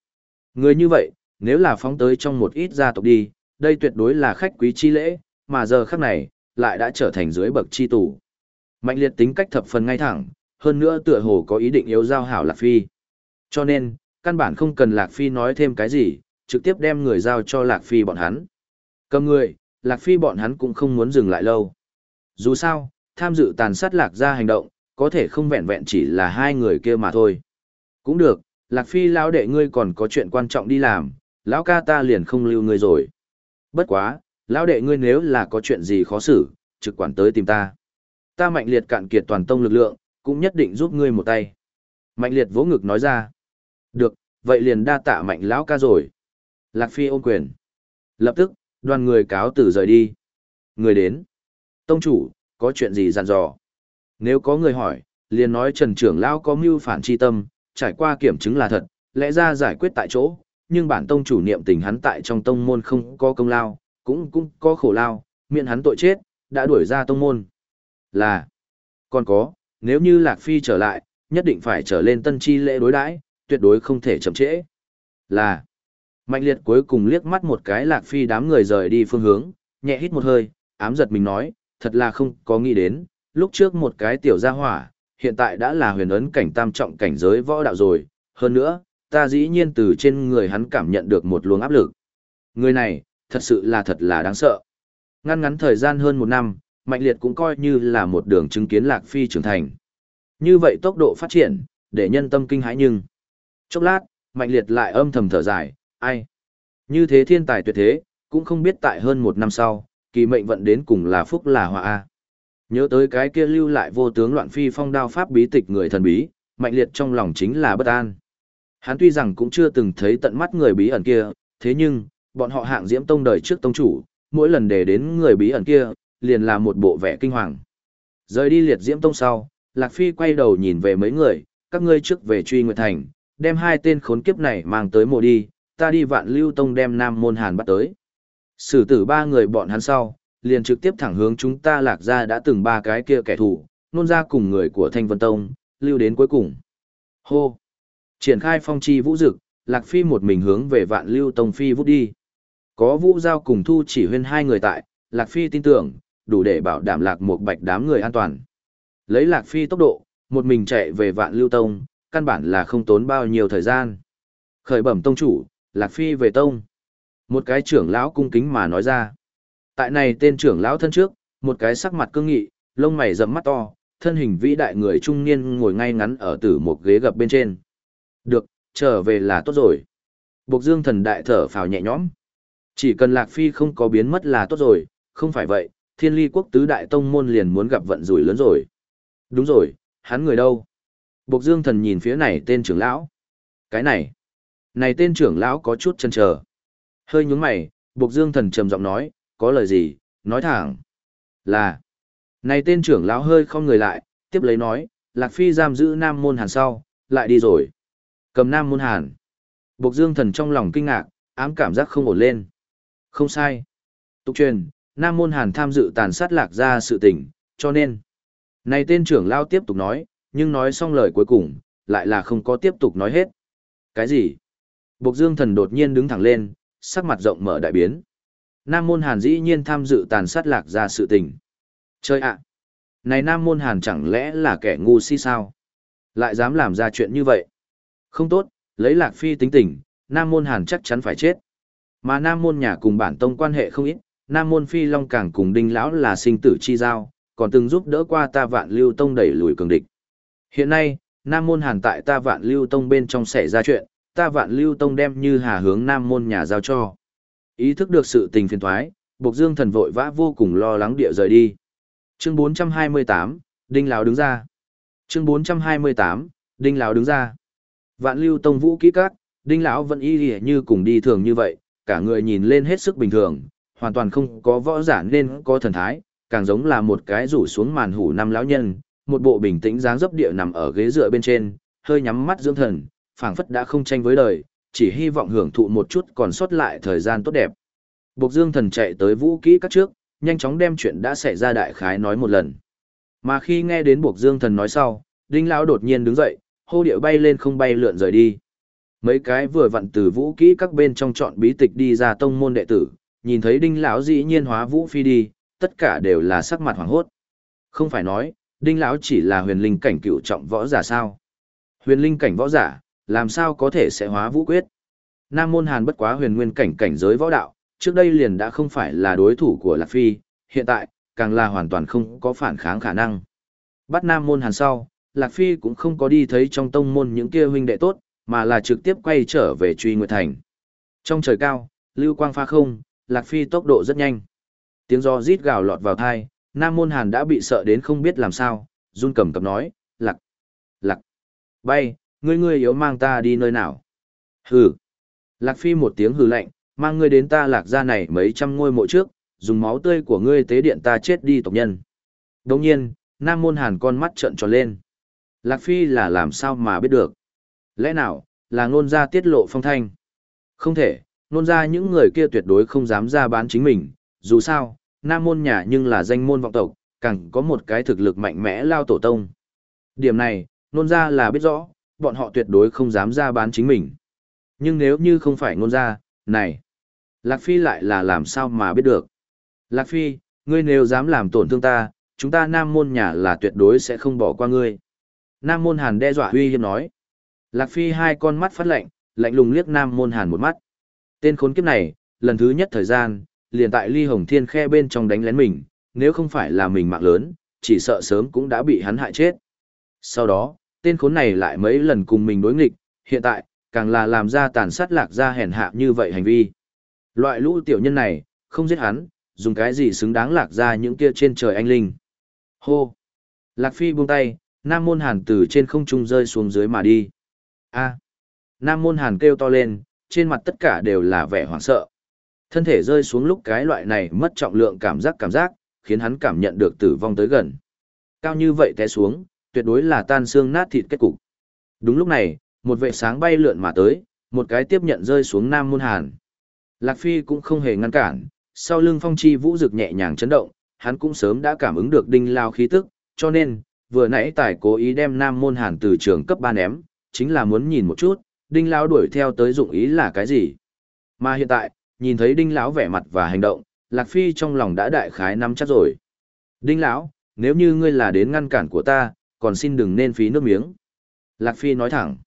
Người như vậy, nếu là phóng tới trong một ít gia tộc đi, đây tuyệt đối là khách quý chi lễ, mà giờ khắc này, lại đã trở thành dưới bậc chi tù. Mạnh liệt tính cách thập phần ngay thẳng, hơn nữa tựa hồ có ý định yếu giao hảo Lạc Phi. Cho nên, căn bản không cần Lạc Phi nói thêm cái gì, trực tiếp đem người giao cho Lạc Phi bọn hắn. Cầm người, Lạc Phi bọn hắn cũng không muốn dừng lại lâu. Dù sao, tham dự tàn sát Lạc ra hành động, có thể không vẹn vẹn chỉ là hai người kia mà thôi. Cũng được, Lạc Phi lão đệ ngươi còn có chuyện quan trọng đi làm, lão ca ta liền không lưu ngươi rồi. Bất quá, lão đệ ngươi nếu là có chuyện gì khó xử, trực quản tới tìm ta. Ta mạnh liệt cạn kiệt toàn tông lực lượng, cũng nhất định giúp ngươi một tay. Mạnh liệt vỗ ngực nói ra. Được, vậy liền đa tạ mạnh lão ca rồi. Lạc Phi ôm quyền. Lập tức, đoàn người cáo tử rời đi. Người đến. Tông chủ, có chuyện gì dặn dò? Nếu có người hỏi, liền nói Trần Trưởng Lão có mưu phản chi tâm, trải qua kiểm chứng là thật, lẽ ra giải quyết tại chỗ, nhưng bản tông chủ niệm tình hắn tại trong tông môn không có công lao, cũng cũng có khổ lao, miệng hắn tội chết, đã đuổi ra tông môn. Là, còn có, nếu như Lạc Phi trở lại, nhất định phải trở lên tân chi lễ đối đãi, tuyệt đối không thể chậm trễ. Là, mạnh liệt cuối cùng liếc mắt một cái Lạc Phi đám người rời đi phương hướng, nhẹ hít một hơi, ám giật mình nói, thật là không có nghĩ đến, lúc trước một cái tiểu gia hỏa, hiện tại đã là huyền ấn cảnh tam trọng cảnh giới võ đạo rồi, hơn nữa, ta dĩ nhiên từ trên người hắn cảm nhận được một luồng áp lực. Người này, thật sự là thật là đáng sợ. Ngăn ngắn thời gian hơn một năm, Mạnh Liệt cũng coi như là một đường chứng kiến Lạc Phi trưởng thành. Như vậy tốc độ phát triển, để nhân tâm kinh hãi nhưng. Chốc lát, Mạnh Liệt lại âm thầm thở dài, ai? Như thế thiên tài tuyệt thế, cũng không biết tại hơn một năm sau, kỳ mệnh vận đến cùng là phúc là họa a. Nhớ tới cái kia lưu lại vô tướng loạn phi phong đao pháp bí tịch người thần bí, mạnh liệt trong lòng chính là bất an. Hắn tuy rằng cũng chưa từng thấy tận mắt người bí ẩn kia, thế nhưng, bọn họ hạng diễm tông đời trước tông chủ, mỗi lần để đến người bí ẩn kia, liền là một bộ vẻ kinh hoàng. Rời đi liệt diễm tông sau, Lạc Phi quay đầu nhìn về mấy người, các ngươi trước về truy nguyệt thành, đem hai tên khốn kiếp này mang tới mộ đi, ta đi vạn lưu tông đem nam môn hàn bắt tới. Sử tử ba người bọn hắn sau, liền trực tiếp thẳng hướng chúng ta lạc ra đã từng ba cái kia kẻ thù, nôn ra cùng người của Thanh Vân Tông, lưu đến cuối cùng. Hô! Triển khai phong chi vũ dực, Lạc Phi một mình hướng về vạn lưu tông phi vút đi. Có vũ giao cùng thu chỉ huyên hai người tại, Lạc Phi tin tưởng, đủ để bảo đảm Lạc một bạch đám người an toàn. Lấy Lạc Phi tốc độ, một mình chạy về vạn lưu tông, căn bản là không tốn bao nhiêu thời gian. Khởi bẩm tông chủ, Lạc Phi về tông. Một cái trưởng lão cung kính mà nói ra. Tại này tên trưởng lão thân trước, một cái sắc mặt cương nghị, lông mày rậm mắt to, thân hình vĩ đại người trung niên ngồi ngay ngắn ở tử một ghế gập bên trên. Được, trở về là tốt rồi. Bộc dương thần đại thở phào nhẹ nhõm. Chỉ cần Lạc Phi không có biến mất là tốt rồi, không phải vậy, thiên ly quốc tứ đại tông môn liền muốn gặp vận rủi lớn rồi. Đúng rồi, hắn người đâu? Bộc dương thần nhìn phía này tên trưởng lão. Cái này, này tên trưởng lão có chút chần chờ. Hơi nhướng mày, Bộc dương thần trầm giọng nói, có lời gì, nói thẳng. Là, này tên trưởng lão hơi không người lại, tiếp lấy nói, Lạc Phi giam giữ Nam Môn Hàn sau, lại đi rồi. Cầm Nam Môn Hàn. Bộc Dương Thần trong lòng kinh ngạc, ám cảm giác không ổn lên. Không sai. Tục truyền, Nam Môn Hàn tham dự tàn sát lạc ra sự tình, cho nên. Này tên trưởng lão tiếp tục nói, nhưng nói xong lời cuối cùng, lại là không có tiếp tục nói hết. Cái gì? Bộc Dương Thần đột nhiên đứng thẳng lên, sắc mặt rộng mở đại biến. Nam Môn Hàn dĩ nhiên tham dự tàn sát lạc ra sự tình. Chơi ạ! Này Nam Môn Hàn chẳng lẽ là kẻ ngu si sao? Lại dám làm ra chuyện như vậy? Không tốt, lấy Lạc Phi tính tình, Nam Môn Hàn chắc chắn phải chết. Mà Nam Môn nhà cùng bản tông quan hệ không ít, Nam Môn Phi Long Càng cùng Đinh Lão là sinh tử chi giao, còn từng giúp đỡ qua ta vạn lưu tông đẩy lùi cường địch. Hiện nay, Nam Môn Hàn tại ta vạn lưu tông bên trong xảy ra chuyện, ta vạn lưu tông đem như hà hướng Nam Môn nhà giao cho. Ý thức được sự tình phiền thoái, Bộc Dương thần vội vã vô cùng lo lắng địa rời đi. Chương 428, Đinh Lão đứng ra. Chương 428, Đinh Lão đứng ra. Vạn Lưu Tông Vũ kỹ các, Đinh lão vẫn y lìa như cùng đi thường như vậy, cả người nhìn lên hết sức bình thường, hoàn toàn không có võ giả nên có thần thái, càng giống là một cái rủ xuống màn hủ năm lão nhân, một bộ bình tĩnh dáng dấp địa nằm ở ghế dựa bên trên, hơi nhắm mắt dưỡng thần, phảng phất đã không tranh với đời, chỉ hy vọng hưởng thụ một chút còn sót lại thời gian tốt đẹp. Bộc Dương Thần chạy tới vũ kỹ các trước, nhanh chóng đem chuyện đã xảy ra đại khái nói một lần. Mà khi nghe đến Bộc Dương Thần nói sau, Đinh lão đột nhiên đứng dậy, hô điệu bay lên không bay lượn rời đi. Mấy cái vừa vặn từ vũ kỹ các bên trong chọn bí tịch đi ra tông môn đệ tử, nhìn thấy Đinh lão dĩ nhiên hóa vũ phi đi, tất cả đều là sắc mặt hoảng hốt. Không phải nói, Đinh lão chỉ là huyền linh cảnh cựu trọng võ giả sao? Huyền linh cảnh võ giả, làm sao có thể sẽ hóa vũ quyết? Nam môn Hàn bất quá huyền nguyên cảnh cảnh giới võ đạo, trước đây liền đã không phải là đối thủ của Lạc Phi, hiện tại, càng là hoàn toàn không có phản kháng khả năng. Bắt Nam môn Hàn sau, Lạc Phi cũng không có đi thấy trong tông môn những kia huynh đệ tốt, mà là trực tiếp quay trở về truy nguyệt thành. Trong trời cao, lưu quang pha không, Lạc Phi tốc độ rất nhanh. Tiếng gió rít gào lọt vào thai, Nam Môn Hàn đã bị sợ đến không biết làm sao, run cầm cập nói, Lạc, Lạc, bay, ngươi ngươi yếu mang ta đi nơi nào. Hừ. Lạc Phi một tiếng hừ lạnh, mang ngươi đến ta lạc ra này mấy trăm ngôi mộ trước, dùng máu tươi của ngươi tế điện ta chết đi tộc nhân. Đồng nhiên, Nam Môn Hàn con mắt trợn tròn lên. Lạc Phi là làm sao mà biết được? Lẽ nào, là ngôn gia tiết lộ phong thanh? Không thể, ngôn gia những người kia tuyệt đối không dám ra bán chính mình, dù sao, nam môn nhà nhưng là danh môn vọng tộc, càng có một cái thực lực mạnh mẽ lao tổ tông. Điểm này, Nôn Ra là biết rõ, bọn họ tuyệt đối không dám ra bán chính mình. Nhưng nếu như không phải Nôn Ra, này, Lạc Phi lại là làm sao mà biết được? Lạc Phi, ngươi nếu dám làm tổn thương ta, chúng ta nam môn nhà là tuyệt đối sẽ không bỏ qua ngươi. Nam Môn Hàn đe dọa uy hiếp nói. Lạc Phi hai con mắt phát lạnh, lạnh lùng liếc Nam Môn Hàn một mắt. Tên khốn kiếp này, lần thứ nhất thời gian, liền tại Ly Hồng Thiên khe bên trong đánh lén mình, nếu không phải là mình mạng lớn, chỉ sợ sớm cũng đã bị hắn hại chết. Sau đó, tên khốn này lại mấy lần cùng mình đối nghịch, hiện tại, càng là làm ra tàn sát lạc ra hèn hạ như vậy hành vi. Loại lũ tiểu nhân này, không giết hắn, dùng cái gì xứng đáng lạc ra những kia trên trời anh linh. Hô! Lạc Phi buông tay, Nam Môn Hàn từ trên không trung rơi xuống dưới mà đi. A. Nam Môn Hàn kêu to lên, trên mặt tất cả đều là vẻ hoảng sợ. Thân thể rơi xuống lúc cái loại này mất trọng lượng cảm giác cảm giác, khiến hắn cảm nhận được tử vong tới gần. Cao như vậy té xuống, tuyệt đối là tan xương nát thịt kết cục. Đúng lúc này, một vệ sáng bay lượn mà tới, một cái tiếp nhận rơi xuống Nam Môn Hàn. Lạc Phi cũng không hề ngăn cản, sau lưng phong chi vũ rực nhẹ nhàng chấn động, hắn cũng sớm đã cảm ứng được đinh lao khí tức, cho nên, vừa nãy tài cố ý đem Nam Môn Hàn từ trường cấp 3 ném, chính là muốn nhìn một chút, đinh lao đuổi theo tới dụng ý là cái gì. Mà hiện tại, nhìn thấy đinh lão vẻ mặt và hành động, Lạc Phi trong lòng đã đại khái nắm chắc rồi. Đinh lão, nếu như ngươi là đến ngăn cản của ta, còn xin đừng nên phí nước miếng. Lạc Phi nói thẳng.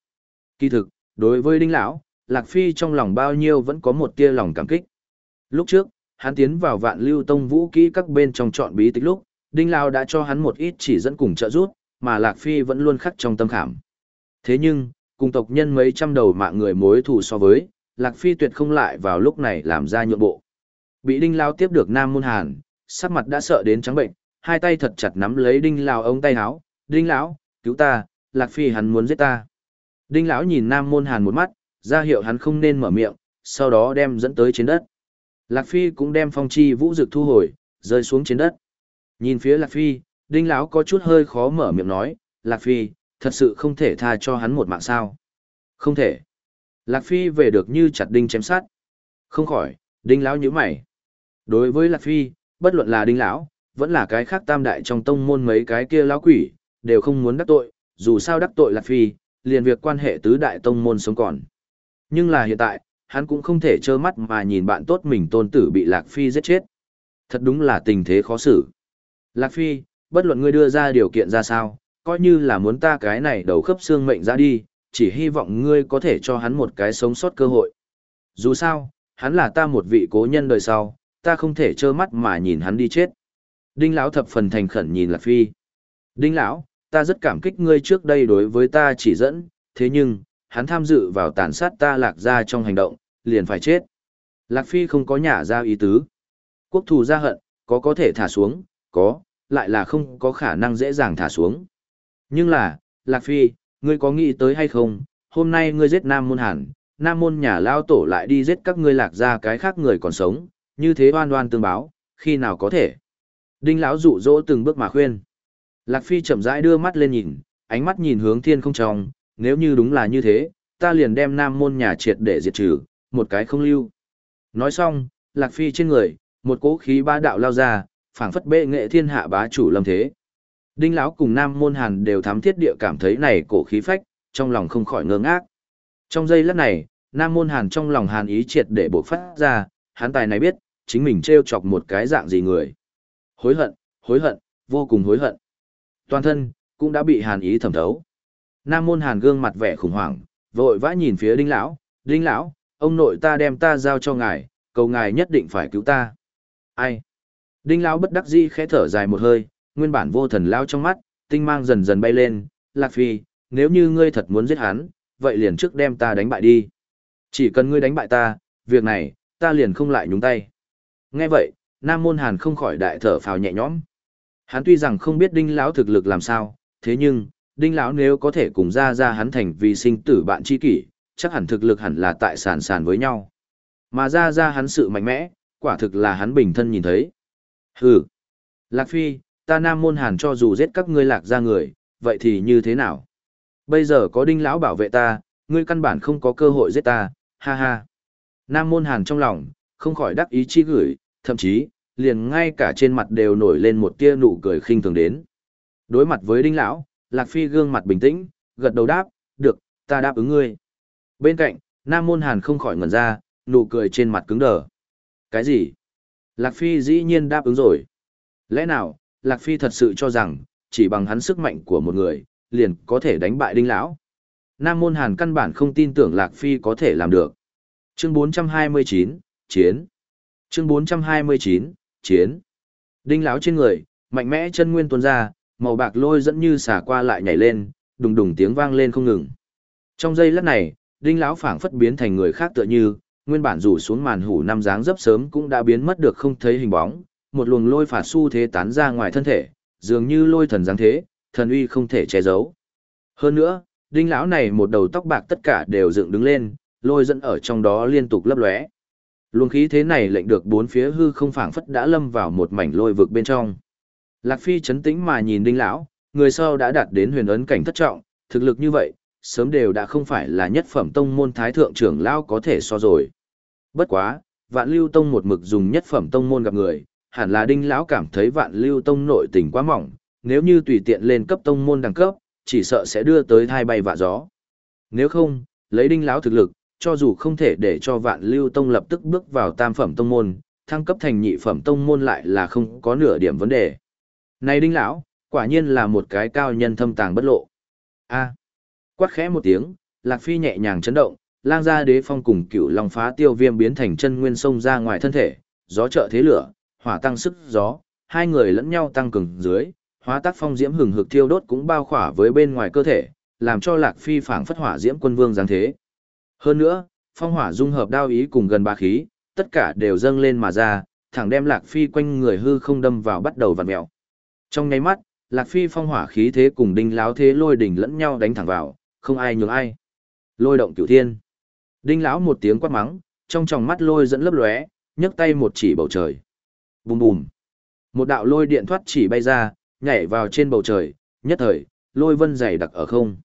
Kỳ thực, đối với đinh lão, Lạc Phi trong lòng bao nhiêu vẫn có một tia lòng cảm kích. Lúc trước, hắn tiến vào vạn lưu tông vũ kỹ các bên trong chọn bí tích lúc, đinh lão đã cho hắn một ít chỉ dẫn cùng trợ giúp, mà Lạc Phi vẫn luôn khắc trong tâm khảm. Thế nhưng, cùng tộc nhân mấy trăm đầu mạng người mối thù so với, Lạc Phi tuyệt không lại vào lúc này làm ra nhượng bộ. Bị đinh lão tiếp được Nam Môn Hàn, sắc mặt đã sợ đến trắng bệnh, hai tay thật chặt nắm lấy đinh lão ống tay áo, đinh lão, cứu ta, Lạc Phi hắn muốn giết ta. Đinh lão nhìn Nam Môn Hàn một mắt, ra hiệu hắn không nên mở miệng, sau đó đem dẫn tới trên đất. Lạc Phi cũng đem phong chi vũ dực thu hồi, rơi xuống trên đất. Nhìn phía Lạc Phi, Đinh lão có chút hơi khó mở miệng nói, Lạc Phi, thật sự không thể tha cho hắn một mạng sao. Không thể. Lạc Phi về được như chặt đinh chém sát. Không khỏi, Đinh lão nhíu mày. Đối với Lạc Phi, bất luận là Đinh lão, vẫn là cái khác tam đại trong tông môn mấy cái kia lão quỷ, đều không muốn đắc tội, dù sao đắc tội Lạc Phi, liền việc quan hệ tứ đại tông môn sống còn. Nhưng là hiện tại, hắn cũng không thể trơ mắt mà nhìn bạn tốt mình tôn tử bị Lạc Phi giết chết. Thật đúng là tình thế khó xử. Lạc Phi, bất luận ngươi đưa ra điều kiện ra sao, coi như là muốn ta cái này đầu khớp xương mệnh ra đi, chỉ hy vọng ngươi có thể cho hắn một cái sống sót cơ hội. Dù sao, hắn là ta một vị cố nhân đời sau, ta không thể trơ mắt mà nhìn hắn đi chết. Đinh lão thập phần thành khẩn nhìn Lạc Phi. Đinh lão, ta rất cảm kích ngươi trước đây đối với ta chỉ dẫn, thế nhưng, hắn tham dự vào tàn sát ta lạc ra trong hành động, liền phải chết. Lạc Phi không có nhả ra ý tứ. Quốc thù ra hận, có có thể thả xuống, có, lại là không có khả năng dễ dàng thả xuống. Nhưng là, Lạc Phi, ngươi có nghĩ tới hay không, hôm nay ngươi giết Nam Môn Hàn, Nam Môn nhà lao tổ lại đi giết các ngươi lạc ra cái khác người còn sống, như thế oan oan tương báo, khi nào có thể. Đinh lão dụ dỗ từng bước mà khuyên. Lạc Phi chậm rãi đưa mắt lên nhìn, ánh mắt nhìn hướng thiên không trong, nếu như đúng là như thế, ta liền đem Nam Môn nhà triệt để diệt trừ, một cái không lưu. Nói xong, Lạc Phi trên người, một cỗ khí ba đạo lao ra, phảng phất bệ nghệ thiên hạ bá chủ lâm thế. Đinh lão cùng Nam Môn Hàn đều thám thiết địa cảm thấy này cổ khí phách, trong lòng không khỏi ngơ ngác. Trong giây lát này, Nam Môn Hàn trong lòng Hàn ý triệt để bộc phát ra, hắn tài này biết, chính mình trêu chọc một cái dạng gì người. Hối hận, hối hận, vô cùng hối hận. Toàn thân, cũng đã bị Hàn ý thẩm thấu. Nam Môn Hàn gương mặt vẻ khủng hoảng, vội vã nhìn phía Đinh lão, "Đinh lão, ông nội ta đem ta giao cho ngài, cầu ngài nhất định phải cứu ta." Ai? Đinh lão bất đắc dĩ khẽ thở dài một hơi, nguyên bản vô thần lao trong mắt, tinh mang dần dần bay lên, Lạc Phi, nếu như ngươi thật muốn giết hắn, vậy liền trước đem ta đánh bại đi. Chỉ cần ngươi đánh bại ta, việc này, ta liền không lại nhúng tay. Nghe vậy, Nam Môn Hàn không khỏi đại thở phào nhẹ nhõm. Hắn tuy rằng không biết Đinh lão thực lực làm sao, thế nhưng, Đinh lão nếu có thể cùng ra ra hắn thành vì sinh tử bạn tri kỷ, chắc hẳn thực lực hẳn là tại sàn sàn với nhau. Mà ra ra hắn sự mạnh mẽ, quả thực là hắn bình thân nhìn thấy. Hừ. Lạc Phi, ta Nam Môn Hàn cho dù giết các ngươi lạc ra người, vậy thì như thế nào? Bây giờ có đinh lão bảo vệ ta, ngươi căn bản không có cơ hội giết ta, ha ha. Nam Môn Hàn trong lòng, không khỏi đắc ý chi gửi, thậm chí, liền ngay cả trên mặt đều nổi lên một tia nụ cười khinh thường đến. Đối mặt với đinh lão, Lạc Phi gương mặt bình tĩnh, gật đầu đáp, được, ta đáp ứng ngươi. Bên cạnh, Nam Môn Hàn không khỏi ngẩn ra, nụ cười trên mặt cứng đờ. Cái gì? Lạc Phi dĩ nhiên đáp ứng rồi. Lẽ nào, Lạc Phi thật sự cho rằng, chỉ bằng hắn sức mạnh của một người, liền có thể đánh bại Đinh Lão. Nam Môn Hàn căn bản không tin tưởng Lạc Phi có thể làm được. Chương 429, Chiến. Chương 429, Chiến. Đinh Lão trên người, mạnh mẽ chân nguyên tuôn ra, màu bạc lôi dẫn như xả qua lại nhảy lên, đùng đùng tiếng vang lên không ngừng. Trong giây lát này, Đinh Lão phảng phất biến thành người khác tựa như, nguyên bản rủ xuống màn hủ năm dáng dấp sớm cũng đã biến mất được không thấy hình bóng, một luồng lôi phạt su thế tán ra ngoài thân thể, dường như lôi thần giáng thế, thần uy không thể che giấu. Hơn nữa, đinh lão này một đầu tóc bạc tất cả đều dựng đứng lên, lôi dẫn ở trong đó liên tục lấp lóe. Luồng khí thế này lệnh được bốn phía hư không phảng phất đã lâm vào một mảnh lôi vực bên trong. Lạc Phi chấn tĩnh mà nhìn đinh lão, người sau đã đạt đến huyền ấn cảnh thất trọng, thực lực như vậy, sớm đều đã không phải là nhất phẩm tông môn thái thượng trưởng lão có thể so rồi. Bất quá, vạn lưu tông một mực dùng nhất phẩm tông môn gặp người, hẳn là đinh lão cảm thấy vạn lưu tông nội tình quá mỏng, nếu như tùy tiện lên cấp tông môn đẳng cấp, chỉ sợ sẽ đưa tới thai bay vạ gió. Nếu không, lấy đinh lão thực lực, cho dù không thể để cho vạn lưu tông lập tức bước vào tam phẩm tông môn, thăng cấp thành nhị phẩm tông môn lại là không có nửa điểm vấn đề. Này đinh lão, quả nhiên là một cái cao nhân thâm tàng bất lộ. A. Quát khẽ một tiếng, Lạc Phi nhẹ nhàng chấn động, lang gia đế phong cùng cựu long phá tiêu viêm biến thành chân nguyên sông ra ngoài thân thể, gió trợ thế lửa, hỏa tăng sức gió, hai người lẫn nhau tăng cường dưới, hóa tác phong diễm hừng hực thiêu đốt cũng bao khỏa với bên ngoài cơ thể, làm cho Lạc Phi phảng phất hỏa diễm quân vương dáng thế. Hơn nữa, phong hỏa dung hợp đao ý cùng gần ba khí, tất cả đều dâng lên mà ra, thẳng đem Lạc Phi quanh người hư không đâm vào bắt đầu vặn mèo. Trong nháy mắt, Lạc Phi phong hỏa khí thế cùng đinh láo thế lôi đỉnh lẫn nhau đánh thẳng vào, không ai nhường ai. Lôi động cửu thiên. Đinh lão một tiếng quát mắng, trong tròng mắt lôi dẫn lấp lóe, nhấc tay một chỉ bầu trời. Bùm bùm. Một đạo lôi điện thoát chỉ bay ra, nhảy vào trên bầu trời, nhất thời, lôi vân dày đặc ở không.